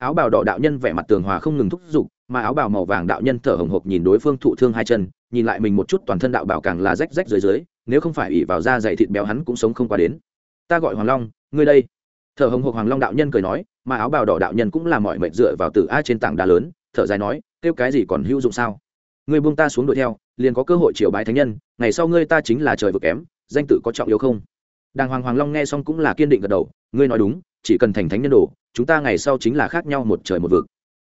áo bào đỏ đạo nhân vẻ mặt tường hòa không ngừng thúc giục, mà áo bào màu vàng đạo nhân thở hồng hộc nhìn đối phương thụ thương hai chân, nhìn lại mình một chút toàn thân đạo bảo càng là rách rách dưới dưới, nếu không phải ỉ vào da dày thịt béo hắn cũng sống không qua đến. Ta gọi hoàng long, ngươi đây. Thở hồng hộc hoàng long đạo nhân cười nói, mà áo bào đỏ đạo nhân cũng là mọi mệnh dựa vào từ a trên tảng đá lớn, thở dài nói, kêu cái gì còn hữu dụng sao? Ngươi buông ta xuống đuổi theo, liền có cơ hội triều bái thánh nhân, ngày sau ngươi ta chính là trời vực kém, danh tự có trọng yếu không? Đàng hoàng hoàng long nghe xong cũng là kiên định gật đầu, ngươi nói đúng chỉ cần thành thánh nhân đồ, chúng ta ngày sau chính là khác nhau một trời một vực.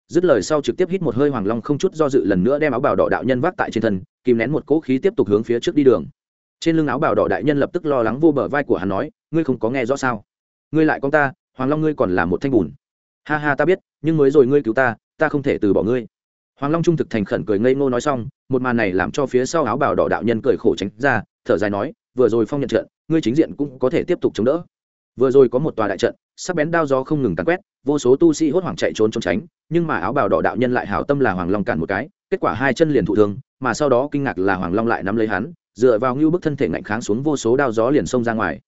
Dứt lời sau trực tiếp hít một hơi hoàng long không chút do dự lần nữa đem áo bào đỏ đạo nhân vác tại trên thân, kìm nén một cỗ khí tiếp tục hướng phía trước đi đường. Trên lưng áo bào đỏ đại nhân lập tức lo lắng vô bờ vai của hắn nói, ngươi không có nghe rõ sao? Ngươi lại con ta, hoàng long ngươi còn là một thanh bùn. Ha ha, ta biết, nhưng mới rồi ngươi cứu ta ta không thể từ bỏ ngươi. Hoàng long trung thực thành khẩn cười ngây ngô nói xong, một màn này làm cho phía sau áo bào đỏ đạo nhân cười khổ tránh ra, thở dài nói, vừa rồi phong nhận trận, ngươi chính diện cũng có thể tiếp tục chống đỡ. Vừa rồi có một tòa đại trận sắc bén đao gió không ngừng tàn quét, vô số tu sĩ hốt hoảng chạy trốn trốn tránh, nhưng mà áo bào đỏ đạo nhân lại hảo tâm là hoàng long cản một cái, kết quả hai chân liền thụ thương, mà sau đó kinh ngạc là hoàng long lại nắm lấy hắn, dựa vào ngưu bức thân thể ngạnh kháng xuống vô số đao gió liền xông ra ngoài.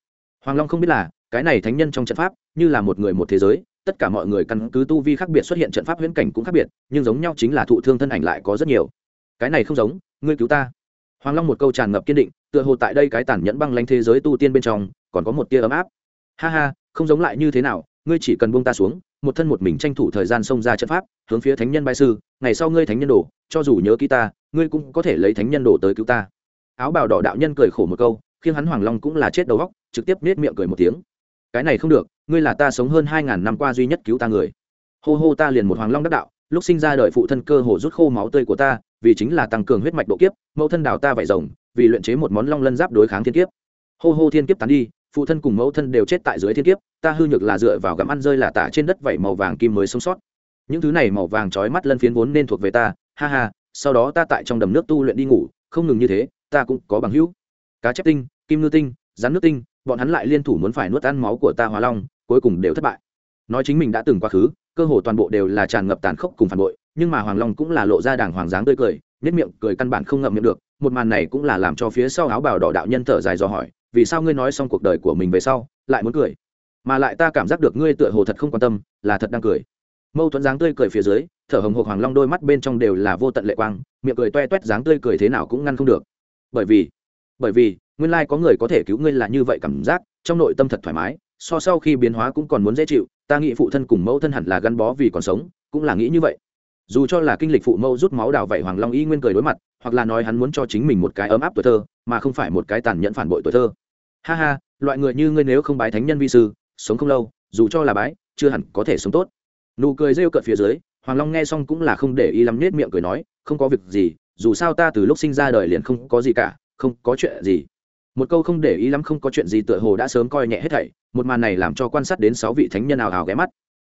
Hoàng long không biết là, cái này thánh nhân trong trận pháp, như là một người một thế giới, tất cả mọi người căn cứ tu vi khác biệt xuất hiện trận pháp huyễn cảnh cũng khác biệt, nhưng giống nhau chính là thụ thương thân ảnh lại có rất nhiều. Cái này không giống, ngươi cứu ta. Hoàng long một câu tràn ngập kiên định, tựa hồ tại đây cái tàn nhẫn băng lanh thế giới tu tiên bên trong, còn có một tia ấm áp. Ha ha không giống lại như thế nào, ngươi chỉ cần buông ta xuống, một thân một mình tranh thủ thời gian xông ra trận pháp, hướng phía thánh nhân bài sư, ngày sau ngươi thánh nhân đồ, cho dù nhớ kỹ ta, ngươi cũng có thể lấy thánh nhân đồ tới cứu ta. Áo bào đỏ đạo nhân cười khổ một câu khiến hắn hoàng long cũng là chết đầu góc trực tiếp nết miệng cười một tiếng. Cái này không được, ngươi là ta sống hơn hai ngàn năm qua duy nhất cứu ta người. Hô hô ta liền một hoàng long đắc đạo, lúc sinh ra đời phụ thân cơ hồ rút khô máu tươi của ta, vì chính là tăng cường huyết mạch độ kiếp, mẫu thân đào ta vải rồng, vì luyện chế một món long lân giáp đối kháng thiên kiếp. Hô hô thiên kiếp tán đi phụ thân cùng mẫu thân đều chết tại dưới thiên kiếp, ta hư nhược là dựa vào gặm ăn rơi là tả trên đất vảy màu vàng kim mới sống sót. Những thứ này màu vàng trói mắt lân phiến vốn nên thuộc về ta, ha ha, sau đó ta tại trong đầm nước tu luyện đi ngủ, không ngừng như thế, ta cũng có bằng hữu. Cá chép tinh, kim ngư tinh, rắn nước tinh, bọn hắn lại liên thủ muốn phải nuốt ăn máu của ta hóa long, cuối cùng đều thất bại. Nói chính mình đã từng quá khứ, cơ hồ toàn bộ đều là tràn ngập tàn khốc cùng phản bội, nhưng mà hoàng long cũng là lộ ra đàng hoàng dáng tươi cười, nhất miệng cười căn bản không ngậm miệng được, một màn này cũng là làm cho phía sau áo bào đỏ đạo nhân thở dài dò hỏi vì sao ngươi nói xong cuộc đời của mình về sau, lại muốn cười? Mà lại ta cảm giác được ngươi tựa hồ thật không quan tâm, là thật đang cười. Mâu thuẫn dáng tươi cười phía dưới, thở hồng hộc hoàng long đôi mắt bên trong đều là vô tận lệ quang, miệng cười toe toét dáng tươi cười thế nào cũng ngăn không được. Bởi vì bởi vì, nguyên lai có người có thể cứu ngươi là như vậy cảm giác, trong nội tâm thật thoải mái, so sau khi biến hóa cũng còn muốn dễ chịu, ta nghĩ phụ thân cùng mẫu thân hẳn là gắn bó vì còn sống, cũng là nghĩ như vậy. Dù cho là kinh lịch phụ mẫu rút máu đào vậy hoàng long y nguyên cười đối mặt, hoặc là nói hắn muốn cho chính mình một cái ấm áp tuổi thơ, mà không phải một cái tàn nhẫn phản bội tuổi thơ ha ha, loại người như ngươi nếu không bái thánh nhân vi sư, sống không lâu, dù cho là bái, chưa hẳn có thể sống tốt. Nụ cười rêu cợt phía dưới, hoàng long nghe xong cũng là không để ý lắm nết miệng cười nói, không có việc gì, dù sao ta từ lúc sinh ra đời liền không có gì cả, không có chuyện gì. Một câu không để ý lắm không có chuyện gì tựa hồ đã sớm coi nhẹ hết thảy, một màn này làm cho quan sát đến sáu vị thánh nhân ảo ào ghé mắt.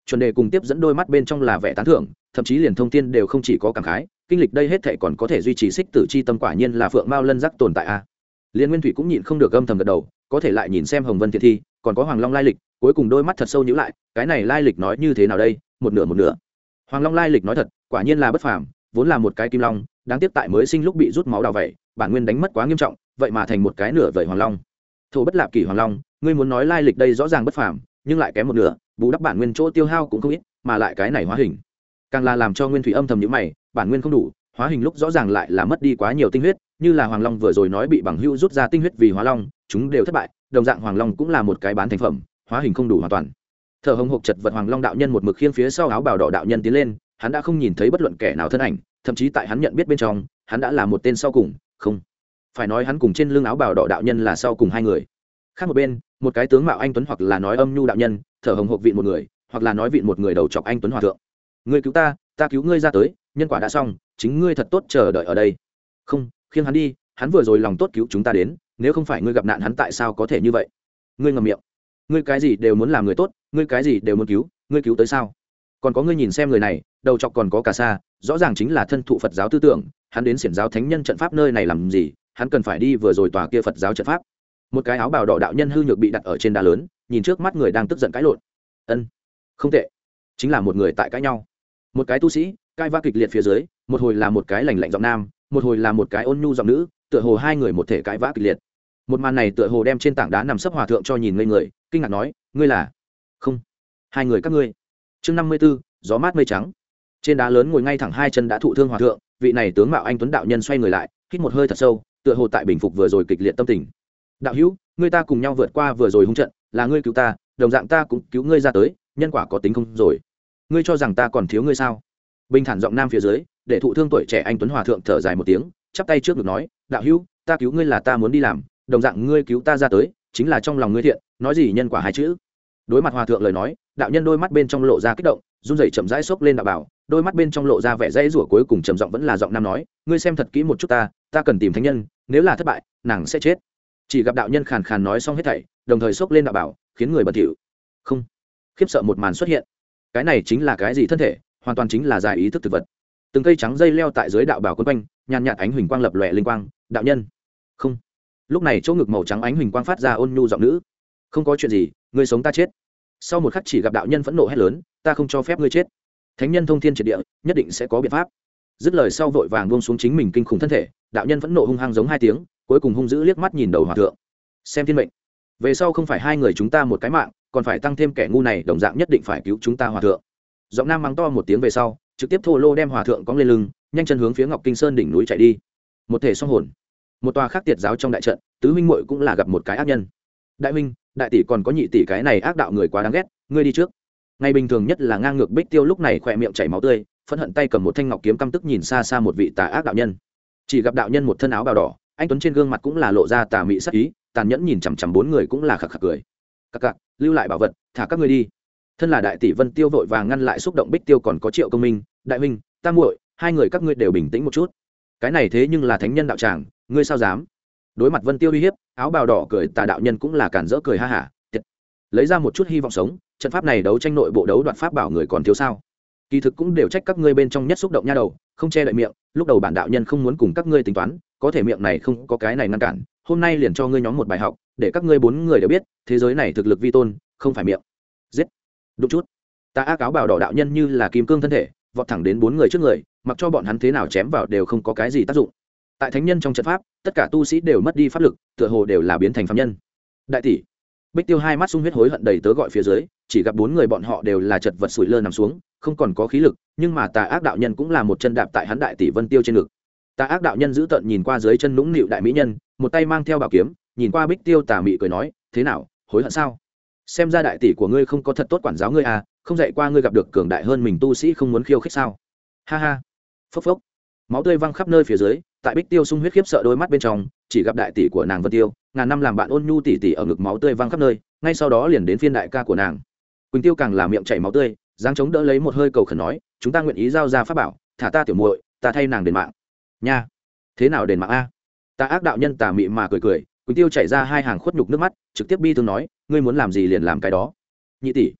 Chuẩn đề cùng tiếp dẫn đôi mắt bên trong là vẻ tán thưởng, thậm chí liền thông tin đều không chỉ có cảm khái, kinh lịch đây hết thảy còn có thể duy trì xích tử chi tâm quả nhiên là phượng mao lân giác tồn tại a. Liên nguyên thủy cũng nhịn không được âm thầm gật đầu có thể lại nhìn xem hồng vân thiện thi, còn có hoàng long lai lịch, cuối cùng đôi mắt thật sâu nhíu lại, cái này lai lịch nói như thế nào đây? Một nửa một nửa. Hoàng long lai lịch nói thật, quả nhiên là bất phàm, vốn là một cái kim long, đáng tiếc tại mới sinh lúc bị rút máu đào vậy bản nguyên đánh mất quá nghiêm trọng, vậy mà thành một cái nửa vẩy hoàng long. Thổ bất lạp kỷ hoàng long, ngươi muốn nói lai lịch đây rõ ràng bất phàm, nhưng lại kém một nửa, bù đắp bản nguyên chỗ tiêu hao cũng không ít, mà lại cái này hóa hình. Càng là làm cho nguyên thủy âm thầm nhíu mày, bản nguyên không đủ, hóa hình lúc rõ ràng lại là mất đi quá nhiều tinh huyết, như là hoàng long vừa rồi nói bị bằng hưu rút ra tinh huyết vì hóa long chúng đều thất bại, đồng dạng hoàng long cũng là một cái bán thành phẩm, hóa hình không đủ hoàn toàn. Thở hồng hộc chật vật hoàng long đạo nhân một mực khiên phía sau áo bào đỏ đạo nhân tiến lên, hắn đã không nhìn thấy bất luận kẻ nào thân ảnh, thậm chí tại hắn nhận biết bên trong, hắn đã là một tên sau cùng, không. Phải nói hắn cùng trên lưng áo bào đỏ đạo nhân là sau cùng hai người. Khác một bên, một cái tướng mạo anh tuấn hoặc là nói âm nhu đạo nhân, thở hồng hộc vịn một người, hoặc là nói vịn một người đầu chọc anh tuấn hòa thượng. Ngươi cứu ta ta cứu ngươi ra tới, nhân quả đã xong, chính ngươi thật tốt chờ đợi ở đây. Không, khiêng hắn đi, hắn vừa rồi lòng tốt cứu chúng ta đến nếu không phải ngươi gặp nạn hắn tại sao có thể như vậy? Ngươi ngầm miệng. Ngươi cái gì đều muốn làm người tốt, ngươi cái gì đều muốn cứu, ngươi cứu tới sao? Còn có ngươi nhìn xem người này, đầu chọc còn có cả xa, rõ ràng chính là thân thụ phật giáo tư tưởng, hắn đến xiển giáo thánh nhân trận pháp nơi này làm gì, hắn cần phải đi vừa rồi tòa kia phật giáo trận pháp. Một cái áo bào đỏ đạo nhân hư nhược bị đặt ở trên đá lớn, nhìn trước mắt người đang tức giận cãi lộn. Ân, không tệ. Chính là một người tại cãi nhau. Một cái tu sĩ, cai va kịch liệt phía dưới, một hồi là một cái lành lạnh giọng nam, một hồi là một cái ôn nhu giọng nữ, tựa hồ hai người một thể cãi vã kịch liệt một màn này tựa hồ đem trên tảng đá nằm sấp hòa thượng cho nhìn ngây người, kinh ngạc nói, ngươi là? Không. Hai người các ngươi. Chương năm mươi b ố gió mát mây trắng. Trên đá lớn ngồi ngay thẳng hai chân đã thụ thương hòa thượng, vị này tướng mạo anh tuấn đạo nhân xoay người lại, hít một hơi thật sâu, tựa hồ tại bình phục vừa rồi kịch liệt tâm tình. Đạo hữu, ngươi ta cùng nhau vượt qua vừa rồi hung trận, là ngươi cứu ta, đồng dạng ta cũng cứu ngươi ra tới, nhân quả có tính không rồi. Ngươi cho rằng ta còn thiếu ngươi sao? Bình thản giọng nam phía dưới, để thụ thương tuổi trẻ anh tuấn hòa thượng thở dài một tiếng, chắp tay trước ngực nói, đạo hữu, ta cứu ngươi là ta muốn đi làm đồng dạng ngươi cứu ta ra tới, chính là trong lòng ngươi thiện, nói gì nhân quả hai chữ. Đối mặt hòa thượng lời nói, đạo nhân đôi mắt bên trong lộ ra kích động, run rẩy chậm rãi xốc lên đạo bảo, đôi mắt bên trong lộ ra vẻ dãy rủa cuối cùng trầm giọng vẫn là giọng nam nói, ngươi xem thật kỹ một chút ta ta cần tìm thánh nhân, nếu là thất bại, nàng sẽ chết. Chỉ gặp đạo nhân khàn khàn nói xong hết thảy, đồng thời xốc lên đạo bảo, khiến người bật thỉu. Không. Khiếp sợ một màn xuất hiện. Cái này chính là cái gì thân thể, hoàn toàn chính là giải ý thức thực vật. Từng cây trắng dây leo tại dưới đạo bảo quân quanh, nhàn nhạt ánh huỳnh quang lập lòe linh quang, đạo nhân. Không lúc này chỗ ngực màu trắng ánh huỳnh quang phát ra ôn nhu giọng nữ. Không có chuyện gì người sống ta chết. Sau một khắc chỉ gặp đạo nhân phẫn nộ hét lớn, ta không cho phép ngươi chết. Thánh nhân thông thiên triệt địa, nhất định sẽ có biện pháp. Dứt lời sau vội vàng buông xuống chính mình kinh khủng thân thể, đạo nhân phẫn nộ hung hăng giống hai tiếng, cuối cùng hung dữ liếc mắt nhìn đầu hòa thượng. Xem thiên mệnh. Về sau không phải hai người chúng ta một cái mạng, còn phải tăng thêm kẻ ngu này, đồng dạng nhất định phải cứu chúng ta hòa thượng. Giọng nam mắng to một tiếng về sau, trực tiếp thô lô đem hòa thượng cóng lên lưng, nhanh chân hướng phía ngọc kinh sơn đỉnh núi chạy đi. Một thể song hồn một tòa khác tiệt giáo trong đại trận, tứ huynh muội cũng là gặp một cái ác nhân. Đại huynh, đại tỷ còn có nhị tỷ cái này ác đạo người quá đáng ghét, ngươi đi trước. Ngày bình thường nhất là ngang ngược bích tiêu lúc này khỏe miệng chảy máu tươi, phẫn hận tay cầm một thanh ngọc kiếm căm tức nhìn xa xa một vị tà ác đạo nhân. Chỉ gặp đạo nhân một thân áo bào đỏ, anh tuấn trên gương mặt cũng là lộ ra tà mị sắc ý, tàn nhẫn nhìn chằm chằm bốn người cũng là khạc khạc cười. Các cặc, lưu lại bảo vật, thả các ngươi đi. Thân là đại tỷ vân tiêu vội vàng ngăn lại xúc động bích tiêu còn có triệu công minh, đại minh tam muội, hai người các ngươi đều bình tĩnh một chút cái này thế nhưng là thánh nhân đạo tràng, ngươi sao dám? Đối mặt vân tiêu uy hiếp, áo bào đỏ cười tà đạo nhân cũng là cản rỡ cười ha hả lấy ra một chút hy vọng sống, trận pháp này đấu tranh nội bộ đấu đoạt pháp bảo người còn thiếu sao? Kỳ thực cũng đều trách các ngươi bên trong nhất xúc động nha đầu, không che đậy miệng, lúc đầu bản đạo nhân không muốn cùng các ngươi tính toán, có thể miệng này không có cái này ngăn cản, hôm nay liền cho ngươi nhóm một bài học, để các ngươi bốn người đều biết, thế giới này thực lực vi tôn, không phải miệng. Giết. Đúng chút. Ta ác áo bào đỏ đạo nhân như là kim cương thân thể, vọt thẳng đến bốn người trước người mặc cho bọn hắn thế nào chém vào đều không có cái gì tác dụng. Tại thánh nhân trong trận pháp, tất cả tu sĩ đều mất đi pháp lực, tựa hồ đều là biến thành phạm nhân. Đại tỷ, bích tiêu hai mắt sung huyết hối hận đầy tớ gọi phía dưới, chỉ gặp bốn người bọn họ đều là chật vật sủi lơ nằm xuống, không còn có khí lực, nhưng mà tà ác đạo nhân cũng là một chân đạp tại hắn đại tỷ vân tiêu trên ngực. Tà ác đạo nhân giữ tận nhìn qua dưới chân nũng nịu đại mỹ nhân, một tay mang theo bảo kiếm, nhìn qua bích tiêu tà mị cười nói, thế nào, hối hận sao? Xem ra đại tỷ của ngươi không có thật tốt quản giáo ngươi à không dạy qua ngươi gặp được cường đại hơn mình tu sĩ không muốn khiêu khích sao? Ha ha phốc phốc. Máu tươi văng khắp nơi phía dưới, tại bích tiêu sung huyết khiếp sợ đôi mắt bên trong, chỉ gặp đại tỷ của nàng vân tiêu, ngàn năm làm bạn ôn nhu tỷ tỷ ở ngực máu tươi văng khắp nơi, ngay sau đó liền đến phiên đại ca của nàng. Quỳnh tiêu càng làm miệng chảy máu tươi giang chống đỡ lấy một hơi cầu khẩn nói, chúng ta nguyện ý giao ra pháp bảo, thả ta tiểu muội, ta thay nàng đền mạng. Nha, thế nào đền mạng a? Ta ác đạo nhân tà mị mà cười cười, quỳnh tiêu chảy ra hai hàng khuất nhục nước mắt, trực tiếp bi thương nói, ngươi muốn làm gì liền làm cái đó. Nhị tỷ.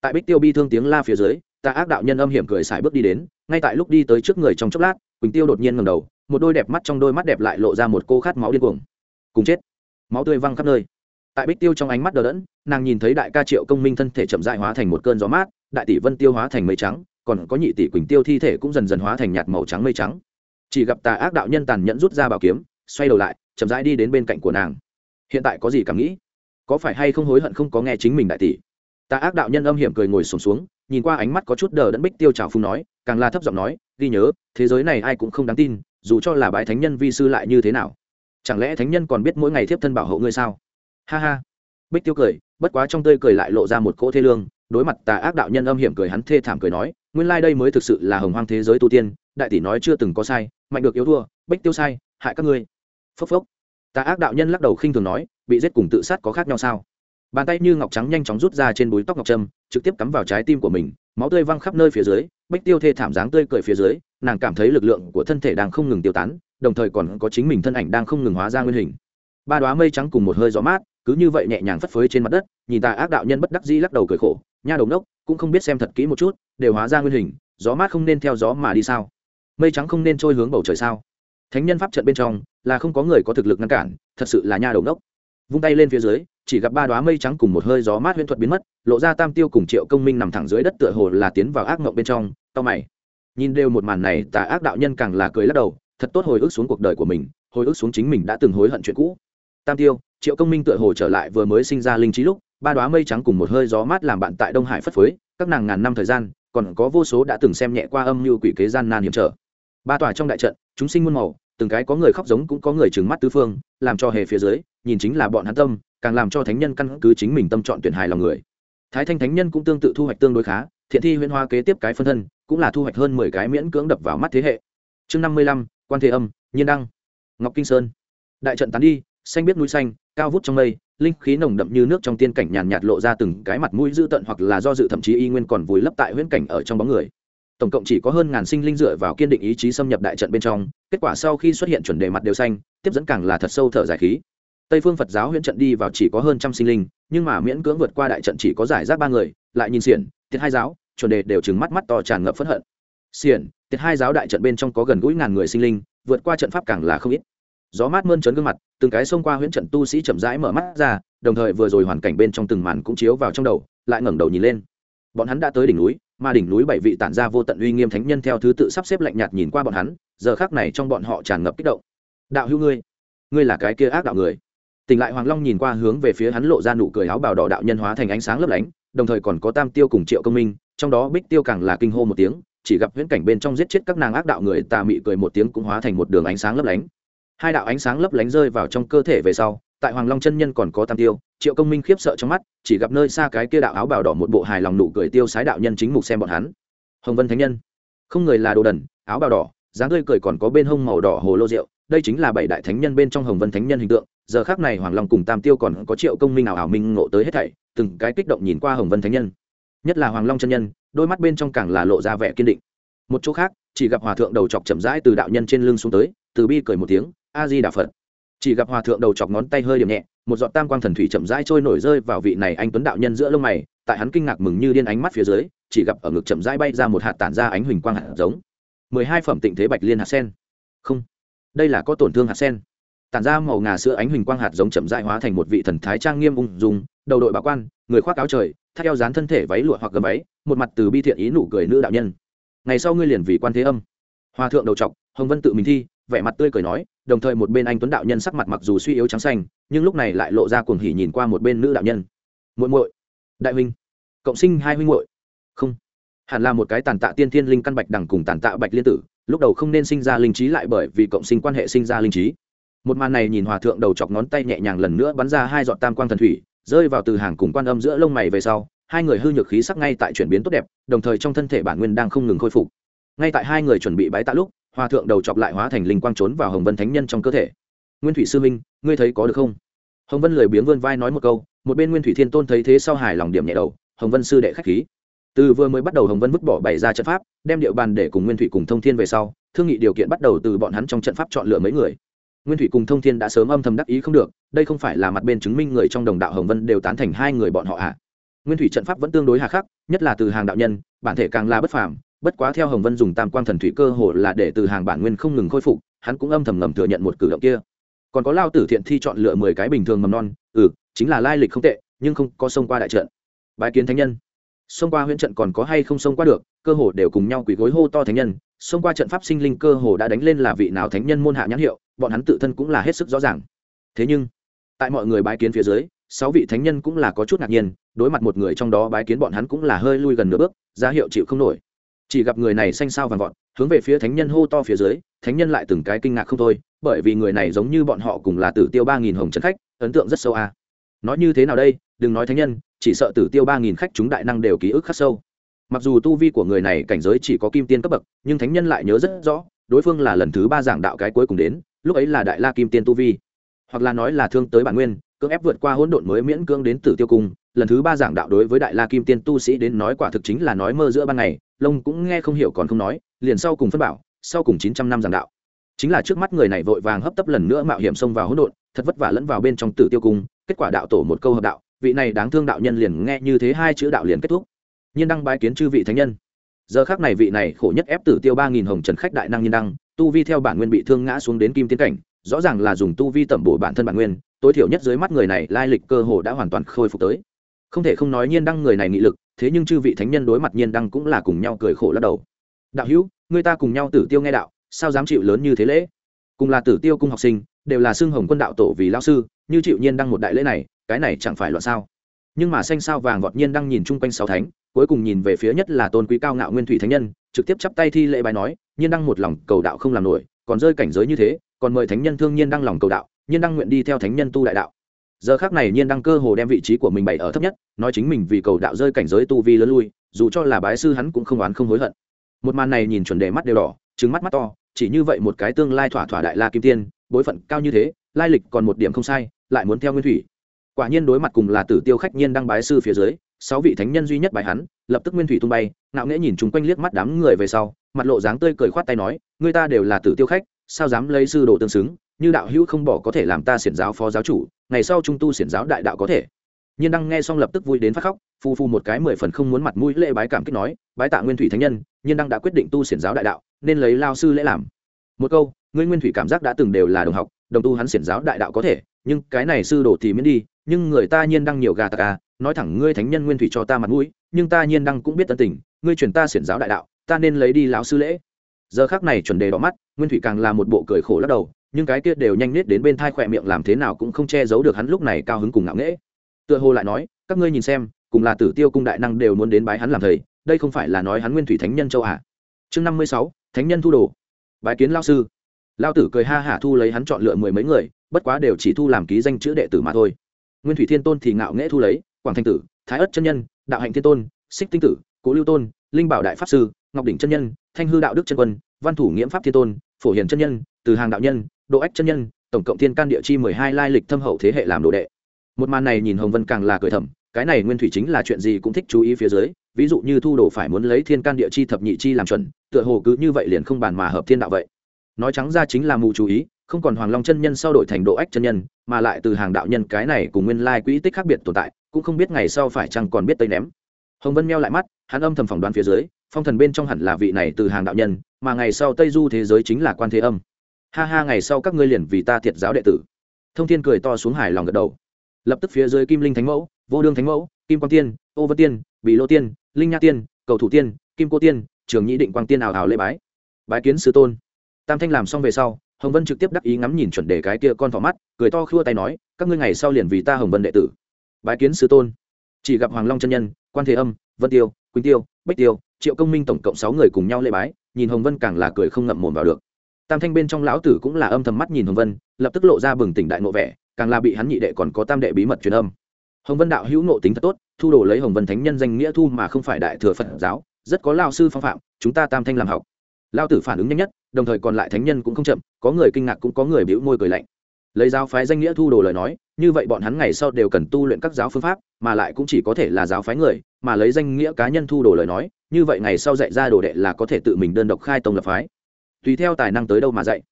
Tại bích tiêu bi thương tiếng la phía dưới ta ác đạo nhân âm hiểm cười xài bước đi đến ngay tại lúc đi tới trước người trong chốc lát quỳnh tiêu đột nhiên ngầm đầu một đôi đẹp mắt trong đôi mắt đẹp lại lộ ra một cô khát máu điên cuồng. Cùng chết. Máu tươi văng khắp nơi. Tại bích tiêu trong ánh mắt đờ đẫn nàng nhìn thấy đại ca triệu công minh thân thể chậm dại hóa thành một cơn gió mát đại tỷ vân tiêu hóa thành mây trắng còn có nhị tỷ quỳnh tiêu thi thể cũng dần dần hóa thành nhạt màu trắng mây trắng. Chỉ gặp tà ác đạo nhân tàn nhẫn rút ra bảo kiếm xoay đầu lại chậm rãi đi đến bên cạnh của nàng. Hiện tại có gì cảm nghĩ? Có phải hay không hối hận không có nghe chính mình đại tỷ? Tà ác đạo nhân âm hiểm cười ngồi sùng xuống, xuống nhìn qua ánh mắt có chút đờ đẫn bích tiêu trào phung nói, càng la thấp giọng nói, ghi nhớ, thế giới này ai cũng không đáng tin, dù cho là bái thánh nhân vi sư lại như thế nào. Chẳng lẽ thánh nhân còn biết mỗi ngày thiếp thân bảo hộ ngươi sao? Ha ha. Bích tiêu cười, bất quá trong tươi cười lại lộ ra một cỗ thê lương, đối mặt tà ác đạo nhân âm hiểm cười hắn thê thảm cười nói, nguyên lai、like、đây mới thực sự là hồng hoang thế giới tu tiên, đại tỷ nói chưa từng có sai, mạnh được yếu thua, bích tiêu sai, hại các ngươi. Phốc phốc. Tà ác đạo nhân lắc đầu khinh thường nói, bị giết cùng tự sát có khác nhau sao? Bàn tay như ngọc trắng nhanh chóng rút ra trên búi tóc ngọc trâm, trực tiếp cắm vào trái tim của mình, máu tươi văng khắp nơi phía dưới, bách tiêu thê thảm dáng tươi cười phía dưới, nàng cảm thấy lực lượng của thân thể đang không ngừng tiêu tán, đồng thời còn có chính mình thân ảnh đang không ngừng hóa ra nguyên hình. Ba đoá mây trắng cùng một hơi gió mát, cứ như vậy nhẹ nhàng phất phới trên mặt đất, nhìn ta ác đạo nhân bất đắc dĩ lắc đầu cười khổ, nha đầu nốc cũng không biết xem thật kỹ một chút, đều hóa ra nguyên hình, gió mát không nên theo gió mà đi sao? Mây trắng không nên trôi hướng bầu trời sao? Thánh nhân pháp trận bên trong, là không có người có thực lực ngăn cản, thật sự là nha đầu nốc vung tay lên phía dưới chỉ gặp ba đoá mây trắng cùng một hơi gió mát huyễn thuật biến mất, lộ ra tam tiêu cùng triệu công minh nằm thẳng dưới đất tựa hồ là tiến vào ác mộng bên trong, tao mày. Nhìn đều một màn này, tà ác đạo nhân càng là cười lắc đầu, thật tốt hồi ức xuống cuộc đời của mình, hồi ức xuống chính mình đã từng hối hận chuyện cũ. Tam tiêu, triệu công minh tựa hồ trở lại vừa mới sinh ra linh trí lúc, ba đoá mây trắng cùng một hơi gió mát làm bạn tại đông hải phất phới, các nàng ngàn năm thời gian, còn có vô số đã từng xem nhẹ qua âm như quỷ kế gian nan hiểm trở. Ba tòa trong đại trận, chúng sinh muôn màu từng cái có người khóc giống cũng có người trừng mắt tứ phương, làm cho hề phía dưới, nhìn chính là bọn hắn tâm, càng làm cho thánh nhân căn cứ chính mình tâm chọn tuyển hài lòng người. Thái thanh thánh nhân cũng tương tự thu hoạch tương đối khá, thiện thi huyễn hoa kế tiếp cái phân thân, cũng là thu hoạch hơn mười cái miễn cưỡng đập vào mắt thế hệ. Chương năm mươi lăm, quan thế âm, nhiên đăng. Ngọc kinh sơn. Đại trận tán đi, xanh biết núi xanh, cao vút trong mây, linh khí nồng đậm như nước trong tiên cảnh nhàn nhạt lộ ra từng cái mặt mũi dữ tận hoặc là do dự thậm chí y nguyên còn vùi lấp tại huyễn cảnh ở trong bóng người tổng cộng chỉ có hơn ngàn sinh linh dựa vào kiên định ý chí xâm nhập đại trận bên trong, kết quả sau khi xuất hiện chuẩn đề mặt đều xanh, tiếp dẫn càng là thật sâu thở giải khí. Tây phương phật giáo huyễn trận đi vào chỉ có hơn trăm sinh linh, nhưng mà miễn cưỡng vượt qua đại trận chỉ có giải rác ba người, lại nhìn xiển, tiết hai giáo, chuẩn đề đều trừng mắt mắt to tràn ngập phẫn hận. Xiển, tiết hai giáo đại trận bên trong có gần gũi ngàn người sinh linh, vượt qua trận pháp càng là không ít. Gió mát mơn trớn gương mặt, từng cái xông qua huyễn trận tu sĩ chậm rãi mở mắt ra, đồng thời vừa rồi hoàn cảnh bên trong từng màn cũng chiếu vào trong đầu, lại ngẩng đầu nhìn lên. Bọn hắn đã tới đỉnh núi mà đỉnh núi bảy vị tản ra vô tận uy nghiêm thánh nhân theo thứ tự sắp xếp lạnh nhạt nhìn qua bọn hắn, giờ khác này trong bọn họ tràn ngập kích động. Đạo hữu ngươi ngươi là cái kia ác đạo người. Tỉnh lại hoàng long nhìn qua hướng về phía hắn lộ ra nụ cười áo bào đỏ đạo nhân hóa thành ánh sáng lấp lánh, đồng thời còn có tam tiêu cùng triệu công minh, trong đó bích tiêu càng là kinh hô một tiếng, chỉ gặp huyễn cảnh bên trong giết chết các nàng ác đạo người tà mị cười một tiếng cũng hóa thành một đường ánh sáng lấp lánh. Hai đạo ánh sáng lấp lánh rơi vào trong cơ thể về sau tại hoàng long chân nhân còn có tam tiêu, triệu công minh khiếp sợ trong mắt, chỉ gặp nơi xa cái kia đạo áo bào đỏ một bộ hài lòng nụ cười tiêu sái đạo nhân chính mục xem bọn hắn. Hồng vân thánh nhân, không người là đồ đần, áo bào đỏ, dáng tươi cười còn có bên hông màu đỏ hồ lô rượu, đây chính là bảy đại thánh nhân bên trong hồng vân thánh nhân hình tượng, giờ khác này hoàng long cùng tam tiêu còn có triệu công minh nào ảo minh ngộ tới hết thảy, từng cái kích động nhìn qua hồng vân thánh nhân. Nhất là hoàng long chân nhân, đôi mắt bên trong càng là lộ ra vẻ kiên định. Một chỗ khác, chỉ gặp hòa thượng đầu chọc chậm rãi từ đạo nhân trên lưng xuống tới, từ bi cười một tiếng, a di đà phật chỉ gặp hòa thượng đầu chọc ngón tay hơi điểm nhẹ, một giọt tam quang thần thủy chậm rãi trôi nổi rơi vào vị này anh tuấn đạo nhân giữa lông mày, tại hắn kinh ngạc mừng như điên ánh mắt phía dưới, chỉ gặp ở ngực chậm rãi bay ra một hạt tản ra ánh huỳnh quang hạt giống. Mười hai phẩm tịnh thế bạch liên hạt sen. Không, đây là có tổn thương hạt sen. Tản ra màu ngà sữa ánh huỳnh quang hạt giống chậm rãi hóa thành một vị thần thái trang nghiêm ung dung, đầu đội bà quan, người khoác áo trời, thắt eo dán thân thể váy lụa hoặc gầm váy, một mặt từ bi thiện ý nụ cười nữ đạo nhân. Ngày sau ngươi liền vì quan thế âm. Hòa thượng đầu trọc hồng vân tự mình thi vẻ mặt tươi cười nói, đồng thời một bên anh tuấn đạo nhân sắc mặt mặc dù suy yếu trắng xanh, nhưng lúc này lại lộ ra cuồng hỉ nhìn qua một bên nữ đạo nhân. Muội muội, đại huynh, cộng sinh hai huynh muội. Không, hẳn là một cái tàn tạ tiên thiên linh căn bạch đằng cùng tàn tạ bạch liên tử, lúc đầu không nên sinh ra linh trí lại bởi vì cộng sinh quan hệ sinh ra linh trí. Một màn này nhìn hòa thượng đầu chọc ngón tay nhẹ nhàng lần nữa bắn ra hai giọt tam quang thần thủy, rơi vào từ hàng cùng quan âm giữa lông mày về sau, hai người hư nhược khí sắc ngay tại chuyển biến tốt đẹp, đồng thời trong thân thể bản nguyên đang không ngừng khôi phục. Ngay tại hai người chuẩn bị bái tạ lúc hòa thượng đầu chọc lại hóa thành linh quang trốn vào hồng vân thánh nhân trong cơ thể. Nguyên thủy sư minh, ngươi thấy có được không? Hồng vân lười biếng vươn vai nói một câu, một bên nguyên thủy thiên tôn thấy thế sau hài lòng điểm nhẹ đầu, hồng vân sư đệ khách khí. Từ vừa mới bắt đầu hồng vân vứt bỏ bày ra trận pháp, đem địa bàn để cùng nguyên thủy cùng thông thiên về sau, thương nghị điều kiện bắt đầu từ bọn hắn trong trận pháp chọn lựa mấy người. Nguyên thủy cùng thông thiên đã sớm âm thầm đắc ý không được, đây không phải là mặt bên chứng minh người trong đồng đạo hồng vân đều tán thành hai người bọn họ ạ à. nguyên thủy trận pháp vẫn tương đối hà khắc, nhất là từ hàng đạo nhân, bản thể càng là bất phàm bất quá theo hồng vân dùng tam quang thần thủy cơ hồ là để từ hàng bản nguyên không ngừng khôi phục, hắn cũng âm thầm ngầm thừa nhận một cử động kia. Còn có lao tử thiện thi chọn lựa mười cái bình thường mầm non ừ chính là lai lịch không tệ, nhưng không có xông qua đại trận. Bài kiến thánh nhân. Xông qua huyện trận còn có hay không xông qua được, cơ hồ đều cùng nhau quỳ gối hô to thánh nhân. Xông qua trận pháp sinh linh cơ hồ đã đánh lên là vị nào thánh nhân môn hạ nhãn hiệu, bọn hắn tự thân cũng là hết sức rõ ràng. Thế nhưng, tại mọi người bái kiến phía dưới, sáu vị thánh nhân cũng là có chút ngạc nhiên, đối mặt một người trong đó bái kiến bọn hắn cũng là hơi lui gần nửa bước ra hiệu chịu không nổi chỉ gặp người này xanh sao vàng vọt, hướng về phía thánh nhân hô to phía dưới, thánh nhân lại từng cái kinh ngạc không thôi, bởi vì người này giống như bọn họ cùng là tử tiêu ba nghìn hồng trấn khách, ấn tượng rất sâu a à. nói như thế nào đây, đừng nói thánh nhân, chỉ sợ tử tiêu ba nghìn khách chúng đại năng đều ký ức khắc sâu mặc dù tu vi của người này cảnh giới chỉ có kim tiên cấp bậc, nhưng thánh nhân lại nhớ rất rõ, đối phương là lần thứ ba giảng đạo cái cuối cùng đến, lúc ấy là đại la kim tiên tu vi hoặc là nói là thương tới bản nguyên, cưỡng ép vượt qua hỗn độn mới miễn cưỡng đến tử tiêu cung, lần thứ ba giảng đạo đối với đại la kim tiên tu sĩ đến nói quả thực chính là nói mơ giữa ban ngày lông cũng nghe không hiểu còn không nói, liền sau cùng phân bảo, sau cùng chín trăm năm giảng đạo. Chính là trước mắt người này vội vàng hấp tấp lần nữa mạo hiểm xông vào hỗn độn, thật vất vả lẫn vào bên trong tử tiêu cung, kết quả đạo tổ một câu hợp đạo, vị này đáng thương đạo nhân liền nghe như thế hai chữ đạo liền kết thúc. Nhiên đăng bái kiến chư vị thánh nhân. Giờ khác này vị này khổ nhất ép tử tiêu ba nghìn hồng trần khách đại năng nhiên đăng, tu vi theo bản nguyên bị thương ngã xuống đến kim tiến cảnh, rõ ràng là dùng tu vi tẩm bổ bản thân bản nguyên, tối thiểu nhất dưới mắt người này lai lịch cơ hồ đã hoàn toàn khôi phục tới. Không thể không nói nhiên đăng người này nghị lực thế nhưng chư vị thánh nhân đối mặt nhiên đăng cũng là cùng nhau cười khổ lắc đầu. Đạo hữu, người ta cùng nhau tử tiêu nghe đạo, sao dám chịu lớn như thế lễ? Cùng là tử tiêu cung học sinh, đều là xưng hồng quân đạo tổ vì lao sư, như chịu nhiên đăng một đại lễ này, cái này chẳng phải loạn sao? Nhưng mà xanh sao vàng vọt nhiên đăng nhìn chung quanh sáu thánh, cuối cùng nhìn về phía nhất là tôn quý cao ngạo nguyên thủy thánh nhân, trực tiếp chắp tay thi lễ bài nói, nhiên đăng một lòng cầu đạo không làm nổi, còn rơi cảnh giới như thế, còn mời thánh nhân thương nhiên đăng lòng cầu đạo, nhiên đăng nguyện đi theo thánh nhân tu đại đạo giờ khác này nhiên đăng cơ hồ đem vị trí của mình bày ở thấp nhất, nói chính mình vì cầu đạo rơi cảnh giới tu vi lớn lui, dù cho là bái sư hắn cũng không oán không hối hận. Một màn này nhìn chuẩn đề mắt đều đỏ trứng mắt mắt to, chỉ như vậy một cái tương lai thỏa thỏa đại la kim tiên, bối phận cao như thế, lai lịch còn một điểm không sai, lại muốn theo nguyên thủy. Quả nhiên đối mặt cùng là tử tiêu khách nhiên đăng bái sư phía dưới, sáu vị thánh nhân duy nhất bài hắn, lập tức nguyên thủy tung bay, ngạo nghễ nhìn chung quanh liếc mắt đám người về sau, mặt lộ dáng tươi cười khoát tay nói người ta đều là tử tiêu khách, sao dám lấy sư đồ tương xứng? Như đạo hữu không bỏ có thể làm ta xiển giáo phó giáo chủ, ngày sau trung tu xiển giáo đại đạo có thể. Nhiên đăng nghe xong lập tức vui đến phát khóc phu phu một cái mười phần không muốn mặt mũi lễ bái cảm kích nói, bái tạ nguyên thủy thánh nhân, nhiên đăng đã quyết định tu xiển giáo đại đạo, nên lấy lao sư lễ làm. Một câu, ngươi nguyên thủy cảm giác đã từng đều là đồng học, đồng tu hắn xiển giáo đại đạo có thể, nhưng cái này sư đồ thì miễn đi, nhưng người ta nhiên đăng nhiều gà tạc à nói thẳng ngươi thánh nhân nguyên thủy cho ta mặt mũi, nhưng ta nhiên đăng cũng biết tân tình, ngươi chuyển ta xiển giáo đại đạo, ta nên lấy đi lão sư lễ. Giờ khác này chuẩn đề đỏ mắt, nguyên thủy càng là một bộ cười khổ lắc đầu nhưng cái kia đều nhanh nết đến bên thai khỏe miệng làm thế nào cũng không che giấu được hắn lúc này cao hứng cùng ngạo nghễ. Tựa hồ lại nói, các ngươi nhìn xem, cùng là tử tiêu cung đại năng đều muốn đến bái hắn làm thầy, đây không phải là nói hắn nguyên thủy thánh nhân châu à. chương năm mươi sáu, thánh nhân thu đồ. Bái kiến lao sư. Lao tử cười ha hả thu lấy hắn chọn lựa mười mấy người, bất quá đều chỉ thu làm ký danh chữ đệ tử mà thôi. Nguyên thủy thiên tôn thì ngạo nghễ thu lấy, quảng thanh tử, thái ất chân nhân, đạo hạnh thiên tôn, xích tinh tử, cố lưu tôn, linh bảo đại pháp sư, ngọc đỉnh chân nhân, thanh hư đạo đức chân quân, văn thủ nghiễm pháp thiên tôn, phổ hiền chân nhân, từ hàng đạo nhân độ ách chân nhân, tổng cộng thiên can địa chi mười hai lai lịch thâm hậu thế hệ làm đồ đệ. Một màn này nhìn hồng vân càng là cười thầm, cái này nguyên thủy chính là chuyện gì cũng thích chú ý phía dưới, ví dụ như thu đồ phải muốn lấy thiên can địa chi thập nhị chi làm chuẩn, tựa hồ cứ như vậy liền không bàn mà hợp thiên đạo vậy. Nói trắng ra chính là mù chú ý, không còn hoàng long chân nhân sau đổi thành độ ách chân nhân, mà lại từ hàng đạo nhân cái này cùng nguyên lai quỹ tích khác biệt tồn tại, cũng không biết ngày sau phải chăng còn biết tây ném. Hồng vân meo lại mắt, hắn âm thầm phỏng đoán phía dưới, phong thần bên trong hẳn là vị này từ hàng đạo nhân, mà ngày sau tây du thế giới chính là quan thế âm ha ha, ngày sau các ngươi liền vì ta thiệt giáo đệ tử. Thông thiên cười to xuống hài lòng gật đầu. Lập tức phía dưới kim linh thánh mẫu, vô đương thánh mẫu, kim quang tiên, ô vân tiên bị lô tiên, linh nha tiên, cầu thủ tiên, kim cô tiên, trường nhĩ định quang tiên ảo ảo lễ bái. Bái kiến sư tôn. Tam thanh làm xong về sau, hồng vân trực tiếp đắc ý ngắm nhìn chuẩn đề cái kia con thỏ mắt, cười to khua tay nói, các ngươi ngày sau liền vì ta hồng vân đệ tử. Bái kiến sư tôn. Chỉ gặp hoàng long chân nhân, quan thế âm, vân tiêu, quỳnh tiêu bách tiêu, triệu công minh tổng cộng sáu người cùng nhau lễ bái, nhìn hồng vân càng là cười không ngậm mồm vào được tam thanh bên trong lão tử cũng là âm thầm mắt nhìn hồng vân, lập tức lộ ra bừng tỉnh đại nộ vẻ, càng là bị hắn nhị đệ còn có tam đệ bí mật truyền âm. Hồng vân đạo hữu nộ tính thật tốt, thu đồ lấy hồng vân thánh nhân danh nghĩa thu mà không phải đại thừa phật giáo, rất có lao sư phong phạm, chúng ta tam thanh làm học. Lao tử phản ứng nhanh nhất, đồng thời còn lại thánh nhân cũng không chậm, có người kinh ngạc cũng có người bĩu môi cười lạnh. Lấy giáo phái danh nghĩa thu đồ lời nói, như vậy bọn hắn ngày sau đều cần tu luyện các giáo phương pháp, mà lại cũng chỉ có thể là giáo phái người, mà lấy danh nghĩa cá nhân thu đồ lời nói, như vậy ngày sau dạy ra đồ đệ là có thể tự mình đơn độc khai tông lập phái tùy theo tài năng tới đâu mà dạy.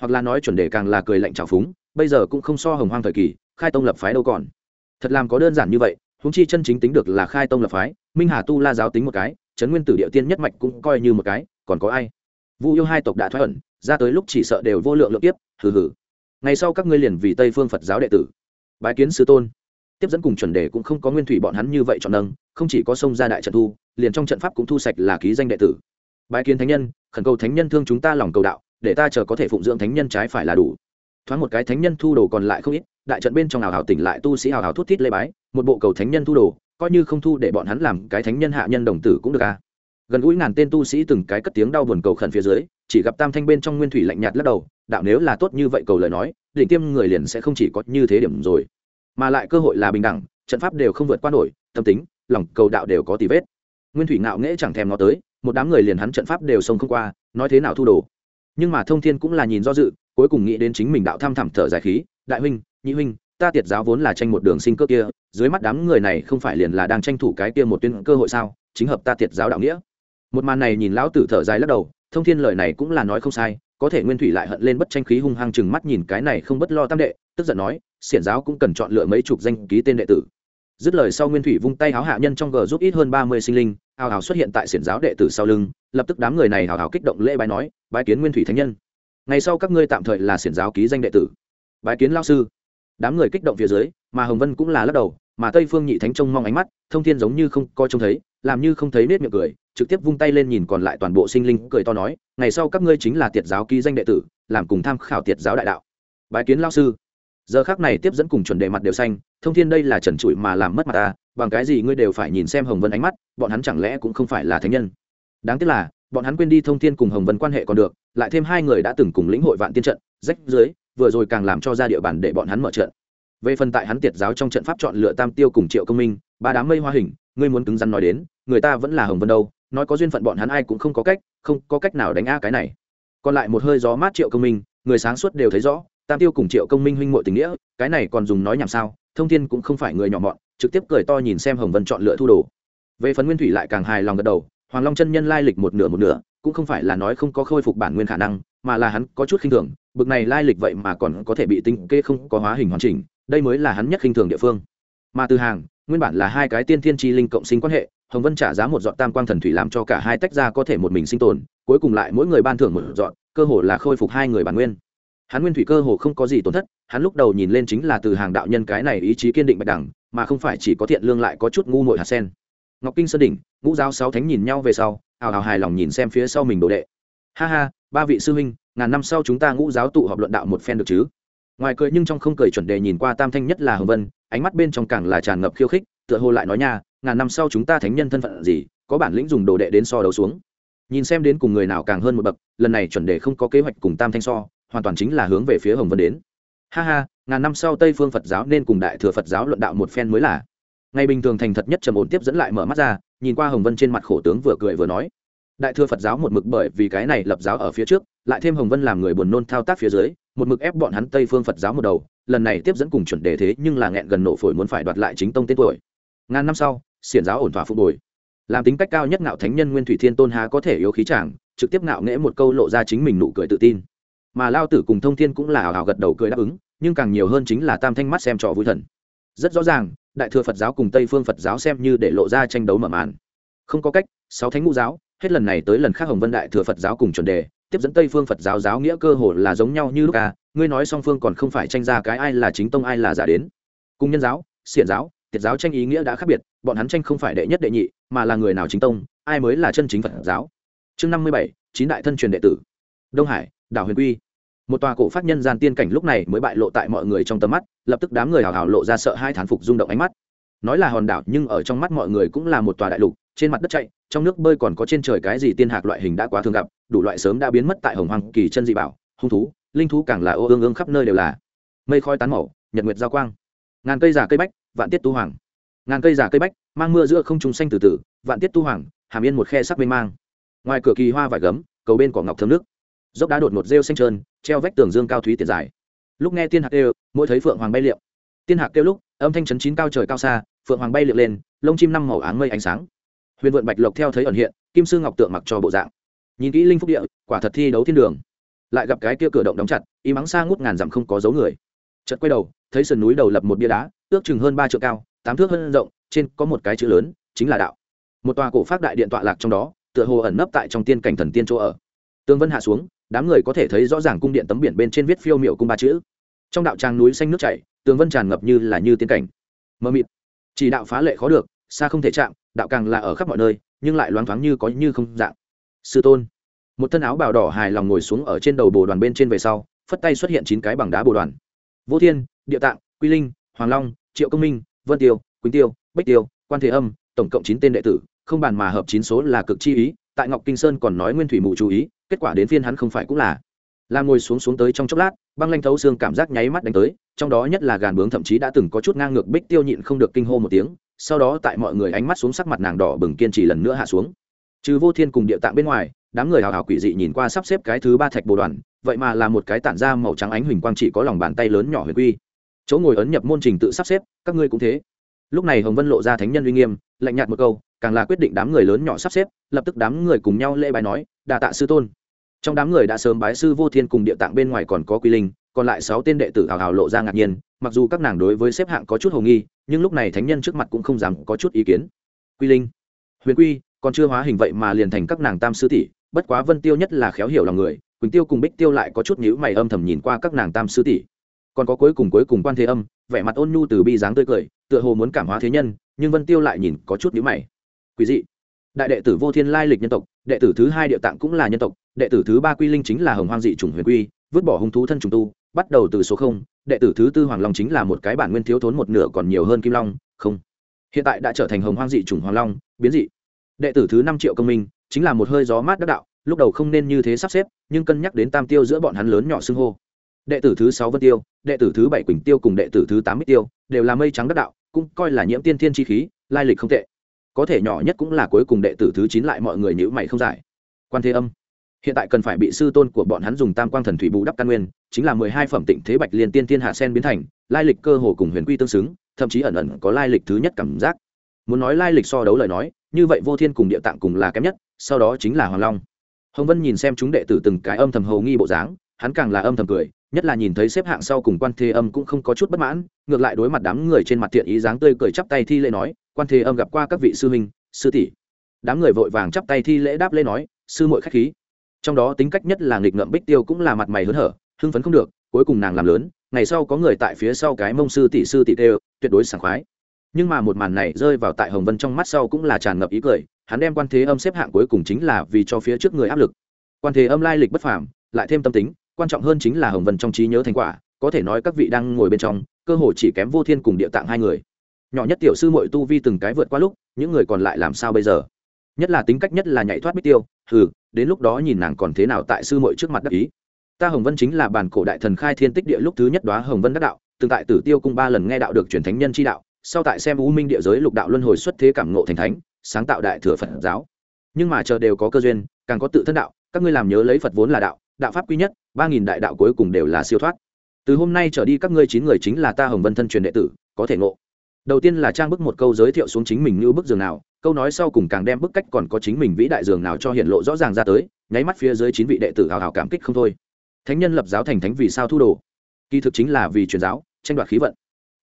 Hoặc là nói chuẩn đề càng là cười lạnh trào phúng, bây giờ cũng không so hồng hoang thời kỳ, khai tông lập phái đâu còn. Thật làm có đơn giản như vậy húng chi chân chính tính được là khai tông lập phái, minh hà tu la giáo tính một cái, trấn nguyên tử địa tiên nhất mạch cũng coi như một cái, còn có ai? Vu yêu hai tộc đã thoát ẩn, ra tới lúc chỉ sợ đều vô lượng lượng tiếp hừ hừ. Ngày sau các ngươi liền vì tây phương phật giáo đệ tử, bái kiến sư tôn. Tiếp dẫn cùng chuẩn đề cũng không có nguyên thủy bọn hắn như vậy chọn nâng, không chỉ có sông ra đại trận thu, liền trong trận pháp cũng thu sạch là ký danh đệ tử bái kiến thánh nhân, khẩn cầu thánh nhân thương chúng ta lòng cầu đạo, để ta chờ có thể phụng dưỡng thánh nhân trái phải là đủ. Thoáng một cái thánh nhân thu đồ còn lại không ít, đại trận bên trong hào hào tỉnh lại tu sĩ hào hào thút thít lê bái, một bộ cầu thánh nhân thu đồ, coi như không thu để bọn hắn làm cái thánh nhân hạ nhân đồng tử cũng được à. Gần gũi ngàn tên tu sĩ từng cái cất tiếng đau buồn cầu khẩn phía dưới, chỉ gặp tam thanh bên trong nguyên thủy lạnh nhạt lắc đầu, đạo nếu là tốt như vậy cầu lời nói định tiêm người liền sẽ không chỉ có như thế điểm rồi. Mà lại cơ hội là bình đẳng, trận pháp đều không vượt qua nổi, tâm tính, lòng cầu đạo đều có tì vết. Nguyên thủy ngạo nghễ chẳng thèm nó tới một đám người liền hắn trận pháp đều xông không qua, nói thế nào thu đồ. Nhưng mà thông thiên cũng là nhìn do dự, cuối cùng nghĩ đến chính mình đạo tham thẳm thở dài khí, đại huynh, nhị huynh, ta tiệt giáo vốn là tranh một đường sinh cơ kia, dưới mắt đám người này không phải liền là đang tranh thủ cái kia một tuyến cơ hội sao? Chính hợp ta tiệt giáo đạo nghĩa. Một màn này nhìn lão tử thở dài lắc đầu, thông thiên lời này cũng là nói không sai, có thể nguyên thủy lại hận lên bất tranh khí hung hăng chừng mắt nhìn cái này không bất lo tam đệ, tức giận nói, xiển giáo cũng cần chọn lựa mấy chục danh ký tên đệ tử dứt lời sau nguyên thủy vung tay háo hạ nhân trong g giúp ít hơn ba mươi sinh linh, hào hào xuất hiện tại xiển giáo đệ tử sau lưng, lập tức đám người này hào hào kích động lễ bái nói, bái kiến nguyên thủy thánh nhân. Ngày sau các ngươi tạm thời là xiển giáo ký danh đệ tử. Bái kiến lao sư. Đám người kích động phía dưới, mà hồng vân cũng là lắc đầu, mà tây phương nhị thánh trông mong ánh mắt, thông thiên giống như không coi trông thấy, làm như không thấy nết miệng cười, trực tiếp vung tay lên nhìn còn lại toàn bộ sinh linh, cười to nói, ngày sau các ngươi chính là tiệt giáo ký danh đệ tử, làm cùng tham khảo tiệt giáo đại đạo. Bái kiến lao sư giờ khác này tiếp dẫn cùng chuẩn đề mặt đều xanh, thông thiên đây là trần trụi mà làm mất mặt ta, bằng cái gì ngươi đều phải nhìn xem hồng vân ánh mắt, bọn hắn chẳng lẽ cũng không phải là thánh nhân. Đáng tiếc là, bọn hắn quên đi thông thiên cùng hồng vân quan hệ còn được, lại thêm hai người đã từng cùng lĩnh hội vạn tiên trận, rách dưới vừa rồi càng làm cho ra địa bàn để bọn hắn mở trận. Về phần tại hắn tiệt giáo trong trận pháp chọn lựa tam tiêu cùng triệu công minh, ba đám mây hoa hình, ngươi muốn cứng rắn nói đến, người ta vẫn là hồng vân đâu, nói có duyên phận bọn hắn ai cũng không có cách, không có cách nào đánh a cái này. Còn lại một hơi gió mát triệu công minh, người sáng suốt đều thấy rõ tam tiêu cùng triệu công minh huynh muội tình nghĩa, cái này còn dùng nói nhảm sao? Thông thiên cũng không phải người nhỏ mọn, trực tiếp cười to nhìn xem hồng vân chọn lựa thu đồ. Về phần nguyên thủy lại càng hài lòng gật đầu, hoàng long chân nhân lai lịch một nửa một nửa, cũng không phải là nói không có khôi phục bản nguyên khả năng, mà là hắn có chút khinh thường, bực này lai lịch vậy mà còn có thể bị tinh kê không có hóa hình hoàn chỉnh, đây mới là hắn nhất khinh thường địa phương. Mà từ hàng, nguyên bản là hai cái tiên thiên chi linh cộng sinh quan hệ, hồng vân trả giá một dọn tam quang thần thủy làm cho cả hai tách ra có thể một mình sinh tồn, cuối cùng lại mỗi người ban thưởng một dọn cơ hồ là khôi phục hai người bản nguyên hắn nguyên thủy cơ hồ không có gì tổn thất, hắn lúc đầu nhìn lên chính là từ hàng đạo nhân cái này ý chí kiên định bạch đẳng, mà không phải chỉ có thiện lương lại có chút ngu muội hạt sen. Ngọc kinh sơn đỉnh, ngũ giáo sáu thánh nhìn nhau về sau, hào hào hài lòng nhìn xem phía sau mình đồ đệ. Ha ha, ba vị sư huynh, ngàn năm sau chúng ta ngũ giáo tụ họp luận đạo một phen được chứ? Ngoài cười nhưng trong không cười chuẩn đề nhìn qua tam thanh nhất là hồng vân, ánh mắt bên trong càng là tràn ngập khiêu khích, tựa hồ lại nói nha, ngàn năm sau chúng ta thánh nhân thân phận gì, có bản lĩnh dùng đồ đệ đến so đấu xuống. Nhìn xem đến cùng người nào càng hơn một bậc, lần này chuẩn đề không có kế hoạch cùng tam thanh so hoàn toàn chính là hướng về phía hồng vân đến. Ha ha, ngàn năm sau tây phương phật giáo nên cùng đại thừa phật giáo luận đạo một phen mới là. Ngày bình thường thành thật nhất trầm ổn tiếp dẫn lại mở mắt ra, nhìn qua hồng vân trên mặt khổ tướng vừa cười vừa nói. Đại thừa phật giáo một mực bởi vì cái này lập giáo ở phía trước, lại thêm hồng vân làm người buồn nôn thao tác phía dưới, một mực ép bọn hắn tây phương phật giáo một đầu, lần này tiếp dẫn cùng chuẩn đề thế nhưng là nghẹn gần nổ phổi muốn phải đoạt lại chính tông tên tuổi. Ngàn năm sau, xiển giáo ổn thỏa phục hồi. Làm tính cách cao nhất ngạo thánh nhân nguyên thủy thiên tôn há có thể yếu khí chàng, trực tiếp ngạo nghễ một câu lộ ra chính mình nụ cười tự tin mà lao tử cùng thông thiên cũng là ảo ảo gật đầu cười đáp ứng, nhưng càng nhiều hơn chính là tam thanh mắt xem trò vui thần. Rất rõ ràng, đại thừa phật giáo cùng tây phương phật giáo xem như để lộ ra tranh đấu mở màn. Không có cách, sáu thánh ngũ giáo, hết lần này tới lần khác hồng vân đại thừa phật giáo cùng chuẩn đề, tiếp dẫn tây phương phật giáo giáo nghĩa cơ hồ là giống nhau như lúc à ngươi nói song phương còn không phải tranh ra cái ai là chính tông ai là giả đến. Cùng nhân giáo, xiển giáo, tiệt giáo tranh ý nghĩa đã khác biệt, bọn hắn tranh không phải đệ nhất đệ nhị, mà là người nào chính tông, ai mới là chân chính phật giáo. Chương năm mươi bảy, chín đại thân truyền đệ tử. Đông hải đảo huyền quy. Một tòa cổ phát nhân gian tiên cảnh lúc này mới bại lộ tại mọi người trong tầm mắt, lập tức đám người hào hào lộ ra sợ hai thán phục rung động ánh mắt. Nói là hòn đảo, nhưng ở trong mắt mọi người cũng là một tòa đại lục, trên mặt đất chạy, trong nước bơi còn có trên trời cái gì tiên hạc loại hình đã quá thường gặp, đủ loại sớm đã biến mất tại hồng hoàng kỳ chân dị bảo, hung thú, linh thú càng là ô ương ương khắp nơi đều là. Mây khói tán màu, nhật nguyệt giao quang. Ngàn cây giả cây bách, vạn tiết tu hoàng. Ngàn cây giả cây bách, mang mưa giữa không trùng xanh từ từ, vạn tiết tu hoàng, hàm yên một khe sắc mê mang. Ngoài cửa kỳ hoa vải gấm, cầu bên cỏ ngọc thơm nước dốc đá đột ngột rêu xanh trơn, treo vách tường dương cao thúy tiền dài. Lúc nghe tiên hạc kêu, mỗi thấy phượng hoàng bay liệm tiên hạc kêu lúc, âm thanh chấn chín cao trời cao xa, phượng hoàng bay liệm lên, lông chim năm màu áng mây ánh sáng. Huyền vượn bạch lộc theo thấy ẩn hiện, kim sư ngọc tượng mặc cho bộ dạng. Nhìn kỹ linh phúc địa, quả thật thi đấu thiên đường. Lại gặp cái kia cửa động đóng chặt, y mắng xa ngút ngàn dặm không có dấu người. Chợt quay đầu, thấy sườn núi đầu lập một bia đá, ước chừng hơn ba trượng cao, tám thước hơn rộng, trên có một cái chữ lớn, chính là đạo. Một tòa cổ pháp đại điện tọa lạc trong đó, tựa hồ ẩn nấp tại trong tiên cảnh thần tiên chỗ ở. Tương vân hạ xuống đám người có thể thấy rõ ràng cung điện tấm biển bên trên viết phiêu miệu cung ba chữ. Trong đạo tràng núi xanh nước chảy, tường vân tràn ngập như là như tiên cảnh. Mơ mịt. Chỉ đạo phá lệ khó được, xa không thể chạm, đạo càng là ở khắp mọi nơi, nhưng lại loáng thoáng như có như không dạng. Sư tôn. Một thân áo bào đỏ hài lòng ngồi xuống ở trên đầu bồ đoàn bên trên về sau, phất tay xuất hiện chín cái bằng đá bồ đoàn. Vô thiên, địa tạng, quy linh, hoàng long, triệu công minh, vân tiêu, quỳnh tiêu bách tiêu, quan thế âm, tổng cộng chín tên đệ tử, không bàn mà hợp chín số là cực chi ý, tại ngọc kinh sơn còn nói nguyên thủy mù chú ý kết quả đến phiên hắn không phải cũng là. Làm ngồi xuống xuống tới trong chốc lát, băng lanh thấu xương cảm giác nháy mắt đánh tới, trong đó nhất là gàn bướng thậm chí đã từng có chút ngang ngược bích tiêu nhịn không được kinh hô một tiếng, sau đó tại mọi người ánh mắt xuống sắc mặt nàng đỏ bừng kiên trì lần nữa hạ xuống. Trừ vô thiên cùng địa tạng bên ngoài, đám người hào hào quỷ dị nhìn qua sắp xếp cái thứ ba thạch bồ đoàn, vậy mà là một cái tản ra màu trắng ánh huỳnh quang chỉ có lòng bàn tay lớn nhỏ huyền quy. Chỗ ngồi ấn nhập môn trình tự sắp xếp, các ngươi cũng thế. Lúc này hồng vân lộ ra thánh nhân uy nghiêm, lạnh nhạt một câu, càng là quyết định đám người lớn nhỏ sắp xếp, lập tức đám người cùng nhau lễ bài nói đà tạ sư tôn trong đám người đã sớm bái sư vô thiên cùng địa tạng bên ngoài còn có quy linh, còn lại sáu tên đệ tử hào hào lộ ra ngạc nhiên, mặc dù các nàng đối với xếp hạng có chút hồ nghi, nhưng lúc này thánh nhân trước mặt cũng không dám có chút ý kiến. Quy linh, huyền quy, còn chưa hóa hình vậy mà liền thành các nàng tam sư tỷ, bất quá vân tiêu nhất là khéo hiểu lòng người, quỳnh tiêu cùng bích tiêu lại có chút nhữ mày âm thầm nhìn qua các nàng tam sư tỷ. Còn có cuối cùng cuối cùng quan thế âm, vẻ mặt ôn nhu từ bi dáng tươi cười, tựa hồ muốn cảm hóa thế nhân, nhưng vân tiêu lại nhìn có chút nhữ mày. Quý dị đại đệ tử vô thiên lai lịch nhân tộc, đệ tử thứ hai địa tạng cũng là nhân tộc, đệ tử thứ ba quy linh chính là hồng hoang dị chủng huyền quy, vứt bỏ hung thú thân trùng tu, bắt đầu từ số không, đệ tử thứ tư hoàng long chính là một cái bản nguyên thiếu thốn một nửa còn nhiều hơn kim long, không. Hiện tại đã trở thành hồng hoang dị chủng hoàng long, biến dị. Đệ tử thứ năm triệu công minh, chính là một hơi gió mát đắc đạo, lúc đầu không nên như thế sắp xếp, nhưng cân nhắc đến tam tiêu giữa bọn hắn lớn nhỏ xưng hô. Đệ tử thứ sáu vân tiêu, đệ tử thứ bảy quỳnh tiêu cùng đệ tử thứ tám mít tiêu, đều là mây trắng đắc đạo, cũng coi là nhiễm tiên thiên chi khí, lai lịch không tệ có thể nhỏ nhất cũng là cuối cùng đệ tử thứ chín lại mọi người nhữ mày không giải. Quan thế âm. Hiện tại cần phải bị sư tôn của bọn hắn dùng tam quang thần thủy bù đắp căn nguyên, chính là mười hai phẩm tịnh thế bạch liên tiên thiên hạ sen biến thành, lai lịch cơ hồ cùng huyền quy tương xứng, thậm chí ẩn ẩn có lai lịch thứ nhất cảm giác. Muốn nói lai lịch so đấu lời nói, như vậy vô thiên cùng địa tạng cùng là kém nhất, sau đó chính là hoàng long. Hồng vân nhìn xem chúng đệ tử từng cái âm thầm hầu nghi bộ dáng hắn càng là âm thầm cười, nhất là nhìn thấy xếp hạng sau cùng quan thế âm cũng không có chút bất mãn, ngược lại đối mặt đám người trên mặt thiện ý dáng tươi cười chắp tay thi lễ nói, quan thế âm gặp qua các vị sư huynh, sư tỷ. Đám người vội vàng chắp tay thi lễ đáp lễ nói, sư muội khách khí. Trong đó tính cách nhất là nghịch ngợm bích tiêu cũng là mặt mày hớn hở, hưng phấn không được, cuối cùng nàng làm lớn, ngày sau có người tại phía sau cái mông sư tỷ sư tỷ tê tuyệt đối sảng khoái. Nhưng mà một màn này rơi vào tại hồng vân trong mắt sau cũng là tràn ngập ý cười, hắn đem quan thế âm xếp hạng cuối cùng chính là vì cho phía trước người áp lực. Quan thế âm lai lịch bất phàm, lại thêm tâm tính quan trọng hơn chính là hồng vân trong trí nhớ thành quả, có thể nói các vị đang ngồi bên trong, cơ hội chỉ kém vô thiên cùng địa tạng hai người. Nhỏ nhất tiểu sư mội tu vi từng cái vượt qua lúc, những người còn lại làm sao bây giờ? Nhất là tính cách nhất là nhảy thoát bích tiêu ừ đến lúc đó nhìn nàng còn thế nào tại sư mội trước mặt đắc ý. Ta hồng vân chính là bản cổ đại thần khai thiên tích địa lúc thứ nhất đoá hồng vân đắc đạo, từng tại tử tiêu cung ba lần nghe đạo được truyền thánh nhân chi đạo, sau tại xem u minh địa giới lục đạo luân hồi xuất thế cảm ngộ thành thánh, sáng tạo đại thừa phật giáo. Nhưng mà chờ đều có cơ duyên, càng có tự thân đạo, các ngươi làm nhớ lấy phật vốn là đạo đạo pháp quy nhất, ba nghìn đại đạo cuối cùng đều là siêu thoát. Từ hôm nay trở đi các ngươi chín người chính là ta hồng vân thân truyền đệ tử, có thể ngộ. Đầu tiên là trang bức một câu giới thiệu xuống chính mình như bức giường nào, câu nói sau cùng càng đem bức cách còn có chính mình vĩ đại giường nào cho hiện lộ rõ ràng ra tới, nháy mắt phía dưới chín vị đệ tử hào hào cảm kích không thôi. Thánh nhân lập giáo thành thánh vì sao thu đồ? Kỳ thực chính là vì truyền giáo, tranh đoạt khí vận.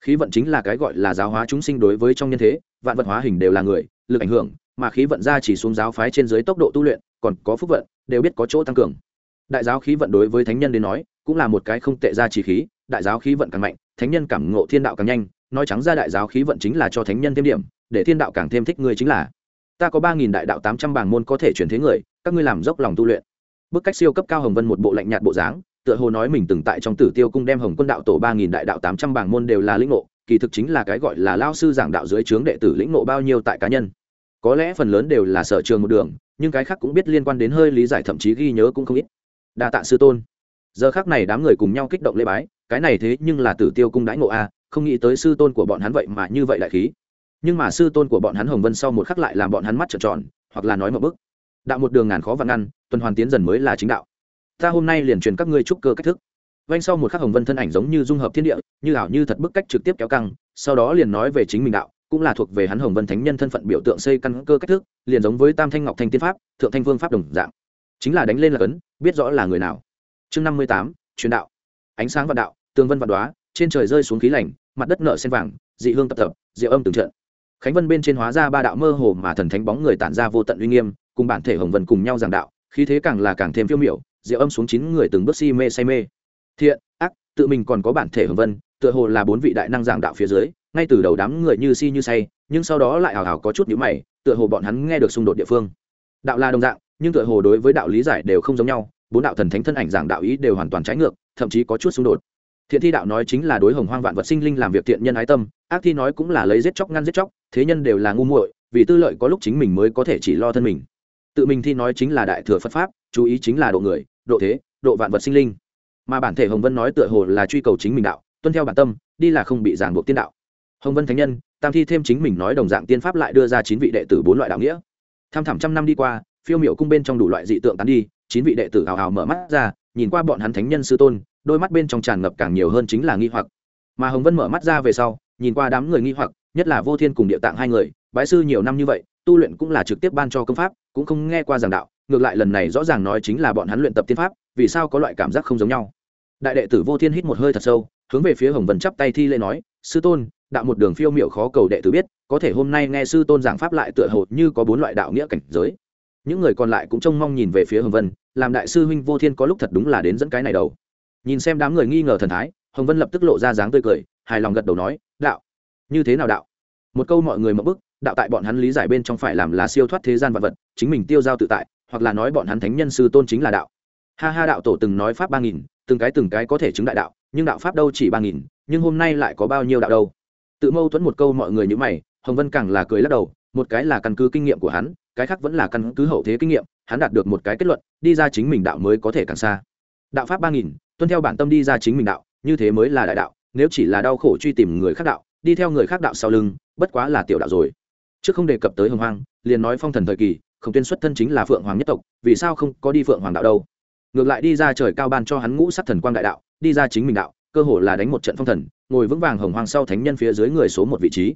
Khí vận chính là cái gọi là giáo hóa chúng sinh đối với trong nhân thế, vạn vật hóa hình đều là người, lực ảnh hưởng, mà khí vận ra chỉ xuống giáo phái trên dưới tốc độ tu luyện, còn có phúc vận, đều biết có chỗ tăng cường đại giáo khí vận đối với thánh nhân đến nói, cũng là một cái không tệ ra chỉ khí, đại giáo khí vận càng mạnh, thánh nhân cảm ngộ thiên đạo càng nhanh, nói trắng ra đại giáo khí vận chính là cho thánh nhân thêm điểm, để thiên đạo càng thêm thích người chính là. Ta có ba nghìn đại đạo tám trăm bảng môn có thể chuyển thế người, các ngươi làm dốc lòng tu luyện. Bức cách siêu cấp cao hồng vân một bộ lạnh nhạt bộ dáng, tựa hồ nói mình từng tại trong tử tiêu cung đem hồng quân đạo tổ ba nghìn đại đạo tám trăm bảng môn đều là lĩnh ngộ, kỳ thực chính là cái gọi là lao sư giảng đạo dưới trướng đệ tử lĩnh ngộ bao nhiêu tại cá nhân. Có lẽ phần lớn đều là sở trường một đường, nhưng cái khác cũng biết liên quan đến hơi lý giải thậm chí ghi nhớ cũng không ít đa tạ sư tôn. Giờ khác này đám người cùng nhau kích động lễ bái, cái này thế nhưng là tử tiêu cung đãi ngộ a, không nghĩ tới sư tôn của bọn hắn vậy mà như vậy đại khí. Nhưng mà sư tôn của bọn hắn hồng vân sau một khắc lại làm bọn hắn mắt trợn tròn, hoặc là nói một bức đạo một đường ngàn khó vạn ngăn, tuần hoàn tiến dần mới là chính đạo. Ta hôm nay liền truyền các ngươi trúc cơ cách thức. Vanh sau một khắc hồng vân thân ảnh giống như dung hợp thiên địa, như ảo như thật bức cách trực tiếp kéo căng, sau đó liền nói về chính mình đạo, cũng là thuộc về hắn hồng vân thánh nhân thân phận biểu tượng xây căn cơ cách thức, liền giống với tam thanh ngọc thanh tiên pháp, thượng thanh vương pháp đồng dạng. Chính là đánh lên là cấn biết rõ là người nào. Chương năm mươi tám, truyền đạo. Ánh sáng vạn đạo, tường vân vạn đoá, trên trời rơi xuống khí lạnh mặt đất nợ sen vàng, dị hương tập tập, diệu âm từng trận. Khánh vân bên trên hóa ra ba đạo mơ hồ mà thần thánh bóng người tản ra vô tận uy nghiêm, cùng bản thể hồng vân cùng nhau giảng đạo, khí thế càng là càng thêm phiêu miểu, diệu âm xuống chín người từng bước si mê say mê. Thiện, ác, tự mình còn có bản thể hồng vân, tựa hồ là bốn vị đại năng giảng đạo phía dưới, ngay từ đầu đám người như si như say, nhưng sau đó lại hào hào có chút nhíu mày, tựa hồ bọn hắn nghe được xung đột địa phương. Đạo là đồng dạng nhưng tựa hồ đối với đạo lý giải đều không giống nhau, bốn đạo thần thánh thân ảnh giảng đạo ý đều hoàn toàn trái ngược, thậm chí có chút xung đột. Thiện thi đạo nói chính là đối hồng hoang vạn vật sinh linh làm việc thiện nhân ái tâm, ác thi nói cũng là lấy giết chóc ngăn giết chóc, thế nhân đều là ngu muội, vì tư lợi có lúc chính mình mới có thể chỉ lo thân mình. Tự mình thi nói chính là đại thừa phật pháp, chú ý chính là độ người, độ thế, độ vạn vật sinh linh. Mà bản thể hồng vân nói tựa hồ là truy cầu chính mình đạo, tuân theo bản tâm, đi là không bị giảng buộc tiên đạo. Hồng vân thánh nhân, tam thi thêm chính mình nói đồng dạng tiên pháp lại đưa ra chín vị đệ tử bốn loại đạo nghĩa. Tham thẳm trăm năm đi qua phiêu miểu cung bên trong đủ loại dị tượng tán đi, chín vị đệ tử hào hào mở mắt ra, nhìn qua bọn hắn thánh nhân sư tôn, đôi mắt bên trong tràn ngập càng nhiều hơn chính là nghi hoặc. Mà hồng vân mở mắt ra về sau, nhìn qua đám người nghi hoặc, nhất là vô thiên cùng địa tạng hai người, bái sư nhiều năm như vậy, tu luyện cũng là trực tiếp ban cho công pháp, cũng không nghe qua giảng đạo, ngược lại lần này rõ ràng nói chính là bọn hắn luyện tập tiên pháp, vì sao có loại cảm giác không giống nhau. Đại đệ tử vô thiên hít một hơi thật sâu, hướng về phía hồng vân chắp tay thi lễ nói, sư tôn, đạo một đường phiêu miệu khó cầu đệ tử biết, có thể hôm nay nghe sư tôn giảng pháp lại tựa hồ như có bốn loại đạo nghĩa cảnh giới những người còn lại cũng trông mong nhìn về phía hồng vân, làm đại sư huynh vô thiên có lúc thật đúng là đến dẫn cái này đầu. Nhìn xem đám người nghi ngờ thần thái, hồng vân lập tức lộ ra dáng tươi cười, hài lòng gật đầu nói, đạo, như thế nào đạo? Một câu mọi người mậu bức, đạo tại bọn hắn lý giải bên trong phải làm là siêu thoát thế gian vật vật, chính mình tiêu giao tự tại, hoặc là nói bọn hắn thánh nhân sư tôn chính là đạo. Ha ha đạo tổ từng nói pháp ba nghìn, từng cái từng cái có thể chứng đại đạo, nhưng đạo pháp đâu chỉ ba nghìn, nhưng hôm nay lại có bao nhiêu đạo đâu? Tự mâu thuẫn một câu mọi người như mày, hồng vân càng là cười lắc đầu, một cái là căn cứ kinh nghiệm của hắn cái khác vẫn là căn cứ hậu thế kinh nghiệm, hắn đạt được một cái kết luận, đi ra chính mình đạo mới có thể càng xa. Đạo pháp ba nghìn, tuân theo bản tâm đi ra chính mình đạo, như thế mới là đại đạo, nếu chỉ là đau khổ truy tìm người khác đạo, đi theo người khác đạo sau lưng, bất quá là tiểu đạo rồi. Trước không đề cập tới hồng hoang, liền nói phong thần thời kỳ, khổng tuyên xuất thân chính là phượng hoàng nhất tộc, vì sao không có đi phượng hoàng đạo đâu? Ngược lại đi ra trời cao ban cho hắn ngũ sắc thần quang đại đạo, đi ra chính mình đạo, cơ hồ là đánh một trận phong thần, ngồi vững vàng hồng hoàng sau thánh nhân phía dưới người số một vị trí.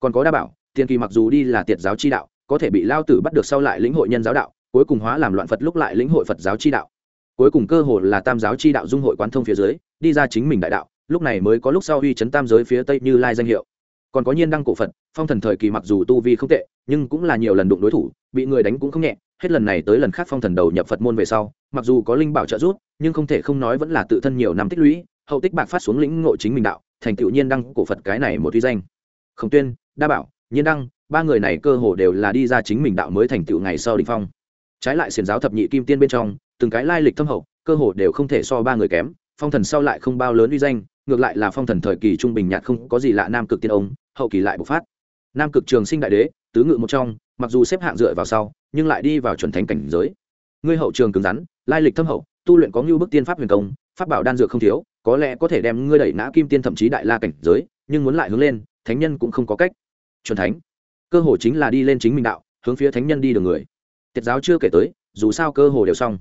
Còn có đa bảo tiền kỳ mặc dù đi là tiệt giáo chi đạo có thể bị lao tử bắt được sau lại lĩnh hội nhân giáo đạo, cuối cùng hóa làm loạn phật lúc lại lĩnh hội phật giáo chi đạo. Cuối cùng cơ hồ là tam giáo chi đạo dung hội quán thông phía dưới, đi ra chính mình đại đạo, lúc này mới có lúc sau uy chấn tam giới phía tây như lai danh hiệu. Còn có nhiên đăng cổ phật, phong thần thời kỳ mặc dù tu vi không tệ, nhưng cũng là nhiều lần đụng đối thủ, bị người đánh cũng không nhẹ, hết lần này tới lần khác phong thần đầu nhập phật môn về sau, mặc dù có linh bảo trợ giúp, nhưng không thể không nói vẫn là tự thân nhiều năm tích lũy, hậu tích bạc phát xuống lĩnh ngộ chính mình đạo, thành tựu nhiên đăng cổ phật cái này một uy danh. Khổng tuyên, đa bảo, nhiên đăng ba người này cơ hồ đều là đi ra chính mình đạo mới thành tựu ngày sau đình phong. Trái lại xiển giáo thập nhị kim tiên bên trong, từng cái lai lịch thâm hậu, cơ hồ đều không thể so ba người kém, phong thần sau lại không bao lớn uy danh, ngược lại là phong thần thời kỳ trung bình nhạt không có gì lạ nam cực tiên ông, hậu kỳ lại bộc phát. Nam cực trường sinh đại đế, tứ ngự một trong, mặc dù xếp hạng dựa vào sau, nhưng lại đi vào chuẩn thánh cảnh giới. Ngươi hậu trường cứng rắn, lai lịch thâm hậu, tu luyện có ngưu bức tiên pháp huyền công, pháp bảo đan dược không thiếu, có lẽ có thể đem ngươi đẩy ngã kim tiên thậm chí đại la cảnh giới, nhưng muốn lại hướng lên, thánh nhân cũng không có cách. Chuẩn thánh cơ hồ chính là đi lên chính mình đạo, hướng phía thánh nhân đi đường người. Tiết giáo chưa kể tới, dù sao cơ hồ đều xong.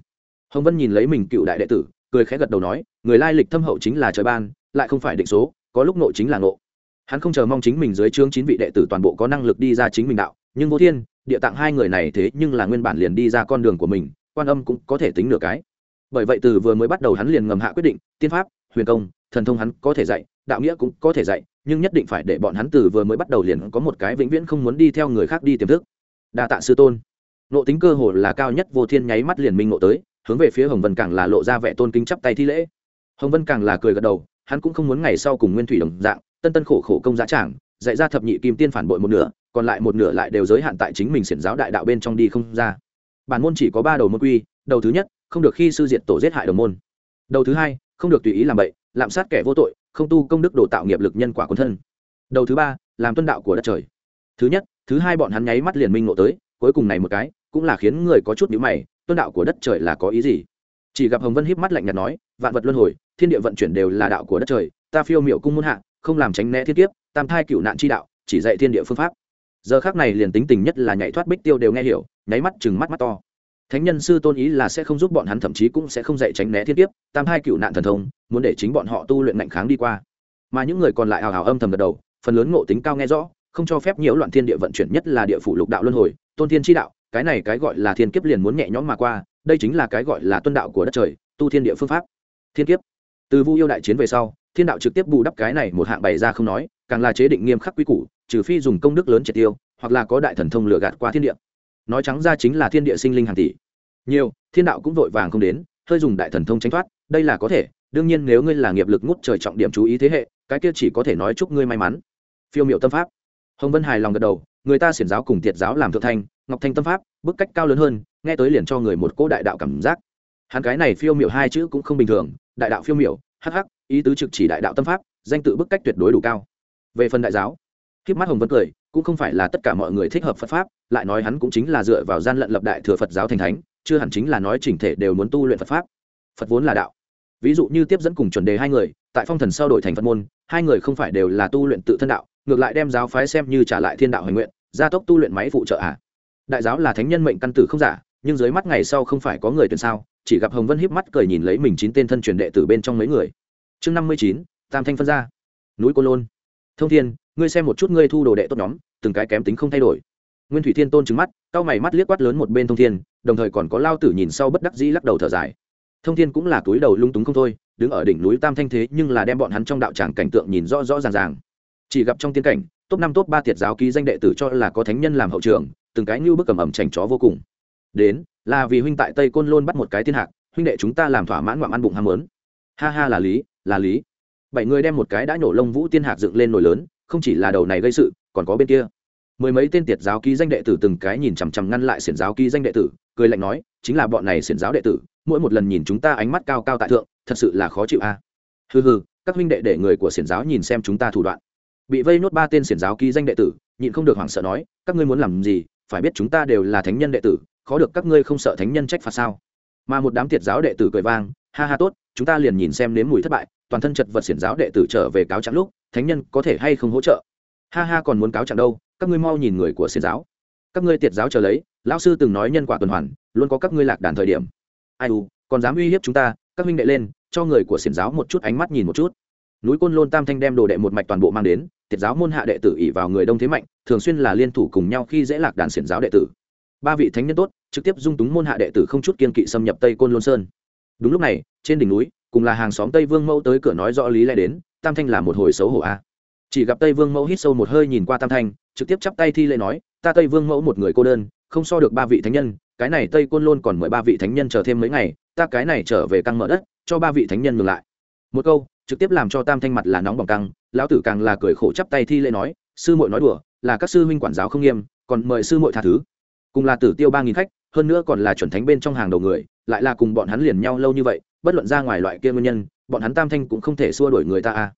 Hồng vân nhìn lấy mình cựu đại đệ tử, cười khẽ gật đầu nói, người lai lịch thâm hậu chính là trời ban, lại không phải định số, có lúc nộ chính là nộ hắn không chờ mong chính mình dưới chương chín vị đệ tử toàn bộ có năng lực đi ra chính mình đạo, nhưng vô thiên, địa tạng hai người này thế nhưng là nguyên bản liền đi ra con đường của mình, quan âm cũng có thể tính nửa cái. Bởi vậy từ vừa mới bắt đầu hắn liền ngầm hạ quyết định, tiên pháp huyền công, thần thông hắn có thể dạy, đạo nghĩa cũng có thể dạy, nhưng nhất định phải để bọn hắn từ vừa mới bắt đầu liền có một cái vĩnh viễn không muốn đi theo người khác đi tiềm thức. Đa tạ sư tôn. Nộ tính cơ hồ là cao nhất vô thiên nháy mắt liền minh nộ tới, hướng về phía hồng vân càng là lộ ra vẻ tôn kính chắp tay thi lễ. Hồng vân càng là cười gật đầu, hắn cũng không muốn ngày sau cùng nguyên thủy đồng dạng, tân tân khổ khổ công giá trảng dạy ra thập nhị kim tiên phản bội một nửa, còn lại một nửa lại đều giới hạn tại chính mình xiển giáo đại đạo bên trong đi không ra. Bản môn chỉ có ba đầu môn quy, đầu thứ nhất, không được khi sư diệt tổ giết hại đồng môn. Đầu thứ hai không được tùy ý làm bậy, lạm sát kẻ vô tội, không tu công đức đồ tạo nghiệp lực nhân quả quân thân. Đầu thứ ba, làm tuân đạo của đất trời. Thứ nhất, thứ hai bọn hắn nháy mắt liền minh ngộ tới, cuối cùng này một cái, cũng là khiến người có chút nhíu mày, tuân đạo của đất trời là có ý gì? Chỉ gặp hồng vân híp mắt lạnh nhạt nói, vạn vật luân hồi, thiên địa vận chuyển đều là đạo của đất trời, ta phiêu miệu cung muôn hạ, không làm tránh né thiên kiếp, tam thai cựu nạn chi đạo, chỉ dạy thiên địa phương pháp. Giờ khác này liền tính tình nhất là nhảy thoát bích tiêu đều nghe hiểu, nháy mắt chừng mắt mắt to thánh nhân sư tôn ý là sẽ không giúp bọn hắn, thậm chí cũng sẽ không dạy tránh né thiên tiếp tam hai cựu nạn thần thông, muốn để chính bọn họ tu luyện mạnh kháng đi qua. Mà những người còn lại hào hào âm thầm gật đầu, phần lớn ngộ tính cao nghe rõ, không cho phép nhiễu loạn thiên địa vận chuyển, nhất là địa phủ lục đạo luân hồi, tôn thiên chi đạo, cái này cái gọi là thiên kiếp liền muốn nhẹ nhõm mà qua, đây chính là cái gọi là tuân đạo của đất trời, tu thiên địa phương pháp. Thiên kiếp. Từ vu yêu đại chiến về sau, thiên đạo trực tiếp bù đắp cái này một hạng bày ra không nói, càng là chế định nghiêm khắc quy củ, trừ phi dùng công đức lớn triệt tiêu, hoặc là có đại thần thông lừa gạt qua thiên địa. Nói trắng ra chính là thiên địa sinh linh hàng tỷ nhiều, thiên đạo cũng vội vàng không đến, hơi dùng đại thần thông tránh thoát, đây là có thể, đương nhiên nếu ngươi là nghiệp lực ngút trời trọng điểm chú ý thế hệ, cái kia chỉ có thể nói chúc ngươi may mắn. Phiêu miệu tâm pháp. Hồng vân hài lòng gật đầu, người ta xiển giáo cùng tiệt giáo làm thượng thanh, ngọc thanh tâm pháp, bức cách cao lớn hơn, nghe tới liền cho người một cỗ đại đạo cảm giác. Hắn cái này phiêu miệu hai chữ cũng không bình thường, đại đạo phiêu miệu hh ý tứ trực chỉ đại đạo tâm pháp, danh tự bức cách tuyệt đối đủ cao. Về phần đại giáo khiếp mắt hồng vân cười, cũng không phải là tất cả mọi người thích hợp phật pháp, lại nói hắn cũng chính là dựa vào gian lận lập đại thừa phật giáo thành thánh chưa hẳn chính là nói chỉnh thể đều muốn tu luyện phật pháp. Phật vốn là đạo. Ví dụ như tiếp dẫn cùng chuẩn đề hai người, tại phong thần sau đổi thành phật môn, hai người không phải đều là tu luyện tự thân đạo, ngược lại đem giáo phái xem như trả lại thiên đạo hoành nguyện, gia tốc tu luyện máy phụ trợ à. đại giáo là thánh nhân mệnh căn tử không giả, nhưng dưới mắt ngày sau không phải có người tuyển sao, chỉ gặp hồng vân hiếp mắt cười nhìn lấy mình chín tên thân truyền đệ từ bên trong mấy người. Chương năm mươi chín, tam thanh phân ra núi cô lôn. Thông thiên, ngươi xem một chút ngươi thu đồ đệ tốt nhóm, từng cái kém tính không thay đổi. Nguyên thủy thiên tôn trứng mắt cao mày mắt liếc quát lớn một bên thông thiên, đồng thời còn có lao tử nhìn sau bất đắc dĩ lắc đầu thở dài. Thông thiên cũng là túi đầu lung túng không thôi, đứng ở đỉnh núi tam thanh thế nhưng là đem bọn hắn trong đạo tràng cảnh tượng nhìn rõ rõ ràng ràng. Chỉ gặp trong tiên cảnh, top năm top ba tiệt giáo ký danh đệ tử cho là có thánh nhân làm hậu trường, từng cái như bức cầm ẩm chảnh chó vô cùng. Đến, là vì huynh tại tây côn lôn bắt một cái thiên hạc, huynh đệ chúng ta làm thỏa mãn ngoạm ăn bụng ham lớn ha ha, là lý là lý. Bảy người đem một cái đã nhổ lông vũ tiên hạc dựng lên nồi lớn, không chỉ là đầu này gây sự, còn có bên kia mười mấy tên tiệt giáo ký danh đệ tử từng cái nhìn chằm chằm ngăn lại xiển giáo ký danh đệ tử, cười lạnh nói, chính là bọn này xiển giáo đệ tử, mỗi một lần nhìn chúng ta ánh mắt cao cao tại thượng, thật sự là khó chịu a. Hừ hừ, các huynh đệ để người của xiển giáo nhìn xem chúng ta thủ đoạn. Bị vây nốt ba tên xiển giáo ký danh đệ tử, nhịn không được hoảng sợ nói, các ngươi muốn làm gì, phải biết chúng ta đều là thánh nhân đệ tử, khó được các ngươi không sợ thánh nhân trách phạt sao? Mà một đám tiệt giáo đệ tử cười vang, ha ha tốt, chúng ta liền nhìn xem nếm mùi thất bại, toàn thân chật vật xiển giáo đệ tử trở về cáo trạng lúc, thánh nhân có thể hay không hỗ trợ? Ha ha còn muốn cáo trạng đâu, các ngươi mau nhìn người của xiển giáo. Các ngươi tiệt giáo chờ lấy, lão sư từng nói nhân quả tuần hoàn, luôn có các ngươi lạc đàn thời điểm. Ai u, còn dám uy hiếp chúng ta, các huynh đệ lên, cho người của xiển giáo một chút ánh mắt nhìn một chút. Núi côn lôn tam thanh đem đồ đệ một mạch toàn bộ mang đến, tiệt giáo môn hạ đệ tử ỉ vào người đông thế mạnh, thường xuyên là liên thủ cùng nhau khi dễ lạc đàn xiển giáo đệ tử. Ba vị thánh nhân tốt, trực tiếp dung túng môn hạ đệ tử không chút kiên kỵ xâm nhập tây côn lôn sơn. Đúng lúc này, trên đỉnh núi, cùng là hàng xóm tây vương mẫu tới cửa nói rõ lý lẽ đến, tam thanh là một hồi xấu hổ a chỉ gặp tây vương mẫu hít sâu một hơi nhìn qua tam thanh, trực tiếp chắp tay thi lễ nói, ta tây vương mẫu một người cô đơn, không so được ba vị thánh nhân, cái này tây côn lôn còn mời ba vị thánh nhân chờ thêm mấy ngày, ta cái này trở về căng mở đất, cho ba vị thánh nhân ngừng lại. Một câu, trực tiếp làm cho tam thanh mặt là nóng bỏng căng, lão tử càng là cười khổ chắp tay thi lễ nói, sư muội nói đùa, là các sư huynh quản giáo không nghiêm, còn mời sư muội tha thứ. Cùng là tử tiêu ba nghìn khách, hơn nữa còn là chuẩn thánh bên trong hàng đầu người, lại là cùng bọn hắn liền nhau lâu như vậy, bất luận ra ngoài loại kia nguyên nhân, bọn hắn tam thanh cũng không thể xua đuổi người ta a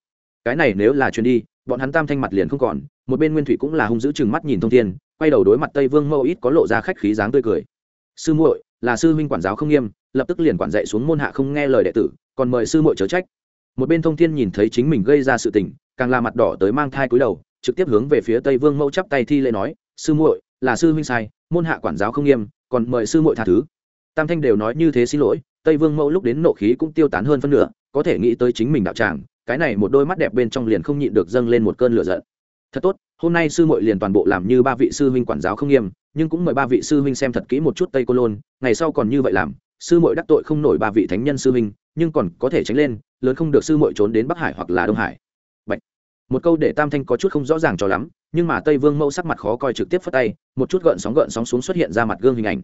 cái này nếu là chuyến đi bọn hắn tam thanh mặt liền không còn, một bên nguyên thủy cũng là hung dữ chừng mắt nhìn thông thiên, quay đầu đối mặt tây vương mẫu ít có lộ ra khách khí dáng tươi cười. Sư muội, là sư huynh quản giáo không nghiêm, lập tức liền quản dạy xuống môn hạ không nghe lời đệ tử, còn mời sư muội chớ trách. Một bên thông thiên nhìn thấy chính mình gây ra sự tình, càng là mặt đỏ tới mang thai cúi đầu, trực tiếp hướng về phía tây vương mẫu chắp tay thi lễ nói, sư muội, là sư huynh sai, môn hạ quản giáo không nghiêm, còn mời sư muội tha thứ. Tam thanh đều nói như thế xin lỗi, tây vương mẫu lúc đến nộ khí cũng tiêu tán hơn phân nửa, có thể nghĩ tới chính mình đạo tràng cái này một đôi mắt đẹp bên trong liền không nhịn được dâng lên một cơn lửa giận. Thật tốt, hôm nay sư muội liền toàn bộ làm như ba vị sư huynh quản giáo không nghiêm, nhưng cũng mời ba vị sư huynh xem thật kỹ một chút tây côn lôn, ngày sau còn như vậy làm, sư muội đắc tội không nổi ba vị thánh nhân sư huynh, nhưng còn có thể tránh lên, lớn không được sư muội trốn đến bắc hải hoặc là đông hải. Bạch. một câu để tam thanh có chút không rõ ràng cho lắm, nhưng mà tây vương mẫu sắc mặt khó coi trực tiếp phất tay, một chút gợn sóng gợn sóng xuống xuất hiện ra mặt gương hình ảnh.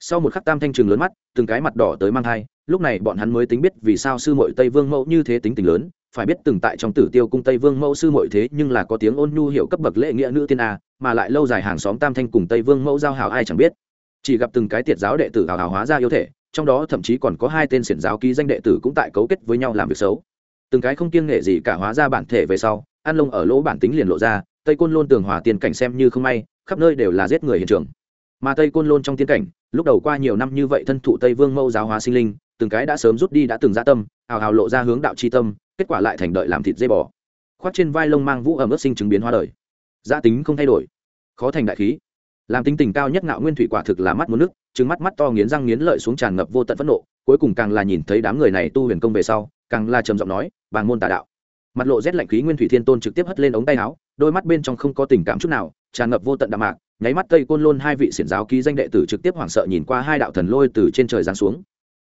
Sau một khắc tam thanh trường lớn mắt, từng cái mặt đỏ tới mang thai, lúc này bọn hắn mới tính biết vì sao sư muội tây vương mẫu như thế tính tình lớn phải biết từng tại trong tử tiêu cung tây vương mẫu sư mội thế nhưng là có tiếng ôn nhu hiệu cấp bậc lễ nghĩa nữ tiên a, mà lại lâu dài hàng xóm tam thanh cùng tây vương mẫu giao hảo ai chẳng biết. Chỉ gặp từng cái tiệt giáo đệ tử hào hào hóa ra yêu thể, trong đó thậm chí còn có hai tên xiển giáo ký danh đệ tử cũng tại cấu kết với nhau làm việc xấu. Từng cái không kiêng nghệ gì cả hóa ra bản thể về sau, An lông ở lỗ bản tính liền lộ ra, tây côn lôn tường hòa tiền cảnh xem như không may, khắp nơi đều là giết người hiện trường. Mà tây côn lôn trong tiên cảnh, lúc đầu qua nhiều năm như vậy thân thụ tây vương mẫu giáo hóa sinh linh từng cái đã sớm rút đi đã từng ra tâm, hào hào lộ ra hướng đạo c h i tâm, kết quả lại thành đợi làm thịt dây bò. Khoác trên vai lông mang vũ ẩm ướt sinh chứng biến hoa đời. Gia tính không thay đổi. Khó thành đại khí. Làm tính tình cao nhất ngạo nguyên thủy quả thực là mắt muốn nước trứng mắt mắt to nghiến răng nghiến lợi xuống tràn ngập vô tận phẫn nộ, cuối cùng càng là nhìn thấy đám người này tu huyền công về sau, càng là trầm giọng nói, bàng môn tà đạo. Mặt lộ rét lạnh khí nguyên thủy thiên tôn trực tiếp hất lên ống tay áo, đôi mắt bên trong không có tình cảm chút nào, tràn ngập vô tận đạm mạc, nháy mắt tây côn lôn hai vị xiển giáo ký danh đệ tử trực tiếp hoảng sợ nhìn qua hai đạo thần lôi từ trên trời giáng xuống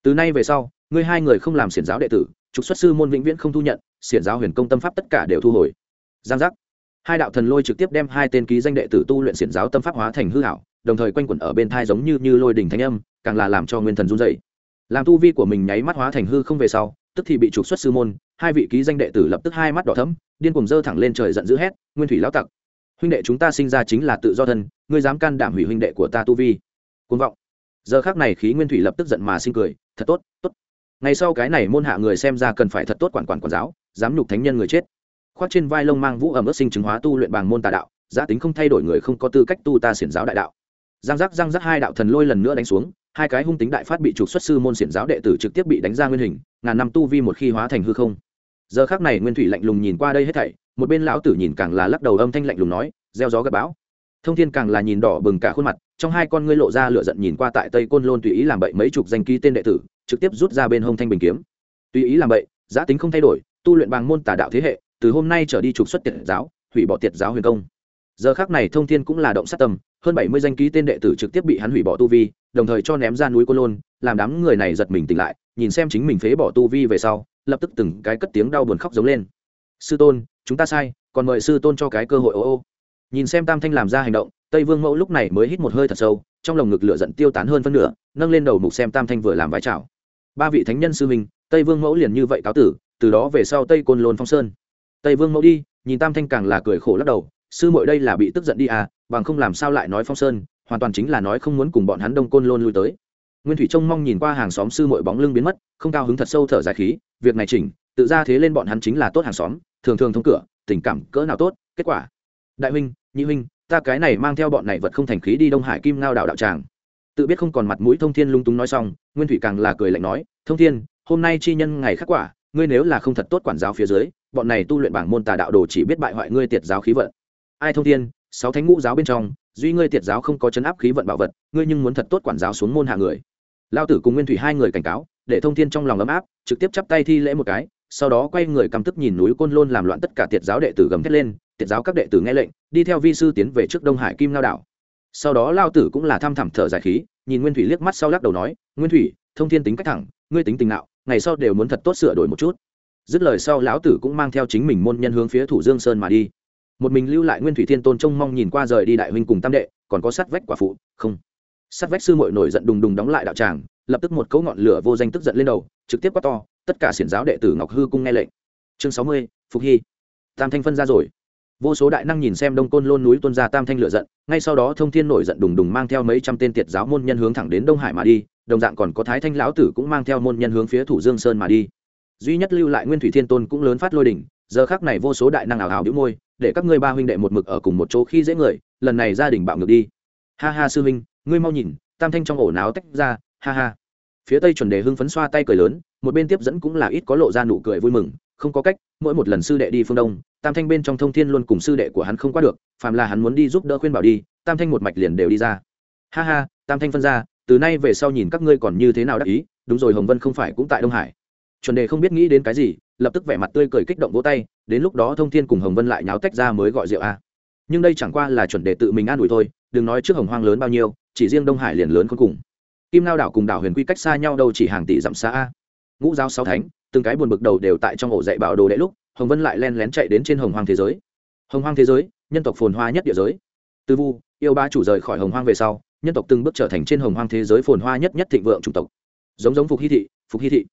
từ nay về sau, ngươi hai người không làm xiển giáo đệ tử, trục xuất sư môn vĩnh viễn không thu nhận, xiển giáo huyền công tâm pháp tất cả đều thu hồi. Giang giác. Hai đạo thần lôi trực tiếp đem hai tên ký danh đệ tử tu luyện xiển giáo tâm pháp hóa thành hư hảo đồng thời quanh quẩn ở bên thai giống như như lôi đình thanh âm, càng là làm cho nguyên thần run dậy làm tu vi của mình nháy mắt hóa thành hư không về sau, tức thì bị trục xuất sư môn, hai vị ký danh đệ tử lập tức hai mắt đỏ thấm điên cùng dơ thẳng lên trời giận dữ hét, nguyên thủy lão tặc, huynh đệ chúng ta sinh ra chính là tự do thân, ngươi dám can đảm hủy huynh đệ của ta tu vi. Côn vọng giờ khác này khí nguyên thủy lập tức giận mà sinh cười, thật tốt tốt. Ngày sau cái này môn hạ người xem ra cần phải thật tốt quản quản quản giáo, dám nhục thánh nhân người chết. Khoác trên vai lông mang vũ ẩm ướt sinh chứng hóa tu luyện bằng môn tà đạo, giá tính không thay đổi người không có tư cách tu ta xiển giáo đại đạo. Giang giác giang giác, hai đạo thần lôi lần nữa đánh xuống, hai cái hung tính đại phát bị trục xuất sư môn xiển giáo đệ tử trực tiếp bị đánh ra nguyên hình, ngàn năm tu vi một khi hóa thành hư không. Giờ khác này nguyên thủy lạnh lùng nhìn qua đây hết thảy, một bên lão tử nhìn càng là lắc đầu âm thanh lạnh lùng nói, gieo gió gặp bão thông thiên càng là nhìn đỏ bừng cả khuôn mặt, trong hai con ngươi lộ ra lửa giận nhìn qua tại tây côn lôn tùy ý làm bậy mấy chục danh ký tên đệ tử, trực tiếp rút ra bên hông thanh bình kiếm. Tùy ý làm bậy, giá tính không thay đổi, tu luyện bằng môn tà đạo thế hệ, từ hôm nay trở đi trục xuất tiệt giáo, hủy bỏ tiệt giáo huyền công. Giờ khác này thông thiên cũng là động sát tâm, hơn bảy mươi danh ký tên đệ tử trực tiếp bị hắn hủy bỏ tu vi, đồng thời cho ném ra núi côn lôn, làm đám người này giật mình tỉnh lại, nhìn xem chính mình phế bỏ tu vi về sau, lập tức từng cái cất tiếng đau buồn khóc giống lên. Sư tôn, chúng ta sai, còn mời sư tôn cho cái cơ hội, ô ô nhìn xem tam thanh làm ra hành động, tây vương mẫu lúc này mới hít một hơi thật sâu, trong lồng ngực lửa giận tiêu tán hơn phân nửa, nâng lên đầu mục xem tam thanh vừa làm vái chào. Ba vị thánh nhân sư minh tây vương mẫu liền như vậy cáo tử, từ đó về sau tây côn lôn phong sơn. Tây vương mẫu đi, nhìn tam thanh càng là cười khổ lắc đầu, sư muội đây là bị tức giận đi à bằng không làm sao lại nói phong sơn, hoàn toàn chính là nói không muốn cùng bọn hắn đông côn lôn lui tới. Nguyên thủy trông mong nhìn qua hàng xóm sư mội bóng lưng biến mất, không cao hứng thật sâu thở dài khí, việc này chỉnh, tự ra thế lên bọn hắn chính là tốt hàng xóm, thường thường thông cửa, tình cảm cỡ nào tốt, kết quả đại huynh, nhị huynh, ta cái này mang theo bọn này vật không thành khí đi đông hải kim ngao đảo đạo tràng. Tự biết không còn mặt mũi thông thiên lung túng nói xong, nguyên thủy càng là cười lạnh nói, thông thiên, hôm nay chi nhân ngày khắc quả, ngươi nếu là không thật tốt quản giáo phía dưới, bọn này tu luyện bảng môn tà đạo đồ chỉ biết bại hoại ngươi tiệt giáo khí vận. Ai thông thiên, sáu thánh ngũ giáo bên trong, duy ngươi tiệt giáo không có chấn áp khí vận bảo vật, ngươi nhưng muốn thật tốt quản giáo xuống môn hạ người. Lao tử cùng nguyên thủy hai người cảnh cáo, để thông thiên trong lòng ấm áp, trực tiếp chắp tay thi lễ một cái, sau đó quay người căm tức nhìn núi côn lôn làm loạn tất cả tiệt giáo đệ tử gầm thét lên tiệt giáo các đệ tử nghe lệnh, đi theo vi sư tiến về trước đông hải kim lao đảo. Sau đó lao tử cũng là tham thẳm thở dài khí, nhìn nguyên thủy liếc mắt sau lắc đầu nói, nguyên thủy, thông thiên tính cách thẳng, ngươi tính tình nạo, ngày sau đều muốn thật tốt sửa đổi một chút. Dứt lời sau lão tử cũng mang theo chính mình môn nhân hướng phía thủ dương sơn mà đi. Một mình lưu lại nguyên thủy thiên tôn trông mong nhìn qua rời đi đại huynh cùng tam đệ, còn có sát vách quả phụ, không. Sát vách sư mội nổi giận đùng đùng đóng lại đạo tràng, lập tức một cấu ngọn lửa vô danh tức giận lên đầu, trực tiếp quát to, tất cả xiển giáo đệ tử ngọc hư cung nghe lệnh. Chương sáu mươi, phục hy. Tam thanh phân ra rồi vô số đại năng nhìn xem đông côn lôn núi tuân ra tam thanh lửa giận, ngay sau đó thông thiên nổi giận đùng đùng mang theo mấy trăm tên tiệt giáo môn nhân hướng thẳng đến đông hải mà đi, đồng dạng còn có thái thanh lão tử cũng mang theo môn nhân hướng phía thủ dương sơn mà đi. Duy nhất lưu lại nguyên thủy thiên tôn cũng lớn phát lôi đỉnh, giờ khác này vô số đại năng ảo ảo đĩu môi, để các ngươi ba huynh đệ một mực ở cùng một chỗ khi dễ người, lần này gia đình bạo ngược đi. Ha ha sư huynh, ngươi mau nhìn, tam thanh trong ổ náo tách ra, ha ha. Phía tây chuẩn đề hưng phấn xoa tay cười lớn, một bên tiếp dẫn cũng là ít có lộ ra nụ cười vui mừng không có cách, mỗi một lần sư đệ đi phương đông, tam thanh bên trong thông thiên luôn cùng sư đệ của hắn không qua được, phàm là hắn muốn đi giúp đỡ khuyên bảo đi, tam thanh một mạch liền đều đi ra. Ha ha, tam thanh phân ra, từ nay về sau nhìn các ngươi còn như thế nào đắc ý, đúng rồi hồng vân không phải cũng tại đông hải. Chuẩn đề không biết nghĩ đến cái gì, lập tức vẻ mặt tươi cười kích động vỗ tay, đến lúc đó thông thiên cùng hồng vân lại nháo tách ra mới gọi rượu a. Nhưng đây chẳng qua là chuẩn đề tự mình an ủi thôi, đừng nói trước hồng hoang lớn bao nhiêu, chỉ riêng đông hải liền lớn cuối cùng. Kim lao đảo cùng đảo huyền quy cách xa nhau đâu chỉ hàng tỷ dặm xa a. Ngũ giao sáu thánh từng cái buồn bực đầu đều tại trong ổ dạy bảo đồ đệ lúc, hồng vân lại len lén chạy đến trên hồng hoang thế giới. Hồng hoang thế giới, nhân tộc phồn hoa nhất địa giới. Tư vu, yêu ba chủ rời khỏi hồng hoang về sau, nhân tộc từng bước trở thành trên hồng hoang thế giới phồn hoa nhất nhất thịnh vượng chủng tộc. Giống giống phục hy thị, phục hy thị.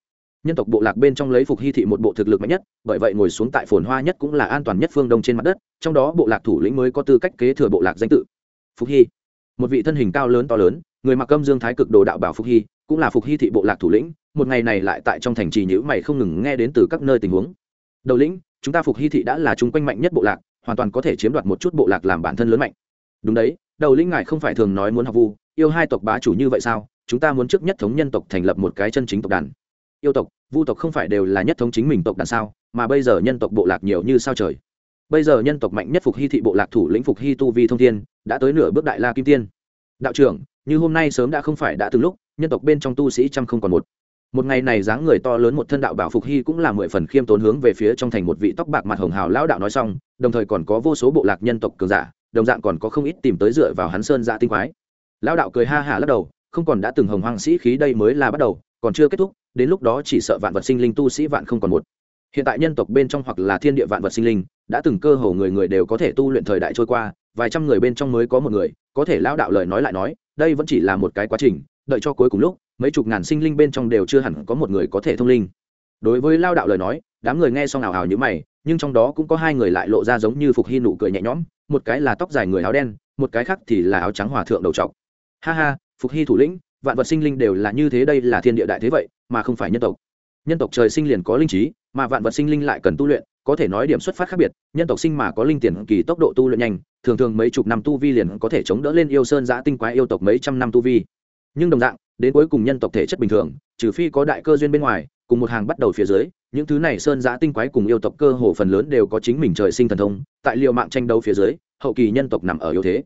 Nhân tộc bộ lạc bên trong lấy phục hy thị một bộ thực lực mạnh nhất, bởi vậy ngồi xuống tại phồn hoa nhất cũng là an toàn nhất phương đông trên mặt đất, trong đó bộ lạc thủ lĩnh mới có tư cách kế thừa bộ lạc danh tự. Phục hy. Một vị thân hình cao lớn to lớn, người mặc âm dương thái cực đồ đạo bảo phục hy, cũng là phục hy thị bộ lạc thủ lĩnh một ngày này lại tại trong thành trì nhữ mày không ngừng nghe đến từ các nơi tình huống. Đầu lĩnh, chúng ta phục hy thị đã là chung quanh mạnh nhất bộ lạc, hoàn toàn có thể chiếm đoạt một chút bộ lạc làm bản thân lớn mạnh. Đúng đấy, đầu lĩnh ngài không phải thường nói muốn học vu, yêu hai tộc bá chủ như vậy sao? Chúng ta muốn trước nhất thống nhân tộc thành lập một cái chân chính tộc đàn. Yêu tộc, vu tộc không phải đều là nhất thống chính mình tộc đàn sao? Mà bây giờ nhân tộc bộ lạc nhiều như sao trời. Bây giờ nhân tộc mạnh nhất phục hy thị bộ lạc thủ lĩnh phục hy tu vi thông thiên, đã tới nửa bước đại la kim tiên. Đạo trưởng, như hôm nay sớm đã không phải đã từng lúc, nhân tộc bên trong tu sĩ trăm không còn một một ngày này dáng người to lớn một thân đạo bảo phục hy cũng là mười phần khiêm tốn hướng về phía trong thành một vị tóc bạc mặt hồng hào lão đạo nói xong, đồng thời còn có vô số bộ lạc nhân tộc cường giả, đồng dạng còn có không ít tìm tới dựa vào hắn sơn dạ tinh quái. Lão đạo cười ha hả lắc đầu, không còn đã từng hồng hoang sĩ khí đây mới là bắt đầu, còn chưa kết thúc, đến lúc đó chỉ sợ vạn vật sinh linh tu sĩ vạn không còn một. Hiện tại nhân tộc bên trong hoặc là thiên địa vạn vật sinh linh, đã từng cơ hồ người người đều có thể tu luyện thời đại trôi qua, vài trăm người bên trong mới có một người, có thể lão đạo lời nói lại nói, đây vẫn chỉ là một cái quá trình, đợi cho cuối cùng lúc mấy chục ngàn sinh linh bên trong đều chưa hẳn có một người có thể thông linh. Đối với lao đạo lời nói, đám người nghe xong ảo ảo như mày, nhưng trong đó cũng có hai người lại lộ ra giống như phục hy nụ cười nhẹ nhõm, một cái là tóc dài người áo đen, một cái khác thì là áo trắng hòa thượng đầu trọc. Ha ha, phục hy thủ lĩnh, vạn vật sinh linh đều là như thế đây là thiên địa đại thế vậy, mà không phải nhân tộc. Nhân tộc trời sinh liền có linh trí, mà vạn vật sinh linh lại cần tu luyện, có thể nói điểm xuất phát khác biệt, nhân tộc sinh mà có linh tiền kỳ tốc độ tu luyện nhanh, thường thường mấy chục năm tu vi liền có thể chống đỡ lên yêu sơn giã tinh quái yêu tộc mấy trăm năm tu vi. Nhưng đồng dạng đến cuối cùng nhân tộc thể chất bình thường, trừ phi có đại cơ duyên bên ngoài, cùng một hàng bắt đầu phía dưới, những thứ này sơn giã tinh quái cùng yêu tộc cơ hồ phần lớn đều có chính mình trời sinh thần thông, tại liệu mạng tranh đấu phía dưới, hậu kỳ nhân tộc nằm ở yếu thế.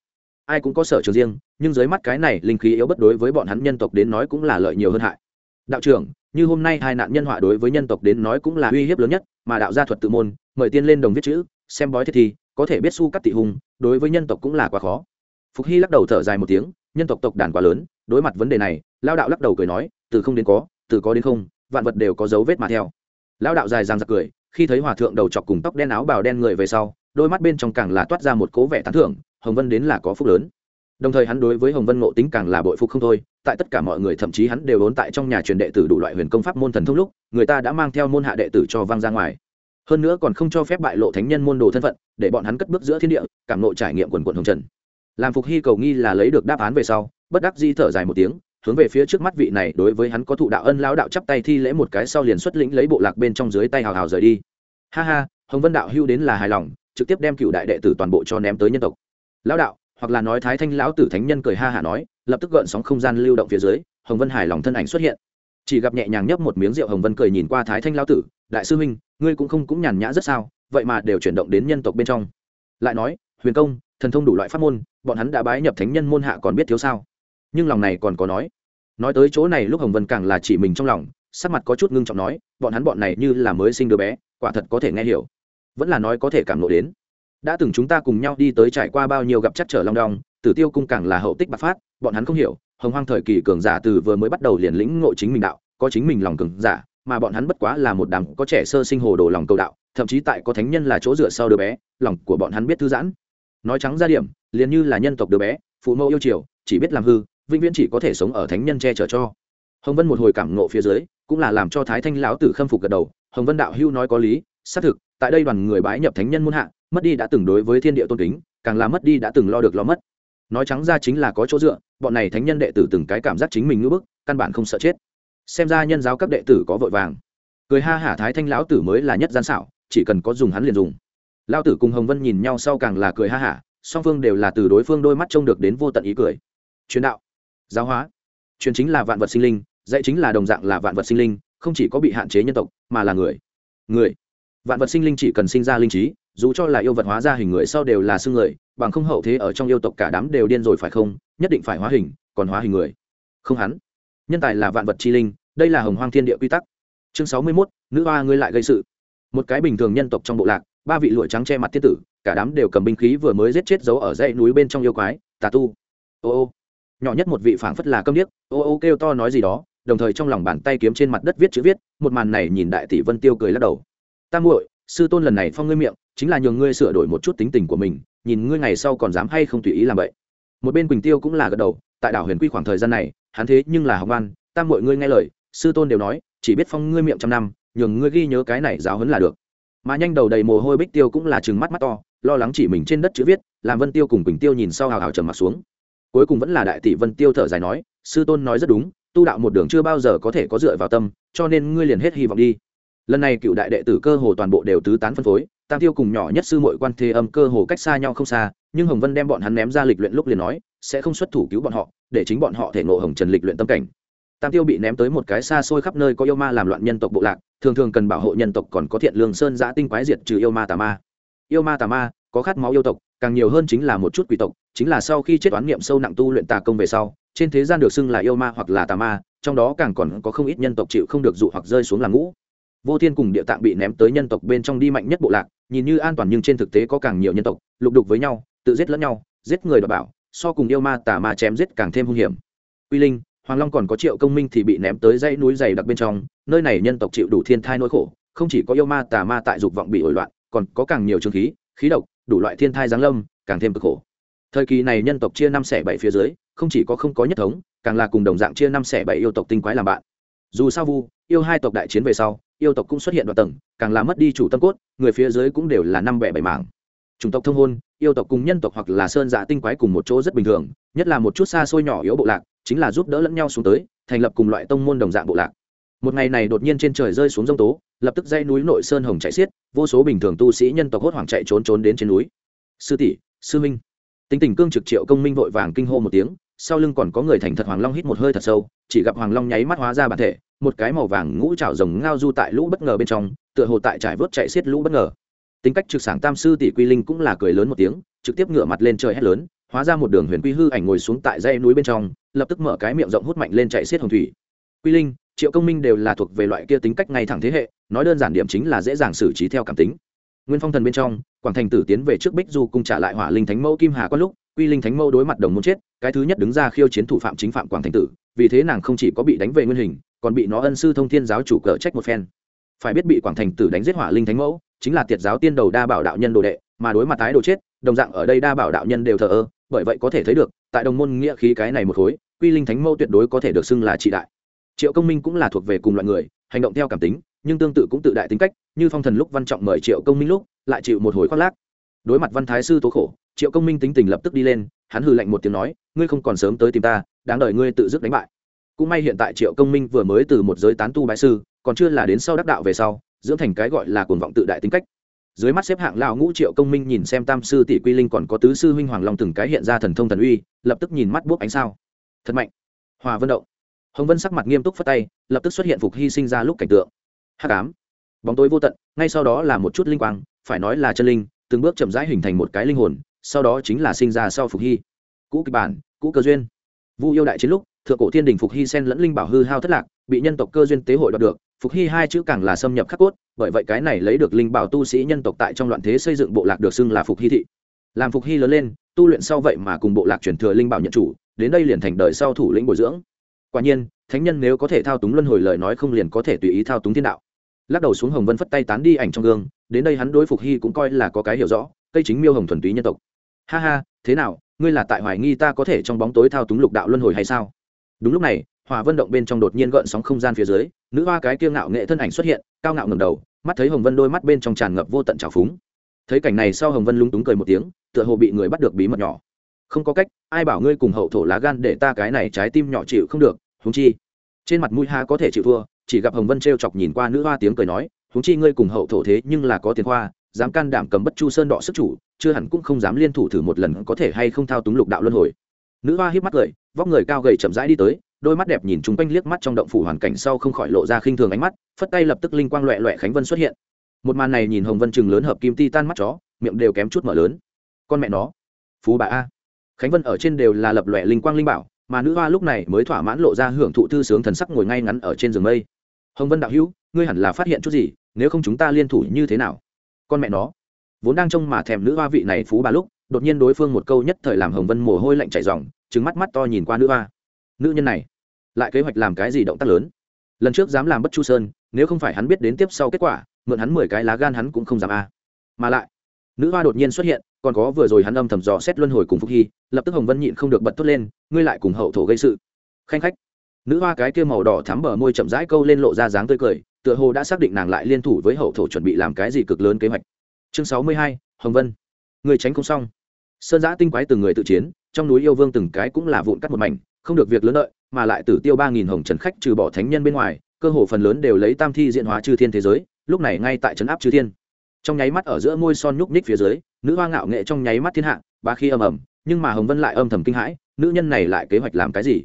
Ai cũng có sở trường riêng, nhưng dưới mắt cái này linh khí yếu bất đối với bọn hắn nhân tộc đến nói cũng là lợi nhiều hơn hại. Đạo trưởng, như hôm nay hai nạn nhân họa đối với nhân tộc đến nói cũng là uy hiếp lớn nhất, mà đạo gia thuật tự môn, mời tiên lên đồng viết chữ, xem bói thiết thì, có thể biết su cắt tị hùng, đối với nhân tộc cũng là quá khó. Phục hy lắc đầu thở dài một tiếng, nhân tộc tộc đàn quá lớn, đối mặt vấn đề này lao đạo lắc đầu cười nói, từ không đến có, từ có đến không, vạn vật đều có dấu vết mà theo. Lao đạo dài dàng giặc cười, khi thấy hòa thượng đầu chọc cùng tóc đen áo bào đen người về sau, đôi mắt bên trong càng là toát ra một cố vẻ tán thưởng, hồng vân đến là có phúc lớn. Đồng thời hắn đối với hồng vân ngộ tính càng là bội phục không thôi, tại tất cả mọi người thậm chí hắn đều ốn tại trong nhà truyền đệ tử đủ loại huyền công pháp môn thần thông lúc, người ta đã mang theo môn hạ đệ tử cho vang ra ngoài. Hơn nữa còn không cho phép bại lộ thánh nhân môn đồ thân phận, để bọn hắn cất bước giữa thiên địa, cảm nộ trải nghiệm quần quận hồng trần. Làm phục hy cầu nghi là lấy được đáp án về sau, bất đắc di thở dài một tiếng hướng về phía trước mắt vị này, đối với hắn có thụ đạo ân lão đạo chắp tay thi lễ một cái sau liền xuất lĩnh lấy bộ lạc bên trong dưới tay hào hào rời đi. Ha ha, hồng vân đạo hưu đến là hài lòng, trực tiếp đem cựu đại đệ tử toàn bộ cho ném tới nhân tộc. Lão đạo, hoặc là nói thái thanh lão tử thánh nhân cười ha hả nói, lập tức gợn sóng không gian lưu động phía dưới, hồng vân hài lòng thân ảnh xuất hiện. Chỉ gặp nhẹ nhàng nhấp một miếng rượu hồng vân cười nhìn qua thái thanh lão tử, đại sư huynh, ngươi cũng không cũng nhàn nhã rất sao, vậy mà đều chuyển động đến nhân tộc bên trong. Lại nói, huyền công, thần thông đủ loại pháp môn, bọn hắn đã bái nhập thánh nhân môn hạ còn biết thiếu sao? Nhưng lòng này còn có nói. Nói tới chỗ này lúc hồng vân càng là chỉ mình trong lòng, sắc mặt có chút ngưng trọng nói, bọn hắn bọn này như là mới sinh đứa bé, quả thật có thể nghe hiểu. Vẫn là nói có thể cảm lộ đến. Đã từng chúng ta cùng nhau đi tới trải qua bao nhiêu gặp chắc trở long đong, tử tiêu cung càng là hậu tích bạc phát, bọn hắn không hiểu, hồng hoang thời kỳ cường giả từ vừa mới bắt đầu liền lĩnh ngộ chính mình đạo, có chính mình lòng cường giả, mà bọn hắn bất quá là một đám có trẻ sơ sinh hồ đồ lòng cầu đạo, thậm chí tại có thánh nhân là chỗ dựa sau đứa bé, lòng của bọn hắn biết thư giãn. Nói trắng ra điểm, liền như là nhân tộc đứa bé, phụ mẫu yêu chiều, chỉ biết làm hư vĩnh viễn chỉ có thể sống ở thánh nhân che chở cho. Hồng vân một hồi cảm ngộ phía dưới, cũng là làm cho thái thanh lão tử khâm phục gật đầu. Hồng vân đạo hưu nói có lý, xác thực, tại đây đoàn người bái nhập thánh nhân muôn hạ, mất đi đã từng đối với thiên địa tôn kính, càng là mất đi đã từng lo được lo mất. Nói trắng ra chính là có chỗ dựa, bọn này thánh nhân đệ tử từng cái cảm giác chính mình ngưỡng bức, căn bản không sợ chết. Xem ra nhân giáo các đệ tử có vội vàng. Cười ha hả thái thanh lão tử mới là nhất gian xảo, chỉ cần có dùng hắn liền dùng. Lão tử cùng hồng vân nhìn nhau sau càng là cười ha hả, song phương đều là từ đối phương đôi mắt trông được đến vô tận ý cười. Truyền đạo giáo hóa. Truyền chính là vạn vật sinh linh, dạy chính là đồng dạng là vạn vật sinh linh, không chỉ có bị hạn chế nhân tộc, mà là người. Người. Vạn vật sinh linh chỉ cần sinh ra linh trí, dù cho là yêu vật hóa ra hình người sau đều là xương người, bằng không hậu thế ở trong yêu tộc cả đám đều điên rồi phải không? Nhất định phải hóa hình, còn hóa hình người. Không hắn. Nhân tài là vạn vật chi linh, đây là hồng hoang thiên địa quy tắc. Chương sáu mươi mốt, nữ hoa ngươi lại gây sự. Một cái bình thường nhân tộc trong bộ lạc, ba vị lụa trắng che mặt thiết tử, cả đám đều cầm binh khí vừa mới giết chết giấu ở dãy núi bên trong yêu quái, tà tu. Ô ô nhỏ nhất một vị phảng phất là câm điếc, ô ô kêu to nói gì đó, đồng thời trong lòng bàn tay kiếm trên mặt đất viết chữ viết, một màn này nhìn đại tỷ vân tiêu cười lắc đầu. Tam muội, sư tôn lần này phong ngươi miệng, chính là nhường ngươi sửa đổi một chút tính tình của mình, nhìn ngươi ngày sau còn dám hay không tùy ý làm vậy. Một bên quỳnh tiêu cũng là gật đầu, tại đảo huyền quy khoảng thời gian này, hắn thế nhưng là học ngoan tam muội ngươi nghe lời, sư tôn đều nói, chỉ biết phong ngươi miệng trăm năm, nhường ngươi ghi nhớ cái này giáo huấn là được. Mà nhanh đầu đầy mồ hôi bích tiêu cũng là chừng mắt mắt to, lo lắng chỉ mình trên đất chữ viết, làm vân tiêu cùng quỳnh tiêu nhìn sau hào hào trầm mặt xuống cuối cùng vẫn là đại tỷ vân tiêu thở dài nói, sư tôn nói rất đúng, tu đạo một đường chưa bao giờ có thể có dựa vào tâm, cho nên ngươi liền hết hy vọng đi. Lần này cựu đại đệ tử cơ hồ toàn bộ đều tứ tán phân phối, tam tiêu cùng nhỏ nhất sư mội quan thế âm cơ hồ cách xa nhau không xa, nhưng hồng vân đem bọn hắn ném ra lịch luyện lúc liền nói, sẽ không xuất thủ cứu bọn họ, để chính bọn họ thể ngộ hồng trần lịch luyện tâm cảnh. Tam tiêu bị ném tới một cái xa xôi khắp nơi có yêu ma làm loạn nhân tộc bộ lạc, thường thường cần bảo hộ nhân tộc còn có thiện lương sơn giã tinh quái diệt trừ yêu ma tà ma. Yêu ma tà ma có khát máu yêu tộc càng nhiều hơn chính là một chút quỷ tộc, chính là sau khi chết toán niệm sâu nặng tu luyện tà công về sau, trên thế gian được xưng là yêu ma hoặc là tà ma, trong đó càng còn có không ít nhân tộc chịu không được dụ hoặc rơi xuống làm ngũ. Vô thiên cùng địa tạng bị ném tới nhân tộc bên trong đi mạnh nhất bộ lạc, nhìn như an toàn nhưng trên thực tế có càng nhiều nhân tộc, lục đục với nhau, tự giết lẫn nhau, giết người đ bảo, so cùng yêu ma tà ma chém giết càng thêm hung hiểm. Quy linh, hoàng long còn có triệu công minh thì bị ném tới dãy núi dày đặc bên trong, nơi này nhân tộc chịu đủ thiên thai nỗi khổ, không chỉ có yêu ma tà ma tại dục vọng bị ổi loạn, còn có càng nhiều trường khí khí độc đủ loại thiên thai giáng lâm, càng thêm cực khổ. Thời kỳ này nhân tộc chia năm xẻ bảy phía dưới, không chỉ có không có nhất thống, càng là cùng đồng dạng chia năm xẻ bảy yêu tộc tinh quái làm bạn. Dù sao vu, yêu hai tộc đại chiến về sau, yêu tộc cũng xuất hiện đoạn tầng, càng là mất đi chủ tâm cốt, người phía dưới cũng đều là năm bẻ bảy mảng. Chủng tộc thông hôn, yêu tộc cùng nhân tộc hoặc là sơn giả tinh quái cùng một chỗ rất bình thường, nhất là một chút xa xôi nhỏ yếu bộ lạc, chính là giúp đỡ lẫn nhau xuống tới, thành lập cùng loại tông môn đồng dạng bộ lạc. Một ngày này đột nhiên trên trời rơi xuống rông tố lập tức dây núi nội sơn hồng chạy xiết, vô số bình thường tu sĩ nhân tộc hốt hoảng chạy trốn trốn đến trên núi. Sư tỷ, sư minh. Tính tình cương trực triệu công minh vội vàng kinh hô một tiếng, sau lưng còn có người thành thật hoàng long hít một hơi thật sâu, chỉ gặp hoàng long nháy mắt hóa ra bản thể, một cái màu vàng ngũ trào rồng ngao du tại lũ bất ngờ bên trong, tựa hồ tại trải vớt chạy xiết lũ bất ngờ. Tính cách trực sảng tam sư tỷ quy linh cũng là cười lớn một tiếng, trực tiếp ngửa mặt lên trời hét lớn, hóa ra một đường huyền quy hư ảnh ngồi xuống tại dây núi bên trong, lập tức mở cái miệng rộng hút mạnh lên chạy xiết hồng thủy. Quy linh triệu công minh đều là thuộc về loại kia tính cách ngay thẳng thế hệ, nói đơn giản điểm chính là dễ dàng xử trí theo cảm tính. Nguyên phong thần bên trong, quảng thành tử tiến về trước bích du cung trả lại hỏa linh thánh mẫu kim hà có lúc, quy linh thánh mẫu đối mặt đồng muốn chết, cái thứ nhất đứng ra khiêu chiến thủ phạm chính phạm quảng thành tử, vì thế nàng không chỉ có bị đánh về nguyên hình, còn bị nó ân sư thông thiên giáo chủ cờ trách một phen. Phải biết bị quảng thành tử đánh giết hỏa linh thánh mẫu, chính là tiệt giáo tiên đầu đa bảo đạo nhân đồ đệ, mà đối mặt tái đồ chết, đồng dạng ở đây đa bảo đạo nhân đều thờ ơ, bởi vậy có thể thấy được, tại đồng môn nghĩa khí cái này một khối, quy linh thánh mẫu tuyệt đối có thể được xưng là trị đại triệu công minh cũng là thuộc về cùng loại người, hành động theo cảm tính, nhưng tương tự cũng tự đại tính cách, như phong thần lúc văn trọng mời triệu công minh lúc, lại chịu một hồi khoác lác. Đối mặt văn thái sư tố khổ, triệu công minh tính tình lập tức đi lên, hắn hư lạnh một tiếng nói, ngươi không còn sớm tới tìm ta, đáng đợi ngươi tự dứt đánh bại. Cũng may hiện tại triệu công minh vừa mới từ một giới tán tu bái sư, còn chưa là đến sau đắc đạo về sau, dưỡng thành cái gọi là cuồng vọng tự đại tính cách. Dưới mắt xếp hạng lao ngũ triệu công minh nhìn xem tam sư tỷ quy linh còn có tứ sư huynh hoàng long từng cái hiện ra thần thông thần uy, lập tức nhìn mắt buốc ánh sao. Thật mạnh. Hòa vân động hồng vân sắc mặt nghiêm túc phất tay, lập tức xuất hiện phục hy sinh ra lúc cảnh tượng. Hắc ám. Bóng tối vô tận, ngay sau đó là một chút linh quang, phải nói là chân linh, từng bước chậm rãi hình thành một cái linh hồn, sau đó chính là sinh ra sau phục hy. Cũ kịch bản, cũ cơ duyên. Vu yêu đại chiến lúc, thượng cổ thiên đình phục hy sen lẫn linh bảo hư hao thất lạc, bị nhân tộc cơ duyên tế hội đoạt được, phục hy hai chữ càng là xâm nhập khắc cốt, bởi vậy cái này lấy được linh bảo tu sĩ nhân tộc tại trong loạn thế xây dựng bộ lạc được xưng là phục hy thị. Làm phục hy lớn lên, tu luyện sau vậy mà cùng bộ lạc chuyển thừa linh bảo nhận chủ, đến đây liền thành đời sau thủ lĩnh bồi dưỡng quả nhiên, thánh nhân nếu có thể thao túng luân hồi lời nói không liền có thể tùy ý thao túng thiên đạo. Lắc đầu xuống hồng vân phất tay tán đi ảnh trong gương, đến đây hắn đối phục hy cũng coi là có cái hiểu rõ, cây chính miêu hồng thuần túy nhân tộc. Ha ha, thế nào, ngươi là tại hoài nghi ta có thể trong bóng tối thao túng lục đạo luân hồi hay sao? Đúng lúc này hòa vân động bên trong đột nhiên gợn sóng không gian phía dưới, nữ hoa cái kiêng ngạo nghệ thân ảnh xuất hiện, cao ngạo ngầm đầu, mắt thấy hồng vân đôi mắt bên trong tràn ngập vô tận trào phúng. Thấy cảnh này sau hồng vân lúng túng cười một tiếng, tựa hồ bị người bắt được bí mật nhỏ không có cách ai bảo ngươi cùng hậu thổ lá gan để ta cái này trái tim nhỏ chịu không được húng chi. Trên mặt mũi ha có thể chịu thua chỉ gặp hồng vân t chọc nhìn qua nữ hoa tiếng cười nói húng chi ngươi cùng hậu thổ thế nhưng là có tiền hoa, dám can đảm cầm bất chu sơn đỏ sức chủ chưa hẳn cũng không dám liên thủ thử một lần có thể hay không thao túng lục đạo luân hồi. Nữ hoa hiếp mắt cười vóc người cao gầy chậm rãi đi tới đôi mắt đẹp nhìn chung quanh liếc mắt trong động phủ hoàn cảnh sau không khỏi lộ ra khinh thường ánh mắt phất tay lập tức linh quang loẹ loẹ khánh vân xuất hiện. Một màn này nhìn hồng vân chừng lớn hợp kim ti tan mắt chó miệng đều kém chút mở lớn. Con mẹ nó. Phú bà a khánh vân ở trên đều là lập lòe linh quang linh bảo, mà nữ hoa lúc này mới thỏa mãn lộ ra hưởng thụ thư sướng thần sắc ngồi ngay ngắn ở trên giường mây. Hồng vân đạo hữu, ngươi hẳn là phát hiện chút gì, nếu không chúng ta liên thủ như thế nào? Con mẹ nó. Vốn đang trông mà thèm nữ hoa vị này phú bà lúc, đột nhiên đối phương một câu nhất thời làm hồng vân mồ hôi lạnh chảy dòng trứng mắt mắt to nhìn qua nữ hoa. Nữ nhân này, lại kế hoạch làm cái gì động tác lớn? Lần trước dám làm bất chu sơn, nếu không phải hắn biết đến tiếp sau kết quả, mượn hắn mười cái lá gan hắn cũng không dám a. Mà lại nữ hoa đột nhiên xuất hiện, còn có vừa rồi hắn âm thầm dò xét luân hồi cùng phúc hy, lập tức hồng vân nhịn không được bật thốt lên, ngươi lại cùng hậu thổ gây sự. Khanh khách. Nữ hoa cái kia màu đỏ thắm bờ môi chậm rãi câu lên lộ ra dáng tươi cười, tựa hồ đã xác định nàng lại liên thủ với hậu thổ chuẩn bị làm cái gì cực lớn kế hoạch. Chương sáu mươi hai, hồng vân. Người tránh không xong. Sơn giã tinh quái từng người tự chiến, trong núi yêu vương từng cái cũng là vụn cắt một mảnh, không được việc lớn lợi mà lại tử tiêu ba nghìn hồng trần khách trừ bỏ thánh nhân bên ngoài, cơ hồ phần lớn đều lấy tam thi diện hóa chư thiên thế giới, lúc này ngay tại trấn áp chư thiên trong nháy mắt ở giữa môi son nhúc nhích phía dưới, nữ hoa ngạo nghệ trong nháy mắt thiên hạ ba khi âm ầm, nhưng mà hồng vân lại âm thầm kinh hãi, nữ nhân này lại kế hoạch làm cái gì?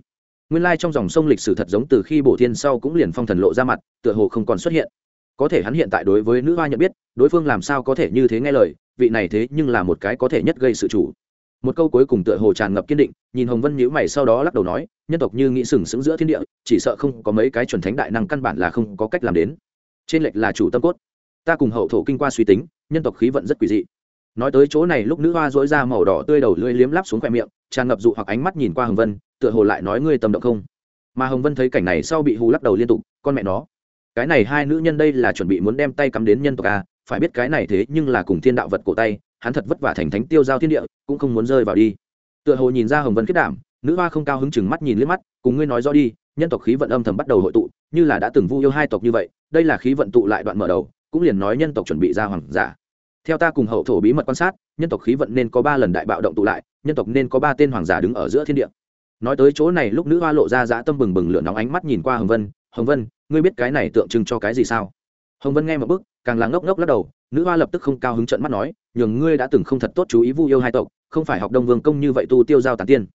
Nguyên lai trong dòng sông lịch sử thật giống từ khi bổ thiên sau cũng liền phong thần lộ ra mặt, tựa hồ không còn xuất hiện. Có thể hắn hiện tại đối với nữ hoa nhận biết, đối phương làm sao có thể như thế nghe lời, vị này thế nhưng là một cái có thể nhất gây sự chủ. Một câu cuối cùng tựa hồ tràn ngập kiên định, nhìn hồng vân nhíu mày sau đó lắc đầu nói, nhân tộc như nghĩ sừng sững giữa thiên địa, chỉ sợ không có mấy cái chuẩn thánh đại năng căn bản là không có cách làm đến. Trên lệch là chủ tâm cốt ta cùng hậu thổ kinh qua suy tính, nhân tộc khí vận rất quỷ dị. Nói tới chỗ này lúc nữ hoa dối ra màu đỏ tươi đầu lưỡi liếm láp xuống khoe miệng, tràn ngập dụ hoặc ánh mắt nhìn qua hồng vân, tựa hồ lại nói ngươi tâm động không? Mà hồng vân thấy cảnh này sau bị hù lắc đầu liên tục, con mẹ nó, cái này hai nữ nhân đây là chuẩn bị muốn đem tay cắm đến nhân tộc a phải biết cái này thế nhưng là cùng thiên đạo vật cổ tay, hắn thật vất vả thành thánh tiêu giao thiên địa, cũng không muốn rơi vào đi. Tựa hồ nhìn ra hồng vân kết đảm, nữ hoa không cao hứng chừng mắt nhìn liếc mắt, cùng ngươi nói rõ đi, nhân tộc khí vận âm thầm bắt đầu hội tụ, như là đã từng vu yêu hai tộc như vậy, đây là khí vận tụ lại đoạn mở đầu cũng liền nói nhân tộc chuẩn bị ra hoàng giả. Theo ta cùng hậu thổ bí mật quan sát, nhân tộc khí vận nên có ba lần đại bạo động tụ lại, nhân tộc nên có ba tên hoàng giả đứng ở giữa thiên địa. Nói tới chỗ này lúc nữ hoa lộ ra dã tâm bừng bừng lửa nóng ánh mắt nhìn qua hồng vân hồng vân, ngươi biết cái này tượng trưng cho cái gì sao? Hồng vân nghe một bức càng là ngốc ngốc lắc đầu, nữ hoa lập tức không cao hứng trận mắt nói, nhường ngươi đã từng không thật tốt chú ý vu yêu hai tộc, không phải học đông vương công như vậy tu tiêu giao tán tiên.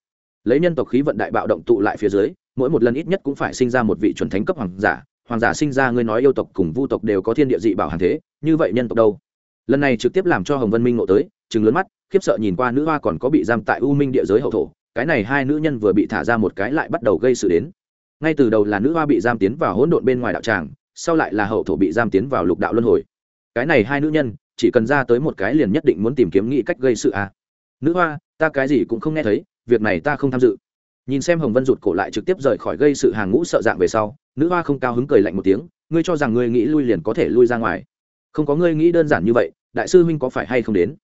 Lấy nhân tộc khí vận đại bạo động tụ lại phía dưới, mỗi một lần ít nhất cũng phải sinh ra một vị chuẩn thánh cấp hoàng giả hoàng giả sinh ra ngươi nói yêu tộc cùng vu tộc đều có thiên địa dị bảo hàng thế, như vậy nhân tộc đâu? Lần này trực tiếp làm cho hồng vân minh ngộ tới chừng lớn mắt, khiếp sợ nhìn qua nữ hoa còn có bị giam tại u minh địa giới hậu thổ, cái này hai nữ nhân vừa bị thả ra một cái lại bắt đầu gây sự đến. Ngay từ đầu là nữ hoa bị giam tiến vào hỗn độn bên ngoài đạo tràng, sau lại là hậu thổ bị giam tiến vào lục đạo luân hồi. Cái này hai nữ nhân, chỉ cần ra tới một cái liền nhất định muốn tìm kiếm nghĩ cách gây sự à. nữ hoa, ta cái gì cũng không nghe thấy, việc này ta không tham dự nhìn xem hồng vân rụt cổ lại trực tiếp rời khỏi gây sự hàng ngũ sợ dạng về sau, nữ hoa không cao hứng cười lạnh một tiếng, ngươi cho rằng ngươi nghĩ lui liền có thể lui ra ngoài. Không có ngươi nghĩ đơn giản như vậy, đại sư huynh có phải hay không đến?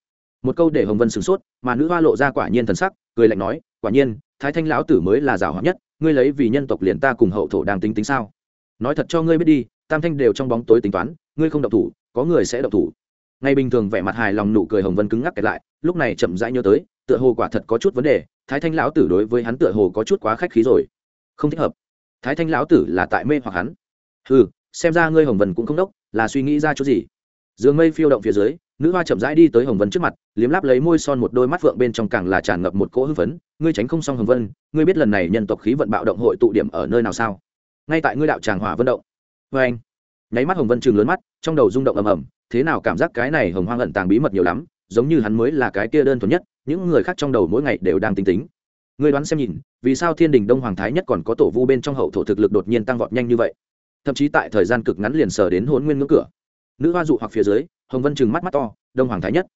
Một câu để hồng vân sửng sốt, mà nữ hoa lộ ra quả nhiên thần sắc, cười lạnh nói, quả nhiên, thái thanh lão tử mới là giảo hoạt nhất, ngươi lấy vì nhân tộc liền ta cùng hậu thổ đang tính tính sao? Nói thật cho ngươi biết đi, tam thanh đều trong bóng tối tính toán, ngươi không độc thủ, có người sẽ độc thủ. Ngày bình thường vẻ mặt hài lòng nụ cười hồng vân cứng ngắc kẹt lại, lúc này chậm rãi nhớ tới, tựa hồ quả thật có chút vấn đề thái thanh lão tử đối với hắn tựa hồ có chút quá khách khí rồi. Không thích hợp. Thái thanh lão tử là tại mê hoặc hắn. Ừ xem ra ngươi hồng vân cũng không đốc, là suy nghĩ ra chỗ gì? Dương mây phiêu động phía dưới, nữ hoa chậm rãi đi tới hồng vân trước mặt, liếm láp lấy môi son một đôi mắt phượng bên trong càng là tràn ngập một cỗ hưng phấn. Ngươi tránh không xong hồng vân, ngươi biết lần này nhân tộc khí vận bạo động hội tụ điểm ở nơi nào sao? Ngay tại ngươi đạo tràng hỏa vân động. Vê anh. Nháy mắt hồng vân chừng lớn mắt, trong đầu rung động ầm ầm, thế nào cảm giác cái này hồng hoang ẩn tàng bí mật nhiều lắm, giống như hắn mới là cái kia đơn thuần nhất những người khác trong đầu mỗi ngày đều đang tính tính. Ngươi đoán xem nhìn, vì sao thiên đình đông hoàng thái nhất còn có tổ vu bên trong hậu thổ thực lực đột nhiên tăng vọt nhanh như vậy? Thậm chí tại thời gian cực ngắn liền sờ đến hôn nguyên ngưỡng cửa. Nữ hoa dụ hoặc phía dưới, hồng vân chừng mắt mắt to, đông hoàng thái nhất.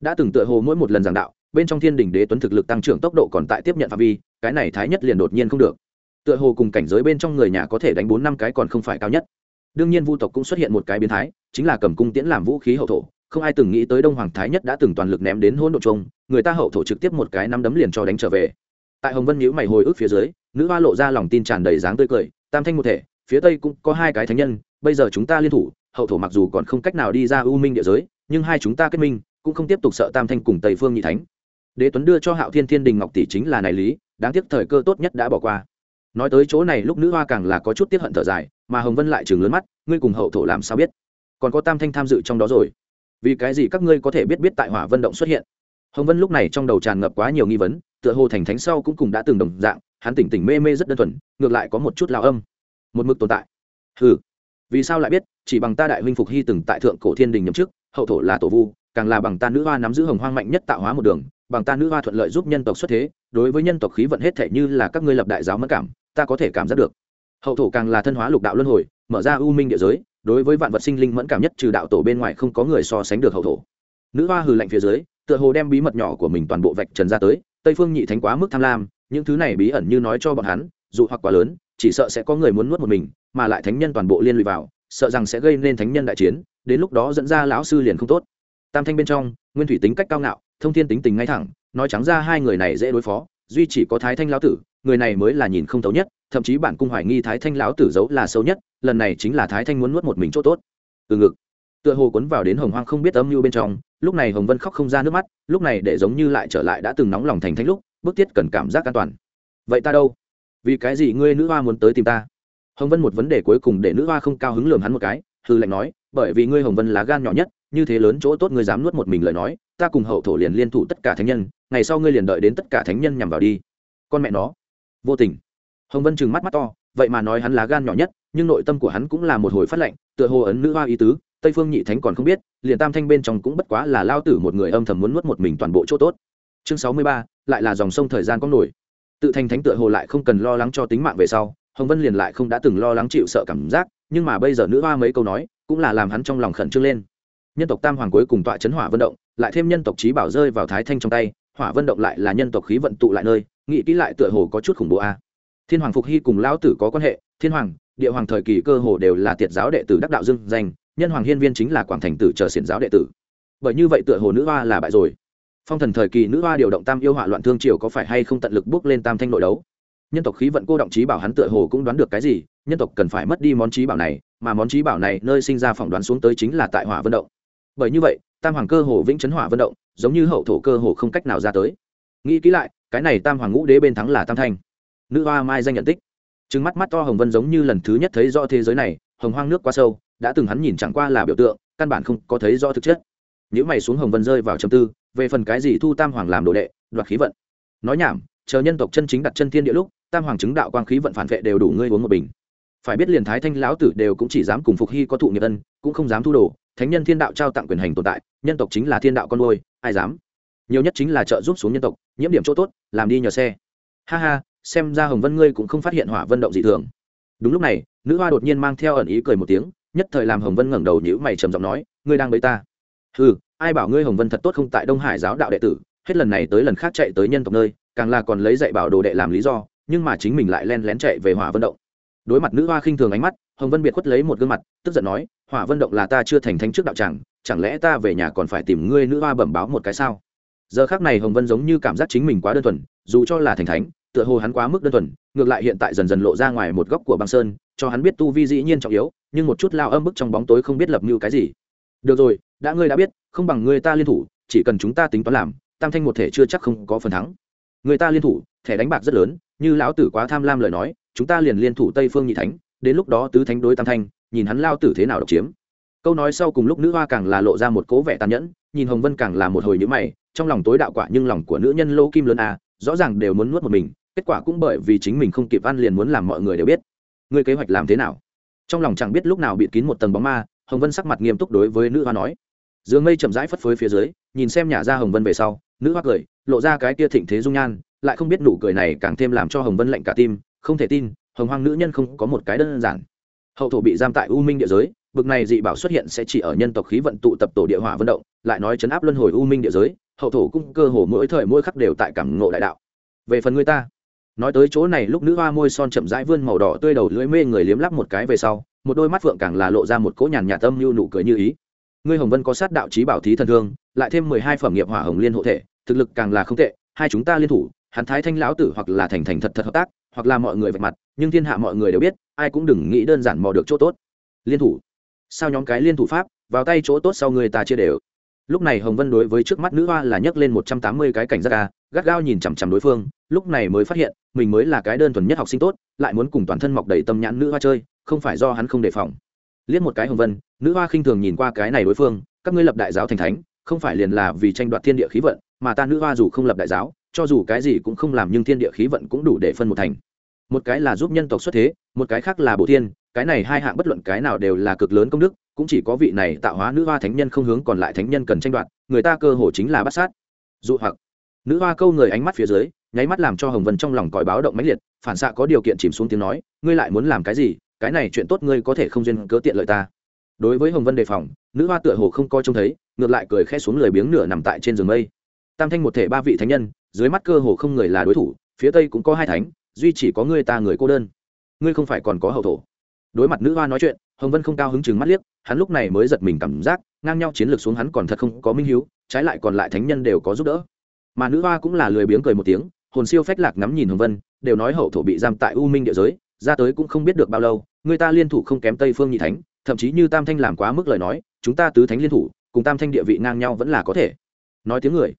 Đã từng tựa hồ mỗi một lần giảng đạo, bên trong thiên đình đế tuấn thực lực tăng trưởng tốc độ còn tại tiếp nhận phạm vi, cái này thái nhất liền đột nhiên không được. Tựa hồ cùng cảnh giới bên trong người nhà có thể đánh bốn năm cái còn không phải cao nhất. Đương nhiên vu tộc cũng xuất hiện một cái biến thái, chính là cầm cung tiễn làm vũ khí hậu thổ không ai từng nghĩ tới đông hoàng thái nhất đã từng toàn lực ném đến hỗn độ trông người ta hậu thổ trực tiếp một cái nắm đấm liền cho đánh trở về. Tại hồng vân nhữ mày hồi ức phía dưới, nữ hoa lộ ra lòng tin tràn đầy dáng tươi cười, tam thanh một thể, phía tây cũng có hai cái thánh nhân, bây giờ chúng ta liên thủ, hậu thổ mặc dù còn không cách nào đi ra u minh địa giới, nhưng hai chúng ta kết minh, cũng không tiếp tục sợ tam thanh cùng tây phương nhị thánh. Đế tuấn đưa cho hạo thiên thiên đình ngọc tỷ chính là này lý, đáng tiếc thời cơ tốt nhất đã bỏ qua. Nói tới chỗ này lúc nữ hoa càng là có chút tiếp hận thở dài, mà hồng vân lại chừng lớn mắt, ngươi cùng hậu thổ làm sao biết? Còn có tam thanh tham dự trong đó rồi vì cái gì các ngươi có thể biết biết tại hỏa vân động xuất hiện? Hồng vân lúc này trong đầu tràn ngập quá nhiều nghi vấn, tựa hồ thành thánh sau cũng cùng đã từng đồng dạng, hắn tỉnh tỉnh mê mê rất đơn thuần, ngược lại có một chút lao âm. Một mực tồn tại. Ừ vì sao lại biết, chỉ bằng ta đại huynh phục hy từng tại thượng cổ thiên đình nhậm chức, hậu thổ là tổ vu, càng là bằng ta nữ hoa nắm giữ hồng hoang mạnh nhất tạo hóa một đường, bằng ta nữ hoa thuận lợi giúp nhân tộc xuất thế, đối với nhân tộc khí vận hết thể như là các ngươi lập đại giáo mất cảm, ta có thể cảm giác được. Hậu thổ càng là thân hóa lục đạo luân hồi, mở ra u minh địa giới đối với vạn vật sinh linh mẫn cảm nhất trừ đạo tổ bên ngoài không có người so sánh được hậu thổ. Nữ hoa hừ lạnh phía dưới, tựa hồ đem bí mật nhỏ của mình toàn bộ vạch trần ra tới, tây phương nhị thánh quá mức tham lam, những thứ này bí ẩn như nói cho bọn hắn, dù hoặc quá lớn, chỉ sợ sẽ có người muốn nuốt một mình, mà lại thánh nhân toàn bộ liên lụy vào, sợ rằng sẽ gây nên thánh nhân đại chiến, đến lúc đó dẫn ra lão sư liền không tốt. Tam thanh bên trong, nguyên thủy tính cách cao ngạo, thông thiên tính tình ngay thẳng, nói trắng ra hai người này dễ đối phó, duy chỉ có thái thanh lão tử, người này mới là nhìn không thấu nhất, thậm chí bản cung hoài nghi thái thanh lão tử giấu là xấu nhất lần này chính là thái thanh muốn nuốt một mình chỗ tốt. Từ ngực, tựa hồ cuốn vào đến hồng hoang không biết âm mưu bên trong, lúc này hồng vân khóc không ra nước mắt, lúc này để giống như lại trở lại đã từng nóng lòng thành thánh lúc, bức thiết cần cảm giác an toàn. Vậy ta đâu? Vì cái gì ngươi nữ hoa muốn tới tìm ta? Hồng vân một vấn đề cuối cùng để nữ hoa không cao hứng lường hắn một cái, hư lệnh nói, bởi vì ngươi hồng vân là gan nhỏ nhất, như thế lớn chỗ tốt ngươi dám nuốt một mình lời nói, ta cùng hậu thổ liền liên thủ tất cả thánh nhân, ngày sau ngươi liền đợi đến tất cả thánh nhân nhằm vào đi. Con mẹ nó. Vô tình. Hồng vân trừng mắt mắt to, vậy mà nói hắn là gan nhỏ nhất nhưng nội tâm của hắn cũng là một hồi phát lệnh, tựa hồ ấn nữ hoa ý tứ, tây phương nhị thánh còn không biết, liền tam thanh bên trong cũng bất quá là lao tử một người âm thầm muốn nuốt một mình toàn bộ chỗ tốt. Chương sáu mươi ba, lại là dòng sông thời gian có nổi. Tự thành thánh tựa hồ lại không cần lo lắng cho tính mạng về sau, hồng vân liền lại không đã từng lo lắng chịu sợ cảm giác, nhưng mà bây giờ nữ hoa mấy câu nói, cũng là làm hắn trong lòng khẩn trương lên. Nhân tộc tam hoàng cuối cùng tọa chấn hỏa vận động, lại thêm nhân tộc trí bảo rơi vào thái thanh trong tay, hỏa vận động lại là nhân tộc khí vận tụ lại nơi, nghĩ kỹ lại tựa hồ có chút khủng bố a. Thiên hoàng phục hy cùng lão tử có quan hệ, thiên hoàng địa hoàng thời kỳ cơ hồ đều là tiệt giáo đệ tử đắc đạo dương danh, nhân hoàng hiên viên chính là quảng thành tử chờ xiển giáo đệ tử. Bởi như vậy tựa hồ nữ hoa là bại rồi. Phong thần thời kỳ nữ hoa điều động tam yêu hỏa loạn thương triều có phải hay không tận lực bước lên tam thanh nội đấu? Nhân tộc khí vận cô động trí bảo hắn tựa hồ cũng đoán được cái gì, nhân tộc cần phải mất đi món trí bảo này, mà món trí bảo này nơi sinh ra phỏng đoán xuống tới chính là tại hỏa vận động. Bởi như vậy, tam hoàng cơ hồ vĩnh chấn hỏa vận động, giống như hậu thổ cơ hồ không cách nào ra tới. Nghĩ kỹ lại, cái này tam hoàng ngũ đế bên thắng là tam thanh. Nữ hoa mai danh nhận tích trừng mắt mắt to hồng vân giống như lần thứ nhất thấy rõ thế giới này, hồng hoang nước quá sâu, đã từng hắn nhìn chẳng qua là biểu tượng, căn bản không có thấy rõ thực chất. Những mày xuống hồng vân rơi vào trầm tư, về phần cái gì thu tam hoàng làm đồ đệ, đoạt khí vận. Nói nhảm, chờ nhân tộc chân chính đặt chân thiên địa lúc, tam hoàng chứng đạo quang khí vận phản vệ đều đủ ngươi uống một bình. Phải biết liền thái thanh lão tử đều cũng chỉ dám cùng phục hy có thụ nghiệp ân, cũng không dám thu đồ, thánh nhân thiên đạo trao tặng quyền hành tồn tại, nhân tộc chính là thiên đạo con nuôi, ai dám? Nhiều nhất chính là trợ giúp xuống nhân tộc, nhiễm điểm chỗ tốt, làm đi nhờ xe. Ha ha xem ra hồng vân ngươi cũng không phát hiện hỏa vân động dị thường. Đúng lúc này, nữ hoa đột nhiên mang theo ẩn ý cười một tiếng, nhất thời làm hồng vân ngẩng đầu nhữ mày trầm giọng nói, ngươi đang bấy ta? Ừ ai bảo ngươi hồng vân thật tốt không tại đông hải giáo đạo đệ tử, hết lần này tới lần khác chạy tới nhân tộc nơi, càng là còn lấy dạy bảo đồ đệ làm lý do, nhưng mà chính mình lại len lén chạy về hỏa vân động. Đối mặt nữ hoa khinh thường ánh mắt, hồng vân biệt khuất lấy một gương mặt, tức giận nói, hỏa vân động là ta chưa thành thánh trước đạo tràng, chẳng lẽ ta về nhà còn phải tìm ngươi nữ hoa bẩm báo một cái sao? Giờ khác này hồng vân giống như cảm giác chính mình quá đơn thuần, dù cho là thành thánh tựa hồ hắn quá mức đơn thuần ngược lại hiện tại dần dần lộ ra ngoài một góc của băng sơn cho hắn biết tu vi dĩ nhiên trọng yếu nhưng một chút lao âm bức trong bóng tối không biết lập mưu cái gì. Được rồi đã ngươi đã biết không bằng người ta liên thủ chỉ cần chúng ta tính toán làm tam thanh một thể chưa chắc không có phần thắng. Người ta liên thủ thẻ đánh bạc rất lớn như lão tử quá tham lam lời nói chúng ta liền liên thủ tây phương nhị thánh đến lúc đó tứ thánh đối tam thanh nhìn hắn lao tử thế nào độc chiếm. Câu nói sau cùng lúc nữ hoa càng là lộ ra một cố vẻ tàn nhẫn nhìn hồng vân càng là một hồi nhữ mày trong lòng tối đạo quả nhưng lòng của nữ nhân lô kim lớn à, rõ ràng đều muốn nuốt một mình kết quả cũng bởi vì chính mình không kịp ăn liền muốn làm mọi người đều biết. Ngươi kế hoạch làm thế nào? Trong lòng chẳng biết lúc nào bịt kín một tầng bóng ma, hồng vân sắc mặt nghiêm túc đối với nữ hoa nói. Dương mây chậm rãi phất phới phía dưới, nhìn xem nhà ra hồng vân về sau, nữ hoa cười, lộ ra cái kia thịnh thế dung nhan, lại không biết nụ cười này càng thêm làm cho hồng vân lạnh cả tim, không thể tin, hồng hoang nữ nhân không có một cái đơn giản. Hậu thổ bị giam tại u minh địa giới, bực này dị bảo xuất hiện sẽ chỉ ở nhân tộc khí vận tụ tập tổ địa hỏa vận động, lại nói chấn áp luân hồi u minh địa giới, hậu thổ cũng cơ hồ mỗi thời mỗi khắc đều tại cảm ngộ đại đạo. Về phần người ta nói tới chỗ này lúc nữ hoa môi son chậm rãi vươn màu đỏ tươi đầu lưỡi mê người liếm lắp một cái về sau, một đôi mắt phượng càng là lộ ra một cỗ nhàn nhạt tâm như nụ cười như ý. Ngươi hồng vân có sát đạo trí bảo thí thần thương, lại thêm mười hai phẩm nghiệp hỏa hồng liên hộ thể, thực lực càng là không tệ, hai chúng ta liên thủ, hắn thái thanh lão tử hoặc là thành thành thật thật hợp tác, hoặc là mọi người vạch mặt, nhưng thiên hạ mọi người đều biết, ai cũng đừng nghĩ đơn giản mò được chỗ tốt. Liên thủ. Sao nhóm cái liên thủ pháp, vào tay chỗ tốt sau người ta chia đều. Lúc này hồng vân đối với trước mắt nữ hoa là nhấc lên một trăm tám mươi cái cảnh giác ca gắt gao nhìn chằm chằm đối phương, lúc này mới phát hiện, mình mới là cái đơn thuần nhất học sinh tốt, lại muốn cùng toàn thân mọc đầy tâm nhãn nữ hoa chơi, không phải do hắn không đề phòng. Liếc một cái hồng vân, nữ hoa khinh thường nhìn qua cái này đối phương, các ngươi lập đại giáo thành thánh, không phải liền là vì tranh đoạt thiên địa khí vận, mà ta nữ hoa dù không lập đại giáo, cho dù cái gì cũng không làm nhưng thiên địa khí vận cũng đủ để phân một thành. Một cái là giúp nhân tộc xuất thế, một cái khác là bổ thiên, cái này hai hạng bất luận cái nào đều là cực lớn công đức, cũng chỉ có vị này tạo hóa nữ hoa thánh nhân không hướng còn lại thánh nhân cần tranh đoạt, người ta cơ hồ chính là bắt sát. Dụ hoặc nữ hoa câu người ánh mắt phía dưới, nháy mắt làm cho hồng vân trong lòng còi báo động mãnh liệt, phản xạ có điều kiện chìm xuống tiếng nói, ngươi lại muốn làm cái gì? Cái này chuyện tốt ngươi có thể không duyên cớ tiện lợi ta. Đối với hồng vân đề phòng, nữ hoa tựa hồ không coi trông thấy, ngược lại cười khẽ xuống lười biếng nửa nằm tại trên giường mây. Tam thanh một thể ba vị thánh nhân, dưới mắt cơ hồ không người là đối thủ, phía tây cũng có hai thánh, duy chỉ có ngươi ta người cô đơn. Ngươi không phải còn có hậu thổ. Đối mặt nữ hoa nói chuyện, hồng vân không cao hứng chừng mắt liếc, hắn lúc này mới giật mình cảm giác, ngang nhau chiến lược xuống hắn còn thật không có minh hiếu, trái lại còn lại thánh nhân đều có giúp đỡ mà nữ hoa cũng là lười biếng cười một tiếng, hồn siêu phách lạc ngắm nhìn hồng vân, đều nói hậu thổ bị giam tại u minh địa giới, ra tới cũng không biết được bao lâu, người ta liên thủ không kém tây phương nhị thánh, thậm chí như tam thanh làm quá mức lời nói, chúng ta tứ thánh liên thủ, cùng tam thanh địa vị ngang nhau vẫn là có thể. Nói tiếng người.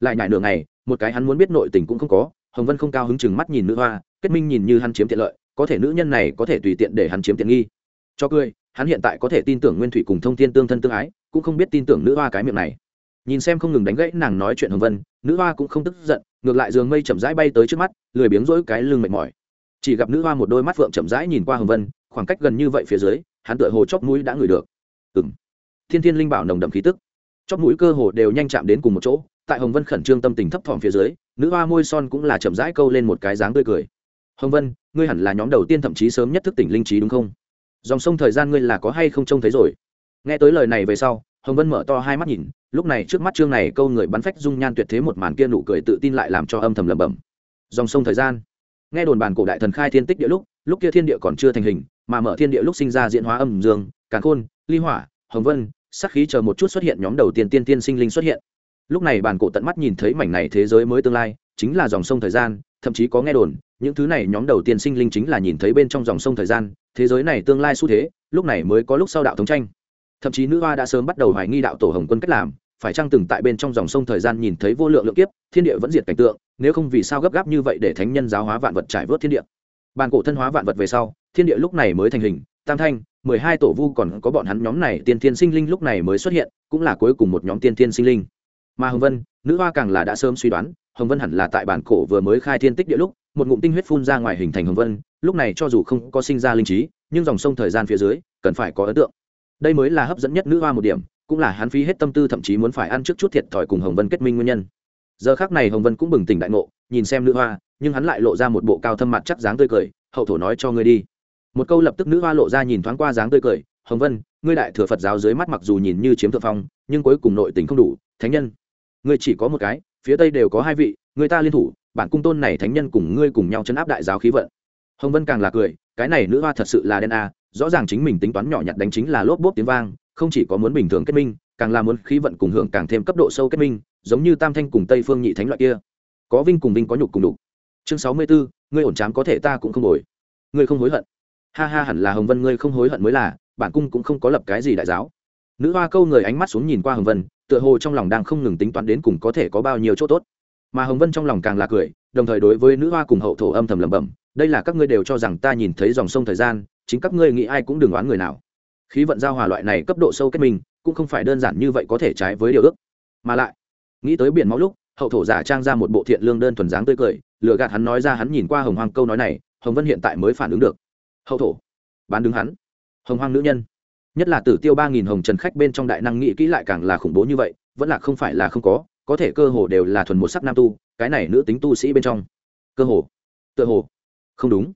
Lại nhải nửa ngày, một cái hắn muốn biết nội tình cũng không có, hồng vân không cao hứng chừng mắt nhìn nữ hoa, kết minh nhìn như hắn chiếm tiện lợi, có thể nữ nhân này có thể tùy tiện để hắn chiếm tiện nghi. Cho cười, hắn hiện tại có thể tin tưởng nguyên thủy cùng thông thiên tương thân tương ái, cũng không biết tin tưởng nữ hoa cái miệng này. Nhìn xem không ngừng đánh gãy nàng nói chuyện hồng vân nữ hoa cũng không tức giận, ngược lại giường mây chậm rãi bay tới trước mắt, lười biếng rỗi cái lưng mệt mỏi. Chỉ gặp nữ hoa một đôi mắt phượng chậm rãi nhìn qua hồng vân, khoảng cách gần như vậy phía dưới, hắn tựa hồ chóp mũi đã ngửi được. Ừng thiên thiên linh bảo nồng đậm khí tức. Chóp mũi cơ hồ đều nhanh chạm đến cùng một chỗ, tại hồng vân khẩn trương tâm tình thấp thỏm phía dưới, nữ hoa môi son cũng là chậm rãi câu lên một cái dáng tươi cười. Hồng vân, ngươi hẳn là nhóm đầu tiên thậm chí sớm nhất thức tỉnh linh trí đúng không? Dòng sông thời gian ngươi là có hay không trông thấy rồi? Nghe tới lời này về sau, hồng vân mở to hai mắt nhìn lúc này trước mắt chương này câu người bắn phách dung nhan tuyệt thế một màn kia nụ cười tự tin lại làm cho âm thầm lẩm bẩm. Dòng sông thời gian. Nghe đồn bản cổ đại thần khai thiên tích địa lúc lúc kia thiên địa còn chưa thành hình, mà mở thiên địa lúc sinh ra diễn hóa âm dương, càn khôn, ly hỏa, hồng vân, sắc khí chờ một chút xuất hiện nhóm đầu tiên tiên tiên sinh linh xuất hiện. Lúc này bản cổ tận mắt nhìn thấy mảnh này thế giới mới tương lai, chính là dòng sông thời gian, thậm chí có nghe đồn, những thứ này nhóm đầu tiên sinh linh chính là nhìn thấy bên trong dòng sông thời gian, thế giới này tương lai xu thế, lúc này mới có lúc sau đạo thống tranh thậm chí nữ hoa đã sớm bắt đầu hoài nghi đạo tổ hồng quân cách làm, phải chăng từng tại bên trong dòng sông thời gian nhìn thấy vô lượng lượng kiếp, thiên địa vẫn diệt cảnh tượng, nếu không vì sao gấp gáp như vậy để thánh nhân giáo hóa vạn vật trải vớt thiên địa? Bàn cổ thân hóa vạn vật về sau, thiên địa lúc này mới thành hình, tam thanh, mười hai tổ vu còn có bọn hắn nhóm này tiên thiên sinh linh lúc này mới xuất hiện, cũng là cuối cùng một nhóm tiên thiên sinh linh. Mà hồng vân, nữ hoa càng là đã sớm suy đoán, hồng vân hẳn là tại bản cổ vừa mới khai thiên tích địa lúc, một ngụm tinh huyết phun ra ngoài hình thành hồng vân, lúc này cho dù không có sinh ra linh trí, nhưng dòng sông thời gian phía dưới, cần phải có ấn tượng đây mới là hấp dẫn nhất nữ hoa một điểm, cũng là hắn phí hết tâm tư thậm chí muốn phải ăn trước chút thiệt thòi cùng hồng vân kết minh nguyên nhân. Giờ khác này hồng vân cũng bừng tỉnh đại ngộ, nhìn xem nữ hoa, nhưng hắn lại lộ ra một bộ cao thâm mặt chắc dáng tươi cười, hậu thổ nói cho ngươi đi. Một câu lập tức nữ hoa lộ ra nhìn thoáng qua dáng tươi cười, hồng vân, ngươi đại thừa phật giáo dưới mắt mặc dù nhìn như chiếm thượng phong, nhưng cuối cùng nội tình không đủ, thánh nhân. Ngươi chỉ có một cái, phía tây đều có hai vị, người ta liên thủ, bản cung tôn này thánh nhân cùng ngươi cùng nhau chấn áp đại giáo khí vận. Hồng vân càng là cười, cái này nữ hoa thật sự là đen a rõ ràng chính mình tính toán nhỏ nhặt đánh chính là lốp bốp tiếng vang, không chỉ có muốn bình thường kết minh, càng là muốn khí vận cùng hưởng càng thêm cấp độ sâu kết minh, giống như tam thanh cùng tây phương nhị thánh loại kia. Có vinh cùng vinh có nhục cùng đục chương sáu mươi bốn ngươi ổn chám có thể ta cũng không đổi ngươi không hối hận. Ha ha hẳn là hồng vân ngươi không hối hận mới là, bản cung cũng không có lập cái gì đại giáo. Nữ hoa câu người ánh mắt xuống nhìn qua hồng vân, tựa hồ trong lòng đang không ngừng tính toán đến cùng có thể có bao nhiêu chỗ tốt. Mà hồng vân trong lòng càng là cười, đồng thời đối với nữ hoa cùng hậu thổ âm thầm lẩm bẩm, đây là các ngươi đều cho rằng ta nhìn thấy dòng sông thời gian chính các ngươi nghĩ ai cũng đừng đoán người nào. Khí vận giao hòa loại này cấp độ sâu kết mình cũng không phải đơn giản như vậy có thể trái với điều ước. Mà lại, nghĩ tới biển máu lúc, hậu thổ giả trang ra một bộ thiện lương đơn thuần dáng tươi cười lựa gạt hắn nói ra hắn nhìn qua hồng hoang câu nói này, hồng vân hiện tại mới phản ứng được. Hậu thổ, bán đứng hắn. Hồng hoang nữ nhân. Nhất là tử tiêu ba nghìn hồng trần khách bên trong đại năng nghĩ kỹ lại càng là khủng bố như vậy, vẫn là không phải là không có có thể cơ hồ đều là thuần một sắc nam tu, cái này nữ tính tu sĩ bên trong. Cơ hồ. Tựa hồ. Không đúng.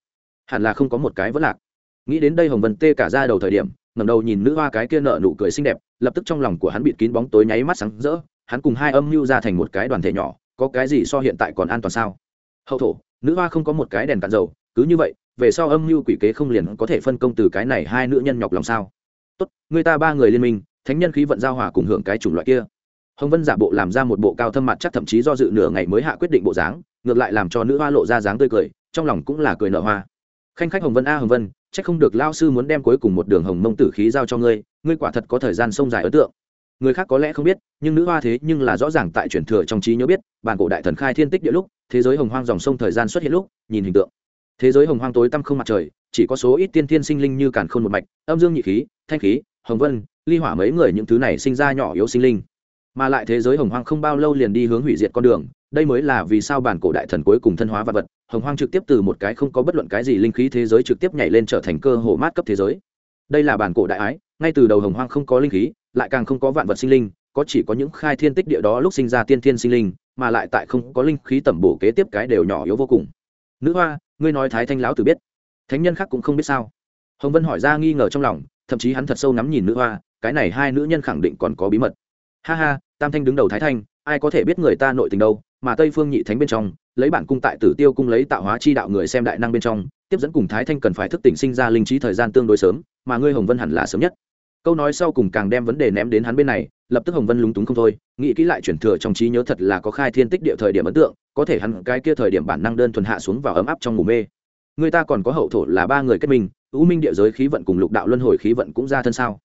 Hẳn là không có một cái vẫn lạc nghĩ đến đây hồng vân tê cả ra đầu thời điểm ngầm đầu nhìn nữ hoa cái kia nợ nụ cười xinh đẹp, lập tức trong lòng của hắn bịt kín bóng tối nháy mắt sáng rỡ, hắn cùng hai âm mưu ra thành một cái đoàn thể nhỏ, có cái gì so hiện tại còn an toàn sao? Hậu thổ, nữ hoa không có một cái đèn cạn dầu, cứ như vậy, về sau âm mưu quỷ kế không liền có thể phân công từ cái này hai nữ nhân nhọc lòng sao? Tốt, người ta ba người liên minh, thánh nhân khí vận giao hòa cùng hưởng cái chủng loại kia. Hồng vân giả bộ làm ra một bộ cao thâm mặt chắc thậm chí do dự nửa ngày mới hạ quyết định bộ dáng, ngược lại làm cho nữ hoa lộ ra dáng tươi cười, trong lòng cũng là cười nở hoa. Khanh khách hồng vân a hồng vân Chắc không được lao sư muốn đem cuối cùng một đường hồng mông tử khí giao cho ngươi ngươi quả thật có thời gian sông dài ấn tượng. Người khác có lẽ không biết, nhưng nữ hoa thế nhưng là rõ ràng tại truyền thừa trong trí nhớ biết, bản cổ đại thần khai thiên tích địa lúc, thế giới hồng hoang dòng sông thời gian xuất hiện lúc, nhìn hình tượng. Thế giới hồng hoang tối tăm không mặt trời, chỉ có số ít tiên thiên sinh linh như càn khôn một mạch, âm dương nhị khí, thanh khí, hồng vân, ly hỏa mấy người những thứ này sinh ra nhỏ yếu sinh linh. Mà lại thế giới hồng hoang không bao lâu liền đi hướng hủy diệt con đường đây mới là vì sao bản cổ đại thần cuối cùng thân hóa vật vật, hồng hoang trực tiếp từ một cái không có bất luận cái gì linh khí thế giới trực tiếp nhảy lên trở thành cơ hồ mát cấp thế giới. Đây là bản cổ đại ái, ngay từ đầu hồng hoang không có linh khí, lại càng không có vạn vật sinh linh, có chỉ có những khai thiên tích địa đó lúc sinh ra tiên thiên sinh linh, mà lại tại không có linh khí tẩm bổ kế tiếp cái đều nhỏ yếu vô cùng. Nữ hoa, ngươi nói thái thanh lão tử biết. Thánh nhân khác cũng không biết sao. Hồng vân hỏi ra nghi ngờ trong lòng, thậm chí hắn thật sâu nắm nhìn nữ hoa, cái này hai nữ nhân khẳng định còn có bí mật. Ha ha, tam thanh đứng đầu thái thanh, ai có thể biết người ta nội tình đâu mà tây phương nhị thánh bên trong, lấy bản cung tại tử tiêu cung lấy tạo hóa chi đạo người xem đại năng bên trong, tiếp dẫn cùng thái thanh cần phải thức tỉnh sinh ra linh trí thời gian tương đối sớm, mà ngươi hồng vân hẳn là sớm nhất. Câu nói sau cùng càng đem vấn đề ném đến hắn bên này, lập tức hồng vân lúng túng không thôi, nghĩ kỹ lại chuyển thừa trong trí nhớ thật là có khai thiên tích địa thời điểm ấn tượng, có thể hắn cái kia thời điểm bản năng đơn thuần hạ xuống vào ấm áp trong ngủ mê. Người ta còn có hậu thổ là ba người kết minh ưu minh địa giới khí vận cùng lục đạo luân hồi khí vận cũng ra thân sao?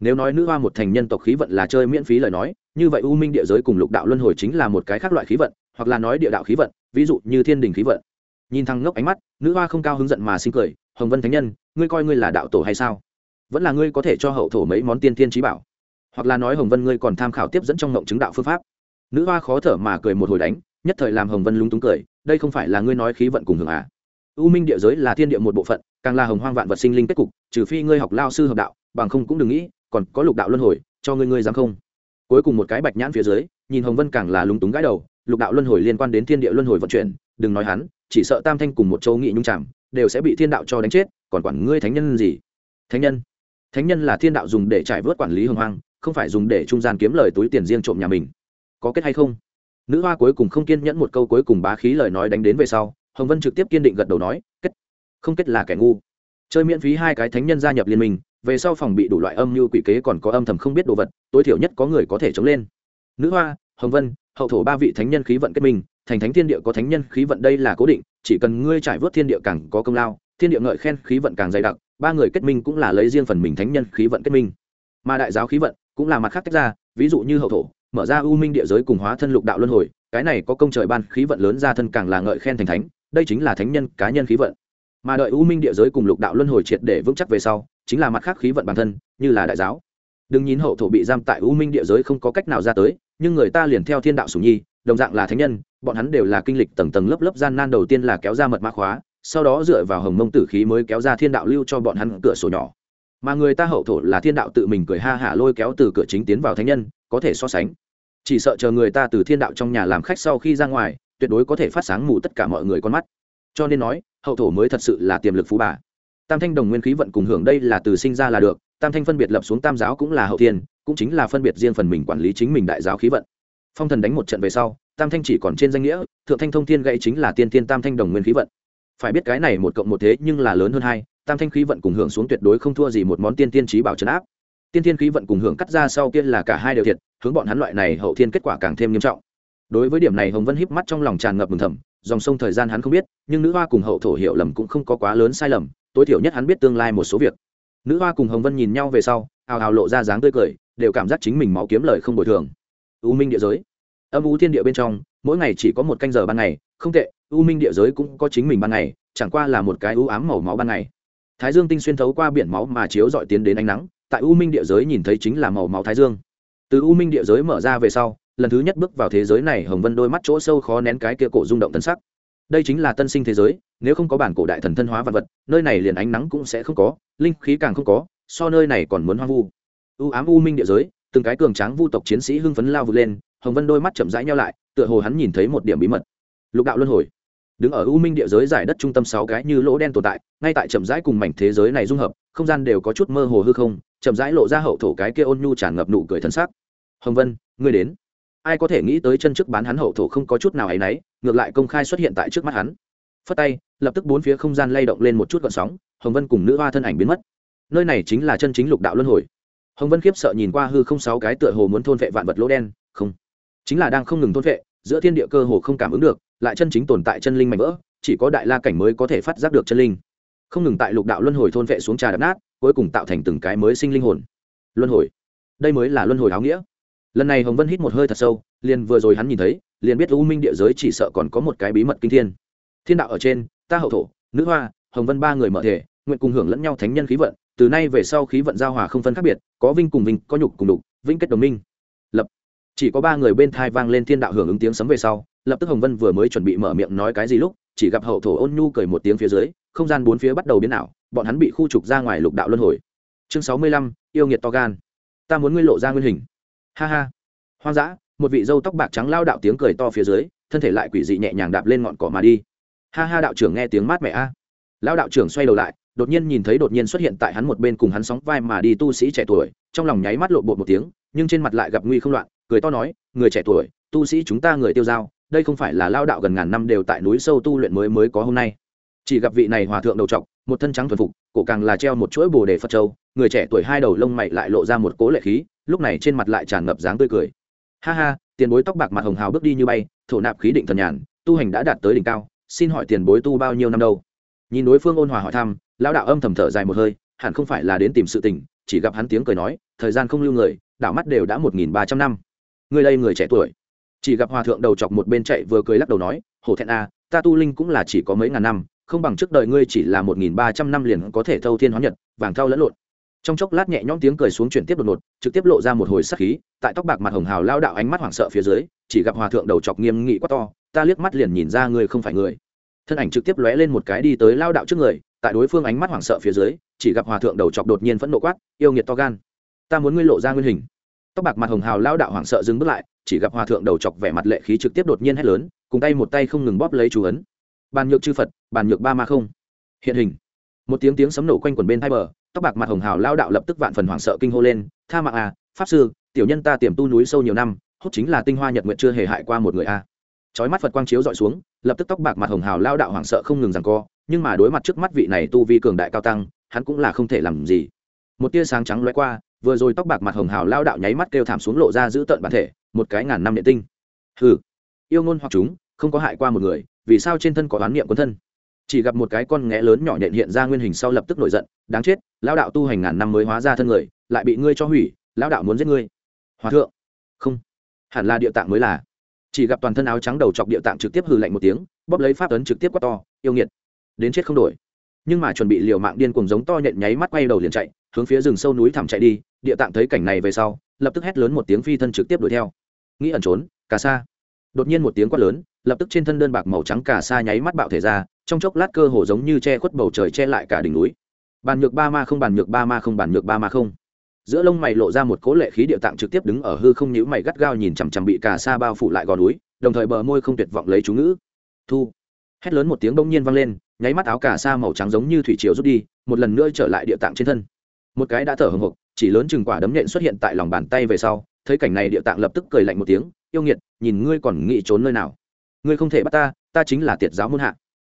Nếu nói nữ hoa một thành nhân tộc khí vận là chơi miễn phí lời nói, như vậy u minh địa giới cùng lục đạo luân hồi chính là một cái khác loại khí vận hoặc là nói địa đạo khí vận, ví dụ như thiên đình khí vận. Nhìn thằng ngốc ánh mắt, nữ hoa không cao hứng giận mà sinh cười, hồng vân thánh nhân, ngươi coi ngươi là đạo tổ hay sao? Vẫn là ngươi có thể cho hậu thổ mấy món tiên thiên trí bảo. Hoặc là nói hồng vân ngươi còn tham khảo tiếp dẫn trong ngộng chứng đạo phương pháp. Nữ hoa khó thở mà cười một hồi đánh, nhất thời làm hồng vân lúng túng cười, đây không phải là ngươi nói khí vận cùng hưởng à? U minh địa giới là thiên địa một bộ phận, càng là hồng hoang vạn vật sinh linh kết cục, trừ phi ngươi học lao sư hợp đạo, bằng không cũng đừng nghĩ, còn có lục đạo luân hồi, cho ngươi ngươi dám không? Cuối cùng một cái bạch nhãn phía dưới, nhìn hồng vân càng là lúng túng gãi đầu lục đạo luân hồi liên quan đến thiên địa luân hồi vận chuyển, đừng nói hắn, chỉ sợ tam thanh cùng một châu nghị nhung chạm đều sẽ bị thiên đạo cho đánh chết, còn quản ngươi thánh nhân gì? Thánh nhân? Thánh nhân là thiên đạo dùng để trải vớt quản lý hồng hoang, không phải dùng để trung gian kiếm lời túi tiền riêng trộm nhà mình. Có kết hay không? Nữ hoa cuối cùng không kiên nhẫn một câu cuối cùng bá khí lời nói đánh đến về sau, hồng vân trực tiếp kiên định gật đầu nói, kết. Không kết là kẻ ngu. Chơi miễn phí hai cái thánh nhân gia nhập liên minh, về sau phòng bị đủ loại âm như quỷ kế còn có âm thầm không biết đồ vật, tối thiểu nhất có người có thể chống lên. Nữ hoa, hồng vân hậu thổ ba vị thánh nhân khí vận kết minh, thành thánh thiên địa có thánh nhân khí vận đây là cố định, chỉ cần ngươi trải vớt thiên địa càng có công lao, thiên địa ngợi khen khí vận càng dày đặc, ba người kết minh cũng là lấy riêng phần mình thánh nhân khí vận kết minh. Mà đại giáo khí vận cũng là mặt khác tách ra, ví dụ như hậu thổ, mở ra u minh địa giới cùng hóa thân lục đạo luân hồi, cái này có công trời ban khí vận lớn ra thân càng là ngợi khen thành thánh, đây chính là thánh nhân cá nhân khí vận. Mà đợi u minh địa giới cùng lục đạo luân hồi triệt để vững chắc về sau, chính là mặt khác khí vận bản thân, như là đại giáo đừng nhìn hậu thổ bị giam tại u minh địa giới không có cách nào ra tới, nhưng người ta liền theo thiên đạo sủng nhi, đồng dạng là thánh nhân, bọn hắn đều là kinh lịch tầng tầng lớp lớp gian nan đầu tiên là kéo ra mật mã khóa, sau đó dựa vào hồng mông tử khí mới kéo ra thiên đạo lưu cho bọn hắn cửa sổ nhỏ. Mà người ta hậu thổ là thiên đạo tự mình cười ha hả lôi kéo từ cửa chính tiến vào thánh nhân, có thể so sánh. Chỉ sợ chờ người ta từ thiên đạo trong nhà làm khách sau khi ra ngoài, tuyệt đối có thể phát sáng mù tất cả mọi người con mắt. Cho nên nói, hậu thổ mới thật sự là tiềm lực phú bà. Tam thanh đồng nguyên khí vận cùng hưởng đây là từ sinh ra là được tam thanh phân biệt lập xuống tam giáo cũng là hậu thiên, cũng chính là phân biệt riêng phần mình quản lý chính mình đại giáo khí vận. Phong thần đánh một trận về sau, tam thanh chỉ còn trên danh nghĩa, thượng thanh thông thiên gậy chính là tiên thiên tam thanh đồng nguyên khí vận. Phải biết cái này một cộng một thế nhưng là lớn hơn hai, tam thanh khí vận cùng hưởng xuống tuyệt đối không thua gì một món tiên tiên trí bảo trấn áp. Tiên thiên khí vận cùng hưởng cắt ra sau kia là cả hai đều thiệt, hướng bọn hắn loại này hậu thiên kết quả càng thêm nghiêm trọng. Đối với điểm này hồng vân híp mắt trong lòng tràn ngập mừng thầm, dòng sông thời gian hắn không biết, nhưng nữ hoa cùng hậu thổ hiểu lầm cũng không có quá lớn sai lầm, tối thiểu nhất hắn biết tương lai một số việc nữ hoa cùng hồng vân nhìn nhau về sau, hào hào lộ ra dáng tươi cười, đều cảm giác chính mình máu kiếm lời không bồi thường. U minh địa giới. Âm u thiên địa bên trong, mỗi ngày chỉ có một canh giờ ban ngày, không tệ, u minh địa giới cũng có chính mình ban ngày, chẳng qua là một cái ưu ám màu máu ban ngày. Thái dương tinh xuyên thấu qua biển máu mà chiếu dọi tiến đến ánh nắng, tại u minh địa giới nhìn thấy chính là màu máu thái dương. Từ u minh địa giới mở ra về sau, lần thứ nhất bước vào thế giới này, hồng vân đôi mắt chỗ sâu khó nén cái kia cổ rung động tân sắc đây chính là tân sinh thế giới, nếu không có bản cổ đại thần thân hóa vật vật, nơi này liền ánh nắng cũng sẽ không có, linh khí càng không có, so nơi này còn muốn hoang vu. U ám u minh địa giới, từng cái cường tráng vu tộc chiến sĩ hưng phấn lao vượt lên, hồng vân đôi mắt chậm rãi nhau lại, tựa hồ hắn nhìn thấy một điểm bí mật. Lục đạo luân hồi. Đứng ở u minh địa giới giải đất trung tâm sáu cái như lỗ đen tồn tại, ngay tại chậm rãi cùng mảnh thế giới này dung hợp, không gian đều có chút mơ hồ hư không, chậm rãi lộ ra hậu thổ cái kia ôn nhu tràn ngập nụ cười thân sắc. Hồng vân, ngươi đến ai có thể nghĩ tới chân trước bán hắn hậu thổ không có chút nào ấ y n ấ y ngược lại công khai xuất hiện tại trước mắt hắn. Phất tay, lập tức bốn phía không gian lay động lên một chút gọn sóng, hồng vân cùng nữ hoa thân ảnh biến mất. Nơi này chính là chân chính lục đạo luân hồi. Hồng vân khiếp sợ nhìn qua hư không sáu cái tựa hồ muốn thôn vệ vạn vật lỗ đen, không. Chính là đang không ngừng thôn vệ, giữa thiên địa cơ hồ không cảm ứng được, lại chân chính tồn tại chân linh mạnh vỡ, chỉ có đại la cảnh mới có thể phát giác được chân linh. Không ngừng tại lục đạo luân hồi thôn vệ xuống trà đập nát, cuối cùng tạo thành từng cái mới sinh linh hồn. Luân hồi. Đây mới là luân hồi áo nghĩa lần này hồng vân hít một hơi thật sâu, liền vừa rồi hắn nhìn thấy, liền biết u minh địa giới chỉ sợ còn có một cái bí mật kinh thiên. Thiên đạo ở trên, ta hậu thổ, nữ hoa, hồng vân ba người mở thể, nguyện cùng hưởng lẫn nhau thánh nhân khí vận, từ nay về sau khí vận giao hòa không phân khác biệt, có vinh cùng vinh, có nhục cùng đục vinh kết đồng minh. Lập, chỉ có ba người bên thai vang lên thiên đạo hưởng ứng tiếng sấm về sau, lập tức hồng vân vừa mới chuẩn bị mở miệng nói cái gì lúc, chỉ gặp hậu thổ ôn nhu cười một tiếng phía dưới, không gian bốn phía bắt đầu biến ảo, bọn hắn bị khu trục ra ngoài lục đạo luân hồi. Chương sáu mươi lăm, yêu nghiệt to gan. Ta muốn ngươi lộ ra nguyên hình ha ha. Hoang dã, một vị dâu tóc bạc trắng lao đạo tiếng cười to phía dưới, thân thể lại quỷ dị nhẹ nhàng đạp lên ngọn cỏ mà đi. Ha ha đạo trưởng nghe tiếng mát mẹ a. À. lao đạo trưởng xoay đầu lại, đột nhiên nhìn thấy đột nhiên xuất hiện tại hắn một bên cùng hắn sóng vai mà đi tu sĩ trẻ tuổi, trong lòng nháy mắt lộn bột một tiếng, nhưng trên mặt lại gặp nguy không loạn, cười to nói, người trẻ tuổi, tu sĩ chúng ta người tiêu dao, đây không phải là lao đạo gần ngàn năm đều tại núi sâu tu luyện mới mới có hôm nay. Chỉ gặp vị này hòa thượng đầu trọc, một thân trắng thuần phục, cổ càng là treo một chuỗi bồ đề phật châu người trẻ tuổi hai đầu lông mày lại lộ ra một cố lệ khí lúc này trên mặt lại tràn ngập dáng tươi cười. Ha ha tiền bối tóc bạc mặt hồng hào bước đi như bay thổ nạp khí định thần nhàn tu hành đã đạt tới đỉnh cao xin hỏi tiền bối tu bao nhiêu năm đâu? Nhìn đối phương ôn hòa hỏi thăm lão đạo âm thầm thở dài một hơi hẳn không phải là đến tìm sự tình chỉ gặp hắn tiếng cười nói thời gian không lưu người đảo mắt đều đã một nghìn ba trăm năm. Người đây người trẻ tuổi. Chỉ gặp hòa thượng đầu chọc một bên chạy vừa cười lắc đầu nói hổ thẹn a à, ta tu linh cũng là chỉ có mấy ngàn năm không bằng trước đời ngươi chỉ là một nghìn ba trăm năm liền có thể thâu thiên hóa nhật vàng thau lẫn lộn trong chốc lát nhẹ nhõm tiếng cười xuống chuyển tiếp đột ngột, trực tiếp lộ ra một hồi sắc khí, tại tóc bạc mặt hồng hào lao đạo ánh mắt hoảng sợ phía dưới, chỉ gặp hòa thượng đầu chọc nghiêm nghị quá to, ta liếc mắt liền nhìn ra người không phải người. Thân ảnh trực tiếp lóe lên một cái đi tới lao đạo trước người, tại đối phương ánh mắt hoảng sợ phía dưới, chỉ gặp hòa thượng đầu chọc đột nhiên phẫn nộ quát, yêu nghiệt to gan. Ta muốn ngươi lộ ra nguyên hình. Tóc bạc mặt hồng hào lao đạo hoảng sợ dừng bước lại, chỉ gặp hòa thượng đầu chọc vẻ mặt lệ khí trực tiếp đột nhiên hét lớn, cùng tay một tay không ngừng bóp lấy chú ấn. Bàn nhược chư phật, bàn nhược ba ma không. Hiện hình. Một tiếng tiếng sấm nổ quanh quần bên hai bờ tóc bạc mặt hồng hào lao đạo lập tức vạn phần hoảng sợ kinh hô lên, tha mạng à pháp sư, tiểu nhân ta tiềm tu núi sâu nhiều năm hốt chính là tinh hoa nhật nguyện chưa hề hại qua một người a à. chói mắt phật quang chiếu dọi xuống, lập tức tóc bạc mặt hồng hào lao đạo hoảng sợ không ngừng rằng co, nhưng mà đối mặt trước mắt vị này tu vi cường đại cao tăng, hắn cũng là không thể làm gì. Một tia sáng trắng lóe qua, vừa rồi tóc bạc mặt hồng hào lao đạo nháy mắt kêu thảm xuống lộ ra giữ tận bản thể, một cái ngàn năm điện tinh. Hừ, yêu ngôn hoặc chúng, không có hại qua một người, vì sao trên thân có oán niệm quân thân? Chỉ gặp một cái con nghé lớn nhỏ nhện hiện ra nguyên hình sau lập tức nổi giận, đáng chết, lão đạo tu hành ngàn năm mới hóa ra thân người, lại bị ngươi cho hủy, lão đạo muốn giết ngươi. Hòa thượng. Không, hẳn là địa tạng mới là. Chỉ gặp toàn thân áo trắng đầu chọc địa tạng trực tiếp hừ lạnh một tiếng, bóp lấy pháp ấn trực tiếp quát to, yêu nghiệt, đến chết không đổi. Nhưng mà chuẩn bị liều mạng điên cùng giống to nhện nháy mắt quay đầu liền chạy, hướng phía rừng sâu núi thẳm chạy đi, địa tạng thấy cảnh này về sau, lập tức hét lớn một tiếng phi thân trực tiếp đuổi theo. Nghĩ ẩn trốn cả sa. Đột nhiên một tiếng quát lớn lập tức trên thân đơn bạc màu trắng cả sa nháy mắt bạo thể ra, trong chốc lát cơ hồ giống như che khuất bầu trời che lại cả đỉnh núi. Bàn nhược ba ma không, bàn nhược ba ma không, bàn nhược ba ma không. Giữa lông mày lộ ra một cố lệ khí địa tạng trực tiếp đứng ở hư không nhíu mày gắt gao nhìn chằm chằm bị cả sa bao phủ lại gò núi, đồng thời bờ môi không tuyệt vọng lấy chú ngữ. Thu. Hét lớn một tiếng bỗng nhiên vang lên, nháy mắt áo cả sa màu trắng giống như thủy triều rút đi, một lần nữa trở lại địa tạng trên thân. Một cái đã thở hồng hộc, chỉ lớn chừng quả đấm nện xuất hiện tại lòng bàn tay về sau, thấy cảnh này địa tạng lập tức cười lạnh một tiếng, yêu nghiệt, nhìn ngươi còn nghĩ trốn nơi nào? Ngươi không thể bắt ta ta chính là tiệt giáo môn hạ.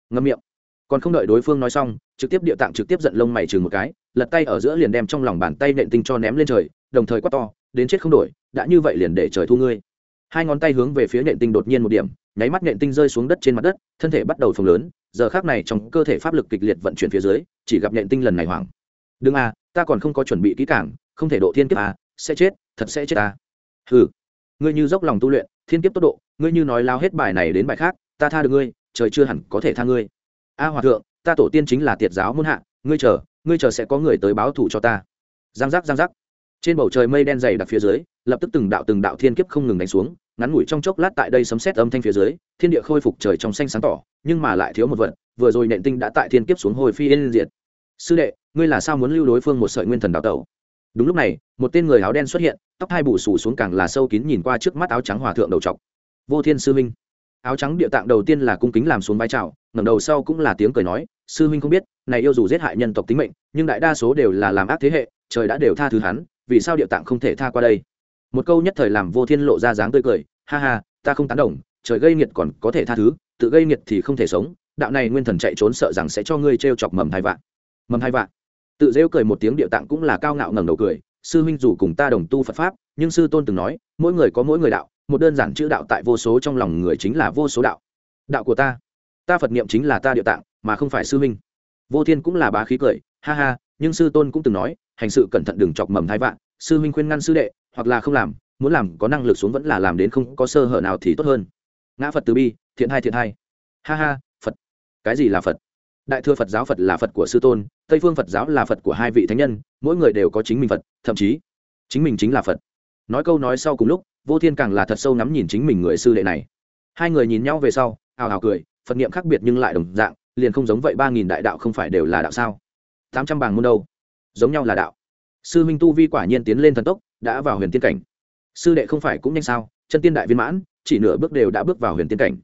Ngâm miệng. Còn không đợi đối phương nói xong, trực tiếp địa tạng trực tiếp giận lông mày chừng một cái, lật tay ở giữa liền đem trong lòng bàn tay nện tinh cho ném lên trời, đồng thời quát to, đến chết không đổi, đã như vậy liền để trời thu ngươi. Hai ngón tay hướng về phía nện tinh đột nhiên một điểm, nháy mắt nện tinh rơi xuống đất trên mặt đất, thân thể bắt đầu phồng lớn, giờ khác này trong cơ thể pháp lực kịch liệt vận chuyển phía dưới, chỉ gặp nện tinh lần này hoảng. Đừng à ta còn không có chuẩn bị kỹ cảng không thể độ thiên kiếp à sẽ chết, thật sẽ chết à. Hừ, ngươi như dốc lòng tu luyện thiên kiếp tốc độ, ngươi như nói lao hết bài này đến bài khác, ta tha được ngươi, trời chưa hẳn có thể tha ngươi. A hòa thượng, ta tổ tiên chính là tiệt giáo muôn hạ, ngươi chờ ngươi chờ sẽ có người tới báo thù cho ta. Giang giác giang giác. Trên bầu trời mây đen dày đặc phía dưới, lập tức từng đạo từng đạo thiên kiếp không ngừng đánh xuống, ngắn ngủi trong chốc lát tại đây sấm xét âm thanh phía dưới, thiên địa khôi phục trời trong xanh sáng tỏ, nhưng mà lại thiếu một vật, vừa rồi nện tinh đã tại thiên kiếp xuống hồi phi yên diệt. Sư đệ, ngươi là sao muốn lưu đối phương một sợi nguyên thần đào tẩu? Đúng lúc này, một tên người áo đen xuất hiện, tóc hai bù xù xuống càng là sâu kín nhìn qua trước mắt áo trắng hòa thượng đầu trọc. Vô thiên sư minh. Áo trắng địa tạng đầu tiên là cung kính làm xuống vai trào ngẩng đầu sau cũng là tiếng cười nói, sư huynh không biết, này yêu dù giết hại nhân tộc tính mệnh, nhưng đại đa số đều là làm ác thế hệ, trời đã đều tha thứ hắn, vì sao địa tạng không thể tha qua đây? Một câu nhất thời làm vô thiên lộ ra dáng tươi cười, ha ha, ta không tán đồng, trời gây nghiệt còn có thể tha thứ, tự gây nghiệt thì không thể sống, đạo này nguyên thần chạy trốn sợ rằng sẽ cho ngươi t chọc mầm hai vạn mầm hai vạn tự rêu cười một tiếng địa tạng cũng là cao ngạo ngẩng đầu cười, sư huynh dù cùng ta đồng tu phật pháp, nhưng sư tôn từng nói, mỗi người có mỗi người đạo, một đơn giản chữ đạo tại vô số trong lòng người chính là vô số đạo. Đạo của ta ta phật niệm chính là ta địa tạng, mà không phải sư huynh. Vô thiên cũng là bá khí cười, ha ha, nhưng sư tôn cũng từng nói, hành sự cẩn thận đừng chọc mầm thai vạn, sư huynh khuyên ngăn sư đệ, hoặc là không làm, muốn làm có năng lực xuống vẫn là làm đến không có sơ hở nào thì tốt hơn. Ngã phật từ bi, thiện hai thiện hai. Ha ha, phật. Cái gì là phật? Đại thừa phật giáo phật là phật của sư tôn tây phương phật giáo là phật của hai vị thánh nhân mỗi người đều có chính mình phật thậm chí chính mình chính là phật nói câu nói sau cùng lúc vô thiên càng là thật sâu ngắm nhìn chính mình người sư đệ này hai người nhìn nhau về sau ào ào cười phật niệm khác biệt nhưng lại đồng dạng liền không giống vậy ba nghìn đại đạo không phải đều là đạo sao tám trăm bảng môn đâu giống nhau là đạo sư minh tu vi quả nhiên tiến lên thần tốc đã vào huyền tiên cảnh sư đệ không phải cũng nhanh sao chân tiên đại viên mãn chỉ nửa bước đều đã bước vào huyền tiên cảnh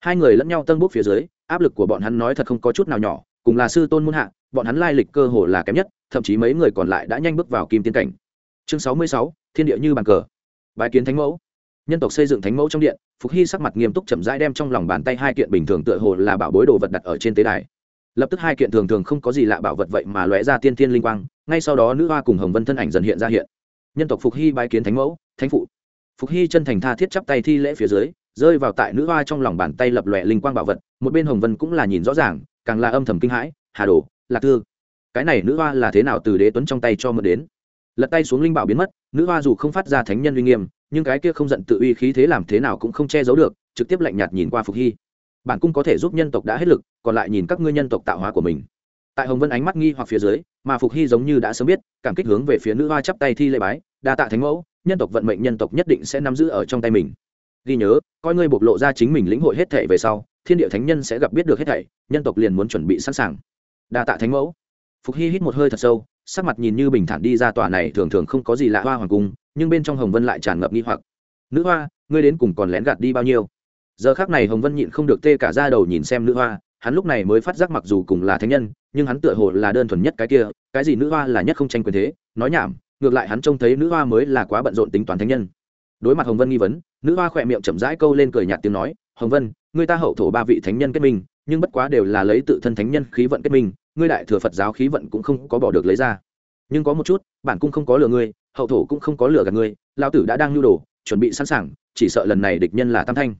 hai người lẫn nhau tân bốc phía dưới áp lực của bọn hắn nói thật không có chút nào nhỏ, cùng là sư tôn muôn hạ, bọn hắn lai lịch cơ hồ là kém nhất, thậm chí mấy người còn lại đã nhanh bước vào kim tiên cảnh. Chương sáu mươi sáu, thiên địa như bàn cờ. Bài kiến thánh mẫu. Nhân tộc xây dựng thánh mẫu trong điện, phục hy sắc mặt nghiêm túc chậm rãi đem trong lòng bàn tay hai kiện bình thường tựa hồ là bảo bối đồ vật đặt ở trên tế đài. Lập tức hai kiện thường thường không có gì lạ bảo vật vậy mà lóe ra tiên thiên linh quang, ngay sau đó nữ hoa cùng hồng vân thân ảnh dần hiện ra hiện. Nhân tộc phục hy bái kiến thánh mẫu, thánh phụ. Phục hy chân thành tha thiết chắp tay thi lễ phía dưới rơi vào tại nữ hoa trong lòng bàn tay lập lòe linh quang bảo vật, một bên hồng vân cũng là nhìn rõ ràng, càng là âm thầm kinh hãi, hà đồ, lạc thư, cái này nữ hoa là thế nào từ đế tuấn trong tay cho mượn đến? Lật tay xuống linh bảo biến mất, nữ hoa dù không phát ra thánh nhân uy nghiêm, nhưng cái kia không giận tự uy khí thế làm thế nào cũng không che giấu được, trực tiếp lạnh nhạt nhìn qua phục hy. Bản cung có thể giúp nhân tộc đã hết lực, còn lại nhìn các ngươi nhân tộc tạo hóa của mình. Tại hồng vân ánh mắt nghi hoặc phía dưới, mà phục hy giống như đã sớm biết, cảm kích hướng về phía nữ hoa chắp tay thi lễ bái, đa tạ thánh mẫu, nhân tộc vận mệnh nhân tộc nhất định sẽ nắm giữ ở trong tay mình. Ghi nhớ coi ngươi bộc lộ ra chính mình lĩnh hội hết thảy về sau, thiên địa thánh nhân sẽ gặp biết được hết thảy, nhân tộc liền muốn chuẩn bị sẵn sàng. Đa tạ thánh mẫu. Phục hy hít một hơi thật sâu, sắc mặt nhìn như bình thản đi ra tòa này thường thường không có gì lạ hoa hoàng cung, nhưng bên trong hồng vân lại tràn ngập nghi hoặc. Nữ hoa, ngươi đến cùng còn lén gạt đi bao nhiêu? Giờ khác này hồng vân nhịn không được tê cả ra đầu nhìn xem nữ hoa, hắn lúc này mới phát giác mặc dù cùng là thánh nhân, nhưng hắn tựa hồ là đơn thuần nhất cái kia, cái gì nữ hoa là nhất không tranh quyền thế, nói nhảm, ngược lại hắn trông thấy nữ hoa mới là quá bận rộn tính toán thánh nhân. Đối mặt hồng vân nghi vấn nữ hoa khỏe miệng chậm rãi câu lên cười nhạt tiếng nói, hồng vân người ta hậu thổ ba vị thánh nhân kết minh, nhưng bất quá đều là lấy tự thân thánh nhân khí vận kết minh, ngươi đại thừa phật giáo khí vận cũng không có bỏ được lấy ra. Nhưng có một chút, bản cung không có lừa ngươi, hậu thổ cũng không có lừa gạt ngươi lao tử đã đang nhu đồ, chuẩn bị sẵn sàng, chỉ sợ lần này địch nhân là tam thanh.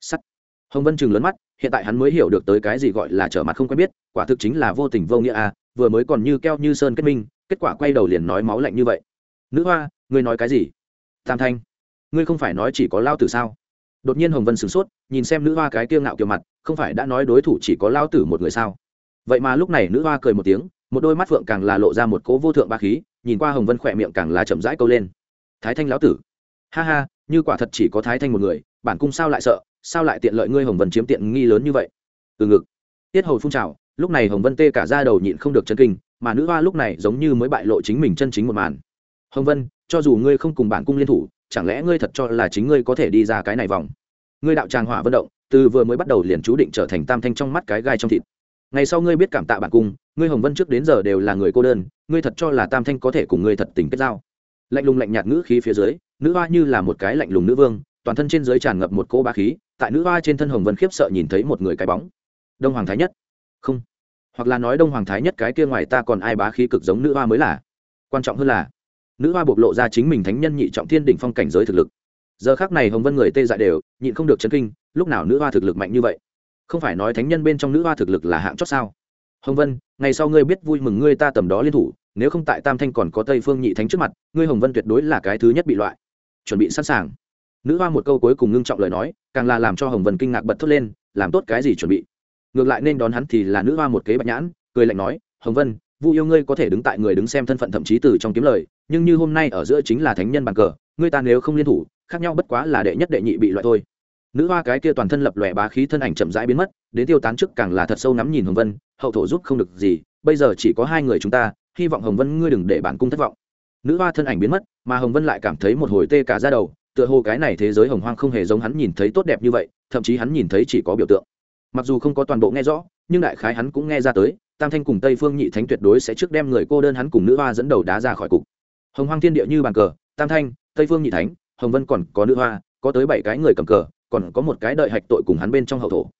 Sắt. Hồng vân chừng lớn mắt, hiện tại hắn mới hiểu được tới cái gì gọi là trở mặt không quen biết, quả thực chính là vô tình vô nghĩa à vừa mới còn như keo như sơn kết minh, kết quả quay đầu liền nói máu lạnh như vậy. Nữ hoa, ngươi nói cái gì? Tam thanh ngươi không phải nói chỉ có lao tử sao? Đột nhiên hồng vân sửng sốt, nhìn xem nữ hoa cái kiêu ngạo kiểu mặt, không phải đã nói đối thủ chỉ có lao tử một người sao? Vậy mà lúc này nữ hoa cười một tiếng, một đôi mắt phượng càng là lộ ra một cố vô thượng ba khí, nhìn qua hồng vân khỏe miệng càng là chậm rãi câu lên. Thái thanh lão tử. Ha ha, như quả thật chỉ có thái thanh một người, bản cung sao lại sợ, sao lại tiện lợi ngươi hồng vân chiếm tiện nghi lớn như vậy? Từ ngực. Tiết hầu phun trào, lúc này hồng vân tê cả ra đầu nhịn không được chân kinh, mà nữ hoa lúc này giống như mới bại lộ chính mình chân chính một màn. Hồng vân, cho dù ngươi không cùng bản cung liên thủ chẳng lẽ ngươi thật cho là chính ngươi có thể đi ra cái này vòng? Ngươi đạo tràng hỏa vận động, từ vừa mới bắt đầu liền chú định trở thành tam thanh trong mắt cái gai trong thịt. Ngày sau ngươi biết cảm tạ bản cung, ngươi hồng vân trước đến giờ đều là người cô đơn, ngươi thật cho là tam thanh có thể cùng ngươi thật tình kết giao. Lạnh lùng lạnh nhạt ngữ khí phía dưới, nữ hoa như là một cái lạnh lùng nữ vương, toàn thân trên dưới tràn ngập một cỗ ba khí, tại nữ hoa trên thân hồng vân khiếp sợ nhìn thấy một người cái bóng. Đông hoàng thái nhất. Không. Hoặc là nói đông hoàng thái nhất cái kia ngoài ta còn ai bá khí cực giống nữ hoa mới là? Quan trọng hơn là nữ hoa bộc lộ ra chính mình thánh nhân nhị trọng thiên đỉnh phong cảnh giới thực lực. Giờ khác này hồng vân người tê dại đều, nhịn không được chấn kinh, lúc nào nữ hoa thực lực mạnh như vậy? Không phải nói thánh nhân bên trong nữ hoa thực lực là hạng chót sao? Hồng vân, ngày sau ngươi biết vui mừng ngươi ta tầm đó liên thủ, nếu không tại tam thanh còn có tây phương nhị thánh trước mặt, ngươi hồng vân tuyệt đối là cái thứ nhất bị loại. Chuẩn bị sẵn sàng. Nữ hoa một câu cuối cùng ngưng trọng lời nói, càng là làm cho hồng vân kinh ngạc bật thốt lên, làm tốt cái gì chuẩn bị? Ngược lại nên đón hắn thì là nữ hoa một kế bạch nhãn, cười lạnh nói, hồng vân vu yêu ngươi có thể đứng tại người đứng xem thân phận thậm chí từ trong kiếm lời, nhưng như hôm nay ở giữa chính là thánh nhân bàn cờ, ngươi ta nếu không liên thủ, khác nhau bất quá là đệ nhất đệ nhị bị loại thôi. Nữ hoa cái kia toàn thân lập lòe bá khí thân ảnh chậm rãi biến mất, đến tiêu tán trước càng là thật sâu nắm nhìn hồng vân, hậu thổ giúp không được gì, bây giờ chỉ có hai người chúng ta, hy vọng hồng vân ngươi đừng để bản cung thất vọng. Nữ hoa thân ảnh biến mất, mà hồng vân lại cảm thấy một hồi tê cả ra đầu, tựa hồ cái này thế giới hồng hoang không hề giống hắn nhìn thấy tốt đẹp như vậy, thậm chí hắn nhìn thấy chỉ có biểu tượng. Mặc dù không có toàn bộ nghe rõ, nhưng đại khái hắn cũng nghe ra tới tam thanh cùng tây phương nhị thánh tuyệt đối sẽ trước đem người cô đơn hắn cùng nữ hoa dẫn đầu đá ra khỏi cục. Hồng hoang thiên địa như bàn cờ, tam thanh, tây phương nhị thánh, hồng vân còn có nữ hoa, có tới bảy cái người cầm cờ, còn có một cái đợi hạch tội cùng hắn bên trong hậu thổ.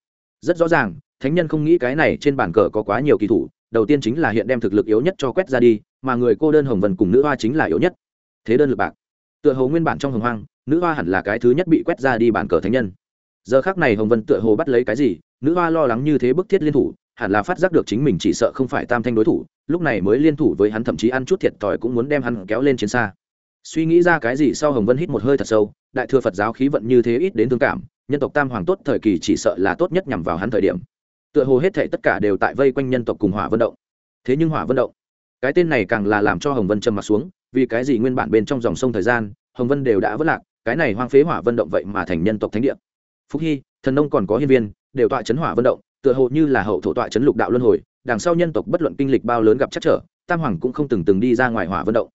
Rất rõ ràng, thánh nhân không nghĩ cái này trên bàn cờ có quá nhiều kỳ thủ, đầu tiên chính là hiện đem thực lực yếu nhất cho quét ra đi, mà người cô đơn hồng vân cùng nữ hoa chính là yếu nhất. Thế đơn lực bạc. Tựa hồ nguyên bản trong hồng hoang, nữ hoa hẳn là cái thứ nhất bị quét ra đi bàn cờ thánh nhân. Giờ khác này hồng vân tựa hồ bắt lấy cái gì, nữ hoa lo lắng như thế bức thiết liên thủ hẳn là phát giác được chính mình chỉ sợ không phải tam thanh đối thủ, lúc này mới liên thủ với hắn, thậm chí ăn chút thiệt thòi cũng muốn đem hắn kéo lên chiến xa. Suy nghĩ ra cái gì sau hồng vân hít một hơi thật sâu, đại thừa phật giáo khí vận như thế ít đến thương cảm, nhân tộc tam hoàng tốt thời kỳ chỉ sợ là tốt nhất nhằm vào hắn thời điểm. Tựa hồ hết thể tất cả đều tại vây quanh nhân tộc cùng hỏa vận động. Thế nhưng hỏa vận động, cái tên này càng là làm cho hồng vân trầm mặt xuống, vì cái gì nguyên bản bên trong dòng sông thời gian, hồng vân đều đã vất lạc, cái này hoang phế hỏa vận động vậy mà thành nhân tộc thánh địa. Phúc hy, thần nông còn có hiên viên, đều tọa chấn hỏa vận động tựa hồ như là hậu thổ tọa chấn lục đạo luân hồi, đằng sau nhân tộc bất luận kinh lịch bao lớn gặp chắc trở, tam hoàng cũng không từng từng đi ra ngoài hỏa vận động.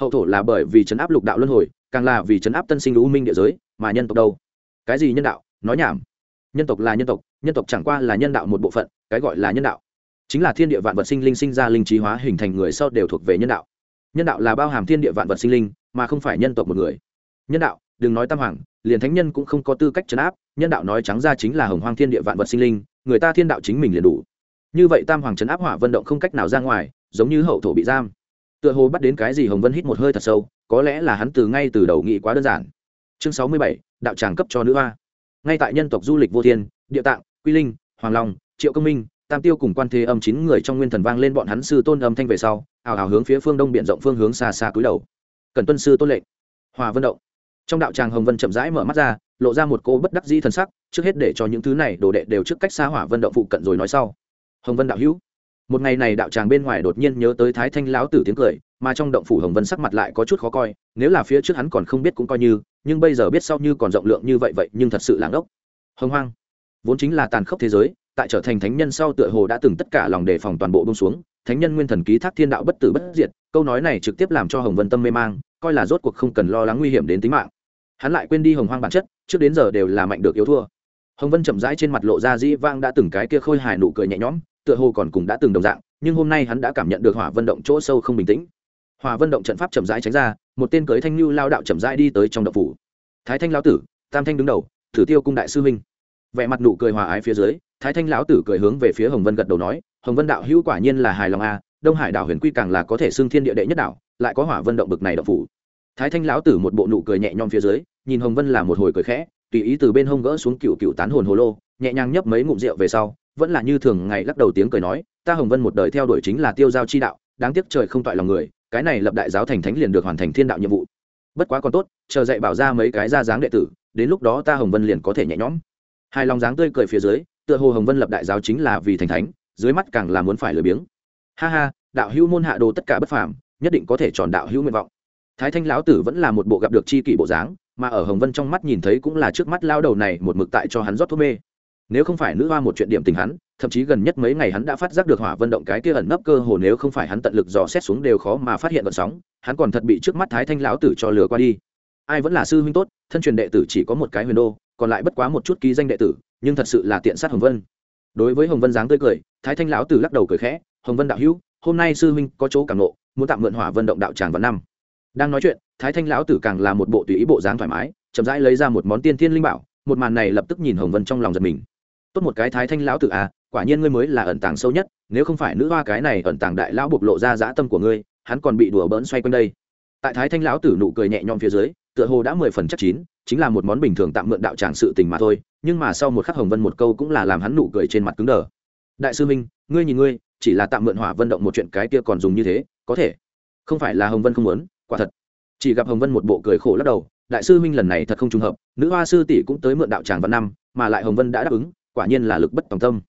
Hậu thổ là bởi vì chấn áp lục đạo luân hồi, càng là vì chấn áp tân sinh u minh địa giới, mà nhân tộc đâu? Cái gì nhân đạo? Nói nhảm. Nhân tộc là nhân tộc nhân tộc chẳng qua là nhân đạo một bộ phận, cái gọi là nhân đạo. Chính là thiên địa vạn vật sinh linh sinh ra linh trí hóa hình thành người sau đều thuộc về nhân đạo. Nhân đạo là bao hàm thiên địa vạn vật sinh linh, mà không phải nhân tộc một người. Nhân đạo đừng nói tam hoàng, liền thánh nhân cũng không có tư cách chấn áp, nhân đạo nói trắng ra chính là hồng hoang thiên địa vạn vật sinh linh, người ta thiên đạo chính mình liền đủ. Như vậy tam hoàng chấn áp hỏa vận động không cách nào ra ngoài, giống như hậu thổ bị giam. Tựa hồ bắt đến cái gì hồng vân hít một hơi thật sâu, có lẽ là hắn từ ngay từ đầu nghĩ quá đơn giản. Chương sáu mươi bảy, đạo tràng cấp cho nữ hoa. Ngay tại nhân tộc du lịch vô thiên, địa tạng, quy linh, hoàng long, triệu công minh, tam tiêu cùng quan thế âm chín người trong nguyên thần vang lên bọn hắn sư tôn âm thanh về sau ảo ảo hướng phía phương đông b rộng phương hướng xa xa cúi đầu. Cần tuân sư tôn lệnh. Hòa vân động trong đạo tràng hồng vân chậm rãi mở mắt ra, lộ ra một cô bất đắc dĩ thần sắc, trước hết để cho những thứ này đồ đệ đều trước cách xa hỏa vân động phụ cận rồi nói sau. Hồng vân đạo hữu, một ngày này đạo tràng bên ngoài đột nhiên nhớ tới thái thanh lão tử tiếng cười, mà trong động phủ hồng vân sắc mặt lại có chút khó coi, nếu là phía trước hắn còn không biết cũng coi như, nhưng bây giờ biết sau như còn rộng lượng như vậy vậy, nhưng thật sự làng ốc hồng hoang, vốn chính là tàn khốc thế giới, tại trở thành thánh nhân sau tựa hồ đã từng tất cả lòng đề phòng toàn bộ bông xuống, thánh nhân nguyên thần ký thác thiên đạo bất tử bất diệt, câu nói này trực tiếp làm cho hồng vân tâm mê mang, coi là rốt cuộc không cần lo lắng nguy hiểm đến tính mạng hắn lại quên đi hồng hoang bản chất, trước đến giờ đều là mạnh được yếu thua. Hồng vân chậm rãi trên mặt lộ ra dĩ vang đã từng cái kia khôi hài nụ cười nhẹ nhõm, tựa hồ còn cùng đã từng đồng dạng, nhưng hôm nay hắn đã cảm nhận được hỏa vân động chỗ sâu không bình tĩnh. Hỏa vân động trận pháp chậm rãi tránh ra, một tên cưới thanh lưu lao đạo chậm rãi đi tới trong động phủ. Thái thanh lao tử, tam thanh đứng đầu, thử tiêu cung đại sư huynh. Vẻ mặt nụ cười hòa ái phía dưới, thái thanh lão tử cười hướng về phía hồng vân gật đầu nói, hồng vân đạo hữu quả nhiên là hài lòng a, đông hải đảo huyền quy càng là có thể xưng thiên địa đệ nhất đảo, lại có hỏa vân động bực này động phủ thái thanh lão tử một bộ nụ cười nhẹ nhom phía dưới, nhìn hồng vân là một hồi cười khẽ, tùy ý từ bên hông gỡ xuống cựu cựu tán hồn hồ lô, nhẹ nhàng nhấp mấy ngụm rượu về sau, vẫn là như thường ngày lắc đầu tiếng cười nói, ta hồng vân một đời theo đuổi chính là tiêu giao chi đạo, đáng tiếc trời không toại lòng người, cái này lập đại giáo thành thánh liền được hoàn thành thiên đạo nhiệm vụ. Bất quá còn tốt, chờ dạy bảo ra mấy cái ra dáng đệ tử, đến lúc đó ta hồng vân liền có thể nhẹ nhõm. Hai lòng dáng tươi cười phía dưới, tựa hồ hồng vân lập đại giáo chính là vì thành thánh, dưới mắt càng là muốn phải lười biếng. Ha ha, đạo hữu môn hạ đồ tất cả bất phàm, nhất định có thể tròn đạo hữu nguyện vọng thái thanh lão tử vẫn là một bộ gặp được chi kỷ bộ dáng, mà ở hồng vân trong mắt nhìn thấy cũng là trước mắt lao đầu này một mực tại cho hắn rót thuốc mê. Nếu không phải nữ hoa một chuyện điểm tình hắn, thậm chí gần nhất mấy ngày hắn đã phát giác được hỏa vận động cái kia ẩn nấp cơ hồ nếu không phải hắn tận lực dò xét xuống đều khó mà phát hiện vận sóng, hắn còn thật bị trước mắt thái thanh lão tử cho lừa qua đi. Ai vẫn là sư huynh tốt, thân truyền đệ tử chỉ có một cái huyền đô, còn lại bất quá một chút ký danh đệ tử, nhưng thật sự là tiện sát hồng vân. Đối với hồng vân dáng tươi cười, thái thanh lão tử lắc đầu cười khẽ, hồng vân đạo hữu, hôm nay sư huynh có chỗ cảm nộ muốn tạm mượn hỏa vận động đạo tràng vào năm đang nói chuyện, thái thanh lão tử càng là một bộ tùy ý bộ dáng thoải mái, chậm rãi lấy ra một món tiên thiên linh bảo, một màn này lập tức nhìn hồng vân trong lòng giật mình. Tốt một cái thái thanh lão tử à quả nhiên ngươi mới là ẩn tàng sâu nhất, nếu không phải nữ hoa cái này ẩn tàng đại lão bộc lộ ra dã tâm của ngươi, hắn còn bị đùa bỡn xoay quanh đây. Tại thái thanh lão tử nụ cười nhẹ nhõm phía dưới, tựa hồ đã mười phần chắc chín, chính là một món bình thường tạm mượn đạo tràng sự tình mà thôi, nhưng mà sau một khắc hồng vân một câu cũng là làm hắn nụ cười trên mặt cứng đờ. Đại sư minh, ngươi nhìn ngươi, chỉ là tạm mượn hỏa vân động một chuyện cái kia còn dùng như thế, có thể. Không phải là hồng vân không muốn quả thật. Chỉ gặp hồng vân một bộ cười khổ lắc đầu, đại sư minh lần này thật không trùng hợp, nữ hoa sư tỷ cũng tới mượn đạo tràng văn năm, mà lại hồng vân đã đáp ứng, quả nhiên là lực bất tòng tâm.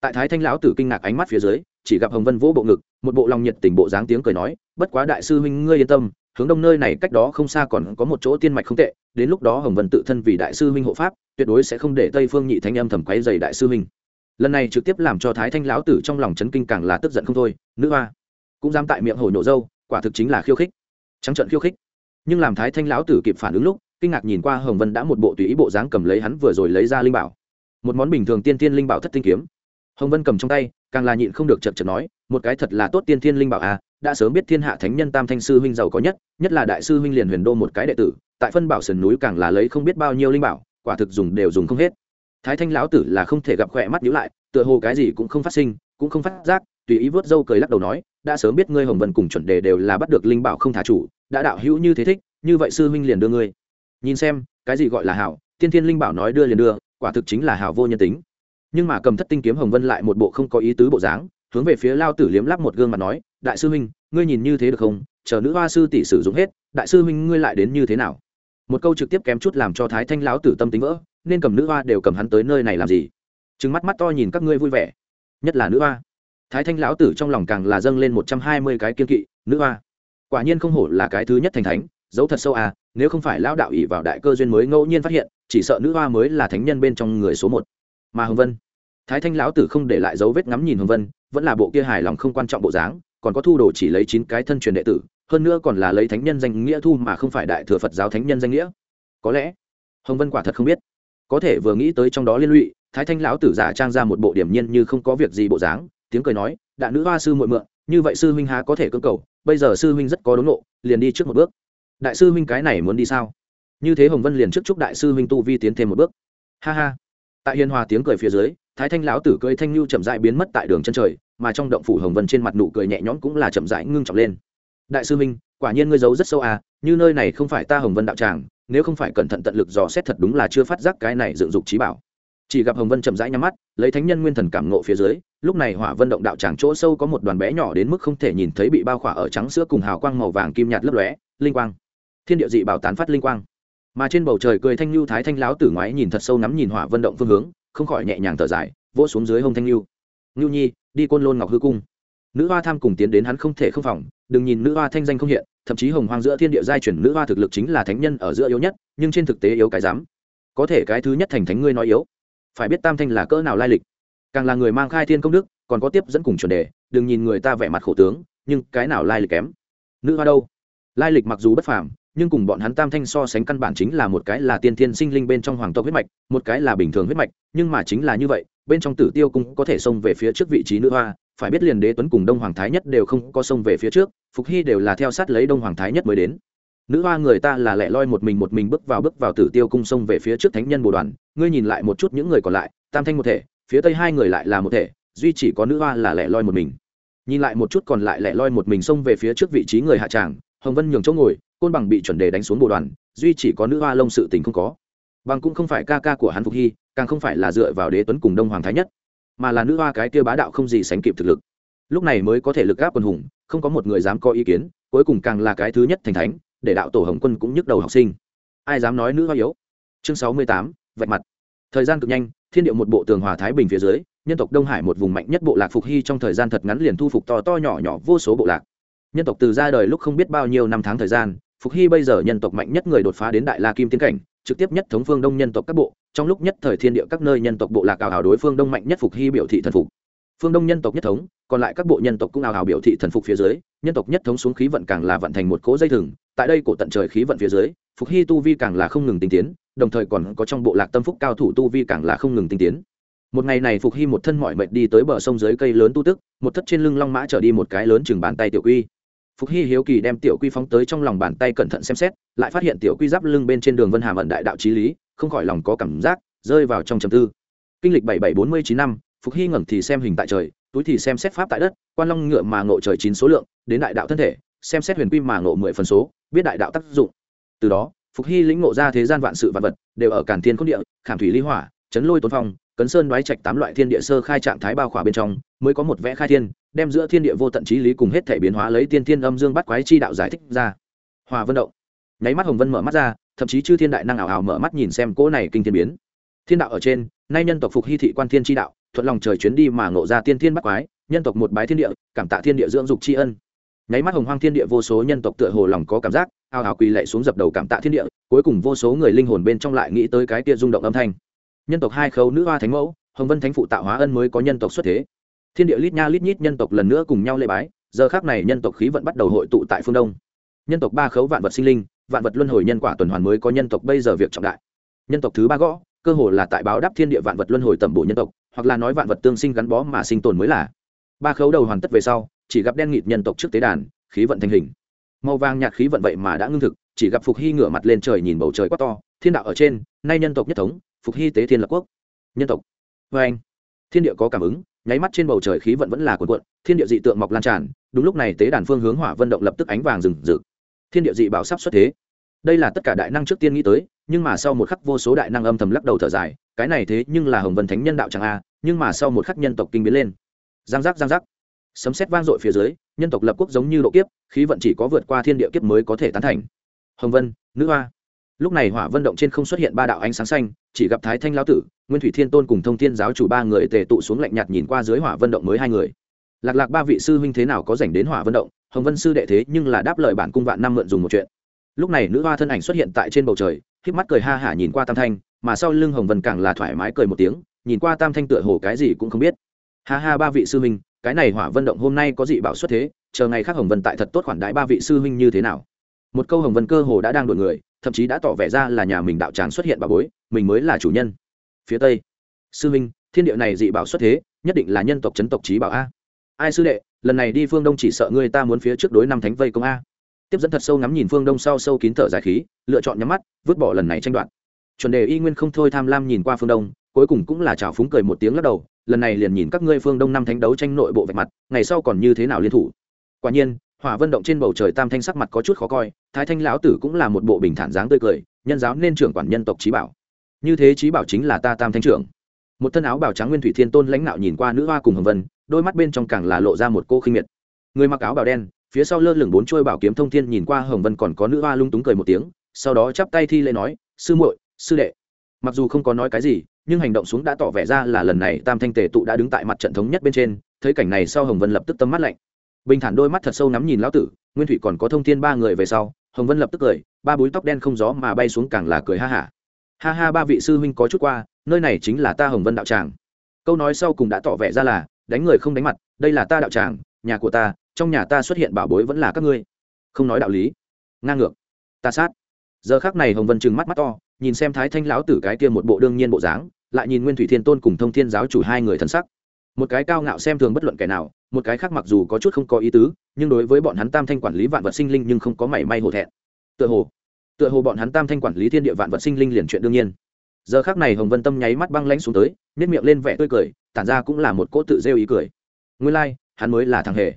Tại thái thanh lão tử kinh ngạc ánh mắt phía dưới, chỉ gặp hồng vân vỗ bộ ngực, một bộ lòng nhiệt tình bộ dáng tiếng cười nói, bất quá đại sư huynh ngươi yên tâm, hướng đông nơi này cách đó không xa còn có một chỗ tiên mạch không tệ, đến lúc đó hồng vân tự thân vì đại sư huynh hộ pháp, tuyệt đối sẽ không để tây phương nhị thanh âm thầm quấy dày đại sư huynh. Lần này trực tiếp làm cho thái thanh lão tử trong lòng chấn kinh càng là tức giận không thôi, nữ hoa, cũng dám tại miệng hổ nhổ dâu, quả thực chính là khiêu khích trắng trận khiêu khích. Nhưng làm thái thanh lão tử kịp phản ứng lúc, kinh ngạc nhìn qua hồng vân đã một bộ tùy ý bộ dáng cầm lấy hắn vừa rồi lấy ra linh bảo. Một món bình thường tiên tiên linh bảo thất tinh kiếm. Hồng vân cầm trong tay, càng là nhịn không được chật chật nói, một cái thật là tốt tiên tiên linh bảo à đã sớm biết thiên hạ thánh nhân tam thanh sư huynh giàu có nhất nhất là đại sư huynh liền huyền đô một cái đệ tử, tại phân bảo sườn núi càng là lấy không biết bao nhiêu linh bảo, quả thực dùng đều dùng không hết. Thái thanh lão tử là không thể gặp khỏe mắt nhữ lại, tựa hồ cái gì cũng không phát sinh, cũng không phát giác tùy ý vớt dâu cười lắc đầu nói, đã sớm biết ngươi hồng vân cùng chuẩn đề đều là bắt được linh bảo không thả chủ, đã đạo hữu như thế thích, như vậy sư huynh liền đưa ngươi. Nhìn xem, cái gì gọi là hảo, tiên thiên linh bảo nói đưa liền đưa, quả thực chính là hảo vô nhân tính. Nhưng mà cầm thất tinh kiếm hồng vân lại một bộ không có ý tứ bộ dáng, hướng về phía lao tử liếm lắp một gương mặt nói, đại sư huynh, ngươi nhìn như thế được không? Chờ nữ hoa sư tỷ sử dụng hết, đại sư huynh ngươi lại đến như thế nào? Một câu trực tiếp kém chút làm cho thái thanh lão tử tâm tính vỡ, nên cầm nữ hoa đều cầm hắn tới nơi này làm gì? Trừng mắt mắt to nhìn các ngươi vui vẻ. Nhất là nữ hoa thái thanh lão tử trong lòng càng là dâng lên một trăm hai mươi cái kiên kỵ, nữ hoa. Quả nhiên không hổ là cái thứ nhất thành thánh dấu thật sâu à nếu không phải lão đạo ỷ vào đại cơ duyên mới ngẫu nhiên phát hiện, chỉ sợ nữ hoa mới là thánh nhân bên trong người số một. Mà hồng vân, thái thanh lão tử không để lại dấu vết ngắm nhìn hồng vân, vẫn là bộ kia hài lòng không quan trọng bộ dáng, còn có thu đồ chỉ lấy chín cái thân truyền đệ tử, hơn nữa còn là lấy thánh nhân danh nghĩa thu mà không phải đại thừa phật giáo thánh nhân danh nghĩa. Có lẽ, hồng vân quả thật không biết. Có thể vừa nghĩ tới trong đó liên lụy, thái thanh lão tử giả trang ra một bộ điểm nhiên như không có việc gì bộ dáng tiếng cười nói đại nữ hoa sư muội mượn, như vậy sư huynh há có thể cơ cầu, bây giờ sư huynh rất có đốn nộ liền đi trước một bước. Đại sư huynh cái này muốn đi sao? Như thế hồng vân liền trước chúc đại sư huynh tu vi tiến thêm một bước. Ha ha. Tại hiền hòa tiếng cười phía dưới, thái thanh lão tử cười thanh lưu chậm dại biến mất tại đường chân trời, mà trong động phủ hồng vân trên mặt nụ cười nhẹ nhõm cũng là chậm dại ngưng trọng lên. Đại sư huynh, quả nhiên ngươi giấu rất sâu à như nơi này không phải ta hồng vân đạo tràng, nếu không phải cẩn thận tận lực dò xét thật đúng là chưa phát giác cái này dựng dục trí bảo. Chỉ gặp hồng vân chậm rãi nhắm mắt, lấy thánh nhân nguyên thần cảm nộ phía dưới lúc này hỏa vân động đạo tràng chỗ sâu có một đoàn bé nhỏ đến mức không thể nhìn thấy bị bao khỏa ở trắng sữa cùng hào quang màu vàng kim nhạt lấp lóe, linh quang. Thiên địa dị bảo tán phát linh quang. Mà trên bầu trời cười thanh lưu thái thanh láo tử ngoái nhìn thật sâu nắm nhìn hỏa vân động phương hướng, không khỏi nhẹ nhàng thở dài, vỗ xuống dưới hông thanh lưu. Ngưu nhi, đi côn lôn ngọc hư cung. Nữ hoa tham cùng tiến đến hắn không thể không phòng, đừng nhìn nữ hoa thanh danh không hiện, thậm chí hồng hoang giữa thiên địa giai chuyển nữ hoa thực lực chính là thánh nhân ở giữa yếu nhất, nhưng trên thực tế yếu cái dám có thể cái thứ nhất thành thánh ngươi nói yếu. Phải biết tam thanh là cỡ nào lai lịch càng là người mang khai thiên công đức, còn có tiếp dẫn cùng chuẩn đề, đừng nhìn người ta vẻ mặt khổ tướng, nhưng cái nào lai lịch kém? Nữ hoa đâu? Lai lịch mặc dù bất phàm, nhưng cùng bọn hắn tam thanh so sánh căn bản chính là một cái là tiên thiên sinh linh bên trong hoàng tộc huyết mạch, một cái là bình thường huyết mạch, nhưng mà chính là như vậy, bên trong tử tiêu cũng có thể xông về phía trước vị trí nữ hoa, phải biết liền đế tuấn cùng đông hoàng thái nhất đều không có xông về phía trước, phục hy đều là theo sát lấy đông hoàng thái nhất mới đến. Nữ hoa người ta là lẻ loi một mình một mình bước vào bước vào tử tiêu cung xông về phía trước thánh nhân bồ đoàn, ngươi nhìn lại một chút những người còn lại, tam thanh một thể phía tây hai người lại là một thể, duy chỉ có nữ hoa là lẻ loi một mình. Nhìn lại một chút còn lại lẻ loi một mình xông về phía trước vị trí người hạ tràng, hồng vân nhường chỗ ngồi, côn bằng bị chuẩn đề đánh xuống bộ đoàn, duy chỉ có nữ hoa lông sự tình không có. Bằng cũng không phải ca ca của hắn phục hy, càng không phải là dựa vào đế tuấn cùng đông hoàng thái nhất, mà là nữ hoa cái kia bá đạo không gì sánh kịp thực lực. Lúc này mới có thể lực gáp quân hùng, không có một người dám có ý kiến, cuối cùng càng là cái thứ nhất thành thánh, để đạo tổ hồng quân cũng nhức đầu học sinh. Ai dám nói nữ hoa yếu? Chương sáu mươi tám, vạch mặt. Thời gian cực nhanh thiên điệu một bộ tường hòa thái bình phía dưới, nhân tộc đông hải một vùng mạnh nhất bộ lạc phục hy trong thời gian thật ngắn liền thu phục to to nhỏ nhỏ vô số bộ lạc. Nhân tộc từ ra đời lúc không biết bao nhiêu năm tháng thời gian, phục hy bây giờ nhân tộc mạnh nhất người đột phá đến đại la kim tiến cảnh, trực tiếp nhất thống phương đông nhân tộc các bộ, trong lúc nhất thời thiên địa các nơi nhân tộc bộ lạc ảo hào đối phương đông mạnh nhất phục hy biểu thị thần phục. Phương đông nhân tộc nhất thống, còn lại các bộ nhân tộc cũng ảo hào biểu thị thần phục phía dưới, nhân tộc nhất thống xuống khí vận càng là vận thành một cỗ dây thừng, tại đây cổ tận trời khí vận phía dưới, phục hy tu vi càng là không ngừng tinh tiến đồng thời còn có trong bộ lạc tâm phúc cao thủ tu vi càng là không ngừng tinh tiến. Một ngày này phục hy một thân mọi mệt đi tới bờ sông dưới cây lớn tu tức, một thất trên lưng long mã trở đi một cái lớn chừng bàn tay tiểu quy. Phục hy hiếu kỳ đem tiểu quy phóng tới trong lòng bàn tay cẩn thận xem xét, lại phát hiện tiểu quy giáp lưng bên trên đường vân hàm ẩn đại đạo trí lý, không khỏi lòng có cảm giác, rơi vào trong trầm tư. Kinh lịch bảy bảy bốn mươi chín năm, phục hy ngẩng thì xem hình tại trời, túi thì xem xét pháp tại đất, quan long ngựa mà ngộ trời chín số lượng, đến đại đạo thân thể, xem xét huyền quy mà ngộ mười phần số, biết đại đạo tác dụng. Từ đó phục hy lĩnh ngộ ra thế gian vạn sự vạn vật, đều ở cản thiên cốt địa, khảm thủy ly hỏa, chấn lôi tôn phong, cấn sơn đoái trạch tám loại thiên địa sơ khai trạng thái bao khỏa bên trong, mới có một vẽ khai thiên, đem giữa thiên địa vô tận trí lý cùng hết thể biến hóa lấy tiên thiên âm dương bắt quái chi đạo giải thích ra. Hòa vân động. Nháy mắt hồng vân mở mắt ra, thậm chí chư thiên đại năng ảo ảo mở mắt nhìn xem cỗ này kinh thiên biến. Thiên đạo ở trên, nay nhân tộc phục hy thị quan thiên chi đạo, thuận lòng trời chuyến đi mà ngộ ra tiên thiên bắt quái, nhân tộc một bái thiên địa, cảm tạ thiên địa dưỡng dục tri ân. Nháy mắt hồng hoang thiên địa vô số nhân tộc tựa hồ lòng có cảm giác ao ào quỳ lệ xuống dập đầu cảm tạ thiên địa, cuối cùng vô số người linh hồn bên trong lại nghĩ tới cái kia rung động âm thanh. Nhân tộc hai khâu nữ hoa thánh mẫu, hồng vân thánh phụ tạo hóa ân mới có nhân tộc xuất thế. Thiên địa lít nha lít nhít nhân tộc lần nữa cùng nhau lễ bái, giờ khác này nhân tộc khí vận bắt đầu hội tụ tại phương đông. Nhân tộc ba khấu vạn vật sinh linh, vạn vật luân hồi nhân quả tuần hoàn mới có nhân tộc bây giờ việc trọng đại. Nhân tộc thứ ba gõ, cơ hồ là tại báo đáp thiên địa vạn vật luân hồi tẩm bổ nhân tộc, hoặc là nói vạn vật tương sinh gắn bó mà sinh tồn mới là. Ba khấu đầu hoàn tất về sau, chỉ gặp đen nghịt nhân tộc trước tế đàn, khí vận thành hình màu vàng nhạt khí vận vậy mà đã ngưng thực, chỉ gặp phục hy ngửa mặt lên trời nhìn bầu trời quá to, thiên đạo ở trên, nay nhân tộc nhất thống, phục hy tế thiên lập quốc. Nhân tộc. Vê anh, thiên địa có cảm ứng, nháy mắt trên bầu trời khí vận vẫn là cuộn cuộn, thiên địa dị tượng mọc lan tràn, đúng lúc này tế đàn phương hướng hỏa vận động lập tức ánh vàng rừng rực. Thiên địa dị bảo sắp xuất thế. Đây là tất cả đại năng trước tiên nghĩ tới, nhưng mà sau một khắc vô số đại năng âm thầm lắc đầu thở dài, cái này thế nhưng là hồng vân thánh nhân đạo chẳng a, nhưng mà sau một khắc nhân tộc kinh biến lên. Giang giác giang giác. Sấm sét vang dội phía dưới nhân tộc lập quốc giống như độ kiếp, khí vận chỉ có vượt qua thiên địa kiếp mới có thể tán thành. Hồng vân, nữ hoa. Lúc này hỏa vân động trên không xuất hiện ba đạo ánh sáng xanh, chỉ gặp thái thanh lão tử, nguyên thủy thiên tôn cùng thông thiên giáo chủ ba người tề tụ xuống lạnh nhạt nhìn qua dưới hỏa vân động mới hai người. Lạc lạc ba vị sư huynh thế nào có dành đến hỏa vân động? Hồng vân sư đệ thế nhưng là đáp lời bản cung vạn năm mượn dùng một chuyện. Lúc này nữ hoa thân ảnh xuất hiện tại trên bầu trời k mắt cười ha hả nhìn qua tam thanh, mà sau lưng hồng vân càng là thoải mái cười một tiếng, nhìn qua tam thanh tựa hồ cái gì cũng không biết. Ha ha ba vị sư huynh cái này hỏa vân động hôm nay có dị bảo xuất thế, chờ ngày khác hồng vân tại thật tốt khoản đãi ba vị sư huynh như thế nào? Một câu hồng vân cơ hồ đã đang đổi người, thậm chí đã tỏ vẻ ra là nhà mình đạo tràng xuất hiện bà bối, mình mới là chủ nhân. Phía tây, sư huynh, thiên địa này dị bảo xuất thế, nhất định là nhân tộc chấn tộc trí bảo a. Ai sư đệ, lần này đi phương đông chỉ sợ ngươi ta muốn phía trước đối năm thánh vây công a. Tiếp dẫn thật sâu ngắm nhìn phương đông sau sâu kín thở dài khí, lựa chọn nhắm mắt, vứt bỏ lần này tranh đoạn. chuẩn đề y nguyên không thôi tham lam nhìn qua phương đông cuối cùng cũng là chào phúng cười một tiếng lắc đầu, lần này liền nhìn các ngươi phương đông năm thánh đấu tranh nội bộ vạch mặt, ngày sau còn như thế nào liên thủ. Quả nhiên, hỏa vân động trên bầu trời tam thanh sắc mặt có chút khó coi, thái thanh lão tử cũng là một bộ bình thản dáng tươi cười, nhân giáo nên trưởng quản nhân tộc trí bảo. Như thế trí bảo chính là ta tam thanh trưởng. Một thân áo bào trắng nguyên thủy thiên tôn lãnh đạo nhìn qua nữ hoa cùng hồng vân, đôi mắt bên trong càng là lộ ra một cô khinh miệt. Người mặc áo bào đen, phía sau lơ lửng bốn chuôi bảo kiếm thông thiên nhìn qua hồng vân còn có nữ hoa lung túng cười một tiếng, sau đó chắp tay thi lễ nói, sư muội, sư đệ. Mặc dù không có nói cái gì nhưng hành động xuống đã tỏ vẻ ra là lần này tam thanh tề tụ đã đứng tại mặt trận thống nhất bên trên, thấy cảnh này sau hồng vân lập tức tâm mắt lạnh. Bình thản đôi mắt thật sâu nắm nhìn lão tử, nguyên thủy còn có thông thiên ba người về sau, hồng vân lập tức cười, ba búi tóc đen không gió mà bay xuống càng là cười ha hả. Ha. ha ha ba vị sư huynh có chút qua, nơi này chính là ta hồng vân đạo tràng. Câu nói sau cùng đã tỏ vẻ ra là, đánh người không đánh mặt, đây là ta đạo tràng, nhà của ta, trong nhà ta xuất hiện bảo bối vẫn là các ngươi. Không nói đạo lý. Ngang ngược. Ta sát. Giờ khác này hồng vân trừng mắt mắt to nhìn xem thái thanh lão tử cái kia một bộ đương nhiên bộ dáng lại nhìn nguyên thủy thiên tôn cùng thông thiên giáo chủ hai người thân sắc. Một cái cao ngạo xem thường bất luận kẻ nào một cái khác mặc dù có chút không có ý tứ nhưng đối với bọn hắn tam thanh quản lý vạn vật sinh linh nhưng không có mảy may hổ thẹn. Tựa hồ tựa hồ bọn hắn tam thanh quản lý thiên địa vạn vật sinh linh liền chuyện đương nhiên. Giờ khác này hồng vân tâm nháy mắt băng lãnh xuống tới nếp miệng lên vẻ tươi cười tản ra cũng là một cỗ tự rêu ý cười. Nguyên lai、like, hắn mới là thằng hề.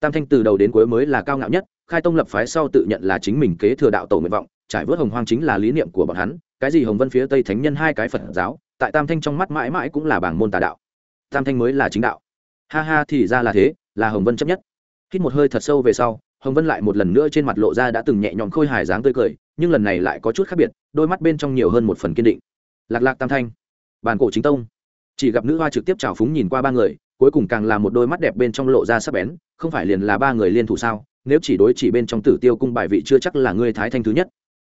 Tam thanh từ đầu đến cuối mới là cao ngạo nhất khai tông lập phái sau tự nhận là chính mình kế thừa đạo tổ nguyện vọng trải vớt hồng hoang chính là lý niệm của bọn hắn, cái gì hồng vân phía tây thánh nhân hai cái phật giáo, tại tam thanh trong mắt mãi mãi cũng là bảng môn tà đạo. Tam thanh mới là chính đạo. Ha ha, thì ra là thế, là hồng vân chấp nhất. Hít một hơi thật sâu về sau, hồng vân lại một lần nữa trên mặt lộ ra đã từng nhẹ nhõm khôi hài dáng tươi cười, nhưng lần này lại có chút khác biệt, đôi mắt bên trong nhiều hơn một phần kiên định. Lạc lạc tam thanh, bàn cổ chính tông. Chỉ gặp nữ hoa trực tiếp trào phúng nhìn qua ba người, cuối cùng càng là một đôi mắt đẹp bên trong lộ ra sắc bén, không phải liền là ba người liên thủ sao, nếu chỉ đối chỉ bên trong tử tiêu cung bài vị chưa chắc là ngươi thái thanh thứ nhất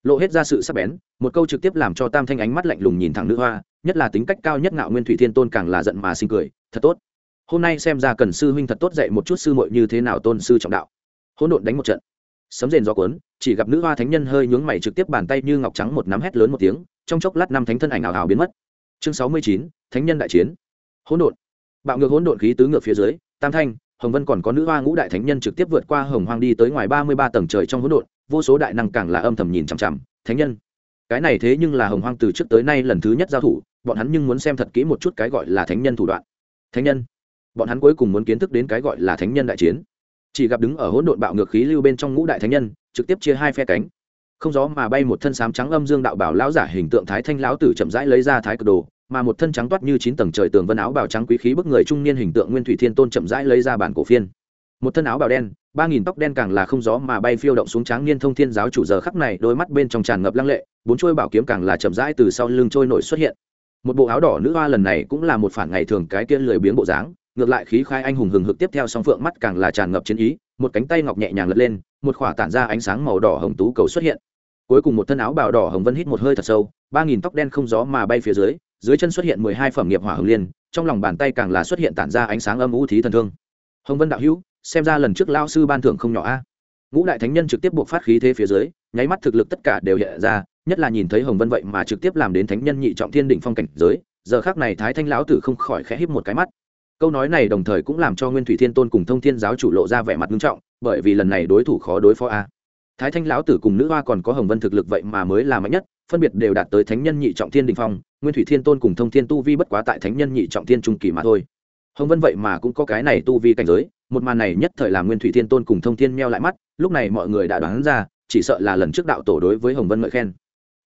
lộ hết ra sự sắc bén, một câu trực tiếp làm cho tam thanh ánh mắt lạnh lùng nhìn thẳng nữ hoa, nhất là tính cách cao nhất ngạo nguyên thủy thiên tôn càng là giận mà sinh cười, thật tốt. Hôm nay xem ra cần sư huynh thật tốt dạy một chút sư muội như thế nào tôn sư trọng đạo. Hỗn độn đánh một trận. Sấm rền gió cuốn, chỉ gặp nữ hoa thánh nhân hơi nhướng mày trực tiếp bàn tay như ngọc trắng một nắm hét lớn một tiếng, trong chốc lát năm thánh thân ảnh ảo ảo biến mất. Chương sáu mươi chín, thánh nhân đại chiến. Hỗn độn. Bạo ngược hỗn độn khí tứ ngược phía dưới, tam thanh, hồng vân còn có nữ hoa ngũ đại thánh nhân trực tiếp vượt qua hồng hoang đi tới ngoài ba mươi ba tầng trời trong hỗn độn vô số đại năng càng là âm thầm nhìn chằm chằm, thánh nhân, cái này thế nhưng là hồng hoang từ trước tới nay lần thứ nhất giao thủ, bọn hắn nhưng muốn xem thật kỹ một chút cái gọi là thánh nhân thủ đoạn. Thánh nhân? Bọn hắn cuối cùng muốn kiến thức đến cái gọi là thánh nhân đại chiến. Chỉ gặp đứng ở hỗn độn bạo ngược khí lưu bên trong ngũ đại thánh nhân, trực tiếp chia hai phe cánh. Không gió mà bay một thân sám trắng âm dương đạo bảo lão giả hình tượng thái thanh lão tử chậm rãi lấy ra thái cực đồ, mà một thân trắng toát như chín tầng trời tường vân áo bào trắng quý khí bức người trung niên hình tượng nguyên thủy thiên tôn chậm rãi lấy ra bản cổ phiên một thân áo bào đen, ba nghìn tóc đen càng là không gió mà bay phiêu động xuống tráng niên thông thiên giáo chủ giờ khắc này, đôi mắt bên trong tràn ngập lăng lệ, bốn chuôi bảo kiếm càng là chậm rãi từ sau lưng trôi nổi xuất hiện. Một bộ áo đỏ nữ hoa lần này cũng là một phản ngày thường cái kia lười biếng bộ dáng, ngược lại khí khai anh hùng hừng hực tiếp theo song phượng mắt càng là tràn ngập chiến ý, một cánh tay ngọc nhẹ nhàng lật lên, một khỏa tản ra ánh sáng màu đỏ hồng tú cầu xuất hiện. Cuối cùng một thân áo bào đỏ hồng vân hít một hơi thật sâu, ba nghìn tóc đen không gió mà bay phía dưới dưới chân xuất hiện mười hai phẩm nghiệp hỏa hồng liên, trong lòng bàn tay càng là xuất hiện tản ra ánh sáng âm u thí thần thương. Hồng vân đạo hữu xem ra lần trước lao sư ban thưởng không nhỏ a. Ngũ đại thánh nhân trực tiếp buộc phát khí thế phía dưới, nháy mắt thực lực tất cả đều hiện ra, nhất là nhìn thấy hồng vân vậy mà trực tiếp làm đến thánh nhân nhị trọng thiên đỉnh phong cảnh giới, giờ khác này thái thanh lão tử không khỏi khẽ híp một cái mắt. Câu nói này đồng thời cũng làm cho nguyên thủy thiên tôn cùng thông thiên giáo chủ lộ ra vẻ mặt nghiêm trọng, bởi vì lần này đối thủ khó đối phó a. Thái thanh lão tử cùng nữ hoa còn có hồng vân thực lực vậy mà mới là mạnh nhất, phân biệt đều đạt tới thánh nhân nhị trọng thiên đình phong, nguyên thủy thiên tôn cùng thông thiên tu vi bất quá tại thánh nhân nhị trọng thiên trung kỳ mà thôi. Hồng vân vậy mà cũng có cái này tu vi cảnh giới một màn này nhất thời làm nguyên thủy thiên tôn cùng thông thiên meo lại mắt, lúc này mọi người đã đoán ra, chỉ sợ là lần trước đạo tổ đối với hồng vân ngợi khen.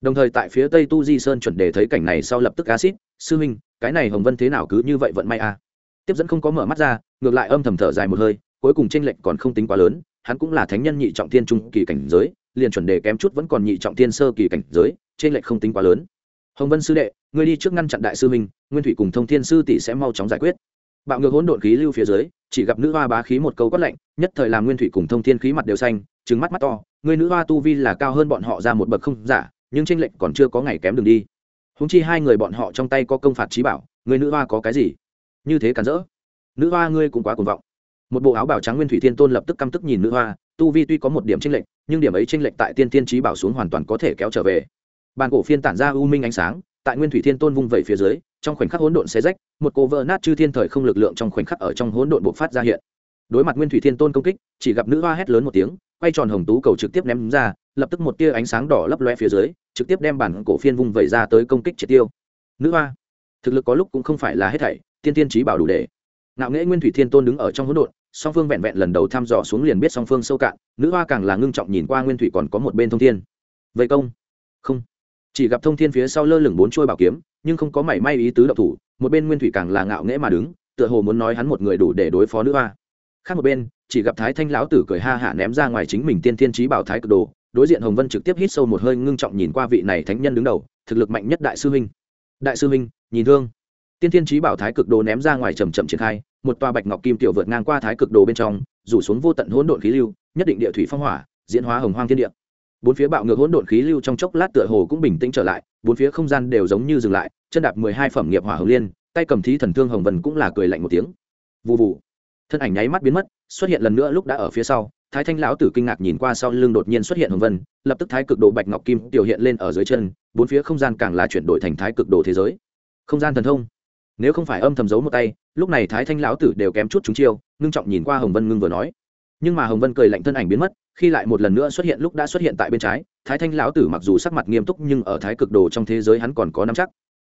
Đồng thời tại phía tây tu di sơn chuẩn đề thấy cảnh này sau lập tức acid, sư minh cái này hồng vân thế nào cứ như vậy vận may à? tiếp dẫn không có mở mắt ra, ngược lại âm thầm thở dài một hơi, cuối cùng tranh lệch còn không tính quá lớn, hắn cũng là thánh nhân nhị trọng thiên trung kỳ cảnh giới, liền chuẩn đề kém chút vẫn còn nhị trọng thiên sơ kỳ cảnh giới trên lệch không tính quá lớn. Hồng vân sư đệ, ngươi đi trước ngăn chặn đại sư minh nguyên thủy cùng thông thiên sư tỷ sẽ mau chóng giải quyết bạo ngược hỗn độn khí lưu phía dưới, chỉ gặp nữ hoa bá khí một câu quát lạnh, nhất thời làm nguyên thủy cùng thông thiên khí mặt đều xanh trứng mắt mắt to, người nữ hoa tu vi là cao hơn bọn họ ra một bậc không giả, nhưng tranh lệch còn chưa có ngày kém đường đi. Húng chi hai người bọn họ trong tay có công phạt trí bảo, người nữ hoa có cái gì? Như thế cản rỡ. Nữ hoa ngươi cũng quá cuồng vọng. Một bộ áo bào trắng nguyên thủy thiên tôn lập tức căm tức nhìn nữ hoa, tu vi tuy có một điểm tranh lệch, nhưng điểm ấy tranh lệch tại tiên tiên trí bảo xuống hoàn toàn có thể kéo trở về. Bàn cổ phiên tản ra u minh ánh sáng, tại nguyên thủy thiên tôn vung vẩy phía dưới trong khoảnh khắc hỗn độn xé rách, một cô vỡ nát chư thiên thời không lực lượng trong khoảnh khắc ở trong hỗn độn bộc phát ra hiện. Đối mặt nguyên thủy thiên tôn công kích, chỉ gặp nữ hoa hét lớn một tiếng, quay tròn hồng tú cầu trực tiếp ném ra, lập tức một tia ánh sáng đỏ lấp loe phía dưới, trực tiếp đem bản cổ phiên vung vẩy ra tới công kích triệt tiêu. Nữ hoa, thực lực có lúc cũng không phải là hết thảy, tiên tiên trí bảo đủ để. Ngạo nghễ nguyên thủy thiên tôn đứng ở trong hỗn độn, song phương vẹn vẹn lần đầu thăm dò xuống liền biết song phương sâu cạn, nữ hoa càng là ngưng trọng nhìn qua nguyên thủy còn có một bên thông thiên. Vậy công, không. Chỉ gặp thông thiên phía sau lơ lửng bốn trôi bảo kiếm nhưng không có mảy may ý tứ độc thủ, một bên nguyên thủy càng là ngạo nghễ mà đứng, tựa hồ muốn nói hắn một người đủ để đối phó nữ hoa. Khác một bên, chỉ gặp thái thanh lão tử cười ha hả ném ra ngoài chính mình tiên thiên trí bảo thái cực đồ, đối diện hồng vân trực tiếp hít sâu một hơi ngưng trọng nhìn qua vị này thánh nhân đứng đầu, thực lực mạnh nhất đại sư huynh. Đại sư huynh, nhìn thương. Tiên thiên trí bảo thái cực đồ ném ra ngoài chầm chậm triển khai, một tòa bạch ngọc kim tiểu vượt ngang qua thái cực đồ bên trong, rủ xuống vô tận hỗn độn khí lưu, nhất định địa thủy phong hỏa, diễn hóa hồng hoang thiên địa bốn phía bạo ngược hỗn độn khí lưu trong chốc lát tựa hồ cũng bình tĩnh trở lại, bốn phía không gian đều giống như dừng lại, chân đạp mười hai phẩm nghiệp hỏa hồng liên, tay cầm thí thần thương hồng vân cũng là cười lạnh một tiếng. Vụ vụ thân ảnh nháy mắt biến mất, xuất hiện lần nữa lúc đã ở phía sau, thái thanh lão tử kinh ngạc nhìn qua sau lưng đột nhiên xuất hiện hồng vân, lập tức thái cực độ bạch ngọc kim tiểu hiện lên ở dưới chân, bốn phía không gian càng là chuyển đổi thành thái cực độ thế giới. Không gian thần thông. Nếu không phải âm thầm giấu một tay, lúc này thái thanh lão tử đều kém chút chúng chiêu, ngưng trọng nhìn qua hồng vân ngưng vừa nói nhưng mà hồng vân cười lạnh thân ảnh biến mất, khi lại một lần nữa xuất hiện lúc đã xuất hiện tại bên trái, thái thanh lão tử mặc dù sắc mặt nghiêm túc nhưng ở thái cực đồ trong thế giới hắn còn có năm chắc.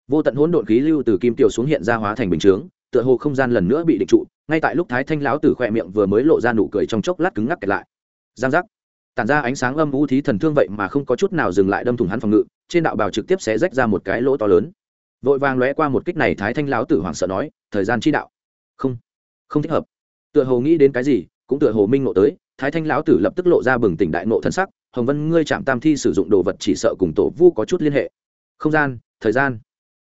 Vô tận hỗn độn khí lưu từ kim tiểu xuống hiện ra hóa thành bình chướng, tựa hồ không gian lần nữa bị định trụ, ngay tại lúc thái thanh lão tử khỏe miệng vừa mới lộ ra nụ cười trong chốc lát cứng ngắc kẹt lại. Giang giác. Tản ra ánh sáng âm vũ thí thần thương vậy mà không có chút nào dừng lại đâm thủng hắn phòng ngự, trên đạo bào trực tiếp sẽ rách ra một cái lỗ to lớn. Vội vàng lóe qua một kích này thái thanh lão tử hoảng sợ nói, thời gian chi đạo. Không không thích hợp. Tựa hồ nghĩ đến cái gì cũng tựa hồ minh ngộ tới, thái thanh lão tử lập tức lộ ra bừng tỉnh đại nộ thân sắc, hồng vân, ngươi chạm tam thi sử dụng đồ vật chỉ sợ cùng tổ vu có chút liên hệ. Không gian, thời gian,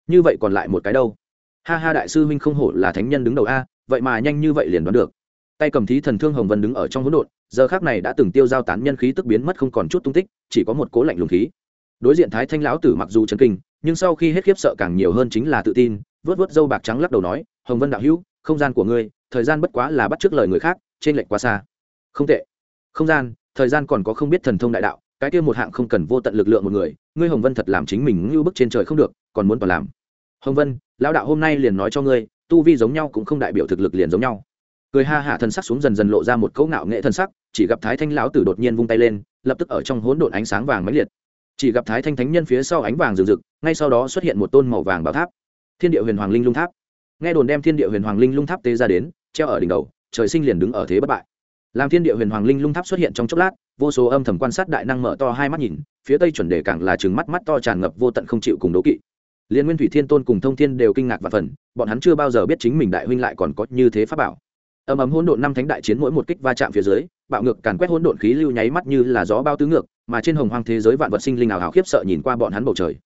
như vậy còn lại một cái đâu? Ha ha, đại sư huynh không hổ là thánh nhân đứng đầu a, vậy mà nhanh như vậy liền đoán được. Tay cầm thí thần thương hồng vân đứng ở trong hỗn độn, giờ khác này đã từng tiêu giao tán nhân khí tức biến mất không còn chút tung tích, chỉ có một cố lạnh lùng khí. Đối diện thái thanh lão tử mặc dù chấn kinh, nhưng sau khi hết khiếp sợ càng nhiều hơn chính là tự tin, vớt vớt dâu bạc trắng lắc đầu nói, hồng vân đạo hữu, không gian của ngươi, thời gian bất quá là bắt trước lời người khác trên lệch quá xa. Không tệ. Không gian, thời gian còn có không biết thần thông đại đạo, cái kia một hạng không cần vô tận lực lượng một người, ngươi hồng vân thật làm chính mình ngưu bức trên trời không được, còn muốn toàn làm. Hồng vân, lão đạo hôm nay liền nói cho ngươi, tu vi giống nhau cũng không đại biểu thực lực liền giống nhau. Cười ha hạ thần sắc xuống dần dần lộ ra một cấu ngạo nghệ thần sắc, chỉ gặp thái thanh lão tử đột nhiên vung tay lên, lập tức ở trong hỗn độn ánh sáng vàng mãnh liệt. Chỉ gặp thái thanh thánh nhân phía sau ánh vàng rực rực, ngay sau đó xuất hiện một tôn màu vàng bảo tháp. Thiên địa huyền hoàng linh lung tháp. Nghe đồn đem thiên địa huyền hoàng linh lung tháp tế ra đến, treo ở đỉnh đầu trời sinh liền đứng ở thế bất bại. Làm thiên địa huyền hoàng linh lung tháp xuất hiện trong chốc lát, vô số âm thầm quan sát đại năng mở to hai mắt nhìn, phía tây chuẩn đề càng là trừng mắt mắt to tràn ngập vô tận không chịu cùng đố kỵ. Liên nguyên thủy thiên tôn cùng thông thiên đều kinh ngạc và phần bọn hắn chưa bao giờ biết chính mình đại huynh lại còn có như thế pháp bảo. Ầm ầm hỗn độn năm thánh đại chiến mỗi một kích va chạm phía dưới, bạo ngược càn quét hỗn độn khí lưu nháy mắt như là gió bao tứ ngược, mà trên hồng hoang thế giới vạn vật sinh linh ảo hảo khiếp sợ nhìn qua bọn hắn bầu trời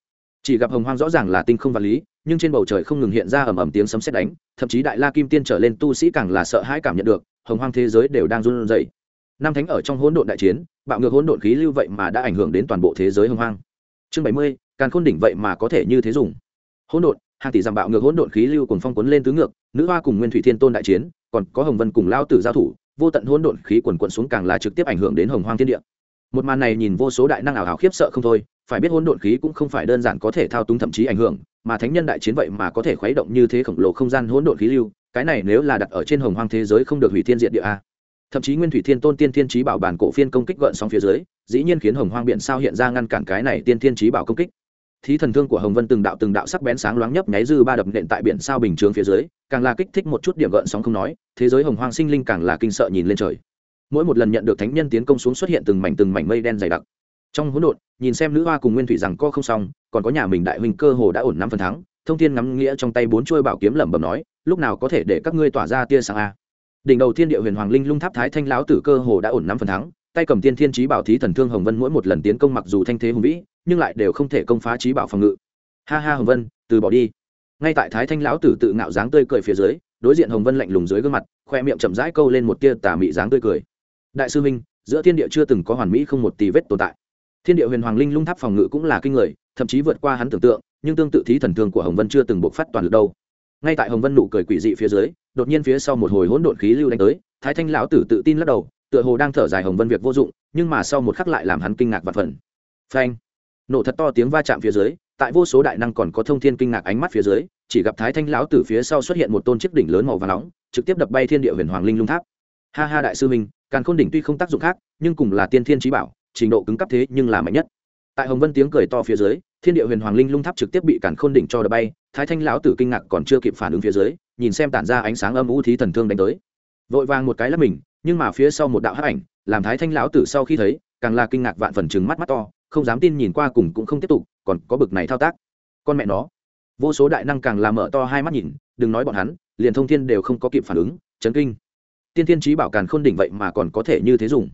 chỉ gặp hồng hoang rõ ràng là tinh không vật lý, nhưng trên bầu trời không ngừng hiện ra ầm ầm tiếng sấm sét đánh, thậm chí đại la kim tiên trở lên tu sĩ càng là sợ hãi cảm nhận được, hồng hoang thế giới đều đang run rẩy. Nam thánh ở trong hỗn độn đại chiến, bạo ngược hỗn độn khí lưu vậy mà đã ảnh hưởng đến toàn bộ thế giới hồng hoang. Chương bảy mươi càng khôn đỉnh vậy mà có thể như thế dùng. Hỗn độn, hàng tỷ giảm bạo ngược hỗn độn khí lưu cùng phong cuốn lên tứ ngược, nữ hoa cùng nguyên thủy thiên tôn đại chiến, còn có hồng vân cùng lao tử giao thủ, vô tận hỗn độn khí quần quận xuống càng là trực tiếp ảnh hưởng đến hồng hoang thiên địa một màn này nhìn vô số đại năng ảo hảo khiếp sợ không thôi, phải biết hỗn độn khí cũng không phải đơn giản có thể thao túng thậm chí ảnh hưởng, mà thánh nhân đại chiến vậy mà có thể khuấy động như thế khổng lồ không gian hỗn độn khí lưu, cái này nếu là đặt ở trên hồng hoang thế giới không được hủy thiên diện địa a. Thậm chí nguyên thủy thiên tôn tiên thiên trí bảo bản cổ phiên công kích gợn sóng phía dưới, dĩ nhiên khiến hồng hoang biển sao hiện ra ngăn cản cái này tiên thiên trí bảo công kích. Thí thần thương của hồng vân từng đạo từng đạo sắc bén sáng loáng nhấp nháy dư ba đập nện tại biển sao bình chướng phía dưới, càng là kích thích một chút điểm gợn sóng không nói, thế giới hồng hoang sinh linh càng là kinh sợ nhìn lên trời mỗi một lần nhận được thánh nhân tiến công xuống xuất hiện từng mảnh từng mảnh mây đen dày đặc. Trong hỗn độn, nhìn xem nữ hoa cùng nguyên thủy rằng co không xong, còn có nhà mình đại huynh cơ hồ đã ổn năm phần thắng, thông thiên ngắm nghĩa trong tay bốn chuôi bảo kiếm lẩm bẩm nói, lúc nào có thể để các ngươi tỏa ra tia sáng a? Đỉnh đầu thiên địa huyền hoàng linh lung tháp thái thanh lão tử cơ hồ đã ổn năm phần thắng, tay cầm tiên thiên trí bảo thí thần thương hồng vân mỗi một lần tiến công mặc dù thanh thế hùng vĩ, nhưng lại đều không thể công phá trí bảo phòng ngự. Ha ha hồng vân, từ bỏ đi. Ngay tại thái thanh lão tử tự ngạo dáng tươi cười phía dưới, đối diện hồng vân lạnh lùng dưới gương mặt, khoe miệng chậm rãi câu lên một tia tà mị dáng tươi cười đại sư minh, giữa thiên địa chưa từng có hoàn mỹ không một tì vết tồn tại. Thiên địa huyền hoàng linh lung tháp phòng ngự cũng là kinh người, thậm chí vượt qua hắn tưởng tượng, nhưng tương tự thí thần thương của hồng vân chưa từng buộc phát toàn lực đâu. Ngay tại hồng vân nụ cười quỷ dị phía dưới, đột nhiên phía sau một hồi hỗn độn khí lưu đánh tới, thái thanh lão tử tự tin lắc đầu, tựa hồ đang thở dài hồng vân việc vô dụng, nhưng mà sau một khắc lại làm hắn kinh ngạc và phần phanh! Nổ thật to tiếng va chạm phía dưới, tại vô số đại năng còn có thông thiên kinh ngạc ánh mắt phía dưới, chỉ gặp thái thanh lão tử phía sau xuất hiện một tôn chiếc đỉnh lớn màu và nóng, trực tiếp đập bay thiên địa huyền hoàng linh lung tháp ha ha đại sư minh càn khôn đỉnh tuy không tác dụng khác, nhưng cùng là tiên thiên trí bảo, trình độ cứng cấp thế nhưng là mạnh nhất. Tại hồng vân tiếng cười to phía dưới, thiên địa huyền hoàng linh lung tháp trực tiếp bị càn khôn đỉnh cho đập bay, thái thanh lão tử kinh ngạc còn chưa kịp phản ứng phía dưới, nhìn xem tản ra ánh sáng âm u thí thần thương đánh tới. Vội vàng một cái lấp mình, nhưng mà phía sau một đạo hắc ảnh, làm thái thanh lão tử sau khi thấy, càng là kinh ngạc vạn phần chừng mắt mắt to, không dám tin nhìn qua cùng cũng không tiếp tục, còn có bực này thao tác. Con mẹ nó. Vô số đại năng càng làm mở to hai mắt nhìn, đừng nói bọn hắn, liền thông thiên đều không có kịp phản ứng, chấn kinh tiên tiên trí bảo càn khôn đỉnh vậy mà còn có thể như thế dùng.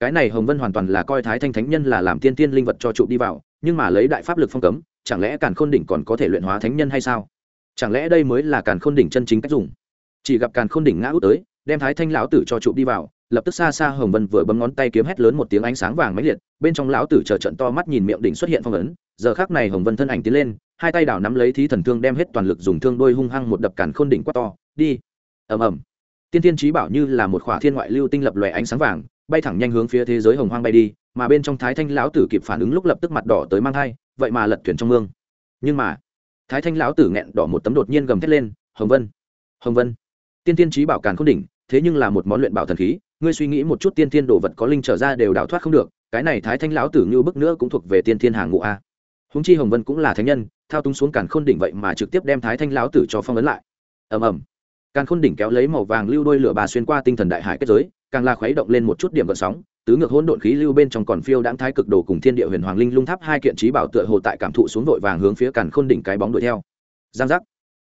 Cái này hồng vân hoàn toàn là coi thái thanh thánh nhân là làm tiên tiên linh vật cho trụ đi vào, nhưng mà lấy đại pháp lực phong cấm, chẳng lẽ càn khôn đỉnh còn có thể luyện hóa thánh nhân hay sao? Chẳng lẽ đây mới là càn khôn đỉnh chân chính cách dùng? Chỉ gặp càn khôn đỉnh ngã út tới, đem thái thanh lão tử cho trụ đi vào, lập tức xa xa hồng vân vừa bấm ngón tay kiếm hét lớn một tiếng ánh sáng vàng mãnh liệt, bên trong lão tử chờ trận to mắt nhìn miệng đỉnh xuất hiện phong ấn, giờ khác này hồng vân thân ảnh tiến lên, hai tay đảo nắm lấy thí thần thương đem hết toàn lực dùng thương đôi hung hăng một đập càn khôn đỉnh quát to, đi! Ầm ầm tiên tiên trí bảo như là một khỏa thiên ngoại lưu tinh lập lòe ánh sáng vàng, bay thẳng nhanh hướng phía thế giới hồng hoang bay đi, mà bên trong thái thanh lão tử kịp phản ứng lúc lập tức mặt đỏ tới mang thai, vậy mà lật thuyền trong mương. Nhưng mà, thái thanh lão tử nghẹn đỏ một tấm đột nhiên gầm thét lên, hồng vân hồng vân. Tiên tiên trí bảo càn khôn đỉnh, thế nhưng là một món luyện bảo thần khí, ngươi suy nghĩ một chút tiên tiên đồ vật có linh trở ra đều đào thoát không được, cái này thái thanh lão tử như bức nữa cũng thuộc về tiên thiên hàng ngũ a. Húng chi hồng vân cũng là thánh nhân, thao túng xuống càn khôn đỉnh vậy mà trực tiếp đem thái thanh lão tử cho phong ấn lại. Ầm ầm càn khôn đỉnh kéo lấy màu vàng lưu đôi lửa bà xuyên qua tinh thần đại hải kết giới, càng là khuấy động lên một chút điểm gợn sóng, tứ ngược hỗn độn khí lưu bên trong còn phiêu đãng thái cực đồ cùng thiên địa huyền hoàng linh lung tháp hai kiện trí bảo tựa hồ tại cảm thụ xuống vội vàng hướng phía càn khôn đỉnh cái bóng đuổi theo. Giang giác.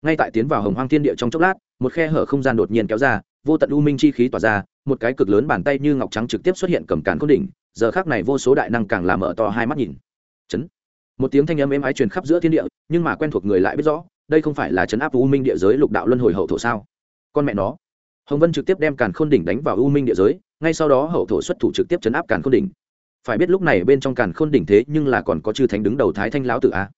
Ngay tại tiến vào hồng hoang thiên địa trong chốc lát, một khe hở không gian đột nhiên kéo ra, vô tận u minh chi khí tỏa ra, một cái cực lớn bàn tay như ngọc trắng trực tiếp xuất hiện cầm càn khôn đỉnh, giờ khác này vô số đại năng càng làm mở to hai mắt nhìn. Chấn. Một tiếng thanh âm êm ái truyền khắp giữa thiên địa, nhưng mà quen thuộc người lại biết rõ, đây không phải là chấn áp u minh địa giới lục đạo luân hồi hậu thổ sao? Con mẹ nó. Hồng vân trực tiếp đem càn khôn đỉnh đánh vào u minh địa giới, ngay sau đó hậu thổ xuất thủ trực tiếp chấn áp càn khôn đỉnh. Phải biết lúc này bên trong càn khôn đỉnh thế nhưng là còn có chư thánh đứng đầu thái thanh lão tử a.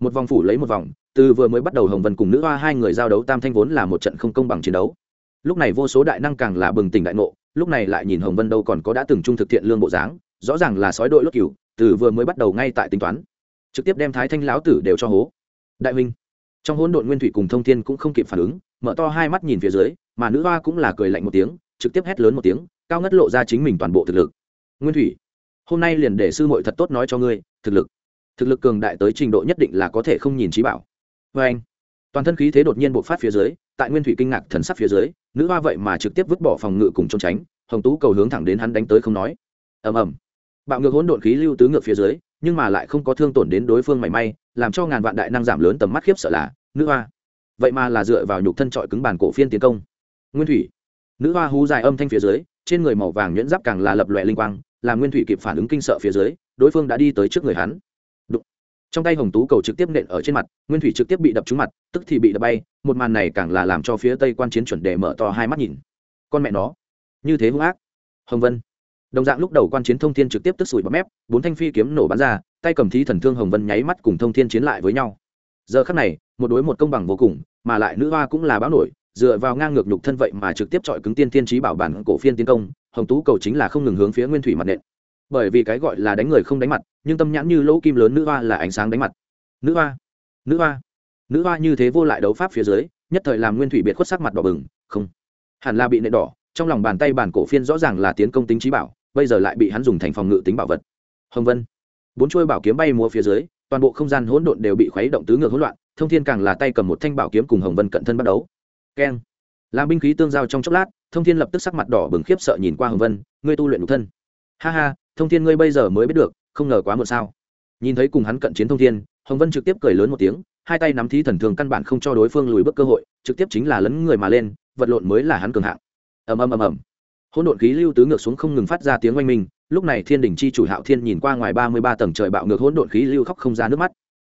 Một vòng phủ lấy một vòng, từ vừa mới bắt đầu hồng vân cùng nữ hoa hai người giao đấu tam thanh vốn là một trận không công bằng chiến đấu. Lúc này vô số đại năng càng là bừng tỉnh đại ngộ, lúc này lại nhìn hồng vân đâu còn có đã từng trung thực thiện lương bộ dáng, rõ ràng là sói đội lốt cửu từ vừa mới bắt đầu ngay tại tính toán. Trực tiếp đem thái thanh lão tử đều cho hố. Đại huynh trong hỗn độn nguyên thủy cùng thông thiên cũng không kịp phản ứng, mở to hai mắt nhìn phía dưới, mà nữ hoa cũng là cười lạnh một tiếng, trực tiếp hét lớn một tiếng, cao ngất lộ ra chính mình toàn bộ thực lực. Nguyên thủy, hôm nay liền để sư muội thật tốt nói cho ngươi, thực lực. Thực lực cường đại tới trình độ nhất định là có thể không nhìn trí bảo. Vê anh, toàn thân khí thế đột nhiên bộc phát phía dưới, tại nguyên thủy kinh ngạc thần sắc phía dưới, nữ hoa vậy mà trực tiếp vứt bỏ phòng ngự cùng trốn tránh, hồng tú cầu hướng thẳng đến hắn đánh tới không nói. Ầm ầm. Bạo ngược hỗn độn khí lưu tứ ngược phía dưới, nhưng mà lại không có thương tổn đến đối phương mảy may làm cho ngàn vạn đại năng giảm lớn tầm mắt khiếp sợ là, nữ hoa. Vậy mà là dựa vào nhục thân trọi cứng bàn cổ phiên tiến công. Nguyên thủy. Nữ hoa hú dài âm thanh phía dưới, trên người màu vàng nhuyễn giáp càng là lập lòe linh quang, làm nguyên thủy kịp phản ứng kinh sợ phía dưới, đối phương đã đi tới trước người hắn. Trong tay hồng tú cầu trực tiếp nện ở trên mặt, nguyên thủy trực tiếp bị đập trúng mặt, tức thì bị đập bay, một màn này càng là làm cho phía tây quan chiến chuẩn đề mở to hai mắt nhìn. Con mẹ nó. Như thế hung ác. Hồng vân. Đồng dạng lúc đầu quan chiến thông thiên trực tiếp tức sủi bọt mép, bốn thanh phi kiếm nổ bắn ra tay cầm thí thần thương hồng vân nháy mắt cùng thông thiên chiến lại với nhau. Giờ khắc này, một đối một công bằng vô cùng, mà lại nữ hoa cũng là báo nổi, dựa vào ngang ngược nhục thân vậy mà trực tiếp chọi cứng tiên tiên trí bảo bản cổ phiên tiến công, hồng tú cầu chính là không ngừng hướng phía nguyên thủy mặt nện. Bởi vì cái gọi là đánh người không đánh mặt, nhưng tâm nhãn như lỗ kim lớn nữ hoa là ánh sáng đánh mặt. Nữ hoa nữ hoa nữ hoa như thế vô lại đấu pháp phía dưới, nhất thời làm nguyên thủy biệt khuất sắc mặt đỏ bừng, không. Hẳn là bị nệ đỏ, trong lòng bàn tay bản cổ phiên rõ ràng là tiến công tính trí bảo, bây giờ lại bị hắn dùng thành phòng ngự tính bảo vật. Hồng vân bốn chuôi bảo kiếm bay múa phía dưới, toàn bộ không gian hỗn độn đều bị khuấy động tứ ngược hỗn loạn, thông thiên càng là tay cầm một thanh bảo kiếm cùng hồng vân cận thân bắt đấu keng. Làm binh khí tương giao trong chốc lát, thông thiên lập tức sắc mặt đỏ bừng khiếp sợ nhìn qua hồng vân, ngươi tu luyện nhục thân. Ha ha, thông thiên ngươi bây giờ mới biết được, không ngờ quá muộn sao. Nhìn thấy cùng hắn cận chiến thông thiên, hồng vân trực tiếp cười lớn một tiếng, hai tay nắm thí thần thường căn bản không cho đối phương lùi bước cơ hội, trực tiếp chính là lấn người mà lên, vật lộn mới là hắn cường hạng. Ầm ầm ầm ầm. Hỗn độn khí lưu tứ ngược xuống không ngừng phát ra tiếng oanh minh lúc này thiên đình chi chủ hạo thiên nhìn qua ngoài ba mươi ba tầng trời bạo ngược hỗn độn khí lưu khóc không ra nước mắt.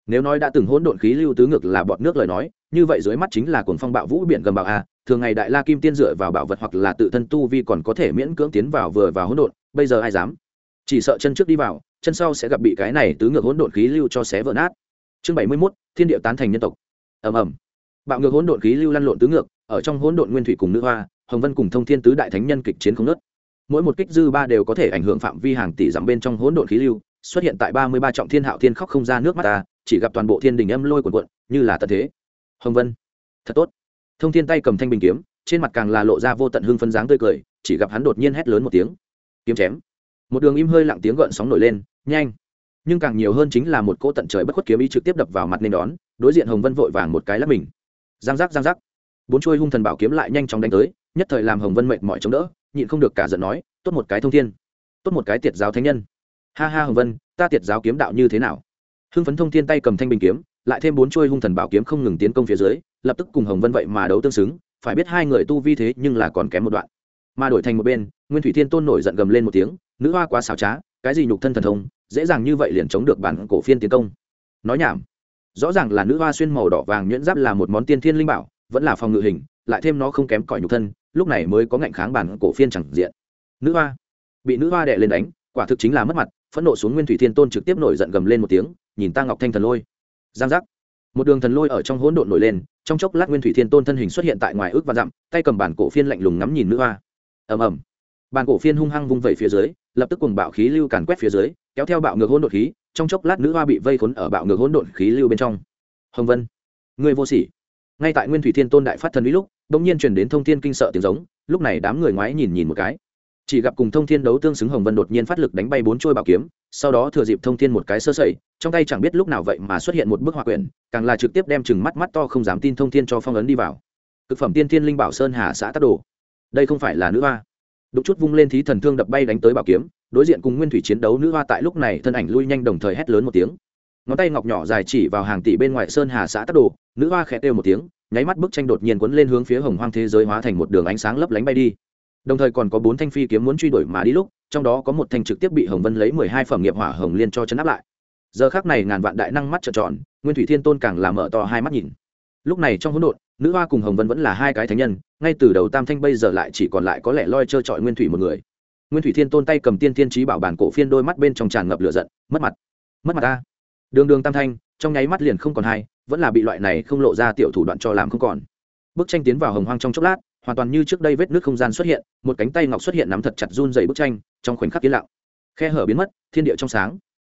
Nếu nói đã từng hỗn độn khí lưu tứ ngược là bọt nước lời nói, như vậy dưới mắt chính là cuồng phong bạo vũ biển gầm bạo a, thường ngày đại la kim tiên dựa vào bảo vật hoặc là tự thân tu vi còn có thể miễn cưỡng tiến vào vừa vào hỗn độn, bây giờ ai dám? Chỉ sợ chân trước đi vào, chân sau sẽ gặp bị cái này tứ ngược hỗn độn khí lưu cho xé vỡ nát. Chương bảy mươi mốt, thiên điệu tán thành nhân tộc. Ầm ầm. Bạo ngược hỗn độn khí lưu lăn lộn tứ ngược, ở trong hỗn độn nguyên thủy cùng nữ hoa, hồng vân cùng thông thiên tứ đại thánh nhân kịch chiến không nớt mỗi một kích dư ba đều có thể ảnh hưởng phạm vi hàng tỷ dặm bên trong hỗn độn khí lưu, xuất hiện tại ba mươi ba trọng thiên hạo thiên khóc không ra nước mắt ta, chỉ gặp toàn bộ thiên đình âm lôi quần quận như là tận thế. Hồng vân, thật tốt. Thông thiên tay cầm thanh bình kiếm, trên mặt càng là lộ ra vô tận hương phân dáng tươi cười, chỉ gặp hắn đột nhiên hét lớn một tiếng. Kiếm chém. Một đường im hơi lặng tiếng gợn sóng nổi lên, nhanh. Nhưng càng nhiều hơn chính là một cỗ tận trời bất khuất kiếm ý trực tiếp đập vào mặt nên đón, đối diện hồng vân vội vàng một cái lắp mình. Giang giác giang giác. Bốn chuôi hung thần bảo kiếm lại nhanh chóng đánh tới, nhất thời làm hồng vân mệt mỏi chống đỡ nhịn không được cả giận nói, tốt một cái thông thiên, tốt một cái tiệt giáo thánh nhân. Ha ha hồng vân, ta tiệt giáo kiếm đạo như thế nào? Hưng phấn thông thiên tay cầm thanh bình kiếm, lại thêm bốn chuôi hung thần bảo kiếm không ngừng tiến công phía dưới, lập tức cùng hồng vân vậy mà đấu tương xứng, phải biết hai người tu vi thế nhưng là còn kém một đoạn. Mà đổi thành một bên, nguyên thủy thiên tôn nổi giận gầm lên một tiếng, nữ hoa quá xảo trá, cái gì nhục thân thần thông, dễ dàng như vậy liền chống được bản cổ phiên tiến công. Nói nhảm, rõ ràng là nữ hoa xuyên màu đỏ vàng nhuyễn giáp là một món tiên thiên linh bảo, vẫn là phòng ngự hình, lại thêm nó không kém cỏi nhục thân lúc này mới có ngạnh kháng bản cổ phiên chẳng diện. Nữ hoa. Bị nữ hoa đệ lên đánh, quả thực chính là mất mặt, phẫn nộ xuống nguyên thủy thiên tôn trực tiếp nổi giận gầm lên một tiếng, nhìn ta ngọc thanh thần lôi. Giang giác. Một đường thần lôi ở trong hỗn độn nổi lên, trong chốc lát nguyên thủy thiên tôn thân hình xuất hiện tại ngoài ước và dặm, tay cầm bản cổ phiên lạnh lùng ngắm nhìn nữ hoa. Ầm ầm. Bản cổ phiên hung hăng vung vẩy phía dưới, lập tức cùng bạo khí lưu càn quét phía dưới, kéo theo bạo ngược hỗn độn khí, trong chốc lát nữ hoa bị vây khốn ở bạo ngược hỗn độn khí lưu bên trong. Hồng vân. Người vô sỉ. Ngay tại nguyên thủy thiên tôn đại phát thần uy lúc bỗng nhiên truyền đến thông thiên kinh sợ tiếng giống, lúc này đám người ngoái nhìn nhìn một cái. Chỉ gặp cùng thông thiên đấu tương xứng hồng vân đột nhiên phát lực đánh bay bốn trôi bảo kiếm, sau đó thừa dịp thông thiên một cái sơ sẩy, trong tay chẳng biết lúc nào vậy mà xuất hiện một bức họa quyển, càng là trực tiếp đem chừng mắt mắt to không dám tin thông thiên cho phong ấn đi vào. Cực phẩm tiên thiên linh bảo sơn hà xã tắc đồ. Đây không phải là nữ hoa. Đục chút vung lên thí thần thương đập bay đánh tới bảo kiếm, đối diện cùng nguyên thủy chiến đấu nữ hoa tại lúc này thân ảnh lui nhanh đồng thời hét lớn một tiếng. Ngón tay ngọc nhỏ dài chỉ vào hàng tỷ bên ngoài sơn hà xã tắc đồ, nữ hoa khẽ kêu một tiếng nháy mắt bức tranh đột nhiên cuốn lên hướng phía hồng hoang thế giới hóa thành một đường ánh sáng lấp lánh bay đi. Đồng thời còn có bốn thanh phi kiếm muốn truy đuổi mà đi lúc, trong đó có một thanh trực tiếp bị hồng vân lấy mười hai phẩm nghiệp hỏa hồng liên cho chấn áp lại. Giờ khác này ngàn vạn đại năng mắt trợn tròn, nguyên thủy thiên tôn càng làm mở to hai mắt nhìn. Lúc này trong hỗn độn, nữ hoa cùng hồng vân vẫn là hai cái thánh nhân, ngay từ đầu tam thanh bây giờ lại chỉ còn lại có lẽ loi trơ trọi nguyên thủy một người. Nguyên thủy thiên tôn tay cầm tiên thiên trí bảo bản cổ phiên đôi mắt bên trong tràn ngập lửa giận, mất mặt mất mặt ta. Đường đường tam thanh, trong nháy mắt liền không còn hai vẫn là bị loại này không lộ ra tiểu thủ đoạn cho làm không còn. Bức tranh tiến vào hồng hoang trong chốc lát, hoàn toàn như trước đây vết nước không gian xuất hiện, một cánh tay ngọc xuất hiện nắm thật chặt run dày bức tranh, trong khoảnh khắc yên lặng. Khe hở biến mất, thiên địa trong sáng.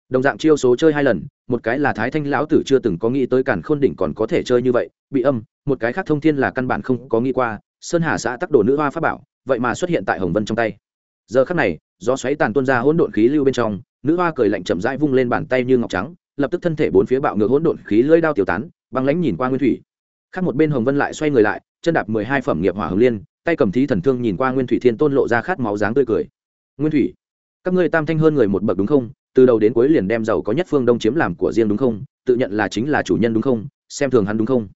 Đồng dạng chiêu số chơi hai lần, một cái là thái thanh lão tử chưa từng có nghĩ tới cản khôn đỉnh còn có thể chơi như vậy, bị âm, một cái khác thông thiên là căn bản không có nghĩ qua, sơn hà xã tắc đồ nữ hoa pháp bảo, vậy mà xuất hiện tại hồng vân trong tay. Giờ khắc này, gió xoáy tàn tuôn ra hỗn độn khí lưu bên trong, nữ hoa cười lạnh chậm rãi vung lên bàn tay như ngọc trắng lập tức thân thể bốn phía bạo ngược hỗn độn khí lưỡi đao tiêu tán, băng lãnh nhìn qua nguyên thủy. Khác một bên hồng vân lại xoay người lại, chân đạp mười hai phẩm nghiệp hỏa hồng liên, tay cầm thí thần thương nhìn qua nguyên thủy thiên tôn lộ ra khát máu dáng tươi cười. Nguyên thủy, các ngươi tam thanh hơn người một bậc đúng không? Từ đầu đến cuối liền đem giàu có nhất phương đông chiếm làm của riêng đúng không? Tự nhận là chính là chủ nhân đúng không? Xem thường hắn đúng không?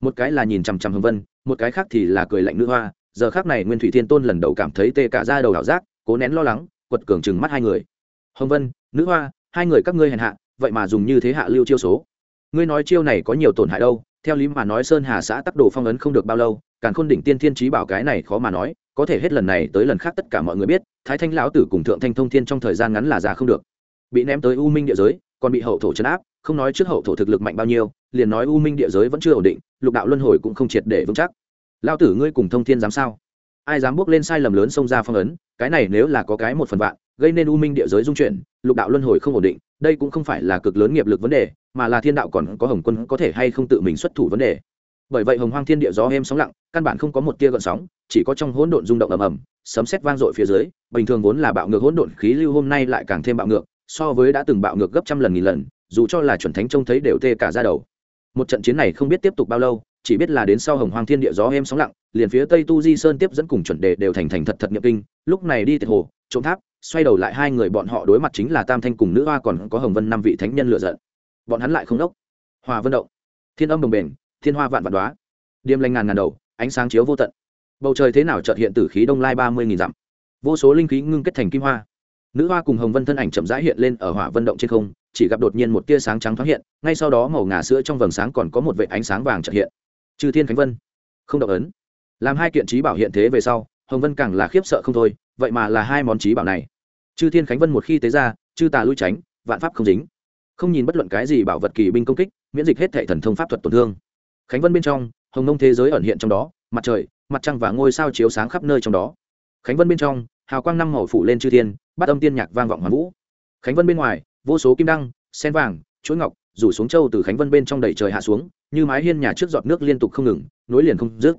Một cái là nhìn chằm chằm hồng vân, một cái khác thì là cười lạnh nữ hoa. Giờ khác này nguyên thủy thiên tôn lần đầu cảm thấy tê cả ra đầu đảo giác, cố nén lo lắng, quật cường chừng mắt hai người. Hồng vân, nữ hoa, hai người các ngươi hèn hạ vậy mà dùng như thế hạ lưu chiêu số. Ngươi nói chiêu này có nhiều tổn hại đâu, theo lý mà nói sơn hà xã tắc đồ phong ấn không được bao lâu càng khôn đỉnh tiên thiên trí bảo cái này khó mà nói, có thể hết lần này tới lần khác tất cả mọi người biết, thái thanh lão tử cùng thượng thanh thông thiên trong thời gian ngắn là ra không được. Bị ném tới u minh địa giới, còn bị hậu thổ chấn áp, không nói trước hậu thổ thực lực mạnh bao nhiêu, liền nói u minh địa giới vẫn chưa ổn định, lục đạo luân hồi cũng không triệt để vững chắc. Lao tử ngươi cùng thông thiên dám sao? Ai dám bước lên sai lầm lớn xông ra phong ấn, cái này nếu là có cái một phần vạn gây nên u minh địa giới dung chuyển, lục đạo luân hồi không ổn định, đây cũng không phải là cực lớn nghiệp lực vấn đề, mà là thiên đạo còn có hồng quân có thể hay không tự mình xuất thủ vấn đề. Bởi vậy hồng hoang thiên địa gió êm sóng lặng, căn bản không có một tia gợn sóng, chỉ có trong hỗn độn rung động ầm ầm, sấm sét vang dội phía dưới, bình thường vốn là bạo ngược hỗn độn khí lưu hôm nay lại càng thêm bạo ngược, so với đã từng bạo ngược gấp trăm lần nghìn lần, dù cho là chuẩn thánh trông thấy đều tê cả ra đầu. Một trận chiến này không biết tiếp tục bao lâu, chỉ biết là đến sau hồng hoang thiên địa gió êm sóng lặng, liền phía tây tu di sơn tiếp dẫn cùng chuẩn đề đều thành thành thật thật nhập kinh, lúc này đi tiệt hồ, trộm tháp xoay đầu lại hai người bọn họ đối mặt chính là tam thanh cùng nữ hoa còn có hồng vân năm vị thánh nhân lựa giận. Bọn hắn lại không đốc. Hòa vân động. Thiên âm đồng bền, thiên hoa vạn vạn đoá điềm lành ngàn ngàn đầu, ánh sáng chiếu vô tận. Bầu trời thế nào trợt hiện tử khí đông lai ba mươi nghìn dặm. Vô số linh khí ngưng kết thành kim hoa. Nữ hoa cùng hồng vân thân ảnh chậm rãi hiện lên ở hỏa vân động trên không, chỉ gặp đột nhiên một tia sáng trắng thoáng hiện, ngay sau đó màu ngà sữa trong vầng sáng còn có một vệ ánh sáng vàng trợt hiện. Chư thiên khánh vân, không động ấn. Làm hai kiện trí bảo hiện thế về sau, hồng vân càng là khiếp sợ không thôi vậy mà là hai món trí bảo này. Chư thiên khánh vân một khi tế ra, chư tà lui tránh, vạn pháp không dính. Không nhìn bất luận cái gì bảo vật kỳ binh công kích, miễn dịch hết thệ thần thông pháp thuật tổn thương. Khánh vân bên trong, hồng nông thế giới ẩn hiện trong đó, mặt trời, mặt trăng và ngôi sao chiếu sáng khắp nơi trong đó. Khánh vân bên trong, hào quang năm màu phủ lên chư thiên bắt âm tiên nhạc vang vọng hoàn vũ. Khánh vân bên ngoài, vô số kim đăng, sen vàng, chuỗi ngọc, rủ xuống châu từ khánh vân bên trong đầy trời hạ xuống, như mái hiên nhà trước giọt nước liên tục không ngừng, nối liền không dứt.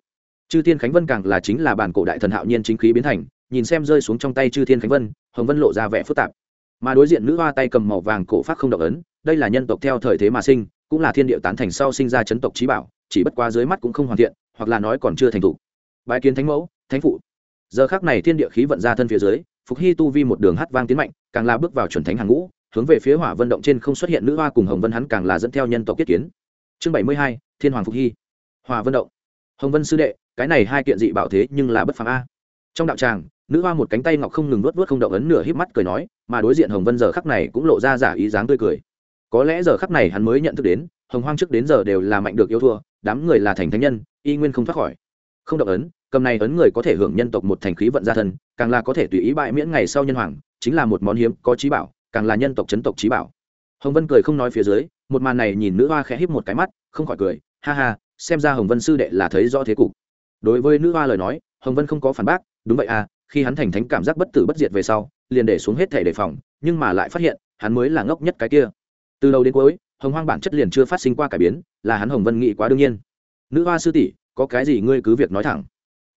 Chư thiên khánh vân càng là chính là bản cổ đại thần hạo nhiên chính khí biến thành nhìn xem rơi xuống trong tay chư thiên khánh vân, hồng vân lộ ra vẻ phức tạp. Mà đối diện nữ hoa tay cầm màu vàng cổ phát không động ấn, đây là nhân tộc theo thời thế mà sinh, cũng là thiên địa tán thành sau sinh ra chấn tộc trí bảo, chỉ bất qua dưới mắt cũng không hoàn thiện, hoặc là nói còn chưa thành thủ. Bái kiến thánh mẫu, thánh phụ. Giờ khác này thiên địa khí vận ra thân phía dưới, phục hy tu vi một đường hát vang tiến mạnh, càng là bước vào chuẩn thánh hàng ngũ, hướng về phía hỏa vận động trên không xuất hiện nữ hoa cùng hồng vân hắn càng là dẫn theo nhân tộc kết kiến. Chương bảy mươi hai, thiên hoàng phục hy. Hỏa vận động. Hồng vân sư đệ, cái này hai kiện dị bảo thế nhưng là bất phàm a. Trong đạo tràng nữ hoa một cánh tay ngọc không ngừng nuốt nuốt không động ấn nửa híp mắt cười nói, mà đối diện hồng vân giờ khắc này cũng lộ ra giả ý dáng tươi cười. Có lẽ giờ khắc này hắn mới nhận thức đến, hồng hoang trước đến giờ đều là mạnh được yêu thua, đám người là thành thánh nhân, y nguyên không thoát khỏi. Không động ấn, cầm này ấn người có thể hưởng nhân tộc một thành khí vận gia thân, càng là có thể tùy ý bại miễn ngày sau nhân hoàng, chính là một món hiếm có trí bảo, càng là nhân tộc chấn tộc trí bảo. Hồng vân cười không nói phía dưới, một màn này nhìn nữ hoa khẽ híp một cái mắt, không khỏi cười, ha ha, xem ra hồng vân sư đệ là thấy rõ thế cục. Đối với nữ hoa lời nói, hồng vân không có phản bác, đúng vậy à khi hắn thành thánh cảm giác bất tử bất diệt về sau, liền để xuống hết thể đề phòng, nhưng mà lại phát hiện, hắn mới là ngốc nhất cái kia. Từ đầu đến cuối, hồng hoang bản chất liền chưa phát sinh qua cải biến, là hắn hồng vân nghĩ quá đương nhiên. Nữ hoa sư tỷ, có cái gì ngươi cứ việc nói thẳng.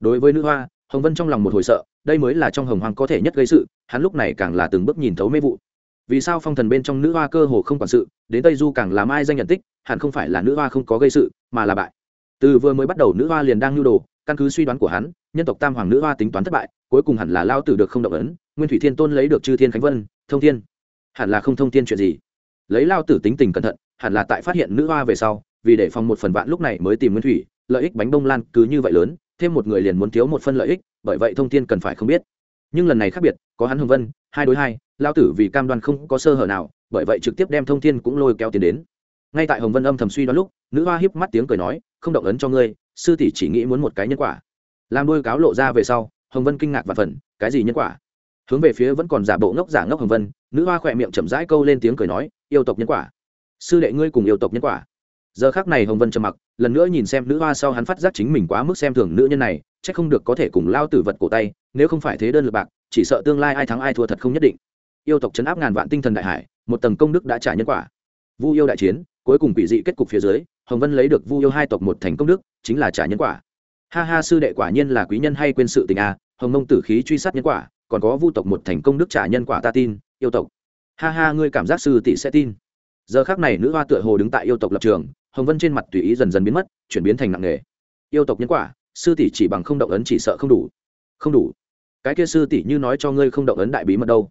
Đối với nữ hoa, hồng vân trong lòng một hồi sợ, đây mới là trong hồng hoang có thể nhất gây sự, hắn lúc này càng là từng bước nhìn thấu mê vụ. Vì sao phong thần bên trong nữ hoa cơ hồ không quản sự, đến tây du càng làm ai danh nhận tích, hẳn không phải là nữ hoa không có gây sự, mà là bại. Từ vừa mới bắt đầu nữ hoa liền đang nhu đồ căn cứ suy đoán của hắn, nhân tộc tam hoàng nữ hoa tính toán thất bại, cuối cùng hẳn là lao tử được không động ấn, nguyên thủy thiên tôn lấy được chư thiên khánh vân, thông thiên. Hẳn là không thông thiên chuyện gì. Lấy lao tử tính tình cẩn thận, hẳn là tại phát hiện nữ hoa về sau, vì để phòng một phần vạn lúc này mới tìm nguyên thủy, lợi ích bánh bông lan cứ như vậy lớn, thêm một người liền muốn thiếu một phân lợi ích, bởi vậy thông thiên cần phải không biết. Nhưng lần này khác biệt, có hắn hồng vân, hai đối hai, lao tử vì cam đoan không có sơ hở nào, bởi vậy trực tiếp đem thông thiên cũng lôi kéo tiền đến. Ngay tại hồng vân âm thầm suy đoán lúc, nữ hoa hiếp mắt tiếng cười nói, không động ấn cho ngươi sư tỷ chỉ nghĩ muốn một cái nhân quả. Làm đôi cáo lộ ra về sau, hồng vân kinh ngạc và phần, cái gì nhân quả? Hướng về phía vẫn còn giả bộ ngốc giả ngốc hồng vân, nữ hoa khỏe miệng chậm rãi câu lên tiếng cười nói, yêu tộc nhân quả. Sư đệ ngươi cùng yêu tộc nhân quả. Giờ khác này hồng vân trầm mặc, lần nữa nhìn xem nữ hoa sau hắn phát giác chính mình quá mức xem thường nữ nhân này c h ắ c không được có thể cùng lao tử vật cổ tay, nếu không phải thế đơn lượt bạc, chỉ sợ tương lai ai thắng ai thua thật không nhất định. Yêu tộc chấn áp ngàn vạn tinh thần đại hải, một tầng công đức đã trả nhân quả vu yêu đại chiến, cuối cùng quỷ dị kết cục phía dưới, hồng vân lấy được vu yêu hai tộc một thành công đức, chính là trả nhân quả. Ha ha, sư đệ quả nhiên là quý nhân hay quên sự tình à hồng mông tử khí truy sát nhân quả, còn có vu tộc một thành công đức trả nhân quả ta tin, yêu tộc. Ha ha, ngươi cảm giác sư tỷ sẽ tin. Giờ khác này nữ hoa tựa hồ đứng tại yêu tộc lập trường, hồng vân trên mặt tùy ý dần dần biến mất, chuyển biến thành nặng nghề yêu tộc nhân quả, sư tỷ chỉ bằng không động ấn chỉ sợ không đủ. Không đủ. Cái kia sư tỷ như nói cho ngươi không động ấn đại bí mật đâu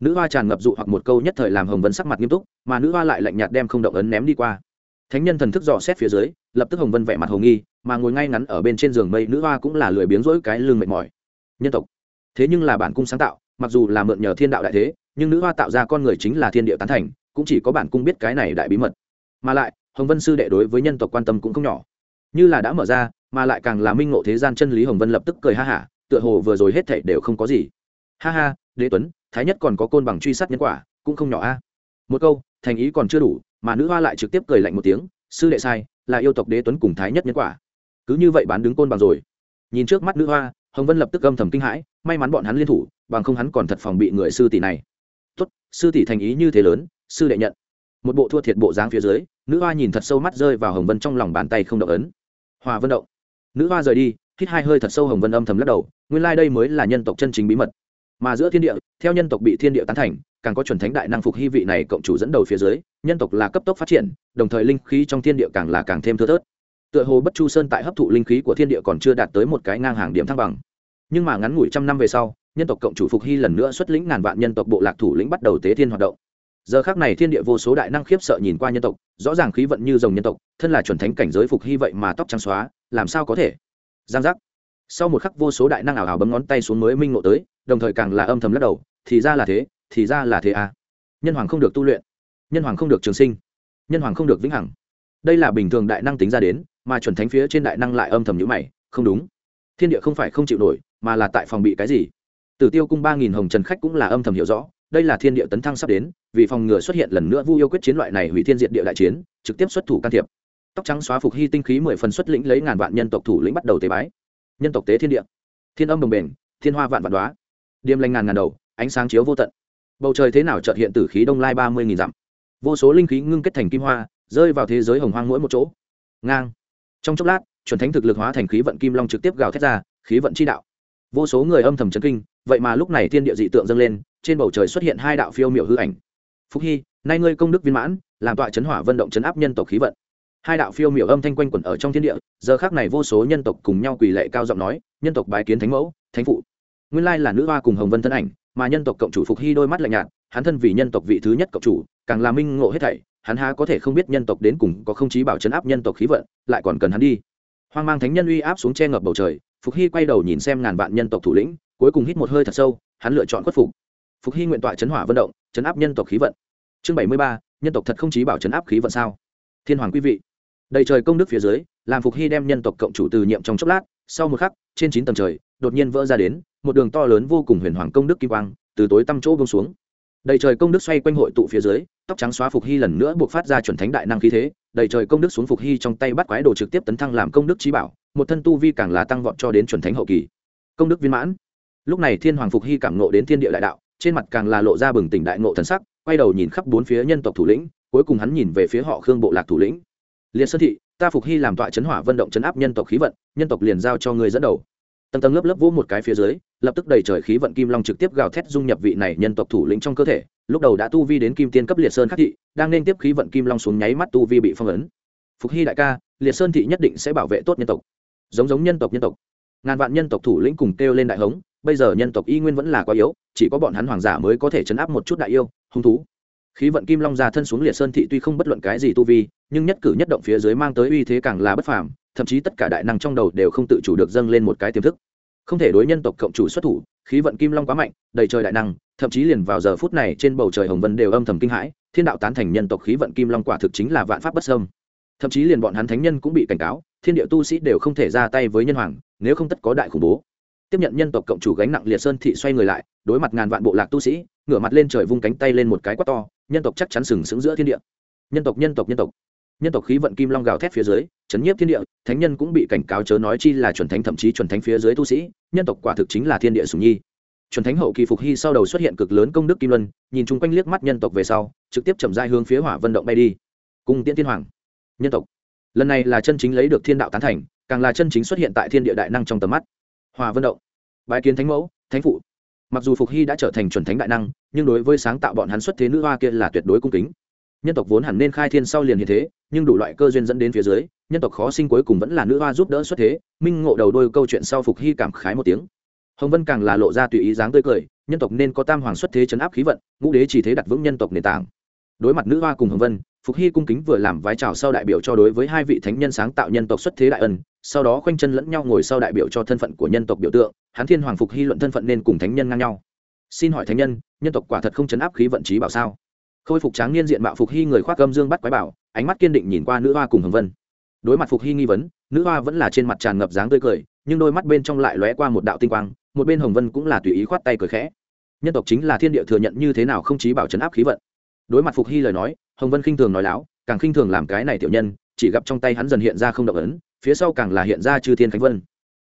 nữ hoa tràn ngập dụ hoặc một câu nhất thời làm hồng vân sắc mặt nghiêm túc, mà nữ hoa lại lạnh nhạt đem không động ấn ném đi qua. Thánh nhân thần thức dò xét phía dưới, lập tức hồng vân vẻ mặt hồng nghi, mà ngồi ngay ngắn ở bên trên giường mây, nữ hoa cũng là lười biếng rỗi cái lưng mệt mỏi. Nhân tộc. Thế nhưng là bản cung sáng tạo, mặc dù là mượn nhờ thiên đạo đại thế, nhưng nữ hoa tạo ra con người chính là thiên địa tán thành, cũng chỉ có bản cung biết cái này đại bí mật. Mà lại, hồng vân sư đệ đối với nhân tộc quan tâm cũng không nhỏ. Như là đã mở ra, mà lại càng là minh ngộ thế gian chân lý, hồng vân lập tức cười ha hả, tựa hồ vừa rồi hết thảy đều không có gì. Ha ha đế tuấn, thái nhất còn có côn bằng truy sát nhân quả, cũng không nhỏ a. Một câu, thành ý còn chưa đủ, mà nữ hoa lại trực tiếp cười lạnh một tiếng, sư đệ sai, là yêu tộc đế tuấn cùng thái nhất nhân quả. Cứ như vậy bán đứng côn bằng rồi. Nhìn trước mắt nữ hoa, hồng vân lập tức âm thầm kinh hãi, may mắn bọn hắn liên thủ, bằng không hắn còn thật phòng bị người sư tỷ này. Tốt, sư tỷ thành ý như thế lớn, sư đệ nhận. Một bộ thua thiệt bộ dáng phía dưới, nữ hoa nhìn thật sâu mắt rơi vào hồng vân trong lòng bàn tay không động ấn. Hòa vân động. Nữ hoa rời đi, hít hai hơi thật sâu hồng vân âm thầm lắc đầu, nguyên lai、like、đây mới là nhân tộc chân chính bí mật mà giữa thiên địa, theo nhân tộc bị thiên địa tán thành, càng có chuẩn thánh đại năng phục hy vị này cộng chủ dẫn đầu phía dưới, nhân tộc là cấp tốc phát triển, đồng thời linh khí trong thiên địa càng là càng thêm thưa thớt. Tựa hồ bất chu sơn tại hấp thụ linh khí của thiên địa còn chưa đạt tới một cái ngang hàng điểm thăng bằng. Nhưng mà ngắn ngủi trăm năm về sau, nhân tộc cộng chủ phục hy lần nữa xuất lĩnh ngàn vạn nhân tộc bộ lạc thủ lĩnh bắt đầu tế thiên hoạt động. Giờ khác này thiên địa vô số đại năng khiếp sợ nhìn qua nhân tộc, rõ ràng khí vận như dòng nhân tộc, thân là chuẩn thánh cảnh giới phục hy vậy mà tóc trắng xóa, làm sao có thể? Giang giác sau một khắc vô số đại năng ảo ảo bấm ngón tay xuống mới minh ngộ tới, đồng thời càng là âm thầm lắc đầu, thì ra là thế, thì ra là thế à. Nhân hoàng không được tu luyện, nhân hoàng không được trường sinh, nhân hoàng không được vĩnh hằng. Đây là bình thường đại năng tính ra đến, mà chuẩn thánh phía trên đại năng lại âm thầm nhữ mày, không đúng. Thiên địa không phải không chịu nổi, mà là tại phòng bị cái gì? Tử tiêu cung ba nghìn hồng trần khách cũng là âm thầm hiểu rõ, đây là thiên địa tấn thăng sắp đến, vì phòng ngừa xuất hiện lần nữa vu yêu quyết chiến loại này hủy thiên diệt địa đại chiến, trực tiếp xuất thủ can thiệp. Tóc trắng xóa phục hy tinh khí mười phần xuất lĩnh lấy ngàn vạn nhân tộc thủ lĩnh bắt đầu tế bái nhân tộc tế thiên địa. Thiên âm đồng bền thiên hoa vạn vạn đoá điềm lanh ngàn ngàn đầu, ánh sáng chiếu vô tận. Bầu trời thế nào trợt hiện tử khí đông lai ba mươi nghìn dặm. Vô số linh khí ngưng kết thành kim hoa, rơi vào thế giới hồng hoang mỗi một chỗ. Ngang. Trong chốc lát, chuẩn thánh thực lực hóa thành khí vận kim long trực tiếp gào thét ra, khí vận chi đạo. Vô số người âm thầm chấn kinh, vậy mà lúc này thiên địa dị tượng dâng lên, trên bầu trời xuất hiện hai đạo phiêu miểu hư ảnh. Phúc hy, nay ngươi công đức viên mãn, làm tọa chấn hỏa vận động chấn áp nhân tộc khí vận hai đạo phiêu miểu âm thanh quanh quẩn ở trong thiên địa, giờ khác này vô số nhân tộc cùng nhau quỳ lệ cao giọng nói, nhân tộc bái kiến thánh mẫu, thánh phụ. Nguyên lai là nữ hoa cùng hồng vân thân ảnh, mà nhân tộc cộng chủ phục hy đôi mắt lạnh nhạt, hắn thân vì nhân tộc vị thứ nhất cộng chủ, càng là minh ngộ hết thảy, hắn há có thể không biết nhân tộc đến cùng có không chí bảo chấn áp nhân tộc khí vận, lại còn cần hắn đi. Hoang mang thánh nhân uy áp xuống che ngập bầu trời, phục hy quay đầu nhìn xem ngàn vạn nhân tộc thủ lĩnh, cuối cùng hít một hơi thật sâu, hắn lựa chọn khuất phục. Phục hy nguyện tọa chấn hỏa vận động, chấn áp nhân tộc khí vận. Chương bảy mươi ba, nhân tộc thật không chí bảo chấn áp khí vận sao? Thiên hoàng quý vị đầy trời công đức phía dưới làm phục hy đem nhân tộc cộng chủ từ nhiệm trong chốc lát, sau một khắc, trên chín tầng trời, đột nhiên vỡ ra đến, một đường to lớn vô cùng huyền hoàng công đức kim quang, từ tối tăm chỗ bông xuống. Đầy trời công đức xoay quanh hội tụ phía dưới, tóc trắng xóa phục hy lần nữa buộc phát ra chuẩn thánh đại năng khí thế, đầy trời công đức xuống phục hy trong tay bắt quái đồ trực tiếp tấn thăng làm công đức trí bảo, một thân tu vi càng là tăng vọt cho đến chuẩn thánh hậu kỳ. Công đức viên mãn. Lúc này thiên hoàng phục hy cảm nộ đến thiên địa đại đạo, trên mặt càng là lộ ra bừng tỉnh đại nộ thần sắc, quay đầu nhìn khắp bốn phía nhân tộc thủ lĩnh, cuối cùng hắn nhìn về phía họ khương bộ lạc thủ lĩnh. Liệt sơn thị, ta phục hy làm tọa chấn hỏa vận động chấn áp nhân tộc khí vận, nhân tộc liền giao cho người dẫn đầu. Tầng tầng lớp lớp vỗ một cái phía dưới, lập tức đầy trời khí vận kim long trực tiếp gào thét dung nhập vị này nhân tộc thủ lĩnh trong cơ thể. Lúc đầu đã tu vi đến kim tiên cấp liệt sơn khắc thị, đang nên tiếp khí vận kim long xuống nháy mắt tu vi bị phong ấn. Phục hy đại ca, liệt sơn thị nhất định sẽ bảo vệ tốt nhân tộc. Giống giống nhân tộc nhân tộc. Ngàn vạn nhân tộc thủ lĩnh cùng kêu lên đại hống, bây giờ nhân tộc y nguyên vẫn là quá yếu, chỉ có bọn hắn hoàng giả mới có thể chấn áp một chút đại yêu, hung thú. Khí vận kim long ra thân xuống liệt sơn thị tuy không bất luận cái gì tu vi nhưng nhất cử nhất động phía dưới mang tới uy thế càng là bất phàm, thậm chí tất cả đại năng trong đầu đều không tự chủ được dâng lên một cái tiềm thức. Không thể đối nhân tộc cộng chủ xuất thủ, khí vận kim long quá mạnh, đầy trời đại năng, thậm chí liền vào giờ phút này trên bầu trời hồng vân đều âm thầm kinh hãi, thiên đạo tán thành nhân tộc khí vận kim long quả thực chính là vạn pháp bất sâm thậm chí liền bọn hắn thánh nhân cũng bị cảnh cáo, thiên địa tu sĩ đều không thể ra tay với nhân hoàng, nếu không tất có đại khủng bố. Tiếp nhận nhân tộc cộng chủ gánh nặng liệt sơn thị xoay người lại, đối mặt ngàn vạn bộ lạc tu sĩ, ngửa mặt lên trời vung cánh tay lên một cái quát to, nhân tộc chắc chắn sừng sững giữa thiên địa. Nhân tộc nhân tộc nhân tộc nhân tộc khí vận kim long gào thét phía dưới, chấn nhiếp thiên địa, thánh nhân cũng bị cảnh cáo chớ nói chi là chuẩn thánh, thậm chí chuẩn thánh phía dưới tu sĩ, nhân tộc quả thực chính là thiên địa sùng nhi. Chuẩn thánh hậu kỳ phục hy sau đầu xuất hiện cực lớn công đức kim luân, nhìn chung quanh liếc mắt nhân tộc về sau, trực tiếp chậm dai hướng phía hỏa vận động bay đi. Cùng tiễn thiên hoàng. Nhân tộc. Lần này là chân chính lấy được thiên đạo tán thành, càng là chân chính xuất hiện tại thiên địa đại năng trong tầm mắt. Hòa vận động. Bái kiến thánh mẫu, thánh phụ. Mặc dù phục hy đã trở thành chuẩn thánh đại năng, nhưng đối với sáng tạo bọn hắn xuất thế nữ hoa kia là tuyệt đối cung kính nhân tộc vốn hẳn nên khai thiên sau liền như thế, nhưng đủ loại cơ duyên dẫn đến phía dưới, nhân tộc khó sinh cuối cùng vẫn là nữ hoa giúp đỡ xuất thế, minh ngộ đầu đôi câu chuyện sau phục hy cảm khái một tiếng. Hồng vân càng là lộ ra tùy ý dáng tươi cười, nhân tộc nên có tam hoàng xuất thế chấn áp khí vận, ngũ đế chỉ thế đặt vững nhân tộc nền tảng. Đối mặt nữ hoa cùng hồng vân, phục hy cung kính vừa làm vái chào sau đại biểu cho đối với hai vị thánh nhân sáng tạo nhân tộc xuất thế đại ân, sau đó khoanh chân lẫn nhau ngồi sau đại biểu cho thân phận của nhân tộc biểu tượng hán thiên hoàng phục hy luận thân phận nên cùng thánh nhân ngang nhau. Xin hỏi thánh nhân nhân tộc quả thật không chấn áp khí vận trí bảo sao? Khôi phục tráng niên diện mạo phục hy người khoác gâm dương bắt quái bảo, ánh mắt kiên định nhìn qua nữ hoa cùng hồng vân. Đối mặt phục hy nghi vấn, nữ hoa vẫn là trên mặt tràn ngập dáng tươi cười, nhưng đôi mắt bên trong lại lóe qua một đạo tinh quang, một bên hồng vân cũng là tùy ý khoát tay cười khẽ. Nhân tộc chính là thiên địa thừa nhận như thế nào không chí bảo chấn áp khí vận. Đối mặt phục hy lời nói, hồng vân khinh thường nói láo, càng khinh thường làm cái này tiểu nhân, chỉ gặp trong tay hắn dần hiện ra không động ấn, phía sau càng là hiện ra chư thiên khánh vân.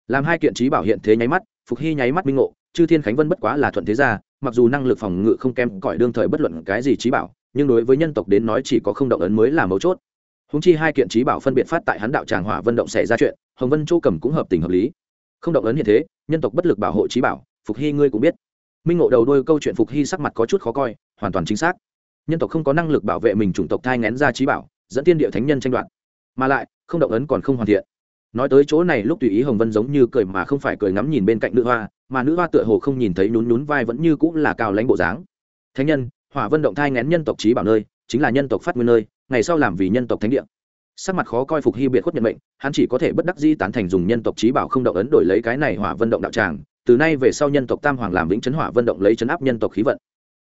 Làm hai kiện trí bảo hiện thế nháy mắt, phục hy nháy mắt minh ngộ, chư thiên khánh vân bất quá là thuận thế gia mặc dù năng lực phòng ngự không kém cỏi đương thời bất luận cái gì trí bảo, nhưng đối với nhân tộc đến nói chỉ có không động ấn mới là mấu chốt. Húng chi hai kiện trí bảo phân biệt phát tại hắn đạo tràng hỏa vân động xảy ra chuyện, hồng vân chỗ cầm cũng hợp tình hợp lý. Không động ấn hiện thế, nhân tộc bất lực bảo hộ trí bảo, phục hy ngươi cũng biết. Minh ngộ đầu đôi câu chuyện phục hy sắc mặt có chút khó coi, hoàn toàn chính xác. Nhân tộc không có năng lực bảo vệ mình chủng tộc thai ngén ra trí bảo, dẫn tiên địa thánh nhân tranh đoạt. Mà lại, không động ấn còn không hoàn thiện nói tới chỗ này lúc tùy ý hồng vân giống như cười mà không phải cười ngắm nhìn bên cạnh nữ hoa, mà nữ hoa tựa hồ không nhìn thấy nhún nhún vai vẫn như cũng là cao lãnh bộ dáng. Thánh nhân, hỏa vân động thai ngén nhân tộc trí bảo nơi, chính là nhân tộc phát nguyên nơi, ngày sau làm vì nhân tộc thánh địa. Sắc mặt khó coi phục hy biệt khuất nhận mệnh, hắn chỉ có thể bất đắc di tán thành dùng nhân tộc trí bảo không động ấn đổi lấy cái này hỏa vân động đạo tràng, từ nay về sau nhân tộc tam hoàng làm vĩnh chấn hỏa vân động lấy chấn áp nhân tộc khí vận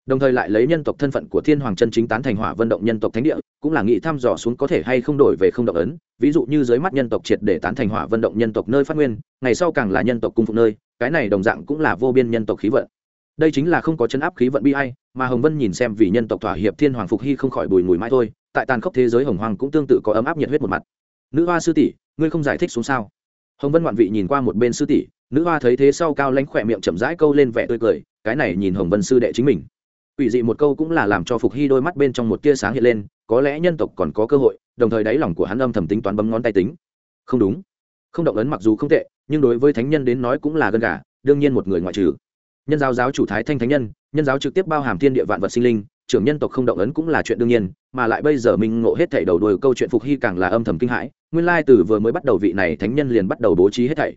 đồng thời lại lấy nhân tộc thân phận của thiên hoàng chân chính tán thành hỏa vận động nhân tộc thánh địa, cũng là nghị thăm dò xuống có thể hay không đổi về không động ấn, ví dụ như dưới mắt nhân tộc triệt để tán thành hỏa vận động nhân tộc nơi phát nguyên, ngày sau càng là nhân tộc cung phục nơi, cái này đồng dạng cũng là vô biên nhân tộc khí vận. Đây chính là không có chân áp khí vận bi hay mà hồng vân nhìn xem vì nhân tộc thỏa hiệp thiên hoàng phục hy không khỏi bùi mùi mãi thôi, tại tàn khốc thế giới hồng hoàng cũng tương tự có ấm áp nhiệt huyết một mặt. Nữ hoa sư tỷ, ngươi không giải thích xuống sao? Hồng vân ngoạn vị nhìn qua một bên sư tỷ, nữ hoa thấy thế sau cao lãnh khỏe miệng chậm rãi câu lên vẻ tươi cười, cái này nhìn hồng vân sư đệ chính mình. Quỷ dị một câu cũng là làm cho phục hy đôi mắt bên trong một tia sáng hiện lên có lẽ nhân tộc còn có cơ hội đồng thời đáy lòng của hắn âm thầm tính toán bấm ngón tay tính. Không đúng. Không động ấn mặc dù không tệ nhưng đối với thánh nhân đến nói cũng là gần gà, đương nhiên một người ngoại trừ. Nhân giáo giáo chủ thái thanh thánh nhân nhân giáo trực tiếp bao hàm thiên địa vạn vật sinh linh trưởng nhân tộc không động ấn cũng là chuyện đương nhiên mà lại bây giờ mình ngộ hết thảy đầu đuôi câu chuyện phục hy càng là âm thầm kinh hãi nguyên lai từ vừa mới bắt đầu vị này thánh nhân liền bắt đầu bố trí hết thảy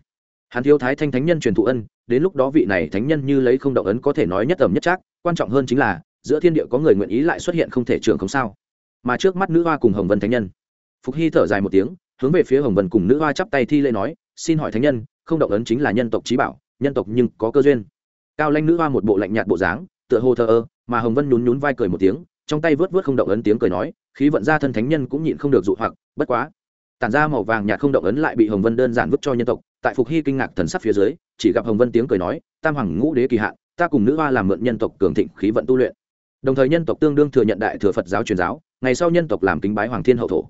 hắn thiếu thái thanh thánh nhân truyền thụ ân, đến lúc đó vị này thánh nhân như lấy không động ấn có thể nói nhất tầm nhất chắc quan trọng hơn chính là, giữa thiên địa có người nguyện ý lại xuất hiện không thể trường không sao. Mà trước mắt nữ hoa cùng hồng vân thánh nhân. Phục hy thở dài một tiếng, hướng về phía hồng vân cùng nữ hoa chắp tay thi lễ nói, xin hỏi thánh nhân, không động ấn chính là nhân tộc trí bảo, nhân tộc nhưng có cơ duyên. Cao lanh nữ hoa một bộ lạnh nhạt bộ dáng, tựa hồ thờ ơ, mà hồng vân nhún nhún vai cười một tiếng, trong tay vớt vớt không động ấn tiếng cười nói, khí vận ra thân thánh nhân cũng nhịn không được dụ hoặc, bất quá. Tản ra màu vàng nhạt không động ấn lại bị hồng vân đơn giản vứt cho nhân tộc tại phục hy kinh ngạc thần sắc phía dưới, chỉ gặp hồng vân tiếng cười nói, tam hoàng ngũ đế kỳ hạn, ta cùng nữ hoa làm mượn nhân tộc cường thịnh khí vận tu luyện. Đồng thời nhân tộc tương đương thừa nhận đại thừa phật giáo truyền giáo, ngày sau nhân tộc làm kính bái hoàng thiên hậu thổ.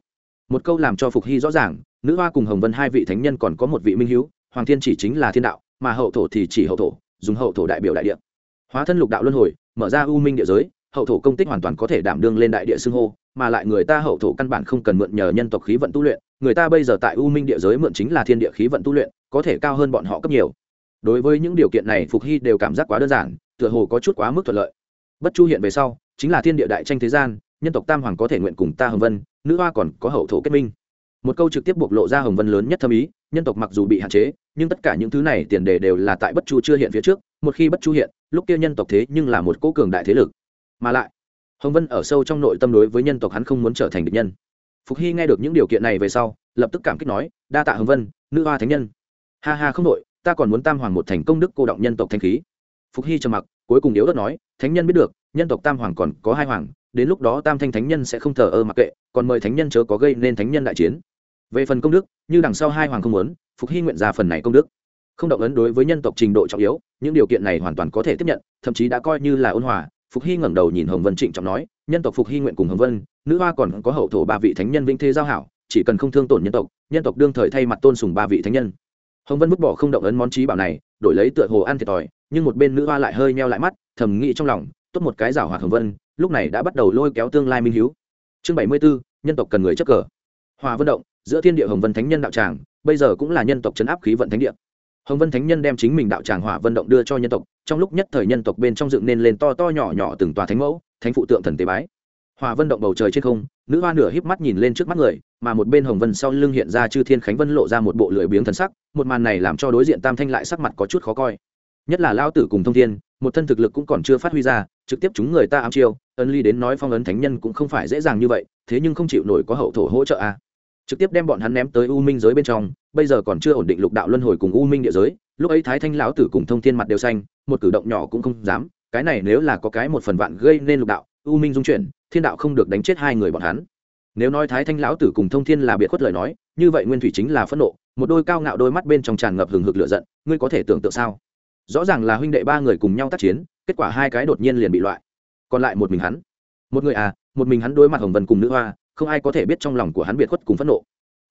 Một câu làm cho phục hy rõ ràng, nữ hoa cùng hồng vân hai vị thánh nhân còn có một vị minh hữu hoàng thiên chỉ chính là thiên đạo, mà hậu thổ thì chỉ hậu thổ, dùng hậu thổ đại biểu đại địa. Hóa thân lục đạo luân hồi, mở ra u minh địa giới, hậu thổ công tích hoàn toàn có thể đảm đương lên đại địa xưng hô, mà lại người ta hậu thổ căn bản không cần mượn nhờ nhân tộc khí vận tu luyện, người ta bây giờ tại u minh địa giới mượn chính là thiên địa khí vận tu luyện có thể cao hơn bọn họ cấp nhiều. Đối với những điều kiện này, phục hy đều cảm giác quá đơn giản, tựa hồ có chút quá mức thuận lợi. Bất chu hiện về sau, chính là thiên địa đại tranh thế gian, nhân tộc tam hoàng có thể nguyện cùng ta hồng vân, nữ hoa còn có hậu thổ kết minh. Một câu trực tiếp bộc lộ ra hồng vân lớn nhất thâm ý, nhân tộc mặc dù bị hạn chế, nhưng tất cả những thứ này tiền đề đều là tại bất chu chưa hiện phía trước, một khi bất chu hiện, lúc kia nhân tộc thế nhưng là một cố cường đại thế lực. Mà lại, hồng vân ở sâu trong nội tâm đối với nhân tộc hắn không muốn trở thành địch nhân. Phục hy nghe được những điều kiện này về sau, lập tức cảm kích nói, đa tạ hồng vân, nữ hoa thánh nhân ha ha không đội, ta còn muốn tam hoàng một thành công đức cô động nhân tộc thanh khí. Phục hy trầm mặc, cuối cùng yếu đất nói, thánh nhân biết được, nhân tộc tam hoàng còn có hai hoàng, đến lúc đó tam thanh thánh nhân sẽ không thờ ơ mặc kệ, còn mời thánh nhân chớ có gây nên thánh nhân đại chiến. Về phần công đức, như đằng sau hai hoàng không muốn, phục hy nguyện ra phần này công đức. Không động ấn đối với nhân tộc trình độ trọng yếu, những điều kiện này hoàn toàn có thể tiếp nhận, thậm chí đã coi như là ôn hòa. Phục hy ngẩng đầu nhìn hồng vân trịnh trọng nói, nhân tộc phục hy nguyện cùng hồng vân, nữ hoa còn có hậu thổ ba vị thánh nhân vinh thế giao hảo, chỉ cần không thương tổn nhân tộc nhân tộc đương thời thay mặt tôn sùng ba vị thánh nhân hồng vân vứt bỏ không động ấn món trí bảo này, đổi lấy tựa hồ ăn thiệt thòi, nhưng một bên nữ hoa lại hơi meo lại mắt, thầm nghĩ trong lòng, tốt một cái rào hoạt hồng vân, lúc này đã bắt đầu lôi kéo tương lai minh hiếu. Chương bảy mươi b ố nhân tộc cần người chấp cờ. Hòa vân động, giữa thiên địa hồng vân thánh nhân đạo tràng, bây giờ cũng là nhân tộc chấn áp khí vận thánh địa. Hồng vân thánh nhân đem chính mình đạo tràng hỏa vân động đưa cho nhân tộc, trong lúc nhất thời nhân tộc bên trong dựng nên lên to to nhỏ nhỏ từng tòa thánh mẫu, thánh phụ tượng thần tế bái hỏa vân động bầu trời trên không, nữ hoa nửa híp mắt nhìn lên trước mắt người, mà một bên hồng vân sau lưng hiện ra chư thiên khánh vân lộ ra một bộ lưỡi biếng thần sắc, một màn này làm cho đối diện tam thanh lại sắc mặt có chút khó coi nhất là lao tử cùng thông thiên, một thân thực lực cũng còn chưa phát huy ra, trực tiếp chúng người ta ám chiêu ấn ly đến nói phong ấn thánh nhân cũng không phải dễ dàng như vậy, thế nhưng không chịu nổi có hậu thổ hỗ trợ a à. trực tiếp đem bọn hắn ném tới u minh giới bên trong, bây giờ còn chưa ổn định lục đạo luân hồi cùng u minh địa giới, lúc ấy thái thanh lão tử cùng thông thiên mặt đều xanh, một cử động nhỏ cũng không dám, cái này nếu là có cái một phần vạn gây nên lục đạo, u minh dung chuyển thiên đạo không được đánh chết hai người bọn hắn. Nếu nói thái thanh lão tử cùng thông thiên là biệt khuất lời nói, như vậy nguyên thủy chính là phẫn nộ, một đôi cao ngạo đôi mắt bên trong tràn ngập hừng hực lửa giận, ngươi có thể tưởng tượng sao? Rõ ràng là huynh đệ ba người cùng nhau tác chiến, kết quả hai cái đột nhiên liền bị loại. Còn lại một mình hắn. Một người à một mình hắn đối mặt hồng vân cùng nữ hoa, không ai có thể biết trong lòng của hắn biệt khuất cùng phẫn nộ.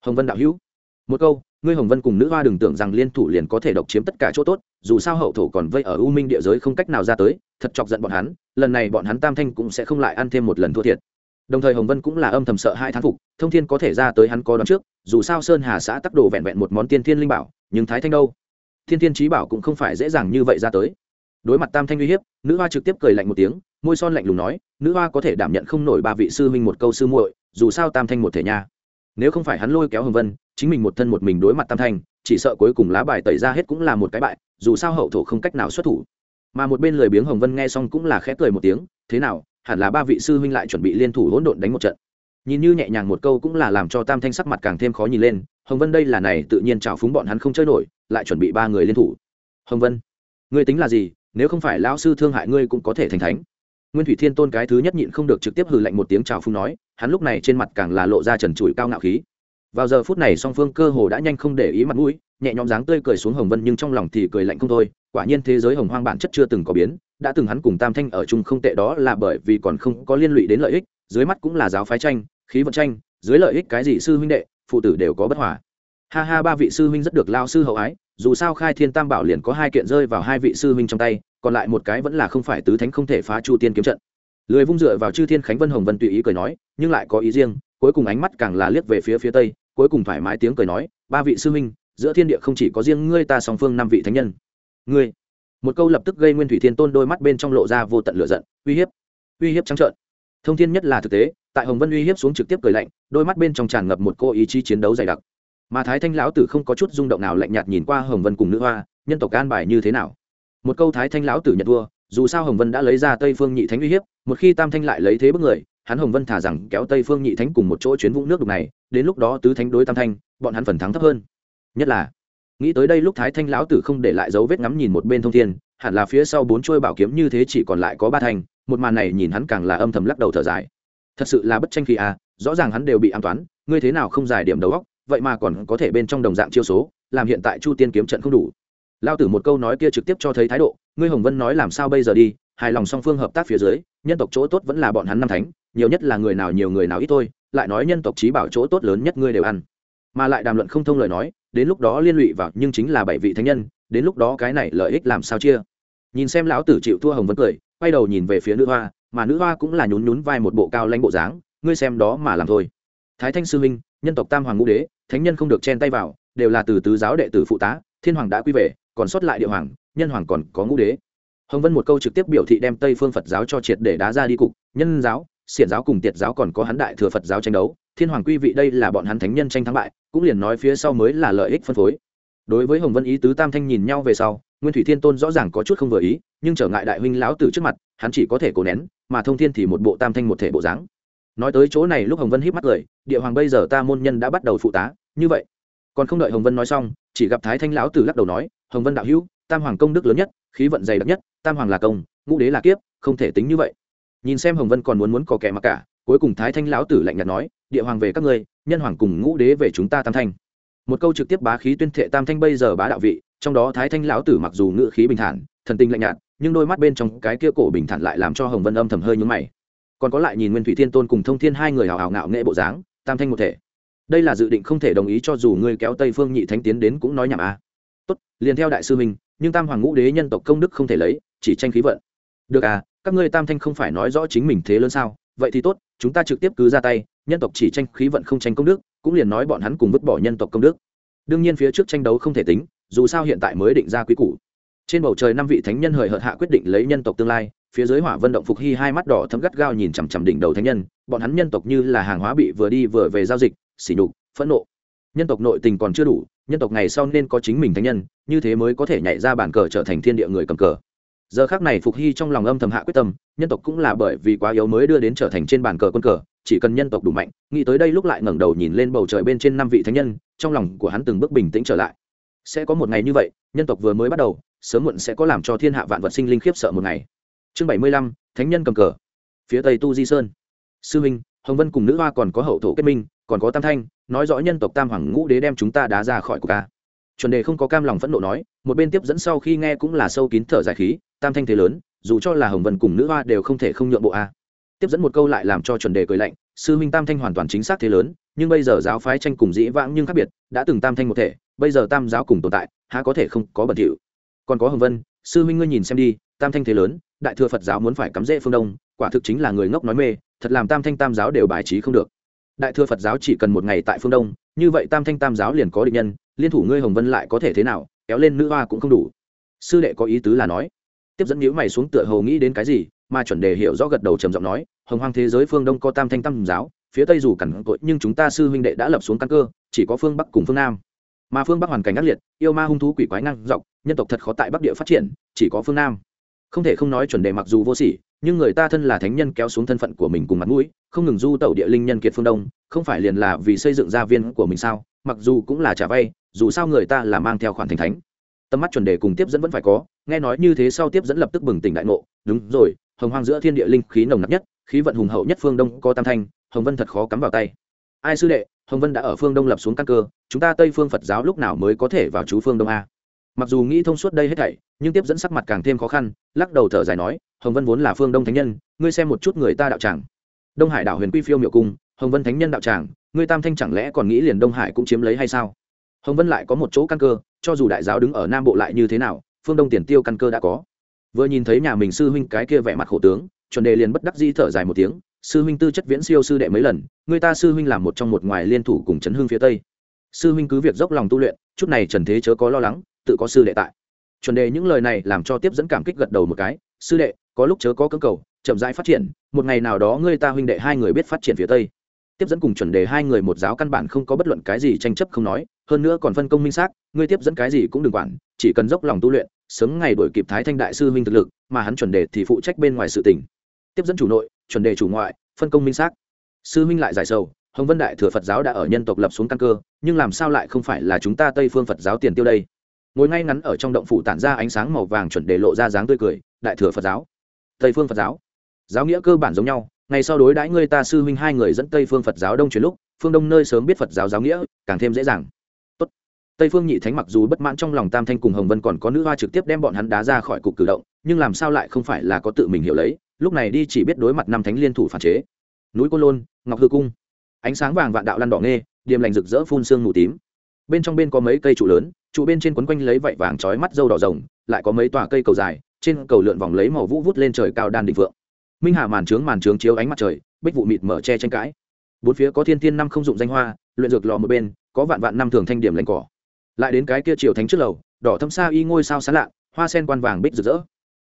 Hồng vân đạo hữu một câu, ngươi hồng vân cùng nữ hoa đừng tưởng rằng liên thủ liền có thể độc chiếm tất cả chỗ tốt, dù sao hậu thổ còn vây ở u minh địa giới không cách nào ra tới, thật chọc giận bọn hắn, lần này bọn hắn tam thanh cũng sẽ không lại ăn thêm một lần thua thiệt. Đồng thời hồng vân cũng là âm thầm sợ hai thán phục, thông thiên có thể ra tới hắn có đón trước, dù sao sơn hà xã tắc đồ vẹn vẹn một món tiên thiên linh bảo, nhưng thái thanh đâu? Thiên thiên trí bảo cũng không phải dễ dàng như vậy ra tới. Đối mặt tam thanh uy hiếp, nữ hoa trực tiếp cười lạnh một tiếng, môi son lạnh lùng nói, nữ hoa có thể đảm nhận không nổi ba vị sư huynh một câu sư muội, dù sao tam thanh một thể nha. Nếu không phải hắn lôi kéo hồng vân chính mình một thân một mình đối mặt tam thanh, chỉ sợ cuối cùng lá bài tẩy ra hết cũng là một cái bại, dù sao hậu thổ không cách nào xuất thủ. Mà một bên lười biếng hồng vân nghe xong cũng là khẽ cười một tiếng, thế nào, hẳn là ba vị sư huynh lại chuẩn bị liên thủ hỗn độn đánh một trận. Nhìn như nhẹ nhàng một câu cũng là làm cho tam thanh sắc mặt càng thêm khó nhìn lên, hồng vân đây là này tự nhiên trào phúng bọn hắn không chơi nổi, lại chuẩn bị ba người liên thủ. Hồng vân, ngươi tính là gì, nếu không phải lão sư thương hại ngươi cũng có thể thành thánh. Nguyên thủy thiên tôn cái thứ nhất nhịn không được trực tiếp hừ lạnh một tiếng trào phúng nói, hắn lúc này trên mặt càng là lộ ra trần trụi cao ngạo khí vào giờ phút này song phương cơ hồ đã nhanh không để ý mặt mũi, nhẹ nhõm dáng tươi cười xuống hồng vân nhưng trong lòng thì cười lạnh không thôi. Quả nhiên thế giới hồng hoang bản chất chưa từng có biến, đã từng hắn cùng tam thanh ở chung không tệ đó là bởi vì còn không có liên lụy đến lợi ích, dưới mắt cũng là giáo phái tranh, khí vận tranh, dưới lợi ích cái gì sư huynh đệ, phụ tử đều có bất hòa. Ha ha, ba vị sư huynh rất được lao sư hậu ái, dù sao khai thiên tam bảo liền có hai kiện rơi vào hai vị sư huynh trong tay, còn lại một cái vẫn là không phải tứ thánh không thể phá chu tiên kiếm trận. Lười vung dựa vào chư thiên khánh vân hồng vân tùy ý cười nói, nhưng lại có ý riêng, cuối cùng ánh mắt càng là liếc về phía phía tây cuối cùng thoải mái tiếng cười nói, ba vị sư huynh, giữa thiên địa không chỉ có riêng ngươi ta song phương năm vị thánh nhân. Ngươi. Một câu lập tức gây nguyên thủy thiên tôn đôi mắt bên trong lộ ra vô tận lửa giận, uy hiếp uy hiếp trắng trợn. Thông thiên nhất là thực tế, tại hồng vân uy hiếp xuống trực tiếp cười lạnh, đôi mắt bên trong tràn ngập một cô ý chí chiến đấu dày đặc. Mà thái thanh lão tử không có chút rung động nào lạnh nhạt nhìn qua hồng vân cùng nữ hoa, nhân tộc can bài như thế nào? Một câu thái thanh lão tử nhận vua dù sao hồng vân đã lấy ra tây phương nhị thánh uy hiếp, một khi tam thanh lại lấy thế bức người, hắn hồng vân thả rằng kéo tây phương nhị thánh cùng một chỗ chuyến vũng nước đục này đến lúc đó tứ thánh đối tam thanh, bọn hắn phần thắng thấp hơn. Nhất là, nghĩ tới đây lúc thái thanh lão tử không để lại dấu vết ngắm nhìn một bên thông thiên, hẳn là phía sau bốn chuôi bảo kiếm như thế chỉ còn lại có ba thanh, một màn này nhìn hắn càng là âm thầm lắc đầu thở dài. Thật sự là bất tranh khi à rõ ràng hắn đều bị an toán, ngươi thế nào không giải điểm đầu góc vậy mà còn có thể bên trong đồng dạng chiêu số, làm hiện tại chu tiên kiếm trận không đủ. Lao tử một câu nói kia trực tiếp cho thấy thái độ, ngươi hồng vân nói làm sao bây giờ đi, hài lòng song phương hợp tác phía dưới, nhân tộc chỗ tốt vẫn là bọn hắn năm thánh, nhiều nhất là người nào nhiều người nào ít thôi lại nói nhân tộc trí bảo chỗ tốt lớn nhất ngươi đều ăn. Mà lại đàm luận không thông lời nói đến lúc đó liên lụy vào nhưng chính là bảy vị thánh nhân đến lúc đó cái này lợi ích làm sao chia? Nhìn xem lão tử chịu thua hồng vân cười quay đầu nhìn về phía nữ hoa mà nữ hoa cũng là nhún nhún vai một bộ cao lãnh bộ dáng ngươi xem đó mà làm thôi. Thái thanh sư huynh, nhân tộc tam hoàng ngũ đế thánh nhân không được chen tay vào đều là từ tứ giáo đệ tử phụ tá thiên hoàng đã quy về còn sót lại địa hoàng nhân hoàng còn có ngũ đế. Hồng vân một câu trực tiếp biểu thị đem tây phương phật giáo cho triệt để đá ra đi cục nhân giáo xiển giáo cùng tiệt giáo còn có hắn đại thừa phật giáo tranh đấu, thiên hoàng quy vị đây là bọn hắn thánh nhân tranh thắng bại, cũng liền nói phía sau mới là lợi ích phân phối. Đối với hồng vân ý tứ tam thanh nhìn nhau về sau, nguyên thủy thiên tôn rõ ràng có chút không vừa ý, nhưng trở ngại đại huynh lão tử trước mặt, hắn chỉ có thể cố nén, mà thông thiên thì một bộ tam thanh một thể bộ dáng. Nói tới chỗ này lúc hồng vân híp mắt cười địa hoàng bây giờ ta môn nhân đã bắt đầu phụ tá, như vậy. Còn không đợi hồng vân nói xong, chỉ gặp thái thanh lão tử lắc đầu nói, hồng vân đạo hữu, tam hoàng công đức lớn nhất, khí vận dày đặc nhất, tam hoàng là công, ngũ đế là kiếp, không thể tính như vậy nhìn xem hồng vân còn muốn muốn có kẻ mặc cả, cuối cùng thái thanh lão tử lạnh nhạt nói, địa hoàng về các ngươi, nhân hoàng cùng ngũ đế về chúng ta tam thanh. Một câu trực tiếp bá khí tuyên thệ tam thanh bây giờ bá đạo vị, trong đó thái thanh lão tử mặc dù ngự khí bình thản, thần tinh lạnh nhạt, nhưng đôi mắt bên trong cái kia cổ bình thản lại làm cho hồng vân âm thầm hơi nhúng mày. Còn có lại nhìn nguyên thủy thiên tôn cùng thông thiên hai người hào hào ngạo nghệ bộ dáng, tam thanh một thể. Đây là dự định không thể đồng ý cho dù ngươi kéo tây phương nhị thánh tiến đến cũng nói nhảm a à. tốt, liền theo đại sư mình nhưng tam hoàng ngũ đế nhân tộc công đức không thể lấy, chỉ tranh khí vận được à các ngươi tam thanh không phải nói rõ chính mình thế lớn sao? Vậy thì tốt, chúng ta trực tiếp cứ ra tay, nhân tộc chỉ tranh khí vận không tranh công đức, cũng liền nói bọn hắn cùng vứt bỏ nhân tộc công đức. Đương nhiên phía trước tranh đấu không thể tính, dù sao hiện tại mới định ra quý củ. Trên bầu trời năm vị thánh nhân hời hợt hạ quyết định lấy nhân tộc tương lai, phía dưới hỏa vân động phục hy hai mắt đỏ thấm gắt gao nhìn chằm chằm đỉnh đầu thánh nhân, bọn hắn nhân tộc như là hàng hóa bị vừa đi vừa về giao dịch xỉ nhục, phẫn nộ. Nhân tộc nội tình còn chưa đủ, nhân tộc ngày sau nên có chính mình thánh nhân, như thế mới có thể nhảy ra bản cờ trở thành thiên địa người cầm cờ giờ khác này phục hy trong lòng âm thầm hạ quyết tâm, nhân tộc cũng là bởi vì quá yếu mới đưa đến trở thành trên bàn cờ quân cờ, chỉ cần nhân tộc đủ mạnh, nghĩ tới đây lúc lại ngẩng đầu nhìn lên bầu trời bên trên năm vị thánh nhân, trong lòng của hắn từng bước bình tĩnh trở lại. Sẽ có một ngày như vậy, nhân tộc vừa mới bắt đầu, sớm muộn sẽ có làm cho thiên hạ vạn vật sinh linh khiếp sợ một ngày. Chương bảy mươi lăm, thánh nhân cầm cờ. Phía tây tu di sơn. Sư huynh hồng vân cùng nữ hoa còn có hậu thổ kết minh, còn có tam thanh, nói rõ nhân tộc tam hoàng ngũ đế đem chúng ta đá ra khỏi của ca chuẩn đề không có cam lòng phẫn nộ nói, một bên tiếp dẫn sau khi nghe cũng là sâu kín thở dài khí tam thanh thế lớn, dù cho là hồng vân cùng nữ hoa đều không thể không nhượng bộ a. Tiếp dẫn một câu lại làm cho chuẩn đề cười lạnh, sư huynh tam thanh hoàn toàn chính xác thế lớn, nhưng bây giờ giáo phái tranh cùng dĩ vãng nhưng khác biệt, đã từng tam thanh một thể, bây giờ tam giáo cùng tồn tại, há có thể không có bẩn thỉu. Còn có hồng vân, sư huynh ngươi nhìn xem đi, tam thanh thế lớn, đại thừa phật giáo muốn phải cắm rễ phương đông, quả thực chính là người ngốc nói mê, thật làm tam thanh tam giáo đều bài trí không được. Đại thừa phật giáo chỉ cần một ngày tại phương đông, như vậy tam thanh tam giáo liền có định nhân, liên thủ ngươi hồng vân lại có thể thế nào, kéo lên nữ hoa cũng không đủ. Sư đệ có ý tứ là nói tiếp dẫn nhíu mày xuống tựa hồ nghĩ đến cái gì, mà chuẩn đề hiểu rõ gật đầu trầm giọng nói, hồng hoang thế giới phương đông có tam thanh tam giáo, phía tây dù cẩn tội nhưng chúng ta sư huynh đệ đã lập xuống căn cơ, chỉ có phương bắc cùng phương nam. Mà phương bắc hoàn cảnh ác liệt, yêu ma hung thú quỷ quái năng dọc, nhân tộc thật khó tại bắc địa phát triển, chỉ có phương nam. Không thể không nói chuẩn đề mặc dù vô sỉ, nhưng người ta thân là thánh nhân kéo xuống thân phận của mình cùng mặt mũi, không ngừng du tẩu địa linh nhân kiệt phương đông, không phải liền là vì xây dựng gia viên của mình sao, mặc dù cũng là trả vay, dù sao người ta là mang theo khoản thành thánh tầm mắt chuẩn đề cùng tiếp dẫn vẫn phải có, nghe nói như thế sau tiếp dẫn lập tức bừng tỉnh đại ngộ. Đúng rồi, hồng hoang giữa thiên địa linh khí nồng nặc nhất, khí vận hùng hậu nhất phương đông có tam thanh, hồng vân thật khó cắm vào tay. Ai sư đệ, hồng vân đã ở phương đông lập xuống căn cơ, chúng ta tây phương phật giáo lúc nào mới có thể vào chú phương đông a? Mặc dù nghĩ thông suốt đây hết thảy, nhưng tiếp dẫn sắc mặt càng thêm khó khăn, lắc đầu thở dài nói, hồng vân vốn là phương đông thánh nhân, ngươi xem một chút người ta đạo tràng. Đông hải đảo huyền quy phiêu miệu cung, hồng vân thánh nhân đạo tràng, ngươi tam thanh chẳng lẽ còn nghĩ liền đông hải cũng chiếm lấy hay sao? Hồng vân lại có một chỗ căn cơ, cho dù đại giáo đứng ở nam bộ lại như thế nào, phương đông tiền tiêu căn cơ đã có. Vừa nhìn thấy nhà mình sư huynh cái kia vẻ mặt khổ tướng, chuẩn đề liền bất đắc di thở dài một tiếng, sư huynh tư chất viễn siêu sư đệ mấy lần, người ta sư huynh làm một trong một ngoài liên thủ cùng chấn hương phía tây. Sư huynh cứ việc dốc lòng tu luyện, chút này trần thế chớ có lo lắng, tự có sư đệ tại. Chuẩn đề những lời này làm cho tiếp dẫn cảm kích gật đầu một cái, sư đệ, có lúc chớ có cơ cầu, chậm rãi phát triển, một ngày nào đó ngươi ta huynh đệ hai người biết phát triển phía tây tiếp dẫn cùng chuẩn đề hai người một giáo căn bản không có bất luận cái gì tranh chấp không nói, hơn nữa còn phân công minh xác, ngươi tiếp dẫn cái gì cũng đừng quản, chỉ cần dốc lòng tu luyện, sớm ngày đổi kịp thái thanh đại sư huynh thực lực, mà hắn chuẩn đề thì phụ trách bên ngoài sự tỉnh tiếp dẫn chủ nội, chuẩn đề chủ ngoại, phân công minh xác. Sư huynh lại giải sầu, hồng vân đại thừa phật giáo đã ở nhân tộc lập xuống căn cơ, nhưng làm sao lại không phải là chúng ta tây phương phật giáo tiền tiêu đây? Ngồi ngay ngắn ở trong động phủ tản ra ánh sáng màu vàng chuẩn đề lộ ra dáng tươi cười, đại thừa phật giáo. Tây phương phật giáo. Giáo nghĩa cơ bản giống nhau ngày sau đối đãi ngươi ta sư huynh hai người dẫn tây phương phật giáo đông chuyển lúc, phương đông nơi sớm biết phật giáo giáo nghĩa, càng thêm dễ dàng. Tốt. tây phương nhị thánh mặc dù bất mãn trong lòng tam thanh cùng hồng vân còn có nữ hoa trực tiếp đem bọn hắn đá ra khỏi cục cử động, nhưng làm sao lại không phải là có tự mình hiểu lấy, lúc này đi chỉ biết đối mặt năm thánh liên thủ phản chế. Núi côn lôn, ngọc hư cung. Ánh sáng vàng vạn đạo lăn đỏ nghe, điềm lành rực rỡ phun sương mù tím. Bên trong bên có mấy cây trụ lớn, trụ bên trên quấn quanh lấy vảy vàng trói mắt dâu đỏ rồng, lại có mấy tòa cây cầu dài, trên cầu lượn vòng lấy màu vũ vút lên trời cao đan định vượng minh hà màn trướng màn trướng chiếu ánh mặt trời, bích vụ mịt mở che tranh cãi. Bốn phía có thiên thiên năm không dụng danh hoa, luyện dược lò một bên, có vạn vạn năm thường thanh điểm lành cỏ. Lại đến cái kia triều thánh trước lầu, đỏ thâm xa y ngôi sao sán lạ, hoa sen quan vàng bích rực rỡ.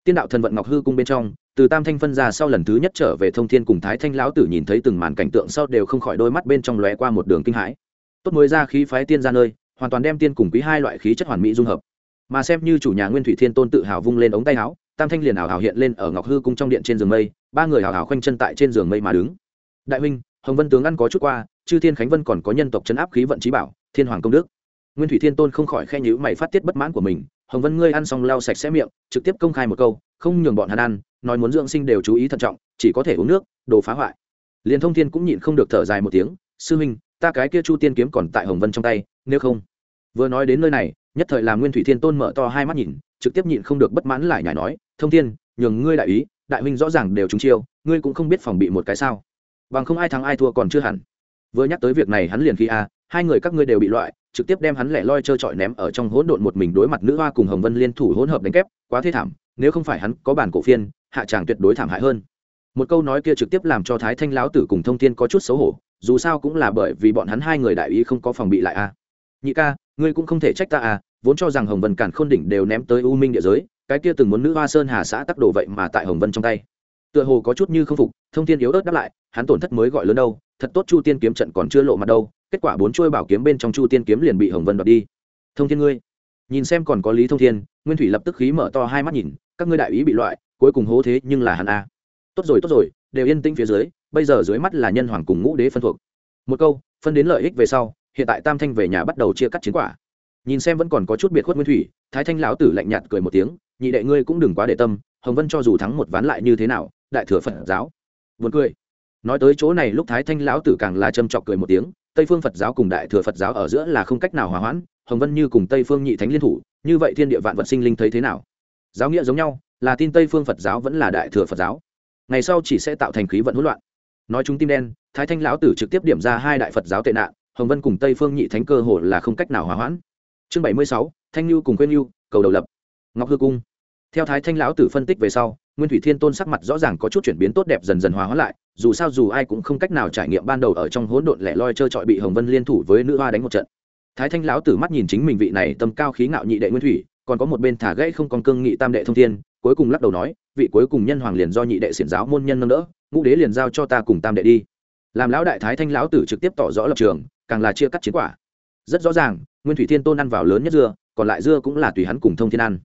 Tiên đạo thần vận ngọc hư cung bên trong, từ tam thanh phân ra sau lần thứ nhất trở về thông thiên cùng thái thanh lão tử nhìn thấy từng màn cảnh tượng sau đều không khỏi đôi mắt bên trong lóe qua một đường kinh hãi. Tốt mới ra khí phái tiên ra nơi, hoàn toàn đem tiên cùng quý hai loại khí chất hoàn mỹ dung hợp. Mà xem như chủ nhà nguyên thủy thiên tôn tự hào vung lên ống tay áo tam thanh liền ảo ảo hiện lên ở ngọc hư cung trong điện trên giường mây, ba người ảo ảo khoanh chân tại trên giường mây mà đứng. Đại huynh, hồng vân tướng ăn có chút qua, chư thiên khánh vân còn có nhân tộc chấn áp khí vận trí bảo, thiên hoàng công đức. Nguyên thủy thiên tôn không khỏi khen nhữ mày phát tiết bất mãn của mình, hồng vân ngươi ăn xong lau sạch sẽ miệng, trực tiếp công khai một câu, không nhường bọn hắn ăn, nói muốn dưỡng sinh đều chú ý thận trọng, chỉ có thể uống nước, đồ phá hoại. Liền thông thiên cũng nhịn không được thở dài một tiếng, sư huynh, ta cái kia chu tiên kiếm còn tại hồng vân trong tay, nếu không. Vừa nói đến nơi này, nhất thời làm nguyên thủy thiên tôn mở to hai mắt nhìn trực tiếp nhịn không được bất mãn lại nhảy nói, thông thiên, nhường ngươi đại ý, đại huynh rõ ràng đều trúng chiêu, ngươi cũng không biết phòng bị một cái sao. Bằng không ai thắng ai thua còn chưa hẳn. Vừa nhắc tới việc này hắn liền khi a, hai người các ngươi đều bị loại, trực tiếp đem hắn lẻ loi trơ trọi ném ở trong hỗn độn một mình đối mặt nữ hoa cùng hồng vân liên thủ hỗn hợp đánh kép, quá thê thảm, nếu không phải hắn có bản cổ phiên, hạ tràng tuyệt đối thảm hại hơn. Một câu nói kia trực tiếp làm cho thái thanh lão tử cùng thông thiên có chút xấu hổ, dù sao cũng là bởi vì bọn hắn hai người đại ý không có phòng bị lại a. Nhị ca, ngươi cũng không thể trách ta à vốn cho rằng hồng vân cản khôn đỉnh đều ném tới u minh địa giới, cái kia từng muốn nữ hoa sơn hà xã tắc đồ vậy mà tại hồng vân trong tay. Tựa hồ có chút như không phục, thông thiên yếu ớt đáp lại, hắn tổn thất mới gọi lớn đâu, thật tốt chu tiên kiếm trận còn chưa lộ mặt đâu, kết quả bốn chuôi bảo kiếm bên trong chu tiên kiếm liền bị hồng vân đoạt đi. Thông thiên ngươi, nhìn xem còn có lý thông thiên, nguyên thủy lập tức khí mở to hai mắt nhìn, các ngươi đại ý bị loại, cuối cùng hố thế nhưng là hắn a. Tốt rồi tốt rồi, đều yên tĩnh phía dưới, bây giờ dưới mắt là nhân hoàng cùng ngũ đế phân thuộc. Một câu, phân đến lợi ích về sau, hiện tại tam thanh về nhà bắt đầu chia cắt chiến quả nhìn xem vẫn còn có chút biệt khuất nguyên thủy, thái thanh lão tử lạnh nhạt cười một tiếng, nhị đệ ngươi cũng đừng quá để tâm, hồng vân cho dù thắng một ván lại như thế nào, đại thừa phật giáo. Vượt cười. Nói tới chỗ này lúc thái thanh lão tử càng là châm trọc cười một tiếng, tây phương phật giáo cùng đại thừa phật giáo ở giữa là không cách nào hòa hoãn, hồng vân như cùng tây phương nhị thánh liên thủ, như vậy thiên địa vạn vật sinh linh thấy thế nào? Giáo nghĩa giống nhau, là tin tây phương phật giáo vẫn là đại thừa phật giáo. Ngày sau chỉ sẽ tạo thành khí vận hỗn loạn. Nói chúng tim đen, thái thanh lão tử trực tiếp điểm ra hai đại phật giáo tệ nạn, hồng vân cùng tây phương nhị thánh cơ hồ là không cách nào hòa hoãn chương bảy mươi sáu, thanh lưu cùng quên lưu cầu đầu lập. Ngọc hư cung. Theo thái thanh lão tử phân tích về sau, nguyên thủy thiên tôn sắc mặt rõ ràng có chút chuyển biến tốt đẹp dần dần hòa hóa lại, dù sao dù ai cũng không cách nào trải nghiệm ban đầu ở trong hỗn độn lẻ loi trơ trọi bị hồng vân liên thủ với nữ hoa đánh một trận. Thái thanh lão tử mắt nhìn chính mình vị này tâm cao khí ngạo nhị đệ nguyên thủy, còn có một bên thả gãy không còn cương nghị tam đệ thông thiên, cuối cùng lắc đầu nói, vị cuối cùng nhân hoàng liền do nhị đệ xiển giáo môn nhân nâng đỡ, ngũ đế liền giao cho ta cùng tam đệ đi. Làm lão đại thái thanh lão tử trực tiếp tỏ rõ lập trường, càng là chia cắt chiến quả. Rất rõ ràng nguyên thủy thiên tôn ăn vào lớn nhất dưa, còn lại dưa cũng là tùy hắn cùng thông thiên ăn.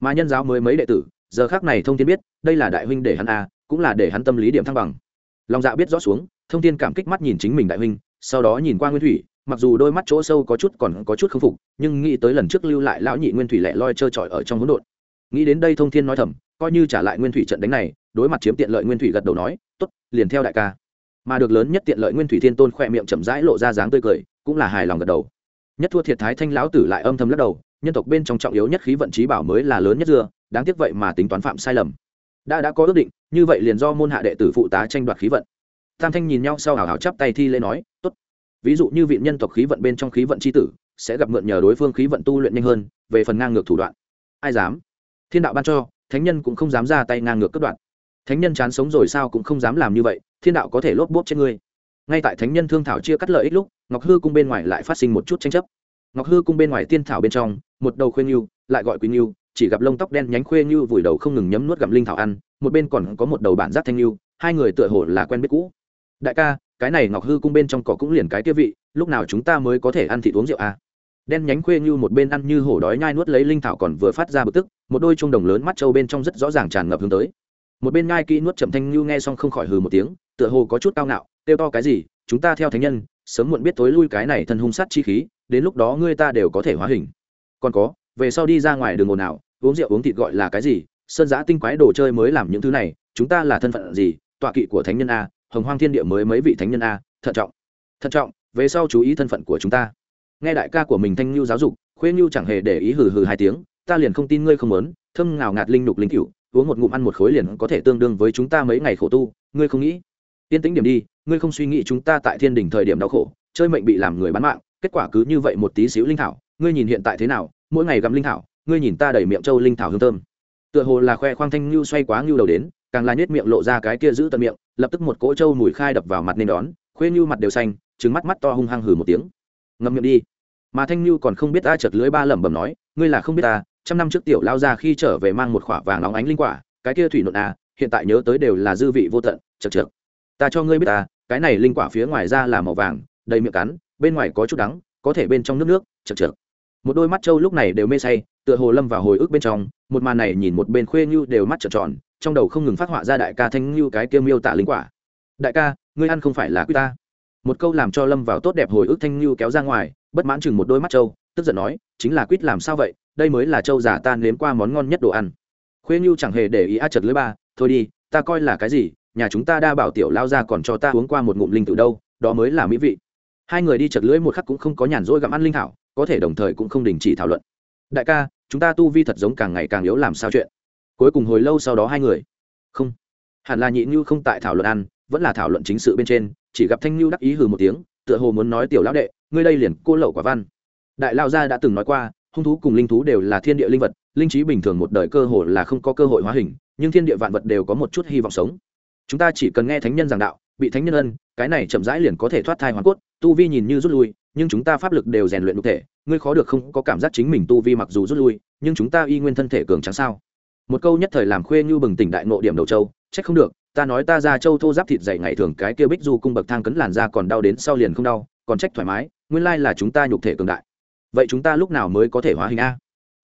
Mà nhân giáo mới mấy đệ tử, giờ khác này thông thiên biết, đây là đại huynh để hắn a, cũng là để hắn tâm lý điểm thăng bằng. Lòng dạ biết rõ xuống, thông thiên cảm kích mắt nhìn chính mình đại huynh, sau đó nhìn qua nguyên thủy, mặc dù đôi mắt chỗ sâu có chút còn có chút k phục, nhưng nghĩ tới lần trước lưu lại lão nhị nguyên thủy lẻ loi trơ trọi ở trong hỗn độn. Nghĩ đến đây thông thiên nói thầm, coi như trả lại nguyên thủy trận đánh này, đối mặt chiếm tiện lợi nguyên thủy gật đầu nói t ố t liền theo đại ca. Mà được lớn nhất tiện lợi nguyên thủy thiên tôn khỏe miệng chậm rãi lộ ra dáng tươi cười, cũng là hài lòng gật đầu nhất thua thiệt thái thanh lão tử lại âm thầm lắc đầu, nhân tộc bên trong trọng yếu nhất khí vận trí bảo mới là lớn nhất dưa, đáng tiếc vậy mà tính toán phạm sai lầm. Đã đã có ước định, như vậy liền do môn hạ đệ tử phụ tá tranh đoạt khí vận. Tam thanh nhìn nhau sau hào hào chắp tay thi lễ nói, tốt. Ví dụ như vị nhân tộc khí vận bên trong khí vận c h i tử, sẽ gặp mượn nhờ đối phương khí vận tu luyện nhanh hơn, về phần ngang ngược thủ đoạn. Ai dám? Thiên đạo ban cho, thánh nhân cũng không dám ra tay ngang ngược cất đoạn thánh nhân chán sống rồi sao cũng không dám làm như vậy, thiên đạo có thể lốp bốp trên ngươi ngay tại thánh nhân thương thảo chia cắt lợi ích lúc, ngọc hư cung bên ngoài lại phát sinh một chút tranh chấp. Ngọc hư cung bên ngoài tiên thảo bên trong, một đầu khuyên yêu lại gọi quý yêu chỉ gặp lông tóc đen nhánh khuê như vùi đầu không ngừng nhấm nuốt gặm linh thảo ăn, một bên còn có một đầu bản giác thanh như hai người tựa hồ là quen biết cũ. Đại ca, cái này ngọc hư cung bên trong cỏ cũng liền cái kia vị, lúc nào chúng ta mới có thể ăn thịt uống rượu à? đen nhánh khuê như một bên ăn như hổ đói nhai nuốt lấy linh thảo còn vừa phát ra bực tức, một đôi trung đồng lớn mắt trâu bên trong rất rõ ràng tràn ngập hướng tới. Một bên ngai kỹ nuốt chậm thanh như nghe xong không khỏi hừ một tiếng, tựa hồ có chút cao ngạo kêu to cái gì, chúng ta theo thánh nhân, sớm muộn biết tối lui cái này thân hung sát chi khí, đến lúc đó ngươi ta đều có thể hóa hình. Còn có, về sau đi ra ngoài đường ồn nào uống rượu uống thịt gọi là cái gì, sơn giã tinh quái đồ chơi mới làm những thứ này, chúng ta là thân phận gì, tọa kỵ của thánh nhân a, hồng hoang thiên địa mới mấy vị thánh nhân a, thận trọng thận trọng, về sau chú ý thân phận của chúng ta. Nghe đại ca của mình thanh lưu giáo dục, khuê lưu chẳng hề để ý hừ hừ hai tiếng, ta liền không tin ngươi không muốn thâm ngào ngạt linh nục linh cựu uống một ngụm ăn một khối liền có thể tương đương với chúng ta mấy ngày khổ tu, ngươi không nghĩ? Yên tĩnh điểm đi, ngươi không suy nghĩ chúng ta tại thiên đình thời điểm đau khổ, chơi mệnh bị làm người bán mạng, kết quả cứ như vậy một tí xíu linh thảo, ngươi nhìn hiện tại thế nào, mỗi ngày gặm linh thảo, ngươi nhìn ta đẩy miệng châu linh thảo hương thơm. Tựa hồ là khoe khoang thanh ngưu xoay quá ngưu đầu đến, càng là nhét miệng lộ ra cái kia giữ tận miệng, lập tức một cỗ trâu mùi khai đập vào mặt nên đón, khuê ngưu mặt đều xanh trứng mắt mắt to hung hăng hừ một tiếng. Ngậm miệng đi. Mà thanh ngưu còn không biết ta chật lưới ba lẩm bẩm nói, ngươi là không biết ta, trăm năm trước tiểu lao ra khi trở về mang một khỏa vàng óng ánh linh quả, cái kia thủy nộn à hiện tại nhớ tới đều là dư vị vô tận chật chật ta cho ngươi biết ta, cái này linh quả phía ngoài ra là màu vàng, đầy miệng cắn, bên ngoài có chút đắng, có thể bên trong nước nước, chật chật một đôi mắt trâu lúc này đều mê say, tựa hồ lâm vào hồi ức bên trong, một màn này nhìn một bên khuê như đều mắt trợn tròn, trong đầu không ngừng phát họa ra đại ca thanh như cái kia miêu tả linh quả. Đại ca, ngươi ăn không phải là quy ta. Một câu làm cho lâm vào tốt đẹp hồi ức thanh như kéo ra ngoài, bất mãn chừng một đôi mắt trâu, tức giận nói, chính là quýt làm sao vậy, đây mới là trâu giả tan nếm qua món ngon nhất đồ ăn. Khuê như chẳng hề để ý a chật lưới ba, thôi đi, ta coi là cái gì nhà chúng ta đa bảo tiểu lao ra còn cho ta uống qua một ngụm linh tử đâu, đó mới là mỹ vị. Hai người đi chật lưỡi một khắc cũng không có nhàn rỗi gặm ăn linh thảo, có thể đồng thời cũng không đình chỉ thảo luận. Đại ca, chúng ta tu vi thật giống càng ngày càng yếu làm sao chuyện? Cuối cùng hồi lâu sau đó hai người. Không. Hẳn là nhị như không tại thảo luận ăn, vẫn là thảo luận chính sự bên trên, chỉ gặp thanh như đắc ý hừ một tiếng, tựa hồ muốn nói tiểu lão đệ, ngươi đây liền cô lậu quả văn. Đại lao gia đã từng nói qua, hung thú cùng linh thú đều là thiên địa linh vật, linh trí bình thường một đời cơ hồ là không có cơ hội hóa hình, nhưng thiên địa vạn vật đều có một chút hy vọng sống chúng ta chỉ cần nghe thánh nhân giảng đạo, bị thánh nhân ân, cái này chậm rãi liền có thể thoát thai hoàn cốt, tu vi nhìn như rút lui, nhưng chúng ta pháp lực đều rèn luyện cụ thể, ngươi khó được không có cảm giác chính mình tu vi mặc dù rút lui, nhưng chúng ta y nguyên thân thể cường trắng sao? Một câu nhất thời làm khuê như bừng tỉnh đại nộ điểm đầu châu, trách không được, ta nói ta ra châu thô giáp thịt dày ngày thường cái kia bích du cung bậc thang cấn làn ra còn đau đến sau liền không đau, còn trách thoải mái, nguyên lai là chúng ta nhục thể cường đại. Vậy chúng ta lúc nào mới có thể hóa hình a?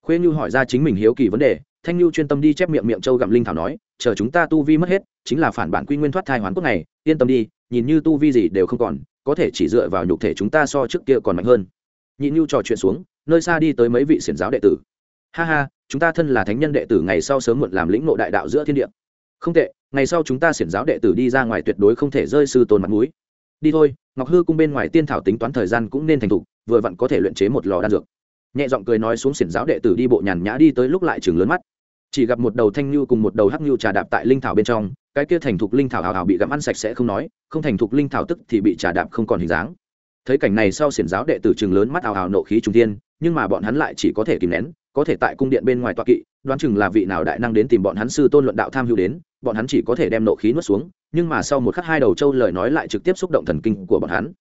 Khuê như hỏi ra chính mình hiếu kỳ vấn đề thanh lưu chuyên tâm đi chép miệng miệng châu gặm linh thảo nói, chờ chúng ta tu vi mất hết, chính là phản bản quy nguyên thoát thai hoàn quốc này, yên tâm đi, nhìn như tu vi gì đều không còn, có thể chỉ dựa vào nhục thể chúng ta so trước kia còn mạnh hơn. Nhị lưu trò chuyện xuống, nơi xa đi tới mấy vị xiển giáo đệ tử. Ha ha, chúng ta thân là thánh nhân đệ tử ngày sau sớm muộn làm lĩnh nộ đại đạo giữa thiên địa. Không tệ, ngày sau chúng ta xiển giáo đệ tử đi ra ngoài tuyệt đối không thể rơi sư tôn mặt mũi. Đi thôi, ngọc hư cung bên ngoài tiên thảo tính toán thời gian cũng nên thành thục, vừa vặn có thể luyện chế một lò đan dược. Nhẹ giọng cười nói xuống xiển giáo đệ tử đi bộ nhàn nhã đi tới lúc lại chừng lớn mắt chỉ gặp một đầu thanh nhu cùng một đầu hắc nhu trà đạp tại linh thảo bên trong, cái kia thành thục linh thảo hào hào bị gặm ăn sạch sẽ không nói, không thành thục linh thảo tức thì bị trà đạp không còn hình dáng. Thấy cảnh này sau xiển giáo đệ tử trường lớn mắt hào hào nộ khí trung tiên nhưng mà bọn hắn lại chỉ có thể kìm nén, có thể tại cung điện bên ngoài toa kỵ, đoán chừng là vị nào đại năng đến tìm bọn hắn sư tôn luận đạo tham hữu đến, bọn hắn chỉ có thể đem nộ khí nuốt xuống, nhưng mà sau một khắc hai đầu châu lời nói lại trực tiếp xúc động thần kinh của bọn hắn.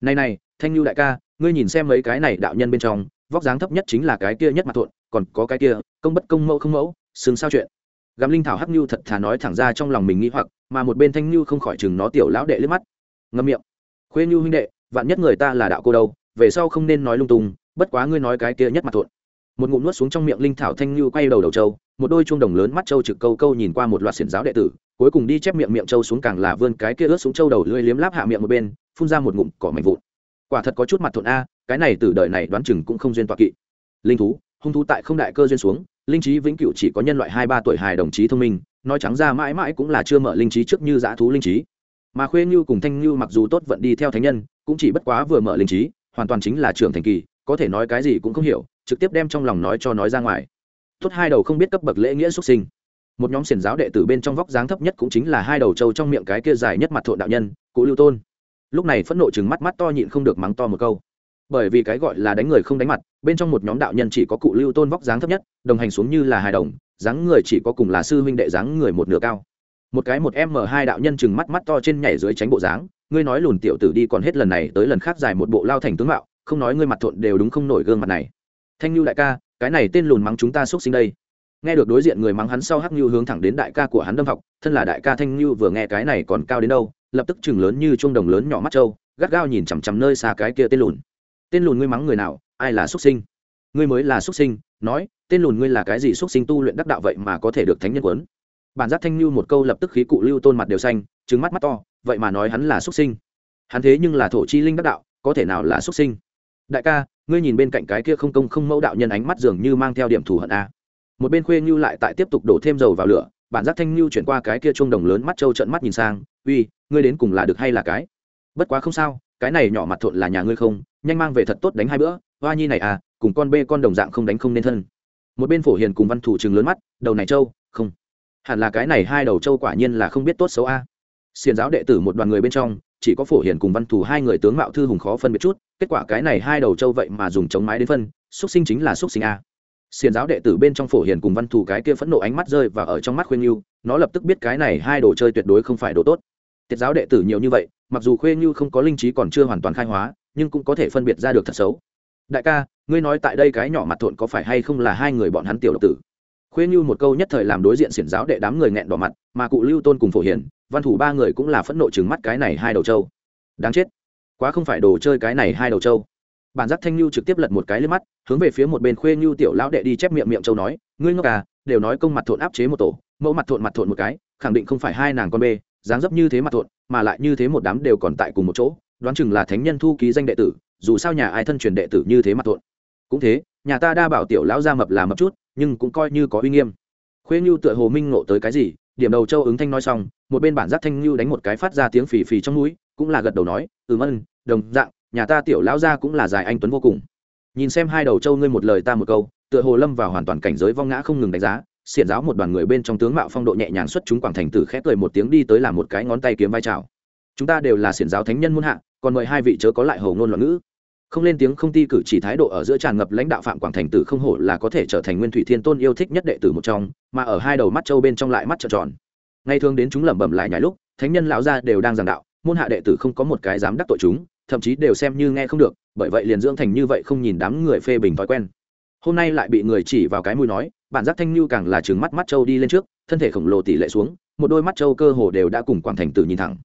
Này này, thanh nhu đại ca, ngươi nhìn xem mấy cái này đạo nhân bên trong, vóc dáng thấp nhất chính là cái kia nhất mặt thuận còn có cái kia, công bất công mẫu không mẫu xứng sao chuyện. Gắm linh thảo hắc nhu thật thà nói thẳng ra trong lòng mình nghĩ hoặc, mà một bên thanh nhu không khỏi chừng nó tiểu lão đệ liếc mắt. Ngâm miệng. Khuê nhu huynh đệ, vạn nhất người ta là đạo cô đâu, về sau không nên nói lung tung, bất quá ngươi nói cái kia nhất mặt thuận một ngụm nuốt xuống trong miệng linh thảo thanh nhu quay đầu đầu châu một đôi chuông đồng lớn mắt châu trực câu câu nhìn qua một loạt xiển giáo đệ tử, cuối cùng đi chép miệng miệng châu xuống càng là vươn cái kia ướt xuống châu đầu lưỡi liếm láp hạ miệng một bên, phun ra một ngụm cỏ mảnh vụn. Quả thật có chút mặt thuận a, cái này từ đời này đoán chừng cũng không duyên toạc kỵ. Linh thú, hung thú tại không đại cơ duyên xuống linh trí vĩnh cửu chỉ có nhân loại hai ba tuổi hài đồng chí thông minh, nói trắng ra mãi mãi cũng là chưa mở linh trí trước như dã thú linh trí mà khuê như cùng thanh như mặc dù tốt vận đi theo thánh nhân, cũng chỉ bất quá vừa mở linh trí hoàn toàn chính là trưởng thành kỳ, có thể nói cái gì cũng không hiểu, trực tiếp đem trong lòng nói cho nói ra ngoài. Tốt hai đầu không biết cấp bậc lễ nghĩa xuất sinh. Một nhóm xiển giáo đệ tử bên trong vóc dáng thấp nhất cũng chính là hai đầu trâu trong miệng cái kia dài nhất mặt thộn đạo nhân, cụ lưu tôn. Lúc này phẫn nộ chừng mắt mắt to nhịn không được mắng to một câu bởi vì cái gọi là đánh người không đánh mặt, bên trong một nhóm đạo nhân chỉ có cụ lưu tôn vóc dáng thấp nhất, đồng hành xuống như là hài đồng, dáng người chỉ có cùng là sư huynh đệ dáng người một nửa cao. Một cái một m hai đạo nhân chừng mắt mắt to trên nhảy dưới tránh bộ dáng, ngươi nói lùn tiểu tử đi còn hết lần này tới lần khác dài một bộ lao thành tướng mạo, không nói ngươi mặt thuận đều đúng không nổi gương mặt này. Thanh lưu đại ca, cái này tên lùn mắng chúng ta xúc sinh đây. Nghe được đối diện người mắng hắn sau hắc lưu hướng thẳng đến đại ca của hắn đâm học, thân là đại ca thanh lưu vừa nghe cái này còn cao đến đâu, lập tức chừng lớn như chuông đồng lớn nhỏ mắt trâu, gắt gao nhìn chằm chằm nơi xa cái kia tên lùn tên lùn ngươi mắng người nào, ai là xuất sinh? Ngươi mới là xuất sinh, nói, tên lùn ngươi là cái gì xuất sinh tu luyện đắc đạo vậy mà có thể được thánh nhân quấn? Bản giác thanh lưu một câu lập tức khí cụ lưu tôn mặt đều xanh trứng mắt mắt to, vậy mà nói hắn là xuất sinh. Hắn thế nhưng là thổ chi linh đắc đạo, có thể nào là xuất sinh? Đại ca, ngươi nhìn bên cạnh cái kia không công không mẫu đạo nhân ánh mắt dường như mang theo điểm thù hận a. Một bên khuê như lại tại tiếp tục đổ thêm dầu vào lửa, bản giác thanh như chuyển qua cái kia chuông đồng lớn mắt trâu trận mắt nhìn sang, uy, ngươi đến cùng là được hay là cái? Bất quá không sao, cái này nhỏ mặt thuận là nhà ngươi không nhanh mang về thật tốt đánh hai bữa, hoa nhi này à cùng con bê con đồng dạng không đánh không nên thân. Một bên phổ hiền cùng văn thủ chừng lớn mắt, đầu này trâu, không. Hẳn là cái này hai đầu trâu quả nhiên là không biết tốt xấu a. À. xiền giáo đệ tử một đoàn người bên trong, chỉ có phổ hiền cùng văn thủ hai người tướng mạo thư hùng khó phân biệt chút, kết quả cái này hai đầu trâu vậy mà dùng chống mái đến phân, xúc sinh chính là xúc sinh a. Xiền giáo đệ tử bên trong phổ hiền cùng văn thủ cái kia phẫn nộ ánh mắt rơi và ở trong mắt khuyên nhu nó lập tức biết cái này hai đồ chơi tuyệt đối không phải đồ tốt. Tiết giáo đệ tử nhiều như vậy, mặc dù khuyên nhu không có linh trí còn chưa hoàn toàn khai hóa nhưng cũng có thể phân biệt ra được thật xấu. Đại ca ngươi nói tại đây cái nhỏ mặt thộn có phải hay không là hai người bọn hắn tiểu độc tử? Khuyên như một câu nhất thời làm đối diện xiển giáo đệ đám người nghẹn đỏ mặt mà cụ lưu tôn cùng phổ hiển, văn thủ ba người cũng là phẫn nộ chừng mắt cái này hai đầu trâu. Đáng chết. Quá không phải đồ chơi cái này hai đầu trâu. Bản giác thanh lưu trực tiếp lật một cái lên mắt hướng về phía một bên khuê như tiểu lão đệ đi chép miệng miệng châu nói ngươi ngốc à đều nói công mặt thộn áp chế một tổ mẫu mặt thộn mặt thộn một cái khẳng định không phải hai nàng con bê dáng dấp như thế mặt thộn mà lại như thế một đám đều còn tại cùng một chỗ đoán chừng là thánh nhân thu ký danh đệ tử dù sao nhà ai thân truyền đệ tử như thế mặt thuận, cũng thế nhà ta đa bảo tiểu lão gia mập là mập chút nhưng cũng coi như có uy nghiêm. Khuê nhu tựa hồ minh ngộ tới cái gì điểm đầu châu ứng thanh nói xong một bên bản giác thanh nhu đánh một cái phát ra tiếng phì phì trong núi cũng là gật đầu nói ừm ân đồng dạng nhà ta tiểu lão gia cũng là dài anh tuấn vô cùng. Nhìn xem hai đầu châu ngươi một lời ta một câu tựa hồ lâm vào hoàn toàn cảnh giới vong ngã không ngừng đánh giá xiển giáo một đoàn người bên trong tướng mạo phong độ nhẹ nhàng xuất chúng quảng thành tử khép cười một tiếng đi tới làm một cái ngón tay kiếm vai trào chúng ta đều là xiển giáo thánh nhân muôn hạ, còn mời hai vị chớ có lại hầu ngôn loạn ngữ. Không lên tiếng, không ti cử chỉ thái độ ở giữa tràn ngập lãnh đạo phạm quảng thành tử không hổ là có thể trở thành nguyên thủy thiên tôn yêu thích nhất đệ tử một trong, mà ở hai đầu mắt châu bên trong lại mắt trợn tròn. Ngay thường đến chúng lẩm bẩm lại nhảy lúc, thánh nhân lão gia đều đang giảng đạo môn hạ đệ tử không có một cái dám đắc tội chúng, thậm chí đều xem như nghe không được, bởi vậy liền dưỡng thành như vậy không nhìn đám người phê bình thói quen. Hôm nay lại bị người chỉ vào cái mũi nói, bản giác thanh như càng là trừng mắt mắt châu đi lên trước, thân thể khổng lồ tỷ lệ xuống, một đôi mắt châu cơ hồ đều đã cùng quảng thành tử nhìn thẳng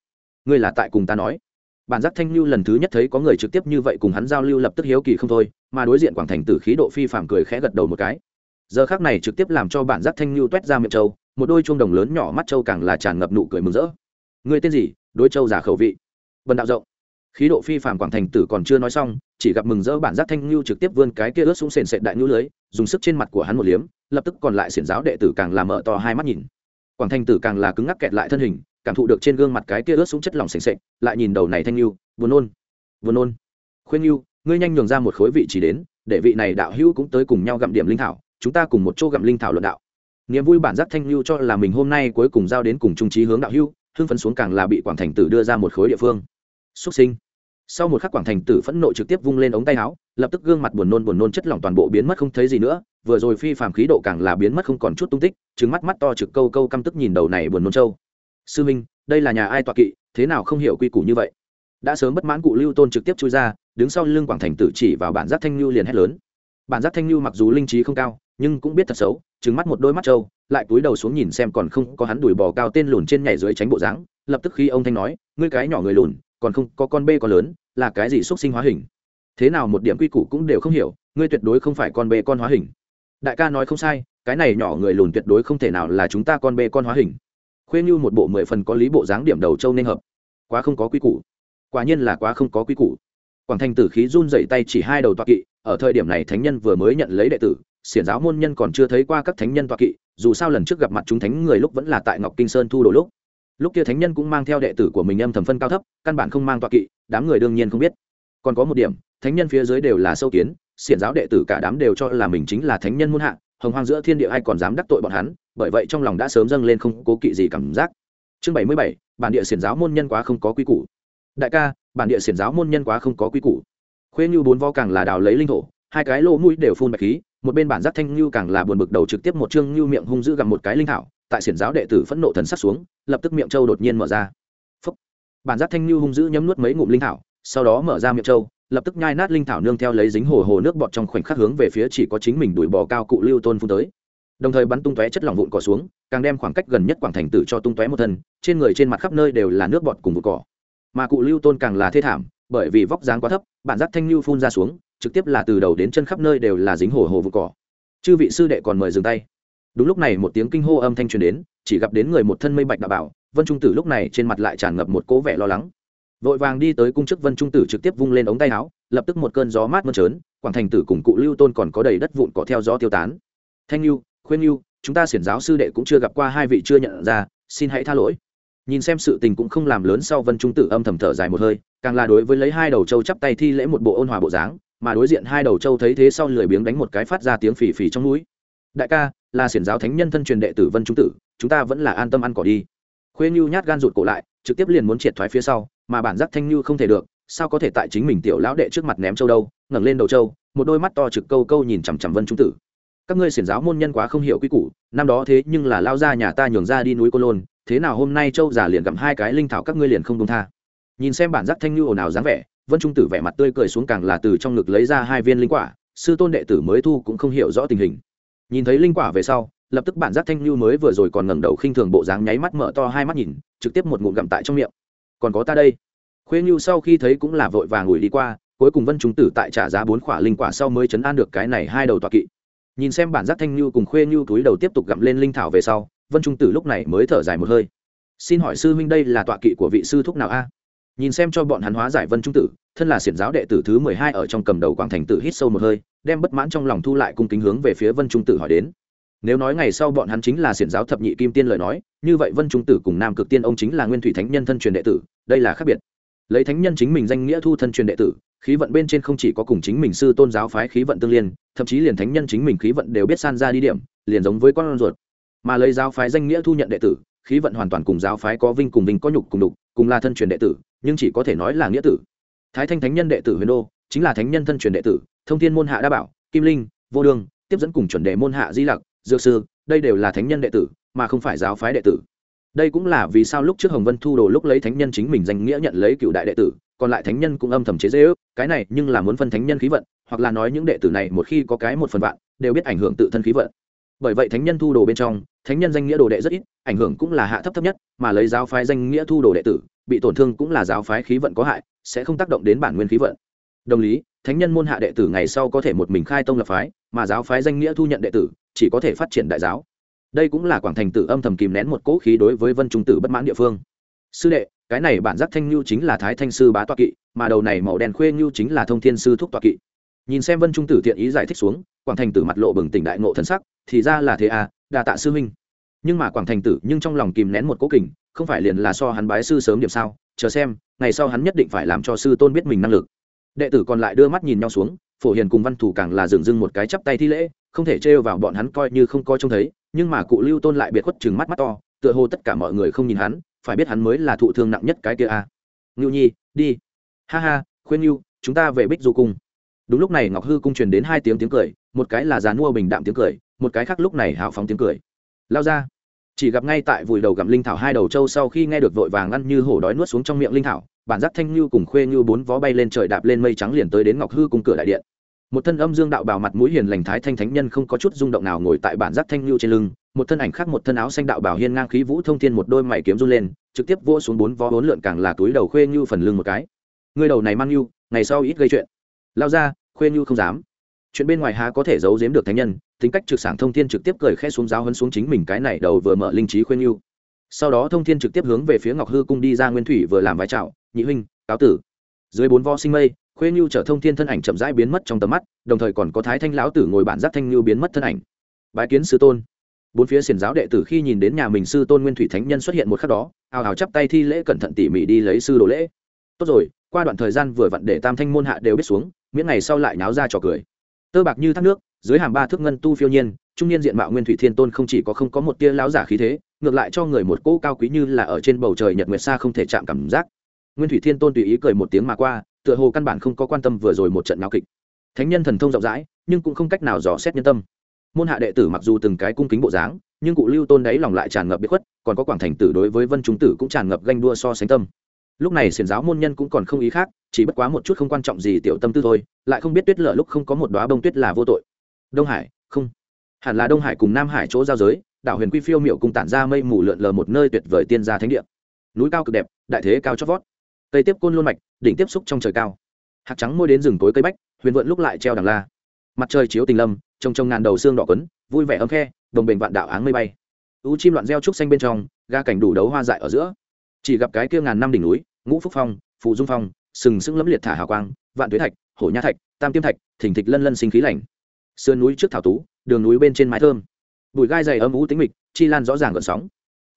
ngươi là tại cùng ta nói. Bản giác thanh lưu lần thứ nhất thấy có người trực tiếp như vậy cùng hắn giao lưu lập tức hiếu kỳ không thôi, mà đối diện quảng thành tử khí độ phi phạm cười khẽ gật đầu một cái. Giờ khác này trực tiếp làm cho bản giác thanh lưu t ra miệng châu một đôi chuông đồng lớn nhỏ mắt châu càng là tràn ngập nụ cười mừng rỡ. Người tên gì? Đối châu giả khẩu vị. Vần đạo rộng. Khí độ phi phạm quảng thành tử còn chưa nói xong, chỉ gặp mừng rỡ bản giác thanh lưu trực tiếp vươn cái kia ướt xuống sền sệt đại ngữ lưới, dùng sức trên mặt của hắn một liếm, lập tức còn lại xiển giáo đệ tử càng làm mở to hai mắt nhìn. Quảng thành tử càng là cứng ngắc kẹt lại thân hình cảm thụ được trên gương mặt cái kia ướt xuống chất lỏng sềnh sệch lại nhìn đầu này thanh lưu buồn nôn buồn nôn. Khuyên lưu ngươi nhanh nhường ra một khối vị chỉ đến, để vị này đạo hữu cũng tới cùng nhau gặm điểm linh thảo, chúng ta cùng một chỗ gặm linh thảo luận đạo. Niềm vui bản giác thanh lưu cho là mình hôm nay cuối cùng giao đến cùng trung trí hướng đạo hữu, hưng phấn xuống càng là bị quảng thành tử đưa ra một khối địa phương. Xuất sinh. Sau một khắc quảng thành tử phẫn nộ trực tiếp vung lên ống tay áo, lập tức gương mặt buồn nôn buồn nôn chất lỏng toàn bộ biến mất không thấy gì nữa, vừa rồi phi phàm khí độ càng là biến mất không còn chút tung tích trứng mắt mắt to trực câu câu căm tức nhìn đầu này buồn nôn trâu sư minh, đây là nhà ai tọa kỵ, thế nào không hiểu quy củ như vậy? Đã sớm bất mãn cụ lưu tôn trực tiếp chui ra, đứng sau lưng quảng thành tử chỉ vào bản giác thanh lưu liền hét lớn. Bản giác thanh lưu mặc dù linh trí không cao, nhưng cũng biết thật xấu trứng mắt một đôi mắt trâu, lại cúi đầu xuống nhìn xem còn không có hắn đuổi bò cao tên lùn trên nhảy dưới tránh bộ dáng, lập tức khi ông thanh nói, ngươi cái nhỏ người lùn, còn không có con bê con lớn, là cái gì xuất sinh hóa hình? Thế nào một điểm quy củ cũng đều không hiểu, ngươi tuyệt đối không phải con bê con hóa hình. Đại ca nói không sai, cái này nhỏ người lùn tuyệt đối không thể nào là chúng ta con bê con hóa hình khuê như một bộ mười phần có lý bộ dáng điểm đầu châu nên hợp. Quá không có quy củ. Quả nhiên là quá không có quy củ. Quảng thành tử khí run dậy tay chỉ hai đầu toa kỵ, ở thời điểm này thánh nhân vừa mới nhận lấy đệ tử, xiển giáo môn nhân còn chưa thấy qua các thánh nhân toa kỵ, dù sao lần trước gặp mặt chúng thánh người lúc vẫn là tại ngọc kinh sơn thu đồ lúc. Lúc kia thánh nhân cũng mang theo đệ tử của mình âm thầm phân cao thấp, căn bản không mang toa kỵ, đám người đương nhiên không biết. Còn có một điểm, thánh nhân phía dưới đều là sâu kiến, xiển giáo đệ tử cả đám đều cho là mình chính là thánh nhân muôn hạ hồng hoang giữa thiên địa ai còn dám đắc tội bọn hắn, bởi vậy trong lòng đã sớm dâng lên không cố kỵ gì cảm giác. Chương bảy mươi bảy, bản địa xiển giáo môn nhân quá không có quy củ. Đại ca, bản địa xiển giáo môn nhân quá không có quy củ. Khuê như bốn vo càng là đào lấy linh thổ, hai cái lỗ mũi đều phun bạch khí, một bên bản giác thanh như càng là buồn bực đầu trực tiếp một chương như miệng hung dữ gặp một cái linh thảo, tại xiển giáo đệ tử phẫn nộ thần sắc xuống, lập tức miệng châu đột nhiên mở ra. Phúc. bản giác thanh như hung dữ nhấm nuốt mấy ngụm linh thảo, sau đó mở ra miệng châu lập tức nhai nát linh thảo nương theo lấy dính hồ hồ nước bọt trong khoảnh khắc hướng về phía chỉ có chính mình đuổi bò cao cụ lưu tôn phun tới. Đồng thời bắn tung tóe chất lỏng vụn cỏ xuống, càng đem khoảng cách gần nhất quảng thành tử cho tung tóe một thân, trên người trên mặt khắp nơi đều là nước bọt cùng vụn cỏ. Mà cụ lưu tôn càng là thê thảm, bởi vì vóc dáng quá thấp, bản giác thanh lưu phun ra xuống, trực tiếp là từ đầu đến chân khắp nơi đều là dính hồ hồ vụn cỏ. Chư vị sư đệ còn mời dừng tay. Đúng lúc này một tiếng kinh hô âm thanh truyền đến, chỉ gặp đến người một thân mây bạch đạo bảo, vân trung tử lúc này trên mặt lại tràn ngập một cố vẻ lo lắng vội vàng đi tới cung chức vân trung tử trực tiếp vung lên ống tay áo, lập tức một cơn gió mát mơn trớn, quảng thành tử cùng cụ lưu tôn còn có đầy đất vụn cỏ theo gió tiêu tán. Thanh lưu khuyên lưu chúng ta xiển giáo sư đệ cũng chưa gặp qua hai vị chưa nhận ra, xin hãy tha lỗi. Nhìn xem sự tình cũng không làm lớn sau vân trung tử âm thầm thở dài một hơi, càng là đối với lấy hai đầu châu chắp tay thi lễ một bộ ôn hòa bộ dáng, mà đối diện hai đầu châu thấy thế sau lười biếng đánh một cái phát ra tiếng phì phì trong núi. Đại ca, là xiển giáo thánh nhân thân truyền đệ tử vân trung tử, chúng ta vẫn là an tâm ăn cỏ đi. Khuê như nhát gan rụt cổ lại, trực tiếp liền muốn triệt thoái phía sau mà bản giác thanh như không thể được, sao có thể tại chính mình tiểu lão đệ trước mặt ném châu đâu, ngẩng lên đầu châu, một đôi mắt to trực câu câu nhìn chằm chằm vân trung tử. Các ngươi xiển giáo môn nhân quá không hiểu quy củ, năm đó thế nhưng là lao ra nhà ta nhường ra đi núi cô lôn, thế nào hôm nay châu già liền gặm hai cái linh thảo các ngươi liền không công tha. Nhìn xem bản giác thanh như ồn ào dáng vẻ, vân trung tử vẻ mặt tươi cười xuống càng là từ trong ngực lấy ra hai viên linh quả, sư tôn đệ tử mới thu cũng không hiểu rõ tình hình. Nhìn thấy linh quả về sau, lập tức bản giác thanh như mới vừa rồi còn ngẩng đầu khinh thường bộ dáng nháy mắt mở to hai mắt nhìn, trực tiếp một ngụm gặm tại trong miệng còn có ta đây. Khuê như sau khi thấy cũng là vội vàng ủi đi qua, cuối cùng vân trung tử tại trả giá bốn khỏa linh quả sau mới chấn an được cái này hai đầu tọa kỵ. Nhìn xem bản giác thanh như cùng khuê như túi đầu tiếp tục gặm lên linh thảo về sau, vân trung tử lúc này mới thở dài một hơi. Xin hỏi sư huynh đây là tọa kỵ của vị sư thúc nào a? Nhìn xem cho bọn hắn hóa giải vân trung tử, thân là xiển giáo đệ tử thứ mười hai ở trong cầm đầu quảng thành tử hít sâu một hơi, đem bất mãn trong lòng thu lại cung kính hướng về phía vân trung tử hỏi đến nếu nói ngày sau bọn hắn chính là xiển giáo thập nhị kim tiên lời nói, như vậy vân trung tử cùng nam cực tiên ông chính là nguyên thủy thánh nhân thân truyền đệ tử, đây là khác biệt. Lấy thánh nhân chính mình danh nghĩa thu thân truyền đệ tử, khí vận bên trên không chỉ có cùng chính mình sư tôn giáo phái khí vận tương liên, thậm chí liền thánh nhân chính mình khí vận đều biết san ra đi điểm, liền giống với con ruột. Mà lấy giáo phái danh nghĩa thu nhận đệ tử, khí vận hoàn toàn cùng giáo phái có vinh cùng vinh có nhục cùng đục, cùng là thân truyền đệ tử, nhưng chỉ có thể nói là nghĩa tử. Thái thanh thánh nhân đệ tử huyền đô, chính là thánh nhân thân truyền đệ tử, thông thiên môn hạ đa bảo, kim linh, vô đương, tiếp dẫn cùng chuẩn đệ môn hạ di lặc dược sư, đây đều là thánh nhân đệ tử, mà không phải giáo phái đệ tử. Đây cũng là vì sao lúc trước hồng vân thu đồ lúc lấy thánh nhân chính mình danh nghĩa nhận lấy cựu đại đệ tử, còn lại thánh nhân cũng âm thầm chế dễ ước cái này nhưng là muốn phân thánh nhân khí vận, hoặc là nói những đệ tử này một khi có cái một phần vạn, đều biết ảnh hưởng tự thân khí vận. Bởi vậy thánh nhân thu đồ bên trong, thánh nhân danh nghĩa đồ đệ rất ít, ảnh hưởng cũng là hạ thấp thấp nhất, mà lấy giáo phái danh nghĩa thu đồ đệ tử, bị tổn thương cũng là giáo phái khí vận có hại, sẽ không tác động đến bản nguyên khí vận. Đồng lý, thánh nhân môn hạ đệ tử ngày sau có thể một mình khai tông lập phái, mà giáo phái danh nghĩa thu nhận đệ tử chỉ có thể phát triển đại giáo. Đây cũng là quảng thành tử âm thầm kìm nén một cỗ khí đối với vân trung tử bất mãn địa phương. Sư đệ, cái này bản giác thanh lưu chính là thái thanh sư bá toa kỵ, mà đầu này màu đen khuê lưu chính là thông thiên sư thúc toa kỵ. Nhìn xem vân trung tử thiện ý giải thích xuống, quảng thành tử mặt lộ bừng tỉnh đại ngộ thần sắc, thì ra là thế à đà tạ sư minh. nhưng mà quảng thành tử nhưng trong lòng kìm nén một cố kình, không phải liền là so hắn bái sư sớm điểm sao? Chờ xem, ngày sau hắn nhất định phải làm cho sư tôn biết mình năng lực. Đệ tử còn lại đưa mắt nhìn nhau xuống, phổ hiền cùng văn thủ càng là dừng dưng một cái chắp tay thi lễ không thể trêu vào bọn hắn coi như không coi trông thấy, nhưng mà cụ lưu tôn lại biệt khuất chừng mắt mắt to, tựa hồ tất cả mọi người không nhìn hắn, phải biết hắn mới là thụ thương nặng nhất cái kia a. À. ngưu nhi, đi. Ha ha, khuyên ngưu, chúng ta về bích du cung. Đúng lúc này ngọc hư cung truyền đến hai tiếng tiếng cười, một cái là dàn mua bình đạm tiếng cười, một cái khác lúc này hào phóng tiếng cười. Lao ra. Chỉ gặp ngay tại vùi đầu gặm linh thảo hai đầu trâu sau khi nghe được vội vàng ăn như hổ đói nuốt xuống trong miệng linh thảo, bản giác thanh như cùng khuê như bốn vó bay lên trời đạp lên mây trắng liền tới đến ngọc hư cung cửa đại điện một thân âm dương đạo bào mặt mũi hiền lành thái thanh thánh nhân không có chút rung động nào ngồi tại bản giác thanh lưu trên lưng, một thân ảnh khác một thân áo xanh đạo bào hiên ngang khí vũ thông thiên một đôi mày kiếm run lên, trực tiếp vỗ xuống bốn vó bốn lượn càng là túi đầu khuê như phần lưng một cái. Người đầu này mang như ngày sau ít gây chuyện. Lao ra, khuê như không dám. Chuyện bên ngoài há có thể giấu giếm được thánh nhân, tính cách trực sảng thông thiên trực tiếp cười khẽ xuống giáo hấn xuống chính mình cái này đầu vừa mở linh trí khuyên yêu sau đó thông thiên trực tiếp hướng về phía ngọc hư cung đi ra nguyên thủy vừa làm vai trạo nhị huynh, cáo tử. Dưới bốn vo sinh mây khuê nhu trở thông thiên thân ảnh chậm rãi biến mất trong tầm mắt, đồng thời còn có thái thanh lão tử ngồi bản giác thanh Nhu biến mất thân ảnh. Bái kiến sư tôn. Bốn phía xiển giáo đệ tử khi nhìn đến nhà mình sư tôn nguyên thủy thánh nhân xuất hiện một khắc đó ào ào chắp tay thi lễ cẩn thận tỉ mỉ đi lấy sư đồ lễ. Tốt rồi, qua đoạn thời gian vừa vặn để tam thanh môn hạ đều biết xuống, miễn ngày sau lại náo ra trò cười. Tơ bạc như thác nước, dưới hàm ba thước ngân tu phiêu nhiên, trung niên diện mạo nguyên thủy thiên tôn không chỉ có không có một tia láo giả khí thế, ngược lại cho người một cỗ cao quý như là ở trên bầu trời nhật nguyệt xa không thể chạm cảm giác. Nguyên thủy thiên tôn tùy ý cười một tiếng mà qua tựa hồ căn bản không có quan tâm vừa rồi một trận náo kịch. Thánh nhân thần thông rộng rãi, nhưng cũng không cách nào dò xét nhân tâm. Môn hạ đệ tử mặc dù từng cái cung kính bộ dáng, nhưng cụ lưu tôn đấy lòng lại tràn ngập biết khuất, còn có quảng thành tử đối với vân chúng tử cũng tràn ngập ganh đua so sánh tâm. Lúc này xiển giáo môn nhân cũng còn không ý khác, chỉ bất quá một chút không quan trọng gì tiểu tâm tư thôi, lại không biết tuyết lở lúc không có một đoá bông tuyết là vô tội. Đông hải, không. Hẳn là đông hải cùng nam hải chỗ giao giới, đảo huyền quy phiêu miệu cùng tản ra mây mù lượn lờ một nơi tuyệt vời tiên gia thánh địa. Núi cao cực đẹp, đại thế cao chót vót cây tiếp côn luôn mạch, đỉnh tiếp xúc trong trời cao. Hạt trắng môi đến rừng tối cây bách, huyền vượn lúc lại treo đằng la. Mặt trời chiếu tình lâm, trông trông ngàn đầu xương đỏ quấn, vui vẻ ấm khe, đồng bình vạn đạo áng mây bay. Ưu chim loạn reo trúc xanh bên trong, ga cảnh đủ đấu hoa dại ở giữa. Chỉ gặp cái kia ngàn năm đỉnh núi, ngũ phúc phong, phù dung phong, sừng sững lẫm liệt thả hào quang, vạn tuế thạch, hổ nha thạch, tam tiêm thạch thỉnh thịch lân lân sinh khí lạnh. sườn núi trước thảo tú, đường núi bên trên mái thơm. Bụi gai dày âm ú tính mịch, chi lan rõ ràng gợn sóng.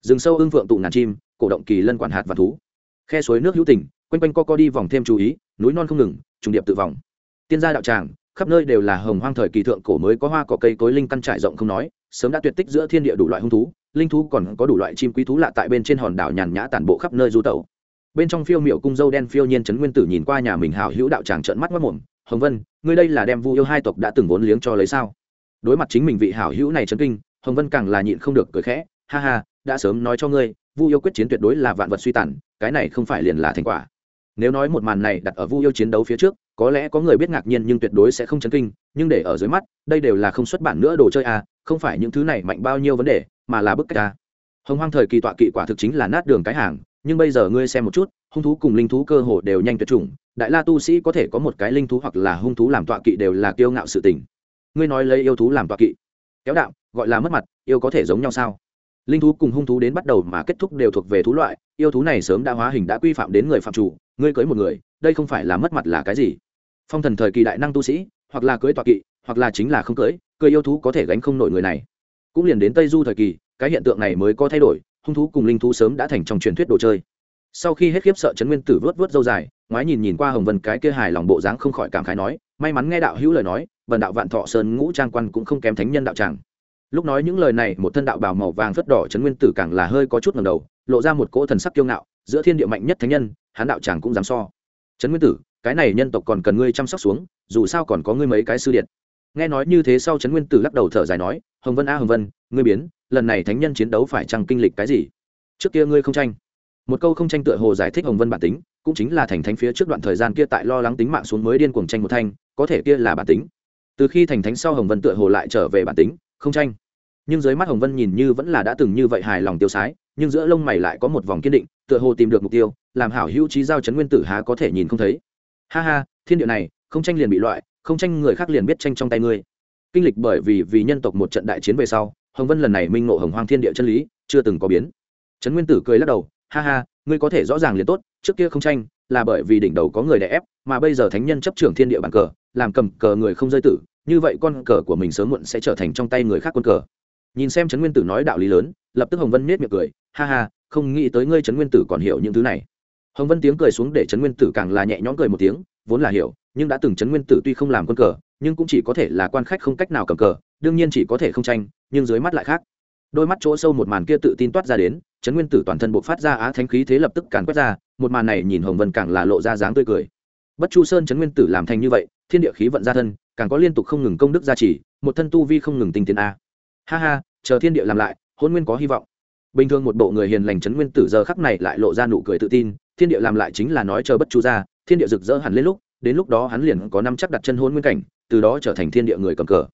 Rừng sâu ưng phượng tụ ngàn chim, cổ động kỳ lân quản hạt và thú khe suối nước hữu tình, quanh quanh co co đi vòng thêm chú ý, núi non không ngừng, trùng điệp tự vòng tiên gia đạo tràng, khắp nơi đều là hồng hoang thời kỳ thượng cổ mới có hoa cỏ cây cối linh căn trải rộng không nói, sớm đã tuyệt tích giữa thiên địa đủ loại hung thú, linh thú còn có đủ loại chim quý thú lạ tại bên trên hòn đảo nhàn nhã tản bộ khắp nơi du tẩu. Bên trong phiêu miệu cung dâu đen phiêu nhiên trấn nguyên tử nhìn qua nhà mình hào hữu đạo tràng trợn mắt mất mồm, hồng vân, ngươi đây là đem vu yêu hai tộc đã từng vốn liếng cho lấy sao? Đối mặt chính mình vị hảo hữu này chấn kinh, hồng vân càng là nhịn không được cười khẽ, ha ha, đã sớm nói cho ngươi, vu yêu quyết chiến tuyệt đối là vạn vật suy tàn cái này không phải liền là thành quả. Nếu nói một màn này đặt ở vu yêu chiến đấu phía trước, có lẽ có người biết ngạc nhiên nhưng tuyệt đối sẽ không chấn kinh, nhưng để ở dưới mắt, đây đều là không xuất bản nữa đồ chơi à không phải những thứ này mạnh bao nhiêu vấn đề, mà là bức cách à. Hồng hoang thời kỳ tọa kỵ quả thực chính là nát đường cái hàng, nhưng bây giờ ngươi xem một chút, hung thú cùng linh thú cơ hồ đều nhanh tuyệt chủng, đại la tu sĩ có thể có một cái linh thú hoặc là hung thú làm tọa kỵ đều là kiêu ngạo sự tình. Ngươi nói lấy yêu thú làm tọa kỵ. Kéo đạo, gọi là mất mặt, yêu có thể giống nhau sao? Linh thú cùng hung thú đến bắt đầu mà kết thúc đều thuộc về thú loại, yêu thú này sớm đã hóa hình đã quy phạm đến người phạm chủ, ngươi cưới một người, đây không phải là mất mặt là cái gì? Phong thần thời kỳ đại năng tu sĩ, hoặc là cưới tọa kỵ, hoặc là chính là không cưới cưới yêu thú có thể gánh không nổi người này. Cũng liền đến tây du thời kỳ, cái hiện tượng này mới có thay đổi, hung thú cùng linh thú sớm đã thành trong truyền thuyết đồ chơi. Sau khi hết khiếp sợ chấn nguyên tử vớt vớt dâu dài, ngoái nhìn nhìn qua hồng vân cái kia hài lòng bộ dáng không khỏi cảm khái nói, may mắn nghe đạo hữu lời nói vần đạo vạn thọ sơn ngũ trang quan cũng không kém thánh nhân đạo tràng lúc nói những lời này, một thân đạo bào màu vàng phất đỏ chấn nguyên tử càng là hơi có chút ngầm đầu, lộ ra một cỗ thần sắc kiêu ngạo, giữa thiên địa mạnh nhất thánh nhân, hán đạo tràng cũng dám so. Chấn nguyên tử, cái này nhân tộc còn cần ngươi chăm sóc xuống, dù sao còn có ngươi mấy cái sư điện. Nghe nói như thế sau chấn nguyên tử lắc đầu thở dài nói, hồng vân a, hồng vân, ngươi biến, lần này thánh nhân chiến đấu phải chăng kinh lịch cái gì? Trước kia ngươi không tranh. Một câu không tranh tựa hồ giải thích hồng vân bản tính, cũng chính là thành thánh phía trước đoạn thời gian kia tại lo lắng tính mạng xuống mới điên cuồng tranh một thanh, có thể kia là bản tính. Từ khi thành thánh sau hồng vân tựa hồ lại trở về bản tính không tranh. Nhưng dưới mắt hồng vân nhìn như vẫn là đã từng như vậy hài lòng tiêu sái, nhưng giữa lông mày lại có một vòng kiên định, tựa hồ tìm được mục tiêu, làm hảo hữu trí giao chấn nguyên tử há có thể nhìn không thấy. Ha ha, thiên địa này, không tranh liền bị loại, không tranh người khác liền biết tranh trong tay ngươi. Kinh lịch bởi vì vì nhân tộc một trận đại chiến về sau, hồng vân lần này minh ngộ hồng hoang thiên địa chân lý, chưa từng có biến. Trấn nguyên tử cười lắc đầu, ha ha, ngươi có thể rõ ràng liền tốt, trước kia không tranh là bởi vì đỉnh đầu có người đè ép, mà bây giờ thánh nhân chấp trưởng thiên địa bàn cờ, làm cầm cờ người không rơi tử như vậy con cờ của mình sớm muộn sẽ trở thành trong tay người khác quân cờ. Nhìn xem trấn nguyên tử nói đạo lý lớn, lập tức hồng vân nết miệng cười, ha ha, không nghĩ tới ngươi trấn nguyên tử còn hiểu những thứ này. Hồng vân tiếng cười xuống để trấn nguyên tử càng là nhẹ nhõm cười một tiếng, vốn là hiểu, nhưng đã từng trấn nguyên tử tuy không làm quân cờ, nhưng cũng chỉ có thể là quan khách không cách nào cầm cờ, đương nhiên chỉ có thể không tranh, nhưng dưới mắt lại khác. Đôi mắt chỗ sâu một màn kia tự tin toát ra đến, trấn nguyên tử toàn thân buộc phát ra á thánh khí thế lập tức càn quét ra, một màn này nhìn hồng vân càng là lộ ra dáng tươi cười. Bất chu sơn trấn nguyên tử làm thành như vậy, thiên địa khí vận ra thân càng có liên tục không ngừng công đức gia trì, một thân tu vi không ngừng tinh tiến a. Ha ha, chờ thiên địa làm lại, hôn nguyên có hy vọng. Bình thường một bộ người hiền lành chấn nguyên tử giờ khắc này lại lộ ra nụ cười tự tin, thiên địa làm lại chính là nói chờ bất chu ra, thiên địa rực rỡ hẳn lên lúc, đến lúc đó hắn liền có năm chắc đặt chân hôn nguyên cảnh, từ đó trở thành thiên địa người cầm cờ.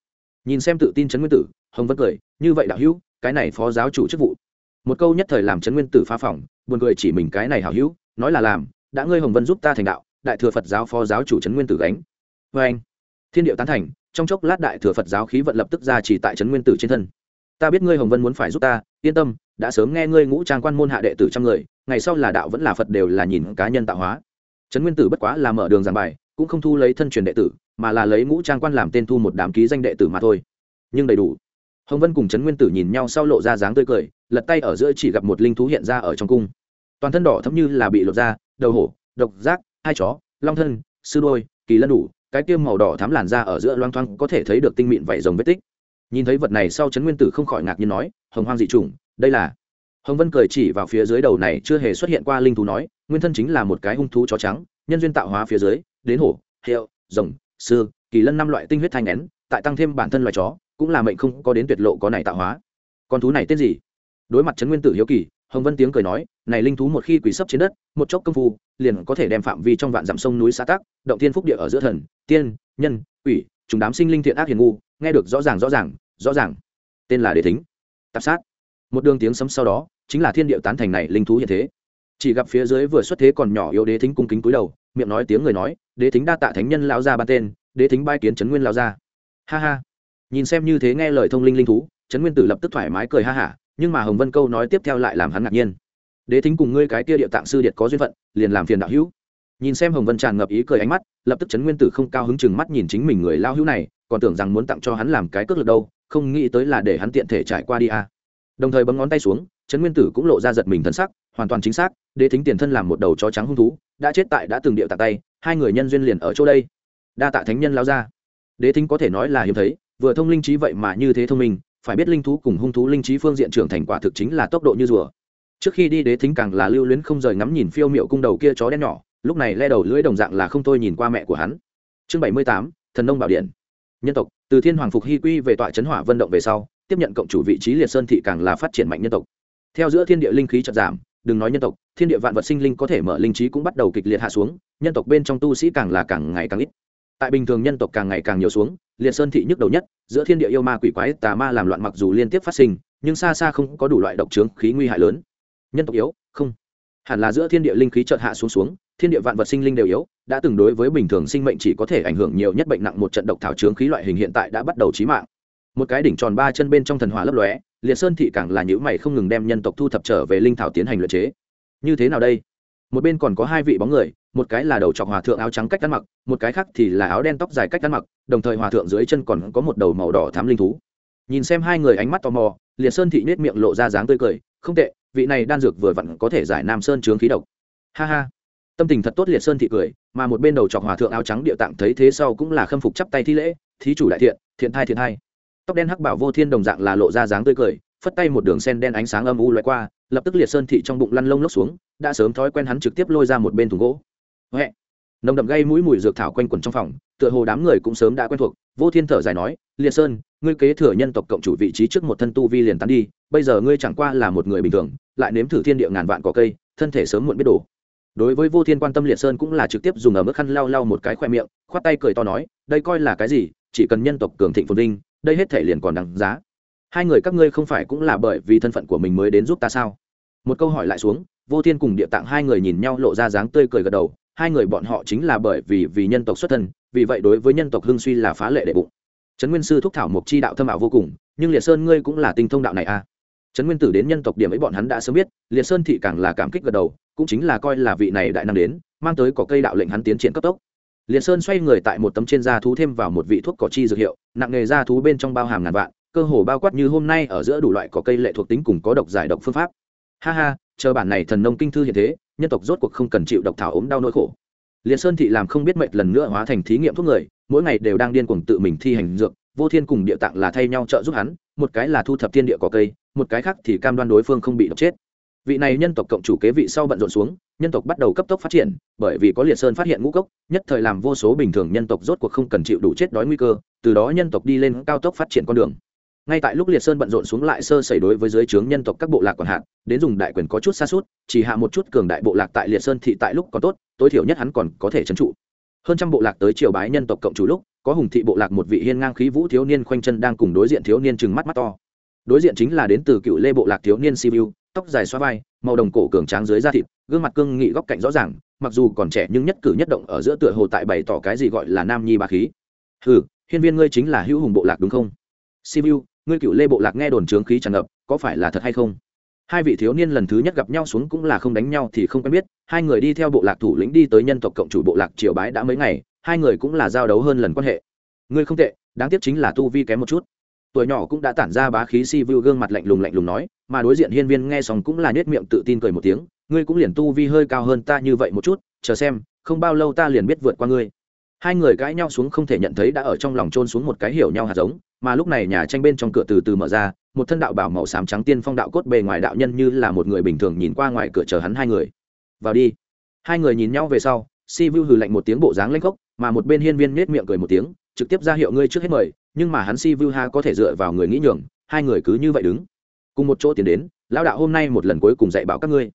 Nhìn xem tự tin chấn nguyên tử, hồng vân cười, như vậy đạo hữu, cái này phó giáo chủ chức vụ. Một câu nhất thời làm chấn nguyên tử phá phỏng, buồn cười chỉ mình cái này hảo hữu, nói là làm, đã ngươi hồng vân giúp ta thành đạo, đại thừa phật giáo phó giáo chủ trấn nguyên tử gánh. Vê anh thiên điệu tán thành, trong chốc lát đại thừa phật giáo khí vận lập tức ra chỉ tại trấn nguyên tử trên thân. Ta biết ngươi hồng vân muốn phải giúp ta, yên tâm, đã sớm nghe ngươi ngũ trang quan môn hạ đệ tử trăm người, ngày sau là đạo vẫn là phật đều là nhìn cá nhân tạo hóa. Trấn nguyên tử bất quá là mở đường giảng bài, cũng không thu lấy thân truyền đệ tử, mà là lấy ngũ trang quan làm tên thu một đám ký danh đệ tử mà thôi. Nhưng đầy đủ. Hồng vân cùng trấn nguyên tử nhìn nhau sau lộ ra dáng tươi cười, lật tay ở giữa chỉ gặp một linh thú hiện ra ở trong cung. Toàn thân đỏ thấm như là bị lột ra, đầu hổ, độc giác, hai chó, long thân, sư đôi, kỳ lân đủ cái tiêm màu đỏ thắm làn ra ở giữa loang thoang có thể thấy được tinh mịn vảy rồng vết tích. Nhìn thấy vật này sau trấn nguyên tử không khỏi ngạc nhiên nói, hồng hoang dị chủng, đây là hồng vân cười chỉ vào phía dưới đầu này chưa hề xuất hiện qua linh thú nói, nguyên thân chính là một cái hung thú chó trắng, nhân duyên tạo hóa phía dưới, đến hổ hiệu rồng, sư, kỳ lân năm loại tinh huyết thanh nén, tại tăng thêm bản thân loài chó, cũng là mệnh không có đến tuyệt lộ có này tạo hóa. Con thú này tên gì? Đối mặt trấn nguyên tử hiếu kỳ hồng vân tiếng cười nói, này linh thú một khi quỳ sấp trên đất, một chốc công phu, liền có thể đem phạm vi trong vạn dặm sông núi xã tác động thiên phúc địa ở giữa thần, tiên, nhân, quỷ, chúng đám sinh linh thiện ác hiền ngu, nghe được rõ ràng rõ ràng rõ ràng. Tên là đế thính. Tạp sát. Một đường tiếng sấm sau đó, chính là thiên địa tán thành này linh thú hiện thế. Chỉ gặp phía dưới vừa xuất thế còn nhỏ yếu đế thính cung kính cúi đầu, miệng nói tiếng người nói, đế thính đa tạ thánh nhân lão gia ban tên, đế thính bai kiến trấn nguyên lão gia. ha ha. Nhìn xem như thế nghe lời thông linh linh thú trấn nguyên tử lập tức thoải mái cười ha hả nhưng mà hồng vân câu nói tiếp theo lại làm hắn ngạc nhiên đế thính cùng ngươi cái kia địa tạng sư điệt có duyên phận liền làm phiền đạo hữu nhìn xem hồng vân tràn ngập ý cười ánh mắt lập tức trấn nguyên tử không cao hứng chừng mắt nhìn chính mình người lao hữu này còn tưởng rằng muốn tặng cho hắn làm cái cước lực đâu không nghĩ tới là để hắn tiện thể trải qua đi à. đồng thời bấm ngón tay xuống trấn nguyên tử cũng lộ ra giật mình thân sắc hoàn toàn chính xác đế thính tiền thân làm một đầu chó trắng hung thú đã chết tại đã từng điệu tạc tay hai người nhân duyên liền ở chỗ đây đa tạ thánh nhân lao ra đế thính có thể nói là hiếm thấy vừa thông linh trí vậy mà như thế thông minh phải biết linh thú cùng hung thú linh trí phương diện trưởng thành quả thực chính là tốc độ như rùa. Trước khi đi đế thính càng là lưu luyến không rời ngắm nhìn phiêu miệu cung đầu kia chó đen nhỏ, lúc này le đầu lưỡi đồng dạng là không thôi nhìn qua mẹ của hắn. Chương bảy mươi tám, thần nông bảo điện. Nhân tộc, từ thiên hoàng phục hy quy về tọa trấn hỏa vận động về sau, tiếp nhận cộng chủ vị trí liệt sơn thị càng là phát triển mạnh nhân tộc. Theo giữa thiên địa linh khí chật giảm, đừng nói nhân tộc, thiên địa vạn vật sinh linh có thể mở linh trí cũng bắt đầu kịch liệt hạ xuống, nhân tộc bên trong tu sĩ càng là càng ngày càng ít. Tại bình thường nhân tộc càng ngày càng nhiều xuống liệt sơn thị nhức đầu nhất, giữa thiên địa yêu ma quỷ quái, tà ma làm loạn mặc dù liên tiếp phát sinh, nhưng xa xa không có đủ loại độc trướng khí nguy hại lớn. Nhân tộc yếu? Không. Hẳn là giữa thiên địa linh khí chợt hạ xuống xuống, thiên địa vạn vật sinh linh đều yếu, đã từng đối với bình thường sinh mệnh chỉ có thể ảnh hưởng nhiều nhất bệnh nặng một trận độc thảo trướng khí loại hình hiện tại đã bắt đầu chí mạng. Một cái đỉnh tròn ba chân bên trong thần hỏa lấp lóe, liệt sơn thị càng là những mày không ngừng đem nhân tộc thu thập trở về linh thảo tiến hành luyện chế. Như thế nào đây? Một bên còn có hai vị bóng người, một cái là đầu trọc hòa thượng áo trắng cách ăn mặc, một cái khác thì là áo đen tóc dài cách ăn mặc, đồng thời hòa thượng dưới chân còn có một đầu màu đỏ thám linh thú. Nhìn xem hai người ánh mắt tò mò, liệt sơn thị nết miệng lộ ra dáng tươi cười, không tệ, vị này đan dược vừa vặn có thể giải nam sơn chướng khí độc. Ha ha. Tâm tình thật tốt, liệt sơn thị cười, mà một bên đầu chọc hòa thượng áo trắng địa tạng thấy thế sau cũng là khâm phục chắp tay thi lễ, thí chủ đại thiện thiện thai thiện thai. Tóc đen hắc bảo vô thiên đồng dạng là lộ ra dáng tươi cười phất tay một đường sen đen ánh sáng âm u loại qua, lập tức liệt sơn thị trong bụng lăn lông lốc xuống, đã sớm thói quen hắn trực tiếp lôi ra một bên thùng gỗ. Huệ! Nồng đậm gây mũi mùi dược thảo quanh quẩn trong phòng, tựa hồ đám người cũng sớm đã quen thuộc, vô thiên thở dài nói, liệt sơn, ngươi kế thừa nhân tộc cộng chủ vị trí trước một thân tu vi liền tán đi, bây giờ ngươi chẳng qua là một người bình thường, lại nếm thử thiên địa ngàn vạn cỏ cây, thân thể sớm muộn biết đổ đối với vô thiên quan tâm liệt sơn cũng là trực tiếp dùng ở mức khăn lau lau một cái khoe miệng, khoát tay cười to nói, đây coi là cái gì? Chỉ cần nhân tộc cường thịnh phồn vinh, đây hết thể liền còn đằng giá hai người các ngươi không phải cũng là bởi vì thân phận của mình mới đến giúp ta sao? Một câu hỏi lại xuống, vô thiên cùng địa tạng hai người nhìn nhau lộ ra dáng tươi cười gật đầu, hai người bọn họ chính là bởi vì vì nhân tộc xuất thân, vì vậy đối với nhân tộc hưng suy là phá lệ đệ bụng. Trấn nguyên sư thúc thảo mục chi đạo thâm ảo vô cùng, nhưng liệt sơn ngươi cũng là tinh thông đạo này à? Trấn nguyên tử đến nhân tộc điểm ấy bọn hắn đã sớm biết, liệt sơn thị càng là cảm kích gật đầu, cũng chính là coi là vị này đại năng đến, mang tới có cây đạo lệnh hắn tiến triển cấp tốc. Liệt sơn xoay người tại một tấm trên da thú thêm vào một vị thuốc cỏ chi dược hiệu, nặng nghề da thú bên trong bao hàm ngàn vạn cơ hồ bao quát như hôm nay ở giữa đủ loại có cây lệ thuộc tính cùng có độc giải độc phương pháp. Ha ha, chờ bản này thần nông kinh thư hiện thế, nhân tộc rốt cuộc không cần chịu độc thảo ốm đau nỗi khổ. Liền sơn thị làm không biết mệt lần nữa hóa thành thí nghiệm thuốc người, mỗi ngày đều đang điên cuồng tự mình thi hành dược, vô thiên cùng địa tạng là thay nhau trợ giúp hắn, một cái là thu thập thiên địa có cây, một cái khác thì cam đoan đối phương không bị độc chết. Vị này nhân tộc cộng chủ kế vị sau bận rộn xuống, nhân tộc bắt đầu cấp tốc phát triển, bởi vì có liệt sơn phát hiện ngũ cốc, nhất thời làm vô số bình thường nhân tộc rốt cuộc không cần chịu đủ chết đói nguy cơ, từ đó nhân tộc đi lên cao tốc phát triển con đường ngay tại lúc liệt sơn bận rộn xuống lại sơ xảy đối với giới trướng nhân tộc các bộ lạc còn hạn đến dùng đại quyền có chút xa suốt, chỉ hạ một chút cường đại bộ lạc tại liệt sơn thị tại lúc còn tốt, tối thiểu nhất hắn còn có thể trấn trụ. Hơn trăm bộ lạc tới triều bái nhân tộc cộng chủ lúc, có hùng thị bộ lạc một vị hiên ngang khí vũ thiếu niên khoanh chân đang cùng đối diện thiếu niên chừng mắt mắt to. Đối diện chính là đến từ cựu lê bộ lạc thiếu niên sibiu, tóc dài xoa vai, màu đồng cổ cường tráng dưới da thịt, gương mặt cương nghị góc cạnh rõ ràng, mặc dù còn trẻ nhưng nhất cử nhất động ở giữa tựa hồ tại bày tỏ cái gì gọi là nam nhi bà khí. Ừ hiên viên ngươi chính là hữu hùng bộ lạc đúng không? Sibiu ngươi cựu lê bộ lạc nghe đồn trướng khí tràn ngập, có phải là thật hay không? Hai vị thiếu niên lần thứ nhất gặp nhau xuống cũng là không đánh nhau thì không quen biết, hai người đi theo bộ lạc thủ lĩnh đi tới nhân tộc cộng chủ bộ lạc triều bái đã mấy ngày, hai người cũng là giao đấu hơn lần quan hệ. Ngươi không tệ, đáng tiếc chính là tu vi kém một chút. Tuổi nhỏ cũng đã tản ra bá khí si vu gương mặt lạnh lùng lạnh lùng nói, mà đối diện hiên viên nghe xong cũng là nết miệng tự tin cười một tiếng, ngươi cũng liền tu vi hơi cao hơn ta như vậy một chút, chờ xem, không bao lâu ta liền biết vượt qua ngươi hai người cãi nhau xuống không thể nhận thấy đã ở trong lòng trôn xuống một cái hiểu nhau hạt giống, mà lúc này nhà tranh bên trong cửa từ từ mở ra, một thân đạo bảo màu xám trắng tiên phong đạo cốt bề ngoài đạo nhân như là một người bình thường nhìn qua ngoài cửa chờ hắn hai người. Vào đi. Hai người nhìn nhau về sau, si vu hừ lạnh một tiếng bộ dáng lanh khốc, mà một bên hiên viên nết miệng cười một tiếng, trực tiếp ra hiệu ngươi trước hết mời, nhưng mà hắn si vu ha có thể dựa vào người nghĩ nhường, hai người cứ như vậy đứng. Cùng một chỗ tiến đến, lão đạo hôm nay một lần cuối cùng dạy bảo các ngươi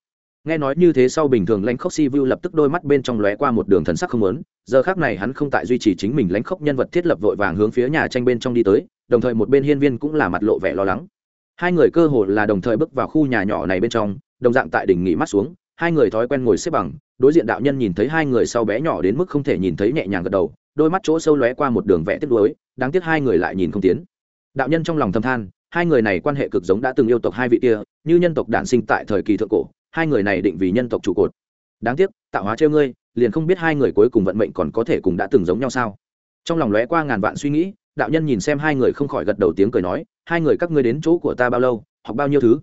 nghe nói như thế sau bình thường lãnh khốc si vu lập tức đôi mắt bên trong lóe qua một đường thần sắc không lớn giờ khác này hắn không tại duy trì chính mình lãnh khốc nhân vật thiết lập vội vàng hướng phía nhà tranh bên trong đi tới, đồng thời một bên hiên viên cũng là mặt lộ vẻ lo lắng. Hai người cơ hồ là đồng thời bước vào khu nhà nhỏ này bên trong, đồng dạng tại đỉnh nghỉ mắt xuống, hai người thói quen ngồi xếp bằng, đối diện đạo nhân nhìn thấy hai người sau bé nhỏ đến mức không thể nhìn thấy nhẹ nhàng gật đầu, đôi mắt chỗ sâu lóe qua một đường vẽ tiếp đuối đáng tiếc hai người lại nhìn không tiến. Đạo nhân trong lòng thâm than, hai người này quan hệ cực giống đã từng yêu tộc hai vị kia, như nhân tộc đản sinh tại thời kỳ thượng cổ hai người này định vì nhân tộc trụ cột. Đáng tiếc, tạo hóa trêu ngươi, liền không biết hai người cuối cùng vận mệnh còn có thể cùng đã từng giống nhau sao? Trong lòng lóe qua ngàn vạn suy nghĩ, đạo nhân nhìn xem hai người không khỏi gật đầu tiếng cười nói, hai người các ngươi đến chỗ của ta bao lâu, học bao nhiêu thứ?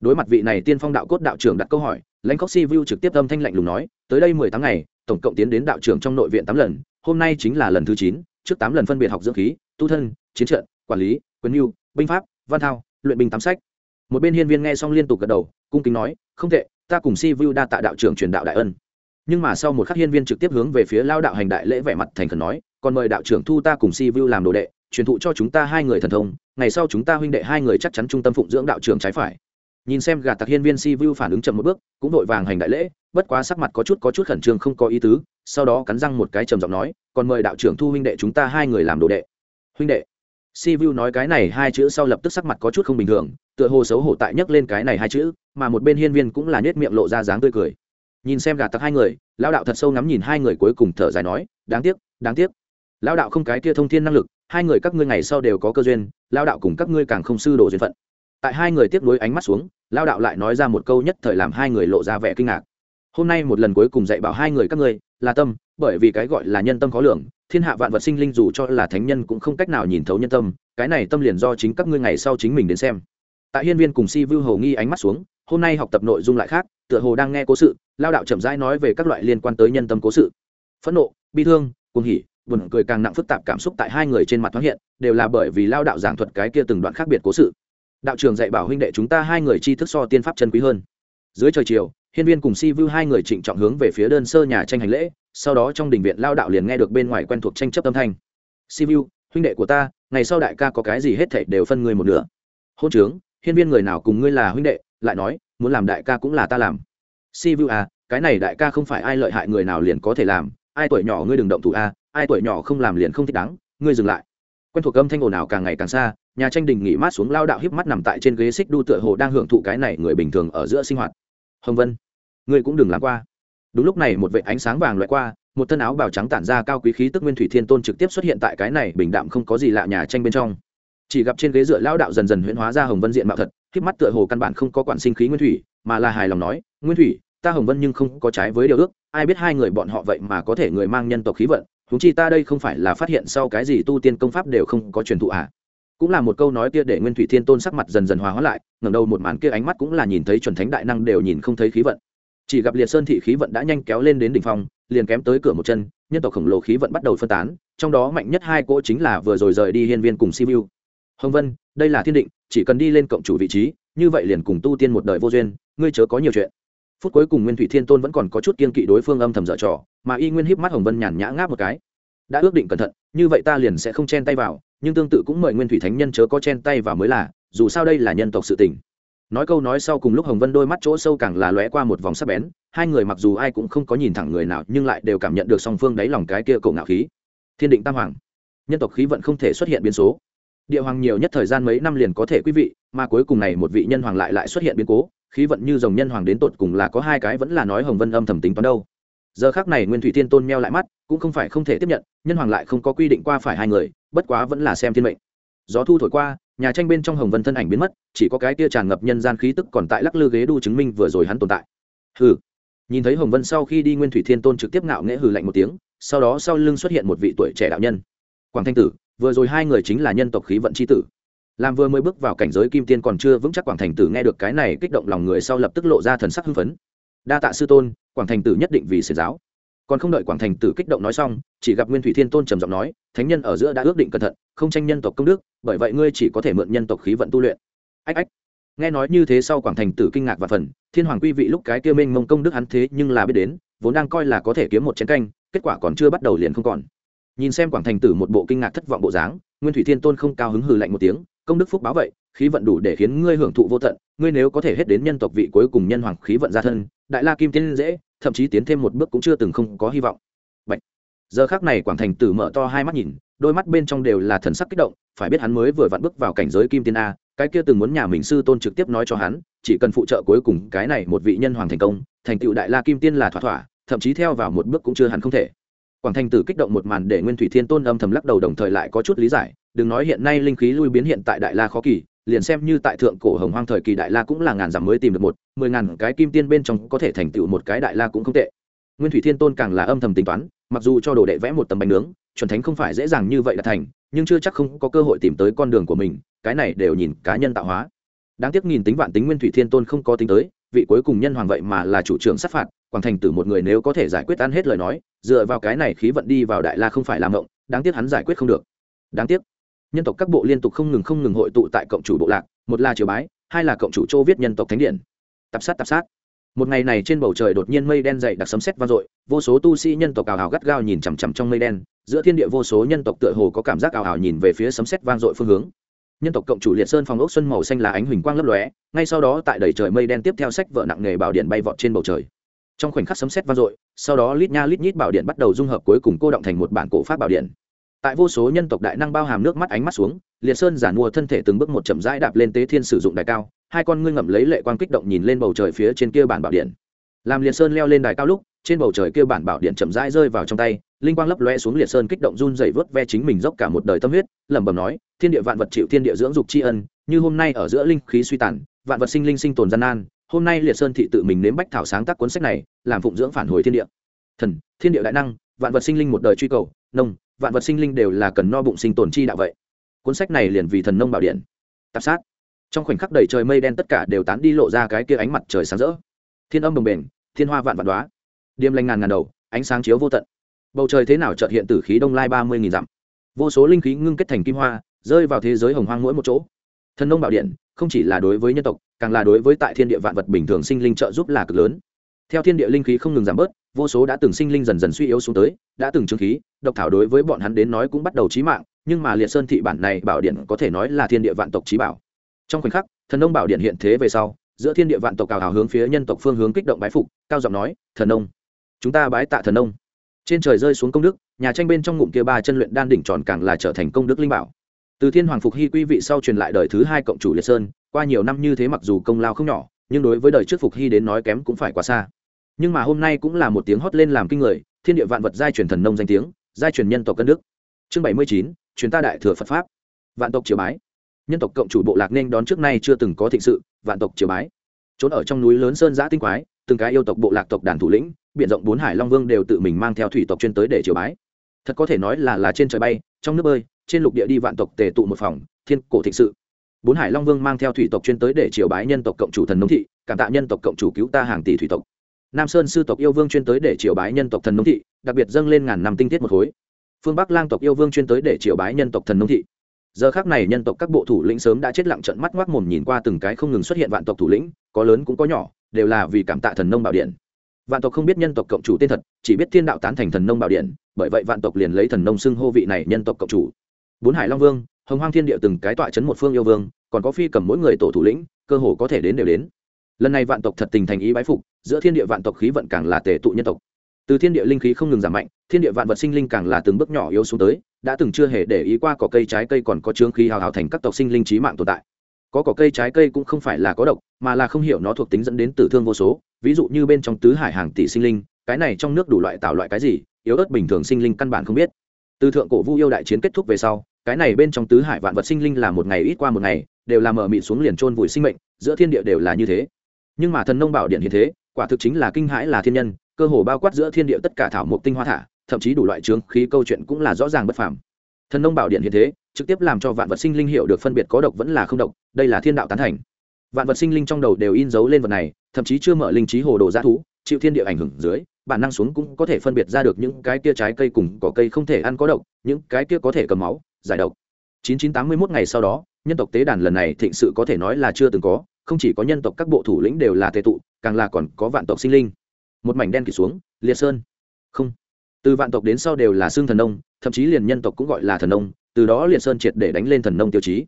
Đối mặt vị này tiên phong đạo cốt đạo trưởng đặt câu hỏi, lãnh cốc si vu trực tiếp âm thanh lạnh lùng nói, tới đây mười tháng ngày, tổng cộng tiến đến đạo trưởng trong nội viện tám lần, hôm nay chính là lần thứ chín, trước tám lần phân biệt học dưỡng khí, tu thân, chiến trận, quản lý, quyền mưu, binh pháp, văn thao, luyện binh tám sách. Một bên hiên viên nghe xong liên tục gật đầu, cung kính nói, không tệ ta cùng si vu đa tạ đạo trưởng truyền đạo đại ân. Nhưng mà sau một khắc hiên viên trực tiếp hướng về phía lao đạo hành đại lễ vẻ mặt thành khẩn nói, còn mời đạo trưởng thu ta cùng si vu làm đồ đệ, truyền thụ cho chúng ta hai người thần thông, ngày sau chúng ta huynh đệ hai người chắc chắn trung tâm phụng dưỡng đạo trưởng trái phải. Nhìn xem gạt tặc hiên viên si vu phản ứng chậm một bước, cũng vội vàng hành đại lễ, bất quá sắc mặt có chút có chút khẩn trương không có ý tứ, sau đó cắn răng một cái trầm giọng nói, còn mời đạo trưởng thu huynh đệ chúng ta hai người làm đồ đệ. Huynh đệ si vu nói cái này hai chữ sau lập tức sắc mặt có chút không bình thường, tựa hồ xấu hổ tại nhấc lên cái này hai chữ, mà một bên hiên viên cũng là nhét miệng lộ ra dáng tươi cười. Nhìn xem gạt tặc hai người, lão đạo thật sâu ngắm nhìn hai người cuối cùng thở dài nói, đáng tiếc đáng tiếc. Lão đạo không cái kia thông thiên năng lực, hai người các ngươi ngày sau đều có cơ duyên, lão đạo cùng các ngươi càng không sư đồ duyên phận. Tại hai người tiếp nối ánh mắt xuống, lão đạo lại nói ra một câu nhất thời làm hai người lộ ra vẻ kinh ngạc. Hôm nay một lần cuối cùng dạy bảo hai người các ngươi là tâm, bởi vì cái gọi là nhân tâm khó lường thiên hạ vạn vật sinh linh dù cho là thánh nhân cũng không cách nào nhìn thấu nhân tâm, cái này tâm liền do chính các ngươi ngày sau chính mình đến xem. Tại hiên viên cùng si Vưu hầu nghi ánh mắt xuống, hôm nay học tập nội dung lại khác, tựa hồ đang nghe cố sự, lao đạo chậm rãi nói về các loại liên quan tới nhân tâm cố sự. Phẫn nộ, bi thương, cuồng hỉ, buồn cười càng nặng phức tạp cảm xúc tại hai người trên mặt thoáng hiện, đều là bởi vì lao đạo giảng thuật cái kia từng đoạn khác biệt cố sự. Đạo trường dạy bảo huynh đệ chúng ta hai người tri thức so tiên pháp chân quý hơn. Dưới trời chiều, hiên viên cùng si Vưu hai người trịnh trọng hướng về phía đơn sơ nhà tranh hành lễ sau đó trong đình viện lao đạo liền nghe được bên ngoài quen thuộc tranh chấp âm thanh. Si vu huynh đệ của ta ngày sau đại ca có cái gì hết thảy đều phân người một nửa. Hôn trướng hiên viên người nào cùng ngươi là huynh đệ? lại nói muốn làm đại ca cũng là ta làm. Si vu à cái này đại ca không phải ai lợi hại người nào liền có thể làm ai tuổi nhỏ ngươi đừng động thủ a à, ai tuổi nhỏ không làm liền không thích đáng ngươi dừng lại. Quen thuộc âm thanh ồn ào càng ngày càng xa nhà tranh đình nghỉ mát xuống lao đạo híp mắt nằm tại trên ghế xích đu tựa hồ đang hưởng thụ cái này người bình thường ở giữa sinh hoạt. Hồng vân ngươi cũng đừng làm qua đúng lúc này một vệ ánh sáng vàng loại qua, một thân áo bào trắng tản ra cao quý khí tức nguyên thủy thiên tôn trực tiếp xuất hiện tại cái này bình đạm không có gì lạ nhà tranh bên trong. Chỉ gặp trên ghế dựa lao đạo dần dần huyễn hóa ra hồng vân diện mạo thật híp mắt tựa hồ căn bản không có quản sinh khí nguyên thủy, mà là hài lòng nói, nguyên thủy, ta hồng vân nhưng không có trái với điều ước, ai biết hai người bọn họ vậy mà có thể người mang nhân tộc khí vận húng chi ta đây không phải là phát hiện sau cái gì tu tiên công pháp đều không có truyền thụ à? Cũng là một câu nói kia để nguyên thủy thiên tôn sắc mặt dần dần hòa hóa lại, ngẩng đầu một màn kia ánh mắt cũng là nhìn thấy chuẩn thánh đại năng đều nhìn không thấy khí vận chỉ gặp liệt sơn thị khí vận đã nhanh kéo lên đến đỉnh phong, liền kém tới cửa một chân, nhân tộc khổng lồ khí vận bắt đầu phân tán, trong đó mạnh nhất hai cỗ chính là vừa rồi rời đi hiên viên cùng sivu hồng vân, đây là thiên định, chỉ cần đi lên cộng chủ vị trí, như vậy liền cùng tu tiên một đời vô duyên, ngươi chớ có nhiều chuyện. Phút cuối cùng nguyên thủy thiên tôn vẫn còn có chút kiên kỵ đối phương âm thầm dở trò, mà y nguyên híp mắt hồng vân nhàn nhã ngáp một cái. Đã ước định cẩn thận, như vậy ta liền sẽ không chen tay vào, nhưng tương tự cũng mời nguyên thủy thánh nhân chớ có chen tay vào mới là, dù sao đây là nhân tộc sự tình nói câu nói sau cùng lúc hồng vân đôi mắt chỗ sâu càng là lóe qua một vòng sắc bén, hai người mặc dù ai cũng không có nhìn thẳng người nào, nhưng lại đều cảm nhận được song phương đáy lòng cái kia cổ ngạo khí. Thiên định tam hoàng. Nhân tộc khí vận không thể xuất hiện biến số. Địa hoàng nhiều nhất thời gian mấy năm liền có thể quý vị, mà cuối cùng này một vị nhân hoàng lại lại xuất hiện biến cố, khí vận như dòng nhân hoàng đến tột cùng là có hai cái vẫn là nói hồng vân âm thầm tính toán đâu. Giờ khác này nguyên thủy tiên tôn meo lại mắt, cũng không phải không thể tiếp nhận, nhân hoàng lại không có quy định qua phải hai người, bất quá vẫn là xem thiên mệnh. Gió thu thổi qua nhà tranh bên trong hồng vân thân ảnh biến mất, chỉ có cái kia tràn ngập nhân gian khí tức còn tại lắc lư ghế đu chứng minh vừa rồi hắn tồn tại. Hừ. Nhìn thấy hồng vân sau khi đi nguyên thủy thiên tôn trực tiếp ngạo nghễ hừ lạnh một tiếng, sau đó sau lưng xuất hiện một vị tuổi trẻ đạo nhân. Quảng thanh tử, vừa rồi hai người chính là nhân tộc khí vận c h i tử. Làm vừa mới bước vào cảnh giới kim tiên còn chưa vững chắc quảng thành tử nghe được cái này kích động lòng người sau lập tức lộ ra thần sắc hưng phấn. Đa tạ sư tôn, quảng thành tử nhất định vì xiển giáo còn không đợi quảng thành tử kích động nói xong, chỉ gặp nguyên thủy thiên tôn trầm giọng nói, thánh nhân ở giữa đã ước định cẩn thận, không tranh nhân tộc công đức, bởi vậy ngươi chỉ có thể mượn nhân tộc khí vận tu luyện. Ách ách. Nghe nói như thế sau quảng thành tử kinh ngạc và phần, thiên hoàng quy vị lúc cái kia mênh mông công đức hắn thế nhưng là biết đến, vốn đang coi là có thể kiếm một chén canh, kết quả còn chưa bắt đầu liền không còn. Nhìn xem quảng thành tử một bộ kinh ngạc thất vọng bộ dáng, nguyên thủy thiên tôn không cao hứng hừ lạnh một tiếng, công đức phúc báo vậy, khí vận đủ để khiến ngươi hưởng thụ vô tận, ngươi nếu có thể hết đến nhân tộc vị cuối cùng nhân hoàng khí vận ra thân, đại la kim tiên dễ thậm chí tiến thêm một bước cũng chưa từng không có hy vọng Bạch. giờ khác này quảng thành tử mở to hai mắt nhìn, đôi mắt bên trong đều là thần sắc kích động, phải biết hắn mới vừa vặn bước vào cảnh giới kim tiên a, cái kia từng muốn nhà mình sư tôn trực tiếp nói cho hắn, chỉ cần phụ trợ cuối cùng cái này một vị nhân hoàng thành công, thành tựu đại la kim tiên là thỏa thỏa, thậm chí theo vào một bước cũng chưa hẳn không thể quảng thành tử kích động một màn để nguyên thủy thiên tôn âm thầm lắc đầu đồng thời lại có chút lý giải, đừng nói hiện nay linh khí lui biến hiện tại đại la khó kỳ liền xem như tại thượng cổ hồng hoang thời kỳ đại la cũng là ngàn dặm mới tìm được một, mười ngàn cái kim tiên bên trong có thể thành tựu một cái đại la cũng không tệ. Nguyên thủy thiên tôn càng là âm thầm tính toán, mặc dù cho đồ đệ vẽ một tấm bánh nướng, chuẩn thánh không phải dễ dàng như vậy là thành, nhưng chưa chắc không có cơ hội tìm tới con đường của mình, cái này đều nhìn cá nhân tạo hóa. Đáng tiếc nghìn tính vạn tính nguyên thủy thiên tôn không có tính tới, vị cuối cùng nhân hoàng vậy mà là chủ trưởng sát phạt, quảng thành tử một người nếu có thể giải quyết ăn hết lời nói, dựa vào cái này khí vận đi vào đại la không phải làm ngộng đáng tiếc hắn giải quyết không được. Đáng tiếc nhân tộc các bộ liên tục không ngừng không ngừng hội tụ tại cộng chủ bộ lạc, một là triều bái, hai là cộng chủ châu viết nhân tộc thánh điện tập sát tập sát. Một ngày này trên bầu trời đột nhiên mây đen dày đặc sấm sét vang dội, vô số tu sĩ nhân tộc ảo hào gắt gao nhìn chằm chằm trong mây đen, giữa thiên địa vô số nhân tộc tựa hồ có cảm giác ảo hào nhìn về phía sấm sét vang dội phương hướng. Nhân tộc cộng chủ liệt sơn phòng ốc xuân màu xanh là ánh huỳnh quang lấp lóe, ngay sau đó tại đầy trời mây đen tiếp theo sách vợ nặng nghề bảo điện bay vọt trên bầu trời. Trong khoảnh khắc sấm sét vang dội, sau đó lít nha lít nhít bảo điện bắt đầu dung hợp cuối cùng cô động thành một bản cổ pháp bảo điện tại vô số nhân tộc đại năng bao hàm nước mắt ánh mắt xuống, liệt sơn giản mua thân thể từng bước một chậm rãi đạp lên tế thiên sử dụng đài cao, hai con ngươi ngậm lấy lệ quang kích động nhìn lên bầu trời phía trên kia bản bảo điện. Làm liệt sơn leo lên đài cao lúc, trên bầu trời kia bản bảo điện chậm rãi rơi vào trong tay, linh quang lấp loe xuống liệt sơn kích động run dày vớt ve chính mình dốc cả một đời tâm huyết, lẩm bẩm nói, thiên địa vạn vật chịu thiên địa dưỡng dục tri ân, như hôm nay ở giữa linh khí suy tàn, vạn vật sinh linh sinh tồn gian nan, hôm nay liệt sơn thị tự mình nếm bách thảo sáng tác cuốn sách này, làm phụng dưỡng phản hồi thiên địa. Thần, thiên địa đại năng, vạn vật sinh linh một đời truy cầu nông, vạn vật sinh linh đều là cần no bụng sinh tồn chi đạo vậy. Cuốn sách này liền vì thần nông bảo điện. Tạp sát. Trong khoảnh khắc đầy trời mây đen tất cả đều tán đi lộ ra cái kia ánh mặt trời sáng rỡ. Thiên âm đồng bền thiên hoa vạn vạn đoá điềm lanh ngàn ngàn đầu, ánh sáng chiếu vô tận. Bầu trời thế nào trợt hiện tử khí đông lai ba mươi nghìn dặm. Vô số linh khí ngưng kết thành kim hoa, rơi vào thế giới hồng hoang mỗi một chỗ. Thần nông bảo điện không chỉ là đối với nhân tộc, càng là đối với tại thiên địa vạn vật bình thường sinh linh trợ giúp là cực lớn. Theo thiên địa linh khí không ngừng giảm bớt vô số đã từng sinh linh dần dần suy yếu xuống tới, đã từng trương khí, độc thảo đối với bọn hắn đến nói cũng bắt đầu trí mạng, nhưng mà liệt sơn thị bản này bảo điện có thể nói là thiên địa vạn tộc trí bảo. Trong khoảnh khắc, thần nông bảo điện hiện thế về sau, giữa thiên địa vạn tộc cào hào hướng phía nhân tộc phương hướng kích động bái phục, cao giọng nói, thần nông, chúng ta bái tạ thần nông. Trên trời rơi xuống công đức, nhà tranh bên trong ngụm kia ba chân luyện đan đỉnh tròn càng là trở thành công đức linh bảo. Từ thiên hoàng phục hy quý vị sau truyền lại đời thứ hai cộng chủ liệt sơn, qua nhiều năm như thế mặc dù công lao không nhỏ, nhưng đối với đời trước phục hy đến nói kém cũng phải quá xa nhưng mà hôm nay cũng là một tiếng hót lên làm kinh người, thiên địa vạn vật giai truyền thần nông danh tiếng, giai truyền nhân tộc cân đức. Chương bảy mươi chín chuyến ta đại thừa phật pháp. Vạn tộc triều bái. Nhân tộc cộng chủ bộ lạc nên đón trước nay chưa từng có thịnh sự, vạn tộc triều bái. Trốn ở trong núi lớn sơn giã tinh quái, từng cái yêu tộc bộ lạc tộc đàn thủ lĩnh biện rộng bốn hải long vương đều tự mình mang theo thủy tộc chuyên tới để triều bái. Thật có thể nói là là trên trời bay, trong nước bơi, trên lục địa đi vạn tộc tề tụ một phòng, thiên cổ thịnh sự. Bốn hải long vương mang theo thủy tộc chuyên tới để triều bái nhân tộc cộng chủ thần nông thị, cảm tạ nhân tộc cộng chủ cứu ta hàng tỷ thủy tộc nam sơn sư tộc yêu vương chuyên tới để triều bái nhân tộc thần nông thị, đặc biệt dâng lên ngàn năm tinh tiết một khối. Phương bắc lang tộc yêu vương chuyên tới để triều bái nhân tộc thần nông thị. Giờ khác này nhân tộc các bộ thủ lĩnh sớm đã chết lặng trận mắt ngoác mồm nhìn qua từng cái không ngừng xuất hiện vạn tộc thủ lĩnh, có lớn cũng có nhỏ, đều là vì cảm tạ thần nông bảo điện. Vạn tộc không biết nhân tộc cộng chủ tên thật, chỉ biết thiên đạo tán thành thần nông bảo điện, bởi vậy vạn tộc liền lấy thần nông xưng hô vị này nhân tộc cộng chủ. Bốn hải long vương, hồng hoang thiên địa từng cái tọa chấn một phương yêu vương, còn có phi cầm mỗi người tổ thủ lĩnh, cơ hồ có thể đến đều đến lần này vạn tộc thật tình thành ý bái phục, giữa thiên địa vạn tộc khí vận càng là tề tụ nhân tộc. Từ thiên địa linh khí không ngừng giảm mạnh, thiên địa vạn vật sinh linh càng là từng bước nhỏ yếu xuống tới, đã từng chưa hề để ý qua cỏ cây trái cây còn có chướng khí hào hào thành các tộc sinh linh trí mạng tồn tại. Có cỏ cây trái cây cũng không phải là có độc, mà là không hiểu nó thuộc tính dẫn đến tử thương vô số, ví dụ như bên trong tứ hải hàng tỷ sinh linh, cái này trong nước đủ loại tạo loại cái gì, yếu ớt bình thường sinh linh căn bản không biết. Từ thượng cổ vu yêu đại chiến kết thúc về sau, cái này bên trong tứ hải vạn vật sinh linh là một ngày ít qua một ngày, đều là mở mịt xuống liền trôn vùi sinh mệnh, giữa thiên địa đều là như thế nhưng mà thần nông bảo điện hiện thế, quả thực chính là kinh hãi là thiên nhân, cơ hồ bao quát giữa thiên địa tất cả thảo mộc tinh hoa thả, thậm chí đủ loại trướng khí câu chuyện cũng là rõ ràng bất phàm. Thần nông bảo điện hiện thế, trực tiếp làm cho vạn vật sinh linh hiểu được phân biệt có độc vẫn là không độc, đây là thiên đạo tán thành. Vạn vật sinh linh trong đầu đều in dấu lên vật này, thậm chí chưa mở linh trí hồ đồ g thú, chịu thiên địa ảnh hưởng dưới, bản năng xuống cũng có thể phân biệt ra được những cái kia trái cây cùng cỏ cây không thể ăn có độc, những cái kia có thể cầm máu, giải độc. 9981 ngày sau đó, nhân tộc tế đàn lần này thịnh sự có thể nói là chưa từng có không chỉ có nhân tộc các bộ thủ lĩnh đều là tề tụ, càng là còn có vạn tộc sinh linh. Một mảnh đen kịt xuống, liệt sơn. Không. Từ vạn tộc đến sau đều là xương thần nông, thậm chí liền nhân tộc cũng gọi là thần nông, từ đó liệt sơn triệt để đánh lên thần nông tiêu chí.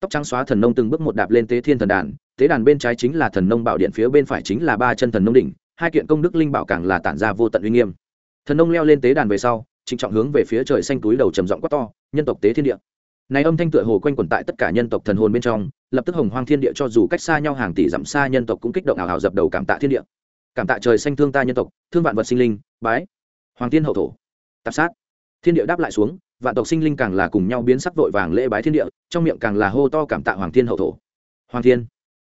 Tóc trắng xóa thần nông từng bước một đạp lên tế thiên thần đàn, tế đàn bên trái chính là thần nông bảo điện, phía bên phải chính là ba chân thần nông đỉnh, hai kiện công đức linh bảo càng là tản ra vô tận uy nghiêm. Thần nông leo lên tế đàn về sau, trịnh trọng hướng về phía trời xanh túi đầu trầm giọng quát to, nhân tộc tế thiên địa. Này âm thanh tựa hồ quanh quẩn tại tất cả nhân tộc thần hồn bên trong lập tức hồng hoang thiên địa cho dù cách xa nhau hàng tỷ dặm xa nhân tộc cũng kích động ảo ảo dập đầu cảm tạ thiên địa. Cảm tạ trời xanh thương ta nhân tộc, thương vạn vật sinh linh, bái. Hoàng tiên hậu thổ. Tạp sát. Thiên địa đáp lại xuống, vạn tộc sinh linh càng là cùng nhau biến sắc vội vàng lễ bái thiên địa, trong miệng càng là hô to cảm tạ hoàng thiên hậu thổ. Hoàng thiên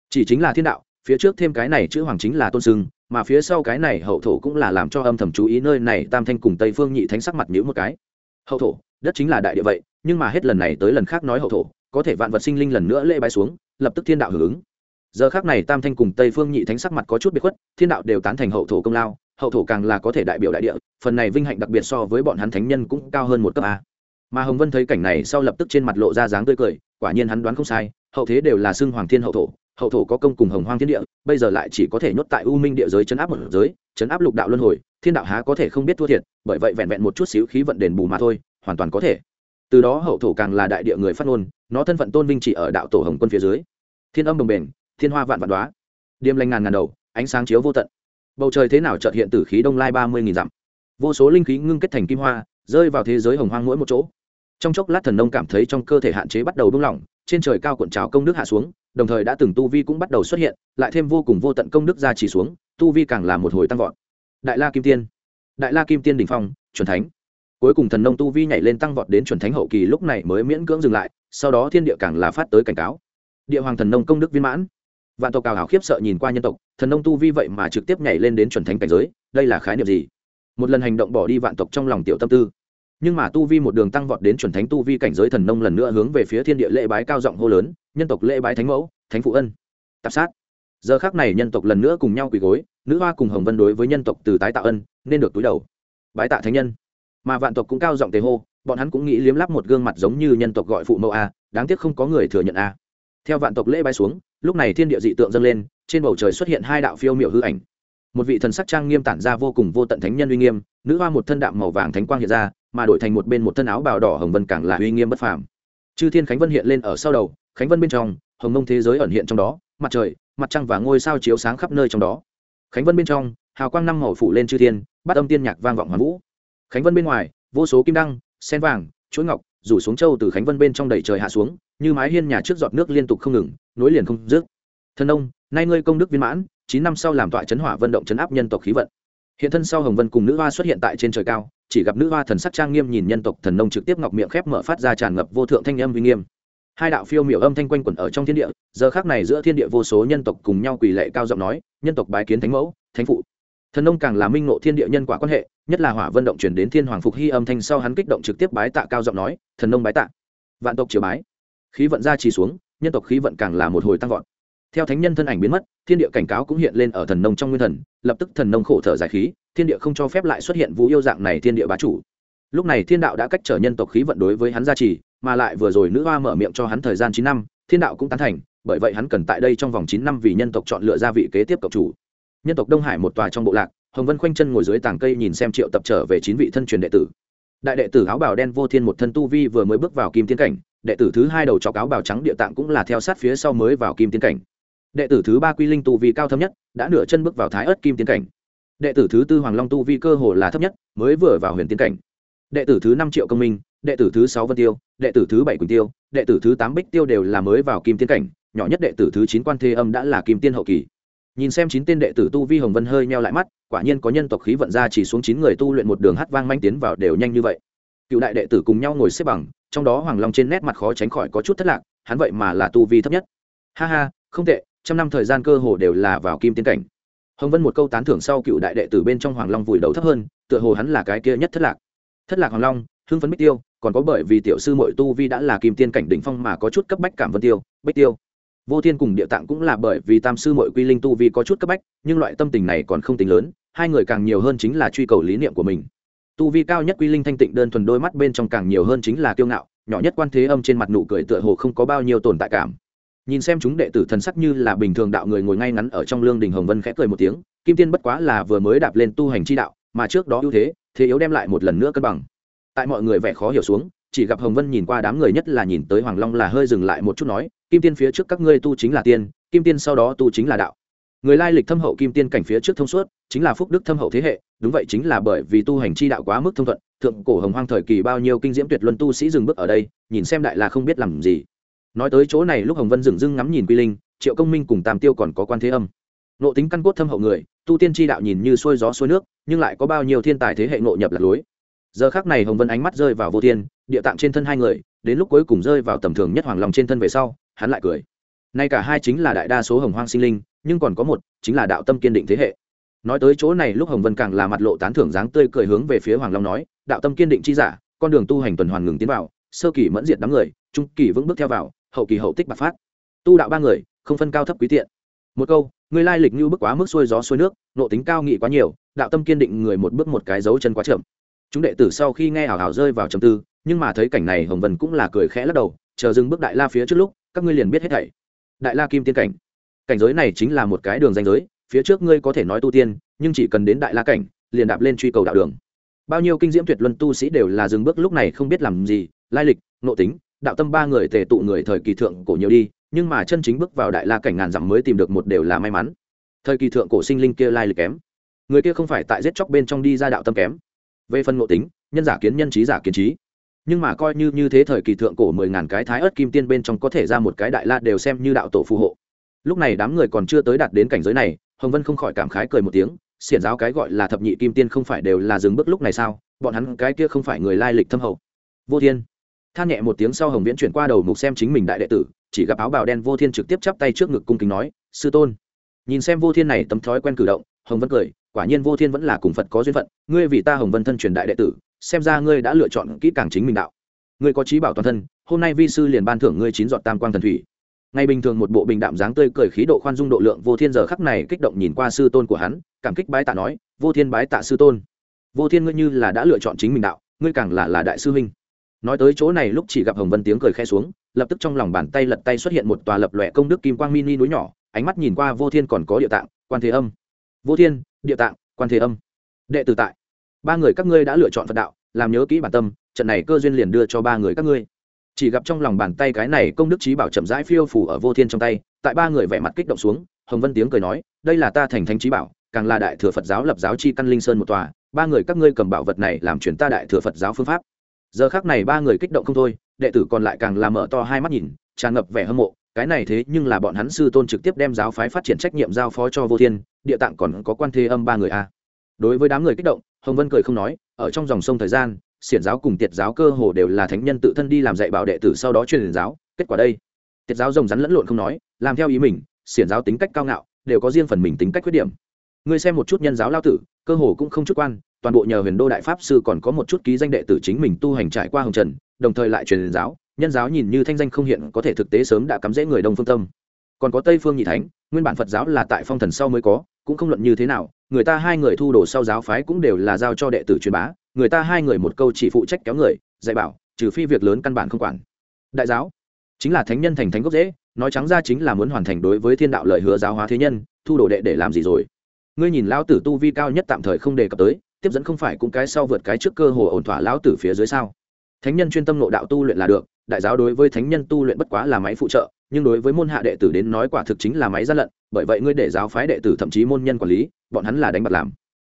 chỉ chính là thiên đạo, phía trước thêm cái này chữ hoàng chính là tôn sưng, mà phía sau cái này hậu thổ cũng là làm cho âm thầm chú ý nơi này tam thanh cùng tây phương nhị thánh sắc mặt nhữ một cái. Hậu thổ, đất chính là đại địa vậy, nhưng mà hết lần này tới lần khác nói hậu thổ có thể vạn vật sinh linh lần nữa lễ bái xuống, lập tức thiên đạo hưởng ứng. Giờ khác này tam thanh cùng tây phương nhị thánh sắc mặt có chút biệt khuất, thiên đạo đều tán thành hậu thổ công lao, hậu thổ càng là có thể đại biểu đại địa, phần này vinh hạnh đặc biệt so với bọn hắn thánh nhân cũng cao hơn một cấp a. Mà hồng vân thấy cảnh này sau lập tức trên mặt lộ ra dáng tươi cười, quả nhiên hắn đoán không sai, hậu thế đều là xưng hoàng thiên hậu thổ hậu thổ có công cùng hồng hoang thiên địa, bây giờ lại chỉ có thể nhốt tại u minh địa giới chấn áp một giới, chấn áp lục đạo luân hồi, thiên đạo há có thể không biết thua thiệt, bởi vậy vẹn vẹn một chút xíu khí vận đền bù mà thôi, hoàn toàn có thể từ đó hậu thổ càng là đại địa người phát ngôn, nó thân phận tôn vinh chỉ ở đạo tổ hồng quân phía dưới. Thiên âm đồng bền thiên hoa vạn vạn đoá điềm lành ngàn ngàn đầu, ánh sáng chiếu vô tận. Bầu trời thế nào chợt hiện tử khí đông lai ba mươi nghìn dặm. Vô số linh khí ngưng kết thành kim hoa, rơi vào thế giới hồng hoang mỗi một chỗ. Trong chốc lát thần nông cảm thấy trong cơ thể hạn chế bắt đầu bung lỏng, trên trời cao cuộn trào công đức hạ xuống, đồng thời đã từng tu vi cũng bắt đầu xuất hiện, lại thêm vô cùng vô tận công đức ra chỉ xuống, tu vi càng là một hồi tăng vọt. Đại la kim tiên, đại la kim tiên đỉnh phong, chuẩn thánh cuối cùng thần nông tu vi nhảy lên tăng vọt đến chuẩn thánh hậu kỳ lúc này mới miễn cưỡng dừng lại, sau đó thiên địa càng là phát tới cảnh cáo. Địa hoàng thần nông công đức viên mãn. Vạn tộc cào hảo khiếp sợ nhìn qua nhân tộc, thần nông tu vi vậy mà trực tiếp nhảy lên đến chuẩn thánh cảnh giới, đây là khái niệm gì? Một lần hành động bỏ đi vạn tộc trong lòng tiểu tâm tư. Nhưng mà tu vi một đường tăng vọt đến chuẩn thánh tu vi cảnh giới thần nông lần nữa hướng về phía thiên địa lễ bái cao giọng hô lớn, nhân tộc lễ bái thánh mẫu, thánh phụ ân. Tạp sát. Giờ khác này nhân tộc lần nữa cùng nhau quỳ gối, nữ hoa cùng hồng vân đối với nhân tộc từ tái tạo ân, nên được túi đầu. Bái tạ thánh nhân mà vạn tộc cũng cao giọng tề hô, bọn hắn cũng nghĩ liếm lắp một gương mặt giống như nhân tộc gọi phụ mẫu a, đáng tiếc không có người thừa nhận a. Theo vạn tộc lễ bay xuống, lúc này thiên địa dị tượng dâng lên, trên bầu trời xuất hiện hai đạo phiêu miểu hư ảnh. Một vị thần sắc trang nghiêm tản ra vô cùng vô tận thánh nhân uy nghiêm, nữ hoa một thân đạm màu vàng thánh quang hiện ra, mà đổi thành một bên một thân áo bào đỏ hồng vân càng là uy nghiêm bất phàm. Chư thiên khánh vân hiện lên ở sau đầu, khánh vân bên trong, hồng mông thế giới ẩn hiện trong đó, mặt trời, mặt trăng và ngôi sao chiếu sáng khắp nơi trong đó. Khánh vân bên trong, hào quang năm màu phủ lên chư thiên bắt âm tiên nhạc vang vọng hoàn vũ khánh vân bên ngoài, vô số kim đăng, sen vàng, chuỗi ngọc, rủ xuống châu từ khánh vân bên trong đầy trời hạ xuống, như mái hiên nhà trước giọt nước liên tục không ngừng, nối liền không dứt. Thân ông, nay ngươi công đức viên mãn, chín năm sau làm tọa chấn hỏa vận động chấn áp nhân tộc khí vận. Hiện thân sau hồng vân cùng nữ hoa xuất hiện tại trên trời cao, chỉ gặp nữ hoa thần sắc trang nghiêm nhìn nhân tộc thần nông trực tiếp ngọc miệng khép mở phát ra tràn ngập vô thượng thanh âm uy nghiêm. Hai đạo phiêu miểu âm thanh quanh quẩn ở trong thiên địa, giờ khác này giữa thiên địa vô số nhân tộc cùng nhau quỳ lệ cao giọng nói, nhân tộc bái kiến thánh mẫu, thánh phụ. Thần nông càng là minh ngộ thiên địa nhân quả quan hệ nhất là hỏa vân động chuyển đến thiên hoàng phục hy âm thanh sau hắn kích động trực tiếp bái tạ cao giọng nói, thần nông bái tạ. Vạn tộc triều bái. Khí vận ra trì xuống, nhân tộc khí vận càng là một hồi tăng vọt. Theo thánh nhân thân ảnh biến mất, thiên địa cảnh cáo cũng hiện lên ở thần nông trong nguyên thần, lập tức thần nông khổ thở giải khí, thiên địa không cho phép lại xuất hiện vũ yêu dạng này thiên địa bá chủ. Lúc này thiên đạo đã cách trở nhân tộc khí vận đối với hắn gia trì, mà lại vừa rồi nữ hoa mở miệng cho hắn thời gian chín năm, thiên đạo cũng tán thành, bởi vậy hắn cần tại đây trong vòng chín năm vì nhân tộc chọn lựa gia vị kế tiếp cộng chủ. Nhân tộc đông hải một tòa trong bộ lạc hồng vân khoanh chân ngồi dưới tảng cây nhìn xem triệu tập trở về chín vị thân truyền đệ tử. Đại đệ tử áo bào đen vô thiên một thân tu vi vừa mới bước vào kim tiến cảnh, đệ tử thứ hai đầu chọc áo bào trắng địa tạng cũng là theo sát phía sau mới vào kim tiến cảnh. Đệ tử thứ ba quy linh tu vi cao thâm nhất, đã nửa chân bước vào thái ớt kim tiến cảnh. Đệ tử thứ tư hoàng long tu vi cơ hồ là thấp nhất, mới vừa vào huyền tiến cảnh. Đệ tử thứ năm triệu công minh, đệ tử thứ sáu vân tiêu, đệ tử thứ bảy quỳnh tiêu, đệ tử thứ tám bích tiêu đều là mới vào kim tiến cảnh, nhỏ nhất đệ tử thứ chín quan thế âm đã là kim tiên hậu kỳ nhìn xem chín tên đệ tử tu vi hồng vân hơi meo lại mắt, quả nhiên có nhân tộc khí vận ra chỉ xuống chín người tu luyện một đường hát vang manh tiến vào đều nhanh như vậy. Cựu đại đệ tử cùng nhau ngồi xếp bằng, trong đó hoàng long trên nét mặt khó tránh khỏi có chút thất lạc, hắn vậy mà là tu vi thấp nhất. Ha ha, không tệ, trăm năm thời gian cơ hồ đều là vào kim tiến cảnh. Hồng vân một câu tán thưởng sau cựu đại đệ tử bên trong hoàng long vùi đầu thấp hơn, tựa hồ hắn là cái kia nhất thất lạc. Thất lạc hoàng long, hưng phấn bích tiêu, còn có bởi vì tiểu sư mội tu vi đã là kim tiên cảnh đỉnh phong mà có chút cấp bách cảm vân tiêu, bích tiêu vô thiên cùng địa tạng cũng là bởi vì tam sư mội quy linh tu vi có chút cấp bách, nhưng loại tâm tình này còn không tính lớn, hai người càng nhiều hơn chính là truy cầu lý niệm của mình. Tu vi cao nhất quy linh thanh tịnh đơn thuần đôi mắt bên trong càng nhiều hơn chính là kiêu ngạo, nhỏ nhất quan thế âm trên mặt nụ cười tựa hồ không có bao nhiêu tồn tại cảm. Nhìn xem chúng đệ tử thần sắc như là bình thường đạo người ngồi ngay ngắn ở trong lương đình hồng vân khẽ cười một tiếng, kim tiên bất quá là vừa mới đạp lên tu hành chi đạo, mà trước đó ưu thế thế yếu đem lại một lần nữa cân bằng. Tại mọi người vẻ khó hiểu xuống, chỉ gặp hồng vân nhìn qua đám người nhất là nhìn tới hoàng long là hơi dừng lại một chút nói kim tiên phía trước các ngươi tu chính là tiên, kim tiên sau đó tu chính là đạo. Người lai lịch thâm hậu kim tiên cảnh phía trước thông suốt, chính là phúc đức thâm hậu thế hệ, đúng vậy chính là bởi vì tu hành chi đạo quá mức thông thuận, thượng cổ hồng hoang thời kỳ bao nhiêu kinh diễm tuyệt luân tu sĩ dừng bước ở đây, nhìn xem đại là không biết làm gì. Nói tới chỗ này lúc hồng vân dừng dưng ngắm nhìn quy linh, triệu công minh cùng tam tiêu còn có quan thế âm. Nộ tính căn cốt thâm hậu người, tu tiên chi đạo nhìn như xuôi gió xuôi nước, nhưng lại có bao nhiêu thiên tài thế hệ ngộ nhập lạc lối. Giờ khác này hồng vân ánh mắt rơi vào vô thiên, địa tạng trên thân hai người, đến lúc cuối cùng rơi vào tầm thường nhất hoàng lòng trên thân về sau hắn lại cười. Nay cả hai chính là đại đa số hồng hoang sinh linh, nhưng còn có một, chính là đạo tâm kiên định thế hệ. Nói tới chỗ này, lúc hồng vân càng là mặt lộ tán thưởng dáng tươi cười hướng về phía hoàng long nói, đạo tâm kiên định chi giả, con đường tu hành tuần hoàn ngừng tiến vào, sơ kỳ mẫn diệt đám người, trung kỳ vững bước theo vào, hậu kỳ hậu tích bạc phát. Tu đạo ba người, không phân cao thấp quý tiện. Một câu người lai lịch như bước quá mức xuôi gió xuôi nước, nộ tính cao nghị quá nhiều, đạo tâm kiên định người một bước một cái dấu chân quá chậm. Chúng đệ tử sau khi nghe hào hào rơi vào trầm tư, nhưng mà thấy cảnh này, hồng vân cũng là cười khẽ lắc đầu, chờ dừng bước đại la phía trước lúc các ngươi liền biết hết thảy. Đại la kim tiên cảnh. Cảnh giới này chính là một cái đường danh giới, phía trước ngươi có thể nói tu tiên, nhưng chỉ cần đến đại la cảnh, liền đạp lên truy cầu đạo đường. Bao nhiêu kinh diễm tuyệt luân tu sĩ đều là dừng bước lúc này không biết làm gì, lai lịch, nội tính, đạo tâm ba người tề tụ người thời kỳ thượng cổ nhiều đi, nhưng mà chân chính bước vào đại la cảnh ngàn dặm mới tìm được một đều là may mắn. Thời kỳ thượng cổ sinh linh kia lai lịch kém. Người kia không phải tại giết chóc bên trong đi ra đạo tâm kém. Về phần ngộ tính, nhân giả kiến nhân trí giả kiến trí nhưng mà coi như như thế thời kỳ thượng cổ mười ngàn cái thái ớt kim tiên bên trong có thể ra một cái đại la đều xem như đạo tổ phù hộ. Lúc này đám người còn chưa tới đạt đến cảnh giới này, hồng vân không khỏi cảm khái cười một tiếng, xiển giáo cái gọi là thập nhị kim tiên không phải đều là dừng bước lúc này sao? Bọn hắn cái kia không phải người lai lịch thâm hậu. Vô thiên. Than nhẹ một tiếng sau hồng viễn chuyển qua đầu mục xem chính mình đại đệ tử, chỉ gặp áo bào đen vô thiên trực tiếp chắp tay trước ngực cung kính nói, sư tôn. Nhìn xem vô thiên này tấm thói quen cử động, hồng vân cười, quả nhiên vô thiên vẫn là cùng phật có duyên phận, ngươi vì ta hồng vân thân truyền đại đệ tử xem ra ngươi đã lựa chọn kỹ càng chính mình đạo. Ngươi có trí bảo toàn thân, hôm nay vi sư liền ban thưởng ngươi chín giọt tam quang thần thủy. Ngày bình thường một bộ bình đạm dáng tươi cười khí độ khoan dung độ lượng vô thiên giờ khắc này kích động nhìn qua sư tôn của hắn, cảm kích bái tạ nói, vô thiên bái tạ sư tôn. Vô thiên ngươi như là đã lựa chọn chính mình đạo, ngươi càng là là đại sư huynh. Nói tới chỗ này lúc chỉ gặp hồng vân tiếng cười khe xuống, lập tức trong lòng bàn tay lật tay xuất hiện một tòa lập lòe công đức kim quang mini núi nhỏ, ánh mắt nhìn qua vô thiên còn có địa tạng, quan thế âm. Vô thiên, địa tạng, quan thế âm. Đệ tử tại ba người các ngươi đã lựa chọn phật đạo làm nhớ kỹ bản tâm trận này cơ duyên liền đưa cho ba người các ngươi chỉ gặp trong lòng bàn tay cái này công đức trí bảo chậm rãi phiêu phủ ở vô thiên trong tay tại ba người vẻ mặt kích động xuống hồng vân tiếng cười nói đây là ta thành thánh trí bảo càng là đại thừa phật giáo lập giáo chi căn linh sơn một tòa ba người các ngươi cầm bảo vật này làm chuyển ta đại thừa phật giáo phương pháp giờ khác này ba người kích động không thôi đệ tử còn lại càng làm mở to hai mắt nhìn tràn ngập vẻ hâm mộ cái này thế nhưng là bọn hắn sư tôn trực tiếp đem giáo phái phát triển trách nhiệm giao phó cho vô thiên địa tạng còn có quan thế âm ba người a đối với đám người kích động, hồng vân cười không nói, ở trong dòng sông thời gian, xiển giáo cùng tiệt giáo cơ hồ đều là thánh nhân tự thân đi làm dạy bảo đệ tử sau đó truyền giáo, kết quả đây. Tiệt giáo rồng rắn lẫn lộn không nói, làm theo ý mình, xiển giáo tính cách cao ngạo, đều có riêng phần mình tính cách khuyết điểm. Ngươi xem một chút nhân giáo lao tử, cơ hồ cũng không chút quan, toàn bộ nhờ huyền đô đại pháp sư còn có một chút ký danh đệ tử chính mình tu hành trải qua hồng trần, đồng thời lại truyền giáo, nhân giáo nhìn như thanh danh không hiện, có thể thực tế sớm đã cắm rễ người đông phương tâm. Còn có tây phương nhị thánh, nguyên bản phật giáo là tại phong thần sau mới có, cũng không luận như thế nào người ta hai người thu đồ sau giáo phái cũng đều là giao cho đệ tử truyền bá, người ta hai người một câu chỉ phụ trách kéo người, dạy bảo, trừ phi việc lớn căn bản không quản. Đại giáo, chính là thánh nhân thành thánh gốc dễ nói trắng ra chính là muốn hoàn thành đối với thiên đạo lời hứa giáo hóa thế nhân, thu đồ đệ để làm gì rồi. Ngươi nhìn lão tử tu vi cao nhất tạm thời không đề cập tới, tiếp dẫn không phải cũng cái sau vượt cái trước cơ hồ ổn thỏa lão tử phía dưới sao? Thánh nhân chuyên tâm nội đạo tu luyện là được, đại giáo đối với thánh nhân tu luyện bất quá là máy phụ trợ nhưng đối với môn hạ đệ tử đến nói quả thực chính là máy gian lận, bởi vậy ngươi để giáo phái đệ tử thậm chí môn nhân quản lý, bọn hắn là đánh bạc làm.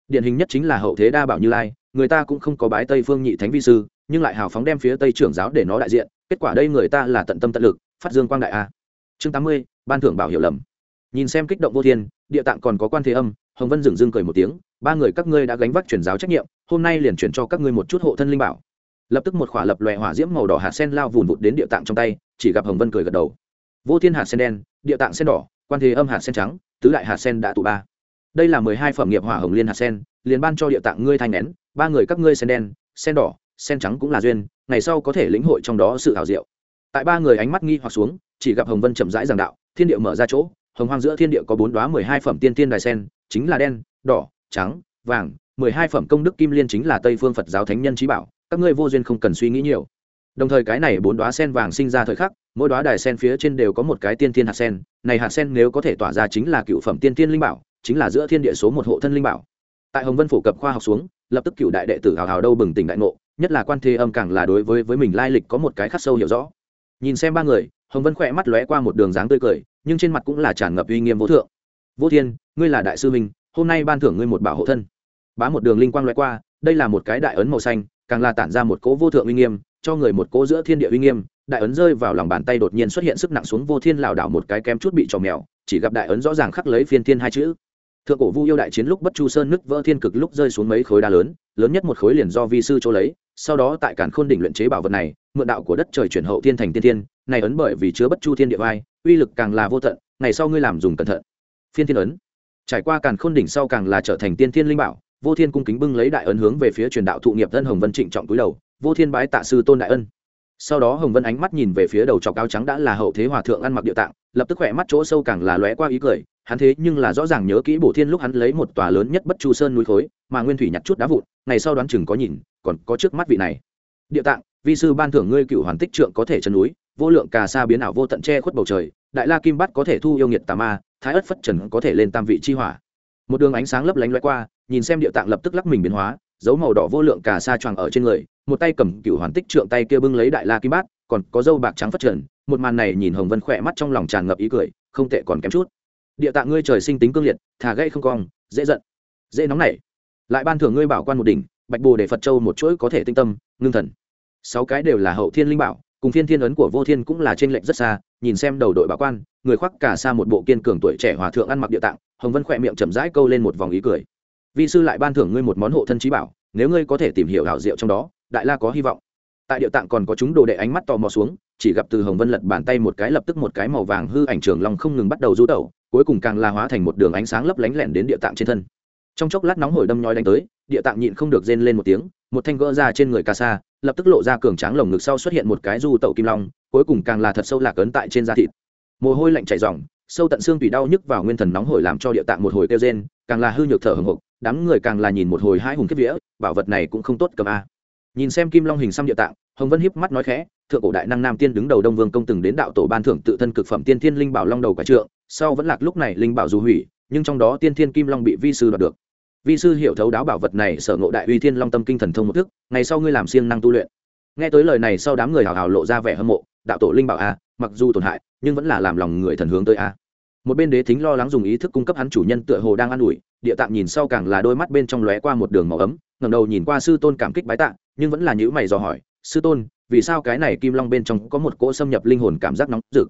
Điển hình nhất chính là hậu thế đa bảo như lai, người ta cũng không có bái tây phương nhị thánh vi sư, nhưng lại hào phóng đem phía tây trưởng giáo để nó đại diện, kết quả đây người ta là tận tâm tận lực, phát dương quang đại a. Chương tám mươi, ban thưởng bảo hiểu lầm. Nhìn xem kích động vô thiên, địa tạng còn có quan thế âm, hồng vân dừng dưng cười một tiếng, ba người các ngươi đã gánh vác truyền giáo trách nhiệm, hôm nay liền chuyển cho các ngươi một chút hộ thân linh bảo. Lập tức một khỏa lập lòe hỏa diễm màu đỏ hạt sen lao vùn vụt đến địa tạng trong tay, chỉ gặp hồng vân cười gật đầu vô thiên hạt sen đen, địa tạng sen đỏ, quan thế âm hạt sen trắng, tứ đại hạt sen đã tụ ba. Đây là mười hai phẩm nghiệp hỏa hồng liên hạt sen, liền ban cho địa tạng ngươi thanh nén, ba người các ngươi sen đen, sen đỏ, sen trắng cũng là duyên, ngày sau có thể lĩnh hội trong đó sự hảo diệu. Tại ba người ánh mắt nghi hoặc xuống, chỉ gặp hồng vân chậm rãi giảng đạo, thiên địa mở ra chỗ, hồng hoang giữa thiên địa có bốn đoá mười hai phẩm tiên tiên đài sen, chính là đen, đỏ, trắng, vàng, mười hai phẩm công đức kim liên chính là tây phương phật giáo thánh nhân trí bảo, các ngươi vô duyên không cần suy nghĩ nhiều đồng thời cái này bốn đoá sen vàng sinh ra thời khắc, mỗi đoá đài sen phía trên đều có một cái tiên tiên hạt sen. Này hạt sen nếu có thể tỏa ra chính là cựu phẩm tiên tiên linh bảo, chính là giữa thiên địa số một hộ thân linh bảo. Tại hồng vân phổ cập khoa học xuống, lập tức cựu đại đệ tử hào hào đâu bừng tỉnh đại ngộ, nhất là quan thế âm càng là đối với với mình lai lịch có một cái khắc sâu hiểu rõ. Nhìn xem ba người, hồng vân khỏe mắt lóe qua một đường dáng tươi cười, nhưng trên mặt cũng là tràn ngập uy nghiêm vô thượng. Vô thiên, ngươi là đại sư minh hôm nay ban thưởng ngươi một bảo hộ thân. Bá một đường linh quang lóe qua, đây là một cái đại ấn màu xanh, càng là tản ra một cỗ vô thượng uy nghiêm cho người một cỗ giữa thiên địa uy nghiêm, đại ấn rơi vào lòng bàn tay đột nhiên xuất hiện sức nặng xuống vô thiên lảo đảo một cái kém chút bị trò mèo, chỉ gặp đại ấn rõ ràng khắc lấy phiên thiên hai chữ. Thượng cổ vu yêu đại chiến lúc bất chu sơn nứt vỡ thiên cực lúc rơi xuống mấy khối đá lớn lớn nhất một khối liền do vi sư chỗ lấy, sau đó tại cản khôn đỉnh luyện chế bảo vật này, mượn đạo của đất trời chuyển hậu thiên thành tiên thiên, này ấn bởi vì chứa bất chu thiên địa vai, uy lực càng là vô tận, ngày sau ngươi làm dùng cẩn thận. Phiên thiên ấn. Trải qua càn khôn đỉnh sau càng là trở thành tiên thiên linh bảo, vô thiên cung kính bưng lấy đại ấn hướng về phía truyền đạo thụ nghiệp thân hồng vân trịnh trọng túi đầu vô thiên bái tạ sư tôn đại ân. Sau đó hồng vân ánh mắt nhìn về phía đầu trọc áo trắng đã là hậu thế hòa thượng ăn mặc địa tạng, lập tức khỏe mắt chỗ sâu càng là lóe qua ý cười, hắn thế nhưng là rõ ràng nhớ kỹ bổ thiên lúc hắn lấy một tòa lớn nhất bất chu sơn núi khối, mà nguyên thủy nhặt chút đá vụn, ngày sau đoán chừng có nhìn, còn có trước mắt vị này. Địa tạng, vi sư ban thưởng ngươi cựu hoàn tích trượng có thể chân núi, vô lượng cà sa biến ảo vô tận che khuất bầu trời, đại la kim bắt có thể thu yêu nghiệt tà ma, thái ất phất trần có thể lên tam vị chi hỏa. Một đường ánh sáng lấp lánh loay qua, nhìn xem địa tạng lập tức lắc mình biến hóa dấu màu đỏ vô lượng cả sa choàng ở trên người, một tay cầm cựu hoàn tích trượng tay kia bưng lấy đại la kim bát, còn có dâu bạc trắng phất trần, một màn này nhìn hồng vân khỏe mắt trong lòng tràn ngập ý cười, không tệ còn kém chút. Địa tạng ngươi trời sinh tính cương liệt, thà gây không cong, dễ giận, dễ nóng nảy. Lại ban thưởng ngươi bảo quan một đỉnh, bạch bồ để phật châu một chuỗi có thể tinh tâm, ngưng thần. Sáu cái đều là hậu thiên linh bảo, cùng thiên thiên ấn của vô thiên cũng là trên lệnh rất xa, nhìn xem đầu đội bảo quan, người khoác cả xa một bộ kiên cường tuổi trẻ hòa thượng ăn mặc địa tạng, hồng vân khỏe miệng chậm rãi câu lên một vòng ý cười vi sư lại ban thưởng ngươi một món hộ thân trí bảo, nếu ngươi có thể tìm hiểu hảo diệu trong đó, đại la có hy vọng. Tại địa tạng còn có chúng đồ đệ ánh mắt tò mò xuống, chỉ gặp từ hồng vân lật bàn tay một cái lập tức một cái màu vàng hư ảnh trường long không ngừng bắt đầu rú tẩu, cuối cùng càng la hóa thành một đường ánh sáng lấp lánh lẻn đến địa tạng trên thân. Trong chốc lát nóng hổi đâm nhói đánh tới, địa tạng nhịn không được rên lên một tiếng, một thanh gỡ ra trên người ca sa, lập tức lộ ra cường tráng lồng ngực sau xuất hiện một cái du tẩu kim long, cuối cùng càng là thật sâu lạc ấn tại trên da thịt. Mồ hôi lạnh chảy ròng, sâu tận xương tùy đau nhức vào nguyên thần nóng hổi làm cho địa tạng một hồi kêu rên, càng là hư nhược thở hồng hộc đám người càng là nhìn một hồi hai hùng kiếp vía, bảo vật này cũng không tốt cầm a. Nhìn xem kim long hình xăm địa tạng, hồng vân hiếp mắt nói khẽ, thượng cổ đại năng nam tiên đứng đầu đông vương công từng đến đạo tổ ban thưởng tự thân cực phẩm tiên thiên linh bảo long đầu quả trượng, sau vẫn lạc lúc này linh bảo dù hủy, nhưng trong đó tiên thiên kim long bị vi sư đoạt được. Vi sư hiểu thấu đáo bảo vật này sở ngộ đại uy thiên long tâm kinh thần thông một thức, ngày sau ngươi làm siêng năng tu luyện. Nghe tới lời này sau đám người hào hào lộ ra vẻ hâm mộ, đạo tổ linh bảo a, mặc dù tổn hại, nhưng vẫn là làm lòng người thần hướng tới a một bên đế thính lo lắng dùng ý thức cung cấp hắn chủ nhân tựa hồ đang an ủi, địa tạng nhìn sau càng là đôi mắt bên trong lóe qua một đường màu ấm, ngẩng đầu nhìn qua sư tôn cảm kích bái tạ, nhưng vẫn là nhữ mày dò hỏi, sư tôn, vì sao cái này kim long bên trong có một cỗ xâm nhập linh hồn cảm giác nóng rực?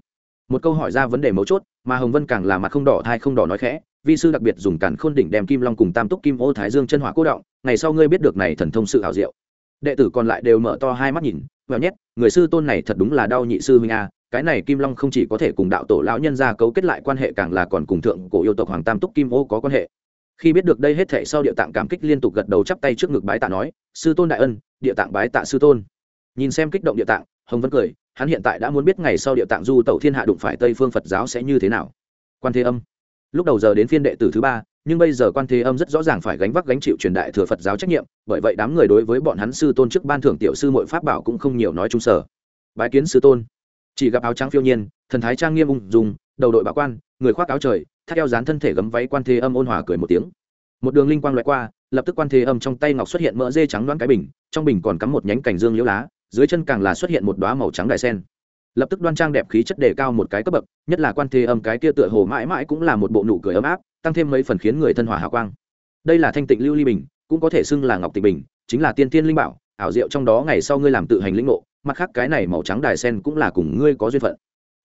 Một câu hỏi ra vấn đề mấu chốt, mà hồng vân càng là mặt không đỏ thai không đỏ nói khẽ, vi sư đặc biệt dùng cản khôn đỉnh đem kim long cùng tam túc kim ô thái dương chân hỏa cố động, ngày sau ngươi biết được này thần thông sự hảo diệu. Đệ tử còn lại đều mở to hai mắt nhìn vèo nhét, người sư tôn này thật đúng là đau nhị sư huynh a cái này kim long không chỉ có thể cùng đạo tổ lão nhân ra cấu kết lại quan hệ càng là còn cùng thượng cổ yêu tộc hoàng tam túc kim ô có quan hệ. Khi biết được đây hết thể sau địa tạng cảm kích liên tục gật đầu chắp tay trước ngực bái tạ nói, sư tôn đại ân, địa tạng bái tạ sư tôn. Nhìn xem kích động địa tạng, hồng vân cười, hắn hiện tại đã muốn biết ngày sau địa tạng du tẩu thiên hạ đụng phải tây phương phật giáo sẽ như thế nào. Quan thế âm. Lúc đầu giờ đến phiên đệ tử thứ ba, nhưng bây giờ quan thế âm rất rõ ràng phải gánh vác gánh chịu truyền đại thừa phật giáo trách nhiệm, bởi vậy đám người đối với bọn hắn sư tôn trước ban thưởng tiểu sư mội pháp bảo cũng không nhiều nói trung sở. Bái kiến sư tôn chỉ gặp áo trắng phiêu nhiên, thần thái trang nghiêm ung dùng đầu đội bảo quan, người khoác áo trời, thắt eo dán thân thể gấm váy quan thế âm ôn hòa cười một tiếng. Một đường linh quang loại qua, lập tức quan thế âm trong tay ngọc xuất hiện mỡ dê trắng đoán cái bình, trong bình còn cắm một nhánh cành dương liễu lá, dưới chân càng là xuất hiện một đoá màu trắng đại sen. Lập tức đoan trang đẹp khí chất đề cao một cái cấp bậc, nhất là quan thế âm cái kia tựa hồ mãi mãi cũng là một bộ nụ cười ấm áp, tăng thêm mấy phần khiến người thân hòa hào quang. Đây là thanh tịnh lưu ly bình, cũng có thể xưng là ngọc tịnh bình, chính là tiên tiên linh bảo, ảo diệu trong đó ngày sau ngươi làm tự hành lĩnh ngộ mặt khác cái này màu trắng đài sen cũng là cùng ngươi có duyên phận.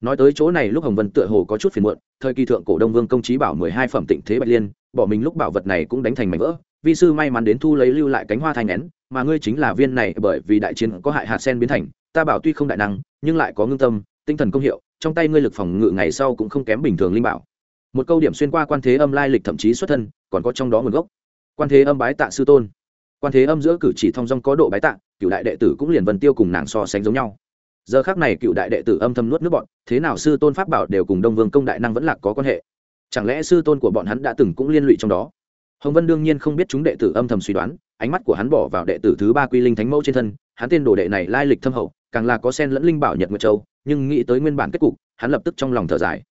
Nói tới chỗ này lúc hồng vân tựa hồ có chút phiền muộn, thời kỳ thượng cổ đông vương công trí bảo mười hai phẩm tịnh thế bạch liên, bỏ mình lúc bảo vật này cũng đánh thành mảnh vỡ. Vi sư may mắn đến thu lấy lưu lại cánh hoa thanh nén, mà ngươi chính là viên này bởi vì đại chiến có hại hạt sen biến thành, ta bảo tuy không đại năng, nhưng lại có ngưng tâm, tinh thần công hiệu, trong tay ngươi lực phòng ngự ngày sau cũng không kém bình thường linh bảo. Một câu điểm xuyên qua quan thế âm lai lịch thậm chí xuất thân, còn có trong đó nguồn gốc. Quan thế âm bái tạ sư tôn. Quan thế âm giữa cử chỉ thong dong có độ bái tạ cựu đại đệ tử cũng liền vân tiêu cùng nàng so sánh giống nhau. Giờ khác này cựu đại đệ tử âm thầm nuốt nước bọn, thế nào sư tôn pháp bảo đều cùng đông vương công đại năng vẫn lạc có quan hệ. Chẳng lẽ sư tôn của bọn hắn đã từng cũng liên lụy trong đó? Hồng vân đương nhiên không biết chúng đệ tử âm thầm suy đoán, ánh mắt của hắn bỏ vào đệ tử thứ ba quy linh thánh mẫu trên thân, hắn tên đồ đệ này lai lịch thâm hậu, càng là có sen lẫn linh bảo nhật nguyệt châu, nhưng nghĩ tới nguyên bản kết cục, hắn lập tức trong lòng thở dài.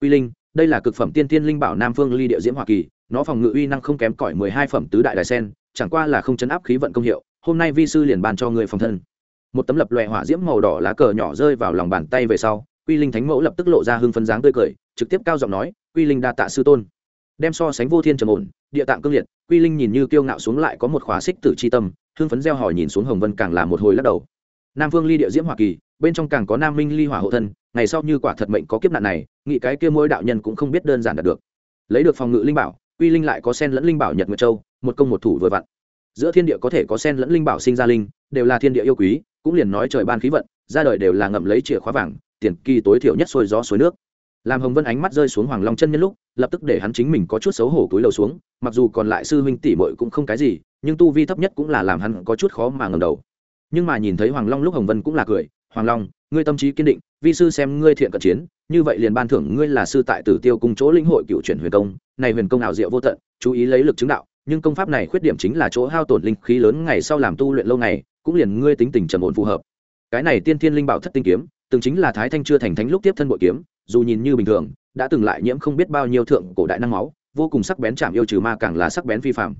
Quy linh, đây là cực phẩm tiên tiên linh bảo nam phương ly địa diễm hoa kỳ, nó phòng ngự uy năng không kém cỏi mười hai phẩm tứ đại đài sen, chẳng qua là không chấn áp khí vận công hiệu hôm nay vi sư liền bàn cho người phòng thân. Một tấm lập loè hỏa diễm màu đỏ lá cờ nhỏ rơi vào lòng bàn tay về sau, quy linh thánh mẫu lập tức lộ ra hưng phấn dáng tươi cười, trực tiếp cao giọng nói, quy linh đa tạ sư tôn. Đem so sánh vô thiên trầm ổn, địa tạng cương liệt, quy linh nhìn như kiêu ngạo xuống lại có một khóa xích tử c h i tâm, hưng phấn gieo hỏi nhìn xuống hồng vân càng là một hồi lắc đầu. Nam vương ly địa diễm hoa kỳ, bên trong càng có nam minh ly hỏa hộ thân, ngày sau như quả thật mệnh có kiếp nạn này nghị cái kia mỗi đạo nhân cũng không biết đơn giản đạt được. Lấy được phòng ngự linh bảo, quy linh lại có sen lẫn linh bảo nhật nguyệt châu, một công một thủ vừa vặn giữa thiên địa có thể có sen lẫn linh bảo sinh ra linh, đều là thiên địa yêu quý, cũng liền nói trời ban khí vận, ra đời đều là ngậm lấy chìa khóa vàng, tiền kỳ tối thiểu nhất sôi gió suối nước. Làm hồng vân ánh mắt rơi xuống hoàng long chân nhân lúc, lập tức để hắn chính mình có chút xấu hổ cúi đầu xuống, mặc dù còn lại sư huynh tỷ muội cũng không cái gì, nhưng tu vi thấp nhất cũng là làm hắn có chút khó mà ngầm đầu. Nhưng mà nhìn thấy hoàng long lúc hồng vân cũng là cười, hoàng long, ngươi tâm trí kiên định, vi sư xem ngươi thiện cận chiến, như vậy liền ban thưởng ngươi là sư tại tử tiêu cùng chỗ lĩnh hội cựu chuyển huyền công, này huyền công ảo diệu vô tận, chú ý lấy lực chứng đạo nhưng công pháp này khuyết điểm chính là chỗ hao tổn linh khí lớn ngày sau làm tu luyện lâu ngày, cũng liền ngươi tính tình trầm ổn phù hợp. Cái này tiên thiên linh bảo thất tinh kiếm, từng chính là thái thanh chưa thành thánh lúc tiếp thân bội kiếm, dù nhìn như bình thường, đã từng lại nhiễm không biết bao nhiêu thượng cổ đại năng máu, vô cùng sắc bén chạm yêu trừ ma càng là sắc bén phi phạm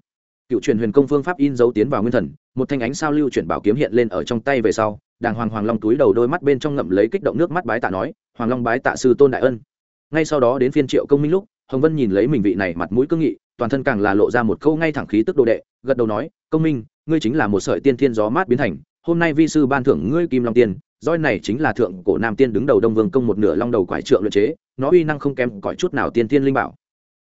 cựu truyền huyền công phương pháp in dấu tiến vào nguyên thần, một thanh ánh sao lưu chuyển bảo kiếm hiện lên ở trong tay về sau, đàng hoàng hoàng long túi đầu đôi mắt bên trong ngậm lấy kích động nước mắt bái tạ nói, hoàng long bái tạ sư tôn đại ân. Ngay sau đó đến phiên triệu công minh lúc hồng vân nhìn lấy mình vị này mặt mũi cương nghị, toàn thân càng là lộ ra một câu ngay thẳng khí tức đồ đệ, gật đầu nói, công minh, ngươi chính là một sợi tiên thiên gió mát biến thành, hôm nay vi sư ban thưởng ngươi kim long tiên, roi này chính là thượng cổ nam tiên đứng đầu đông vương công một nửa long đầu quải trượng luyện chế, nó uy năng không kém cỏi chút nào tiên tiên linh bảo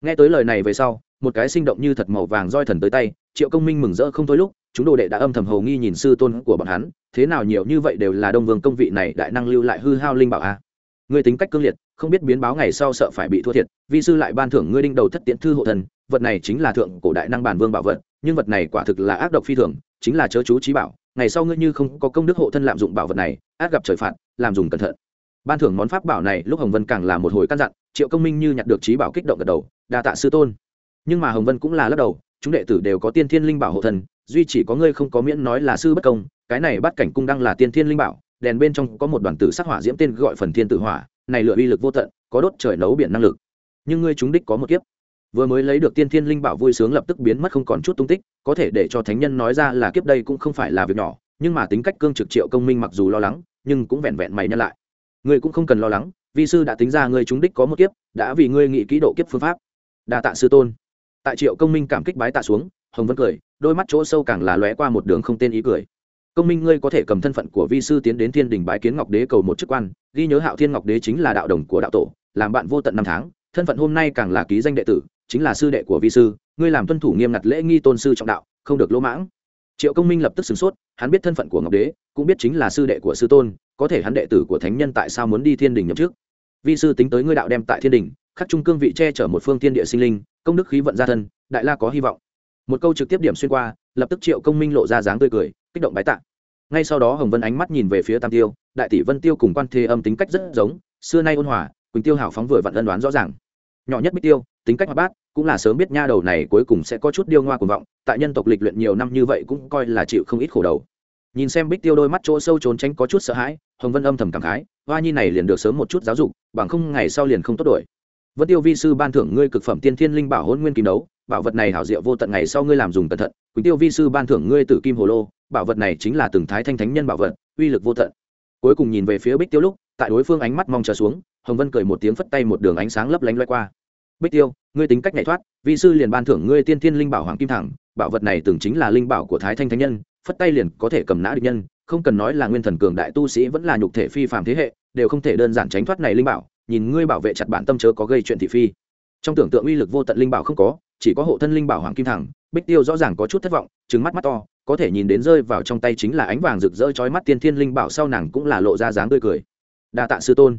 nghe tới lời này về sau, một cái sinh động như thật màu vàng roi thần tới tay, triệu công minh mừng rỡ không thôi lúc, chúng đồ đệ đã âm thầm hầu nghi nhìn sư tôn của bọn hắn, thế nào nhiều như vậy đều là đông vương công vị này đại năng lưu lại hư hao linh bảo a à? Ngươi tính cách cương liệt, không biết biến báo ngày sau sợ phải bị thua thiệt, vi sư lại ban thưởng ngươi đinh đầu thất tiễn thư hộ thần, vật này chính là thượng cổ đại năng bản vương bảo vật, nhưng vật này quả thực là ác độc phi thường, chính là chớ chú trí bảo, ngày sau ngươi như không có công đức hộ thân lạm dụng bảo vật này át gặp trời phạt, làm dùng cẩn thận. Ban thưởng món pháp bảo này, lúc hồng vân càng là một hồi căn dặn, triệu công minh như nhặt được trí bảo kích động gật đầu, đa tạ sư tôn. Nhưng mà hồng vân cũng là lắc đầu, chúng đệ tử đều có tiên thiên linh bảo hộ thân duy chỉ có ngươi không có miễn nói là sư bất công, cái này bắt cảnh cung đang là tiên thiên linh bảo đèn bên trong có một đoàn tử sắc hỏa diễm tên gọi phần thiên tử hỏa, này lựa uy lực vô tận, có đốt trời nấu biển năng lực. Nhưng ngươi chúng đích có một kiếp. Vừa mới lấy được tiên thiên linh bảo vui sướng lập tức biến mất không còn chút tung tích, có thể để cho thánh nhân nói ra là kiếp đây cũng không phải là việc nhỏ, nhưng mà tính cách cương trực triệu công minh mặc dù lo lắng, nhưng cũng vẹn vẹn mày nhân lại. Ngươi cũng không cần lo lắng, vi sư đã tính ra ngươi chúng đích có một kiếp, đã vì ngươi nghĩ kỹ độ kiếp phương pháp. Đa tạ sư tôn. Tại triệu công minh cảm kích bái tạ xuống, hồng vân cười, đôi mắt chỗ sâu càng là lóe qua một đường không tên ý cười công minh ngươi có thể cầm thân phận của vi sư tiến đến thiên đình bái kiến ngọc đế cầu một chức quan, ghi nhớ hạo thiên ngọc đế chính là đạo đồng của đạo tổ, làm bạn vô tận năm tháng, thân phận hôm nay càng là ký danh đệ tử, chính là sư đệ của vi sư, ngươi làm tuân thủ nghiêm ngặt lễ nghi tôn sư trọng đạo, không được lỗ mãng. Triệu công minh lập tức sửng sốt, hắn biết thân phận của ngọc đế, cũng biết chính là sư đệ của sư tôn, có thể hắn đệ tử của thánh nhân tại sao muốn đi thiên đình nhậm trước vi sư tính tới ngươi đạo đem tại thiên đình, khắc trung cương vị che chở một phương thiên địa sinh linh, công đức khí vận gia thân, đại la có hy vọng. Một câu trực tiếp điểm xuyên qua, lập tức triệu công minh lộ ra dáng tươi cười kích động bái tạ. Ngay sau đó hồng vân ánh mắt nhìn về phía tam tiêu, đại tỷ vân tiêu cùng quan thế âm tính cách rất giống, xưa nay ôn hòa, quỳnh tiêu hảo phóng vừa vặn ân đoán rõ ràng. Nhỏ nhất bích tiêu, tính cách hoạt bát, cũng là sớm biết nha đầu này cuối cùng sẽ có chút điêu ngoa cuồng vọng, tại nhân tộc lịch luyện nhiều năm như vậy cũng coi là chịu không ít khổ đầu. Nhìn xem bích tiêu đôi mắt chỗ sâu trốn tránh có chút sợ hãi, hồng vân âm thầm cảm khái, hoa nhi này liền được sớm một chút giáo dục, bằng không ngày sau liền không tốt đổi. Vân tiêu vi sư ban thưởng ngươi cực phẩm tiên thiên linh bảo hôn nguyên kim đấu, bảo vật này hảo diệu vô tận, ngày sau ngươi làm dùng cẩn thận, quỳnh tiêu vi sư ban thưởng ngươi tử kim hồ lô bảo vật này chính là từng thái thanh thánh nhân bảo vật, uy lực vô tận. Cuối cùng nhìn về phía bích tiêu lúc, tại đối phương ánh mắt mong chờ xuống, hồng vân cười một tiếng phất tay một đường ánh sáng lấp lánh loay qua. Bích tiêu, ngươi tính cách nhảy thoát, vi sư liền ban thưởng ngươi tiên thiên linh bảo hoàng kim thẳng, bảo vật này từng chính là linh bảo của thái thanh thánh nhân, phất tay liền có thể cầm nã địch nhân, không cần nói là nguyên thần cường đại tu sĩ vẫn là nhục thể phi phàm thế hệ, đều không thể đơn giản tránh thoát này linh bảo, nhìn ngươi bảo vệ chặt bản tâm chớ có gây chuyện thị phi. Trong tưởng tượng uy lực vô tận linh bảo không có, chỉ có hộ thân linh bảo hoàng kim thẳng, bích tiêu rõ ràng có chút thất vọng trứng mắt mắt to có thể nhìn đến rơi vào trong tay chính là ánh vàng rực rỡ chói mắt tiên thiên linh bảo, sau nàng cũng là lộ ra dáng tươi cười. Đa tạ sư tôn.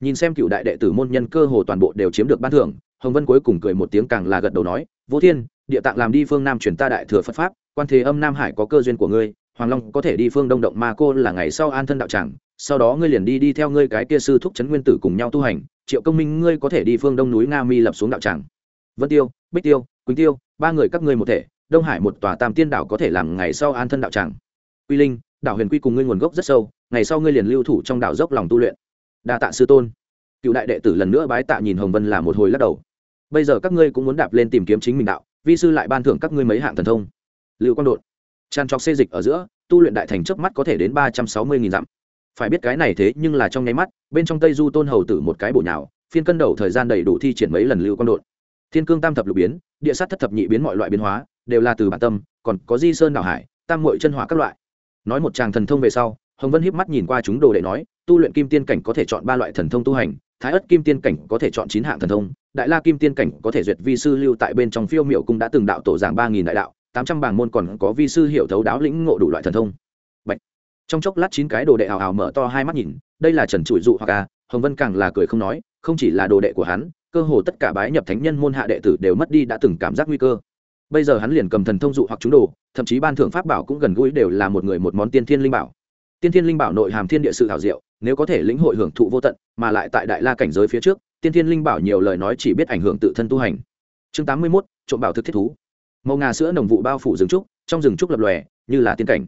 Nhìn xem cựu đại đệ tử môn nhân cơ hồ toàn bộ đều chiếm được ban thưởng, hồng vân cuối cùng cười một tiếng càng là gật đầu nói, vô thiên, địa tạng làm đi phương nam chuyển ta đại thừa phật pháp, quan thế âm nam hải có cơ duyên của ngươi, hoàng long có thể đi phương đông động ma cô là ngày sau an thân đạo tràng, sau đó ngươi liền đi đi theo ngươi cái kia sư thúc trấn nguyên tử cùng nhau tu hành, triệu công minh ngươi có thể đi phương đông núi nga mi lập xuống đạo tràng. Vân tiêu, bích tiêu, quỳnh tiêu, ba người các ngươi một thể đông hải một tòa tam tiên đảo có thể làm ngày sau an thân đạo tràng. Quy linh, đảo huyền quy cùng ngươi nguồn gốc rất sâu, ngày sau ngươi liền lưu thủ trong đảo dốc lòng tu luyện. Đa tạ sư tôn. Cựu đại đệ tử lần nữa bái tạ nhìn hồng vân là một hồi lắc đầu. Bây giờ các ngươi cũng muốn đạp lên tìm kiếm chính mình đạo, vi sư lại ban thưởng các ngươi mấy hạng thần thông. Lưu quang đột. Tràn trọc xê dịch ở giữa, tu luyện đại thành trước mắt có thể đến ba trăm sáu mươi nghìn dặm. Phải biết cái này thế nhưng là trong nháy mắt, bên trong tây du tôn hầu tử một cái bổ nhào, phiên cân đầu thời gian đầy đủ thi triển mấy lần lưu quang đột. Thiên cương tam thập lục biến, địa sát thất thập nhị biến mọi loại biến hóa đều là từ bản tâm, còn có di sơn đảo hải, tam mội chân hỏa các loại. Nói một tràng thần thông về sau, hồng vân hiếp mắt nhìn qua chúng đồ để nói, tu luyện kim tiên cảnh có thể chọn ba loại thần thông tu hành, thái ất kim tiên cảnh có thể chọn chín hạng thần thông, đại la kim tiên cảnh có thể duyệt vi sư lưu tại bên trong phiêu miệu cung đã từng đạo tổ giảng ba nghìn đại đạo, tám trăm bảng môn còn có vi sư hiệu thấu đáo lĩnh ngộ đủ loại thần thông. Bạch. trong chốc lát chín cái đồ đệ hào hào mở to hai mắt nhìn, đây là trần trụi dụ hoặc à hồng vân càng là cười không nói, không chỉ là đồ đệ của hắn, cơ hồ tất cả bái nhập thánh nhân môn hạ đệ tử đều mất đi đã từng cảm giác nguy cơ bây giờ hắn liền cầm thần thông dụ hoặc chúng đồ, thậm chí ban thưởng pháp bảo cũng gần gũi đều là một người một món tiên thiên linh bảo. Tiên thiên linh bảo nội hàm thiên địa sự thảo diệu, nếu có thể lĩnh hội hưởng thụ vô tận, mà lại tại đại la cảnh giới phía trước, tiên thiên linh bảo nhiều lời nói chỉ biết ảnh hưởng tự thân tu hành. Chương tám mươi mốt, trộm bảo thực thiết thú. Màu ngà sữa nồng vụ bao phủ rừng trúc, trong rừng trúc lập lòe, như là tiên cảnh.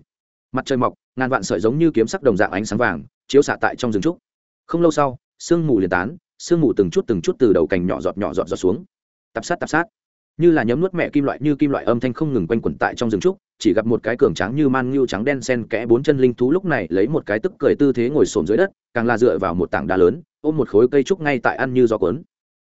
Mặt trời mọc, ngàn vạn sợi giống như kiếm sắc đồng dạng ánh sáng vàng, chiếu xạ tại trong rừng trúc. Không lâu sau, sương mù liền tán, sương mù từng chút từng chút từ đầu cành nhỏ giọt nhỏ giọt giọt xuống. Tạp sát tạp sát như là nhấm nuốt mẹ kim loại, như kim loại âm thanh không ngừng quanh quẩn tại trong rừng trúc, chỉ gặp một cái cường tráng như man ngưu trắng đen sen kẽ bốn chân linh thú lúc này lấy một cái tức cười tư thế ngồi xổm dưới đất, càng là dựa vào một tảng đá lớn, ôm một khối cây trúc ngay tại ăn như gió cuốn.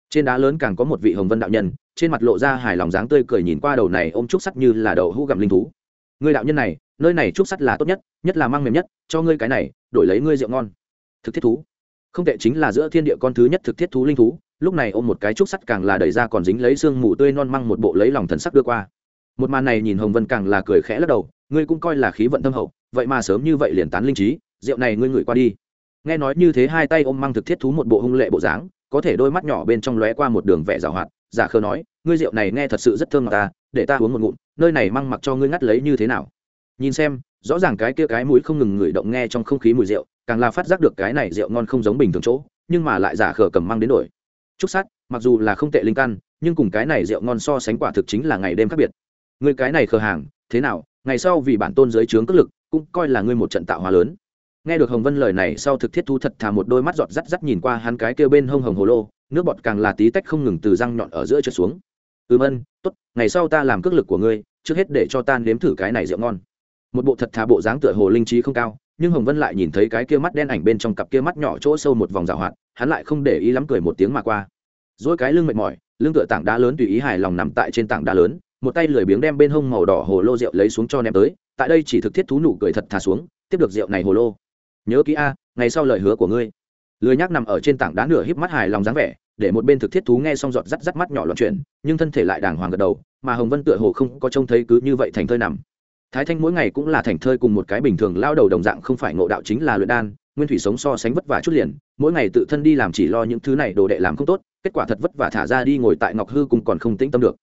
Trên đá lớn càng có một vị hồng vân đạo nhân, trên mặt lộ ra hài lòng dáng tươi cười nhìn qua đầu này ôm trúc sắt như là đầu hũ gặm linh thú. Người đạo nhân này, nơi này trúc sắt là tốt nhất nhất là mang mềm nhất, cho ngươi cái này, đổi lấy ngươi rượu ngon. Thực thiết thú. Không tệ chính là giữa thiên địa con thứ nhất thực thiết thú linh thú lúc này ôm một cái trúc sắt càng là đẩy ra còn dính lấy xương mù tươi non măng một bộ lấy lòng thần sắc đưa qua. Một màn này nhìn hồng vân càng là cười khẽ lắc đầu, ngươi cũng coi là khí vận thâm hậu, vậy mà sớm như vậy liền tán linh trí, rượu này ngươi ngửi qua đi. Nghe nói như thế hai tay ôm măng thực thiết thú một bộ hung lệ bộ dáng, có thể đôi mắt nhỏ bên trong lóe qua một đường vẻ rào hoạt, giả khờ nói, ngươi rượu này nghe thật sự rất thương ta, để ta uống một ngụm, nơi này măng mặc cho ngươi ngắt lấy như thế nào? Nhìn xem, rõ ràng cái kia cái mũi không ngừng ngửi động nghe trong không khí mùi rượu, càng là phát giác được cái này rượu ngon không giống bình thường chỗ, nhưng mà lại giả khờ cầm măng đến đổi trúc sắt mặc dù là không tệ linh căn, nhưng cùng cái này rượu ngon so sánh quả thực chính là ngày đêm khác biệt. Người cái này khờ hàng, thế nào, ngày sau vì bản tôn giới trướng cất lực, cũng coi là ngươi một trận tạo hóa lớn. Nghe được hồng vân lời này sau thực thiết thu thật thà một đôi mắt giọt rắt rắt nhìn qua hắn cái kêu bên hông hồng hồ lô, nước bọt càng là tí tách không ngừng từ răng nhọn ở giữa trượt xuống. Ừm ân, tốt, ngày sau ta làm cước lực của ngươi, trước hết để cho ta nếm thử cái này rượu ngon. Một bộ thật thà bộ dáng tựa hồ linh trí không cao, nhưng hồng vân lại nhìn thấy cái kia mắt đen ảnh bên trong cặp kia mắt nhỏ chỗ sâu một vòng rào hoạt hắn lại không để ý lắm cười một tiếng mà qua. Dỗi cái lưng mệt mỏi, lưng tựa tảng đá lớn tùy ý hài lòng nằm tại trên tảng đá lớn, một tay lười biếng đem bên hông màu đỏ hồ lô rượu lấy xuống cho ném tới, tại đây chỉ thực thiết thú nụ cười thật thà xuống, tiếp được rượu này hồ lô. Nhớ kỹ a, ngày sau lời hứa của ngươi. Lười nhác nằm ở trên tảng đá nửa híp mắt hài lòng dáng vẻ, để một bên thực thiết thú nghe xong giọt rắt rắt mắt nhỏ loạn chuyển, nhưng thân thể lại đàng hoàng gật đầu, mà hồng vân tựa hồ không có trông thấy cứ như vậy thành thơi nằm. Thái thanh mỗi ngày cũng là thành thơi cùng một cái bình thường lao đầu đồng dạng không phải ngộ đạo chính là luyện đan nguyên thủy sống so sánh vất vả chút liền, mỗi ngày tự thân đi làm chỉ lo những thứ này, đồ đệ làm không tốt, kết quả thật vất vả thả ra đi ngồi tại ngọc hư cùng còn không tĩnh tâm được.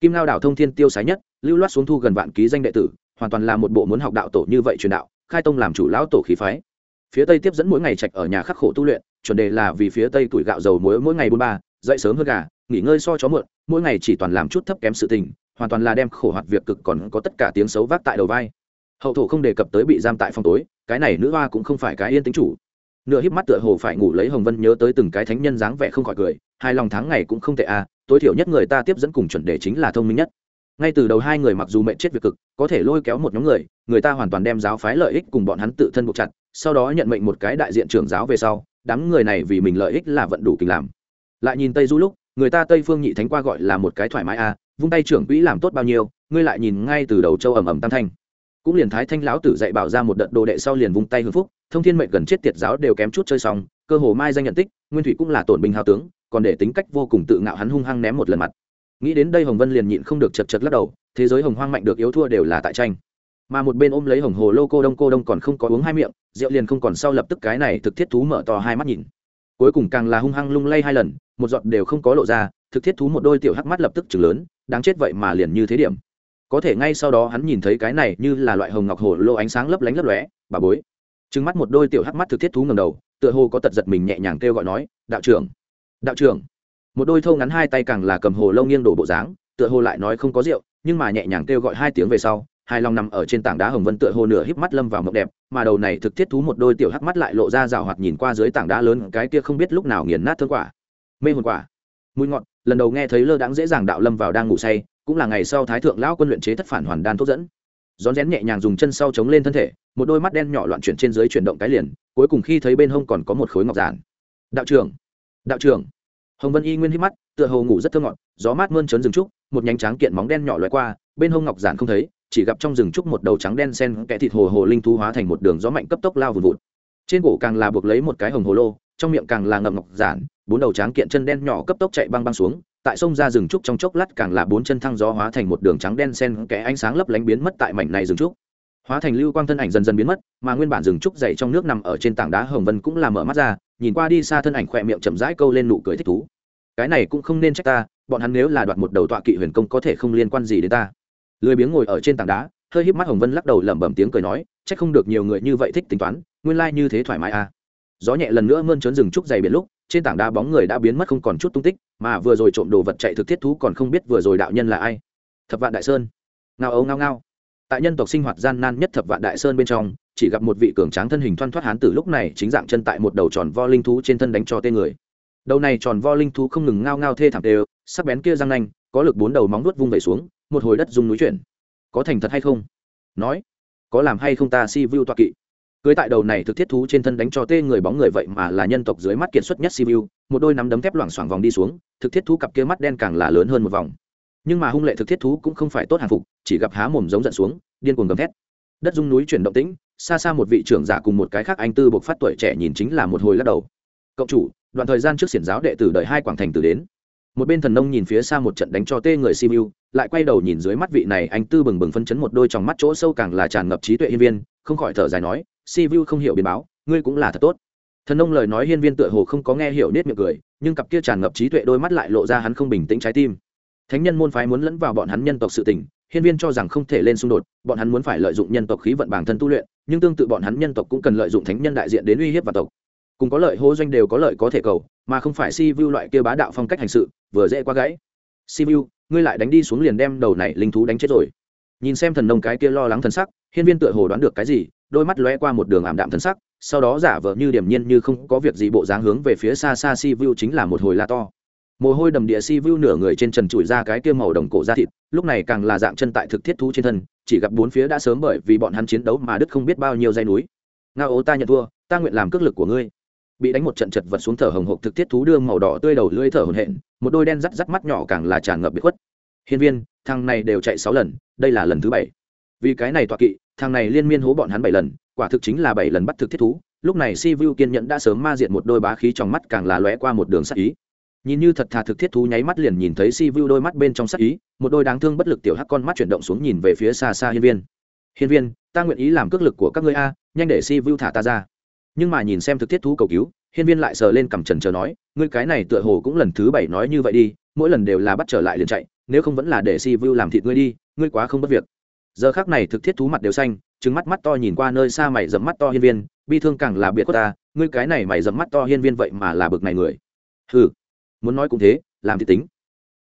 Kim lao đảo thông thiên tiêu sái nhất, lưu loát xuống thu gần vạn ký danh đệ tử, hoàn toàn là một bộ muốn học đạo tổ như vậy truyền đạo, khai tông làm chủ lão tổ khí phái. Phía tây tiếp dẫn mỗi ngày trạch ở nhà khắc khổ tu luyện, chuẩn đề là vì phía tây tuổi gạo dầu muối mỗi ngày bốn ba, dậy sớm hơn gà, nghỉ ngơi so chó mượn mỗi ngày chỉ toàn làm chút thấp kém sự tình, hoàn toàn là đem khổ hoạt việc cực còn có tất cả tiếng xấu vác tại đầu vai hậu thổ không đề cập tới bị giam tại phòng tối, cái này nữ hoa cũng không phải cái yên tính chủ. Nửa híp mắt tựa hồ phải ngủ lấy hồng vân nhớ tới từng cái thánh nhân dáng vẻ không khỏi cười hai lòng tháng ngày cũng không tệ à tối thiểu nhất người ta tiếp dẫn cùng chuẩn đề chính là thông minh nhất. Ngay từ đầu hai người mặc dù mệnh chết việc cực, có thể lôi kéo một nhóm người người ta hoàn toàn đem giáo phái lợi ích cùng bọn hắn tự thân buộc chặt, sau đó nhận mệnh một cái đại diện trưởng giáo về sau, đám người này vì mình lợi ích là vận đủ tình làm. Lại nhìn tây du lúc, người ta tây phương nhị thánh qua gọi là một cái thoải mái à vung tay trưởng quỹ làm tốt bao nhiêu, ngươi lại nhìn ngay từ đầu châu ẩm ẩm tam thanh cũng liền thái thanh lão tử dạy bảo ra một đợt đồ đệ sau liền vung tay hưng phúc, thông thiên mệnh gần chết tiệt giáo đều kém chút chơi xong, cơ hồ mai danh nhận tích, nguyên thủy cũng là tổn binh hào tướng, còn để tính cách vô cùng tự ngạo hắn hung hăng ném một lần mặt. Nghĩ đến đây hồng vân liền nhịn không được chật chật lắc đầu, thế giới hồng hoang mạnh được yếu thua đều là tại tranh. Mà một bên ôm lấy hồng hồ lô cô đông cô đông còn không có uống hai miệng, rượu liền không còn sau lập tức cái này thực thiết thú mở to hai mắt nhìn. Cuối cùng càng là hung hăng lung lay hai lần, một giọt đều không có lộ ra, thực thiết thú một đôi tiểu hắc mắt lập tức chừng lớn, đáng chết vậy mà liền như thế điểm có thể ngay sau đó hắn nhìn thấy cái này như là loại hồng ngọc hồ lô ánh sáng lấp lánh lấp lóe, bà bối. Trừng mắt một đôi tiểu hắc mắt thực thiết thú ngầm đầu, tựa hồ có tật giật mình nhẹ nhàng kêu gọi nói, đạo trưởng đạo trưởng. Một đôi thâu ngắn hai tay càng là cầm hồ lâu nghiêng đổ bộ dáng, tựa hồ lại nói không có rượu, nhưng mà nhẹ nhàng kêu gọi hai tiếng về sau, hai lòng nằm ở trên tảng đá hồng vân tựa hồ nửa híp mắt lâm vào mộng đẹp, mà đầu này thực thiết thú một đôi tiểu hắc mắt lại lộ ra rào hoạt nhìn qua dưới tảng đá lớn, cái kia không biết lúc nào nghiền nát thương quả. Mê hồn quả. Mùi ngọt lần đầu nghe thấy lơ đãng dễ dàng đạo lâm vào đang ngủ say, cũng là ngày sau thái thượng lão quân luyện chế thất phản hoàn đan thuốc dẫn. Rón rén nhẹ nhàng dùng chân sau chống lên thân thể, một đôi mắt đen nhỏ loạn chuyển trên dưới chuyển động cái liền, cuối cùng khi thấy bên hông còn có một khối ngọc giản. Đạo trưởng đạo trưởng. Hồng vân y nguyên hít mắt, tựa hồ ngủ rất thơ ngọt, gió mát mơn trớn rừng trúc, một nhánh trắng kiện móng đen nhỏ loại qua, bên hông ngọc giản không thấy, chỉ gặp trong rừng trúc một đầu trắng đen sen kẽ thịt hồ hồ linh thu hóa thành một đường gió mạnh cấp tốc lao vùn vụt. Trên cổ càng là buộc lấy một cái hồng hồ lô, trong miệng càng là ngậm ngọc giản bốn đầu trắng kiện chân đen nhỏ cấp tốc chạy băng băng xuống, tại sông ra rừng trúc trong chốc lát càng là bốn chân thăng gió hóa thành một đường trắng đen sen kẽ ánh sáng lấp lánh biến mất tại mảnh này rừng trúc. Hóa thành lưu quang thân ảnh dần dần biến mất, mà nguyên bản rừng trúc dày trong nước nằm ở trên tảng đá hồng vân cũng là mở mắt ra, nhìn qua đi xa thân ảnh khỏe miệng chậm rãi câu lên nụ cười thích thú. Cái này cũng không nên trách ta, bọn hắn nếu là đoạt một đầu tọa kỵ huyền công có thể không liên quan gì đến ta. Lười biếng ngồi ở trên tảng đá, hơi híp mắt hồng vân lắc đầu lẩm bẩm tiếng cười nói trách không được nhiều người như vậy thích tính toán, nguyên lai như thế thoải mái à. Gió nhẹ lần nữa mơn trớn rừng trúc dày biển lúc trên tảng đá bóng người đã biến mất không còn chút tung tích, mà vừa rồi trộm đồ vật chạy thực thiết thú còn không biết vừa rồi đạo nhân là ai. Thập vạn đại sơn. Ngao ấu ngao ngao. Tại nhân tộc sinh hoạt gian nan nhất thập vạn đại sơn bên trong, chỉ gặp một vị cường tráng thân hình thoăn thoát hán tử lúc này chính dạng chân tại một đầu tròn vo linh thú trên thân đánh cho tên người. Đầu này tròn vo linh thú không ngừng ngao ngao thê thảm đều sắc bén kia răng nanh, có lực bốn đầu móng nuốt vung vẩy xuống, một hồi đất dùng núi chuyển. Có thành thật hay không? Nói. Có làm hay không ta si vu toa kỵ? Cưới tại đầu này thực thiết thú trên thân đánh cho tê người bóng người vậy mà là nhân tộc dưới mắt kiệt xuất nhất si vu một đôi nắm đấm thép loảng xoảng vòng đi xuống, thực thiết thú cặp kia mắt đen càng là lớn hơn một vòng. Nhưng mà hung lệ thực thiết thú cũng không phải tốt hàng phục, chỉ gặp há mồm giống giận xuống, điên cuồng gầm thét. Đất dung núi chuyển động tĩnh, xa xa một vị trưởng giả cùng một cái khác anh tư buộc phát tuổi trẻ nhìn chính là một hồi lắc đầu. Cậu chủ, đoạn thời gian trước xiển giáo đệ tử đợi hai quảng thành tử đến. Một bên thần nông nhìn phía xa một trận đánh cho tê người simu lại quay đầu nhìn dưới mắt vị này anh tư bừng bừng phân chấn một đôi trong mắt chỗ sâu càng là tràn ngập trí tuệ hiên viên, không khỏi thở dài nói Si Vu không hiểu biến báo, ngươi cũng là thật tốt. Thần nông lời nói hiên viên tựa hồ không có nghe hiểu nết miệng cười, nhưng cặp kia tràn ngập trí tuệ đôi mắt lại lộ ra hắn không bình tĩnh trái tim. Thánh nhân môn phái muốn lẫn vào bọn hắn nhân tộc sự tình, hiên viên cho rằng không thể lên xung đột, bọn hắn muốn phải lợi dụng nhân tộc khí vận bản thân tu luyện, nhưng tương tự bọn hắn nhân tộc cũng cần lợi dụng thánh nhân đại diện đến uy hiếp và tộc. Cùng có lợi hô doanh đều có lợi có thể cầu, mà không phải si vu loại kia bá đạo phong cách hành sự, vừa dễ qua gãy. Si vu, ngươi lại đánh đi xuống liền đem đầu này linh thú đánh chết rồi. Nhìn xem thần nông cái kia lo lắng thần sắc, hiên viên tựa hồ đoán được cái gì đôi mắt lóe qua một đường ảm đạm thần sắc, sau đó giả vờ như điểm nhiên như không có việc gì bộ dáng hướng về phía xa xa si vu chính là một hồi la to. Mồ hôi đầm địa si vu nửa người trên trần trụi ra cái kia màu đồng cổ da thịt, lúc này càng là dạng chân tại thực thiết thú trên thân, chỉ gặp bốn phía đã sớm bởi vì bọn hắn chiến đấu mà đức không biết bao nhiêu dây núi. Nga ố ta nhận thua, ta nguyện làm cước lực của ngươi. Bị đánh một trận chật vật xuống thở hồng hộc thực thiết thú đưa màu đỏ tươi đầu lưỡi thở hổn hển, một đôi đen rắt rắt mắt nhỏ càng là tràn ngập bị khuất. Hiên viên, thằng này đều chạy sáu lần, đây là lần thứ bảy vì cái này tọa kỵ, thằng này liên miên hố bọn hắn bảy lần, quả thực chính là bảy lần bắt thực thiết thú. Lúc này si vu kiên nhẫn đã sớm ma diện một đôi bá khí trong mắt càng là lóe qua một đường sắc ý. Nhìn như thật thà thực thiết thú nháy mắt liền nhìn thấy si vu đôi mắt bên trong sắc ý, một đôi đáng thương bất lực tiểu hắc con mắt chuyển động xuống nhìn về phía xa xa hiên viên. Hiên viên, ta nguyện ý làm cước lực của các ngươi a, nhanh để si vu thả ta ra. Nhưng mà nhìn xem thực thiết thú cầu cứu, hiên viên lại sờ lên cằm trần chờ nói, ngươi cái này tựa hồ cũng lần thứ bảy nói như vậy đi, mỗi lần đều là bắt trở lại liền chạy, nếu không vẫn là để si vu làm thịt ngươi đi, ngươi quá không bất việc giờ khác này thực thiết thú mặt đều xanh trứng mắt mắt to nhìn qua nơi xa mày dẫm mắt to hiên viên bi thương càng là biệt của ta ngươi cái này mày dẫm mắt to hiên viên vậy mà là bực này người. Hừ, muốn nói cũng thế làm thì tính.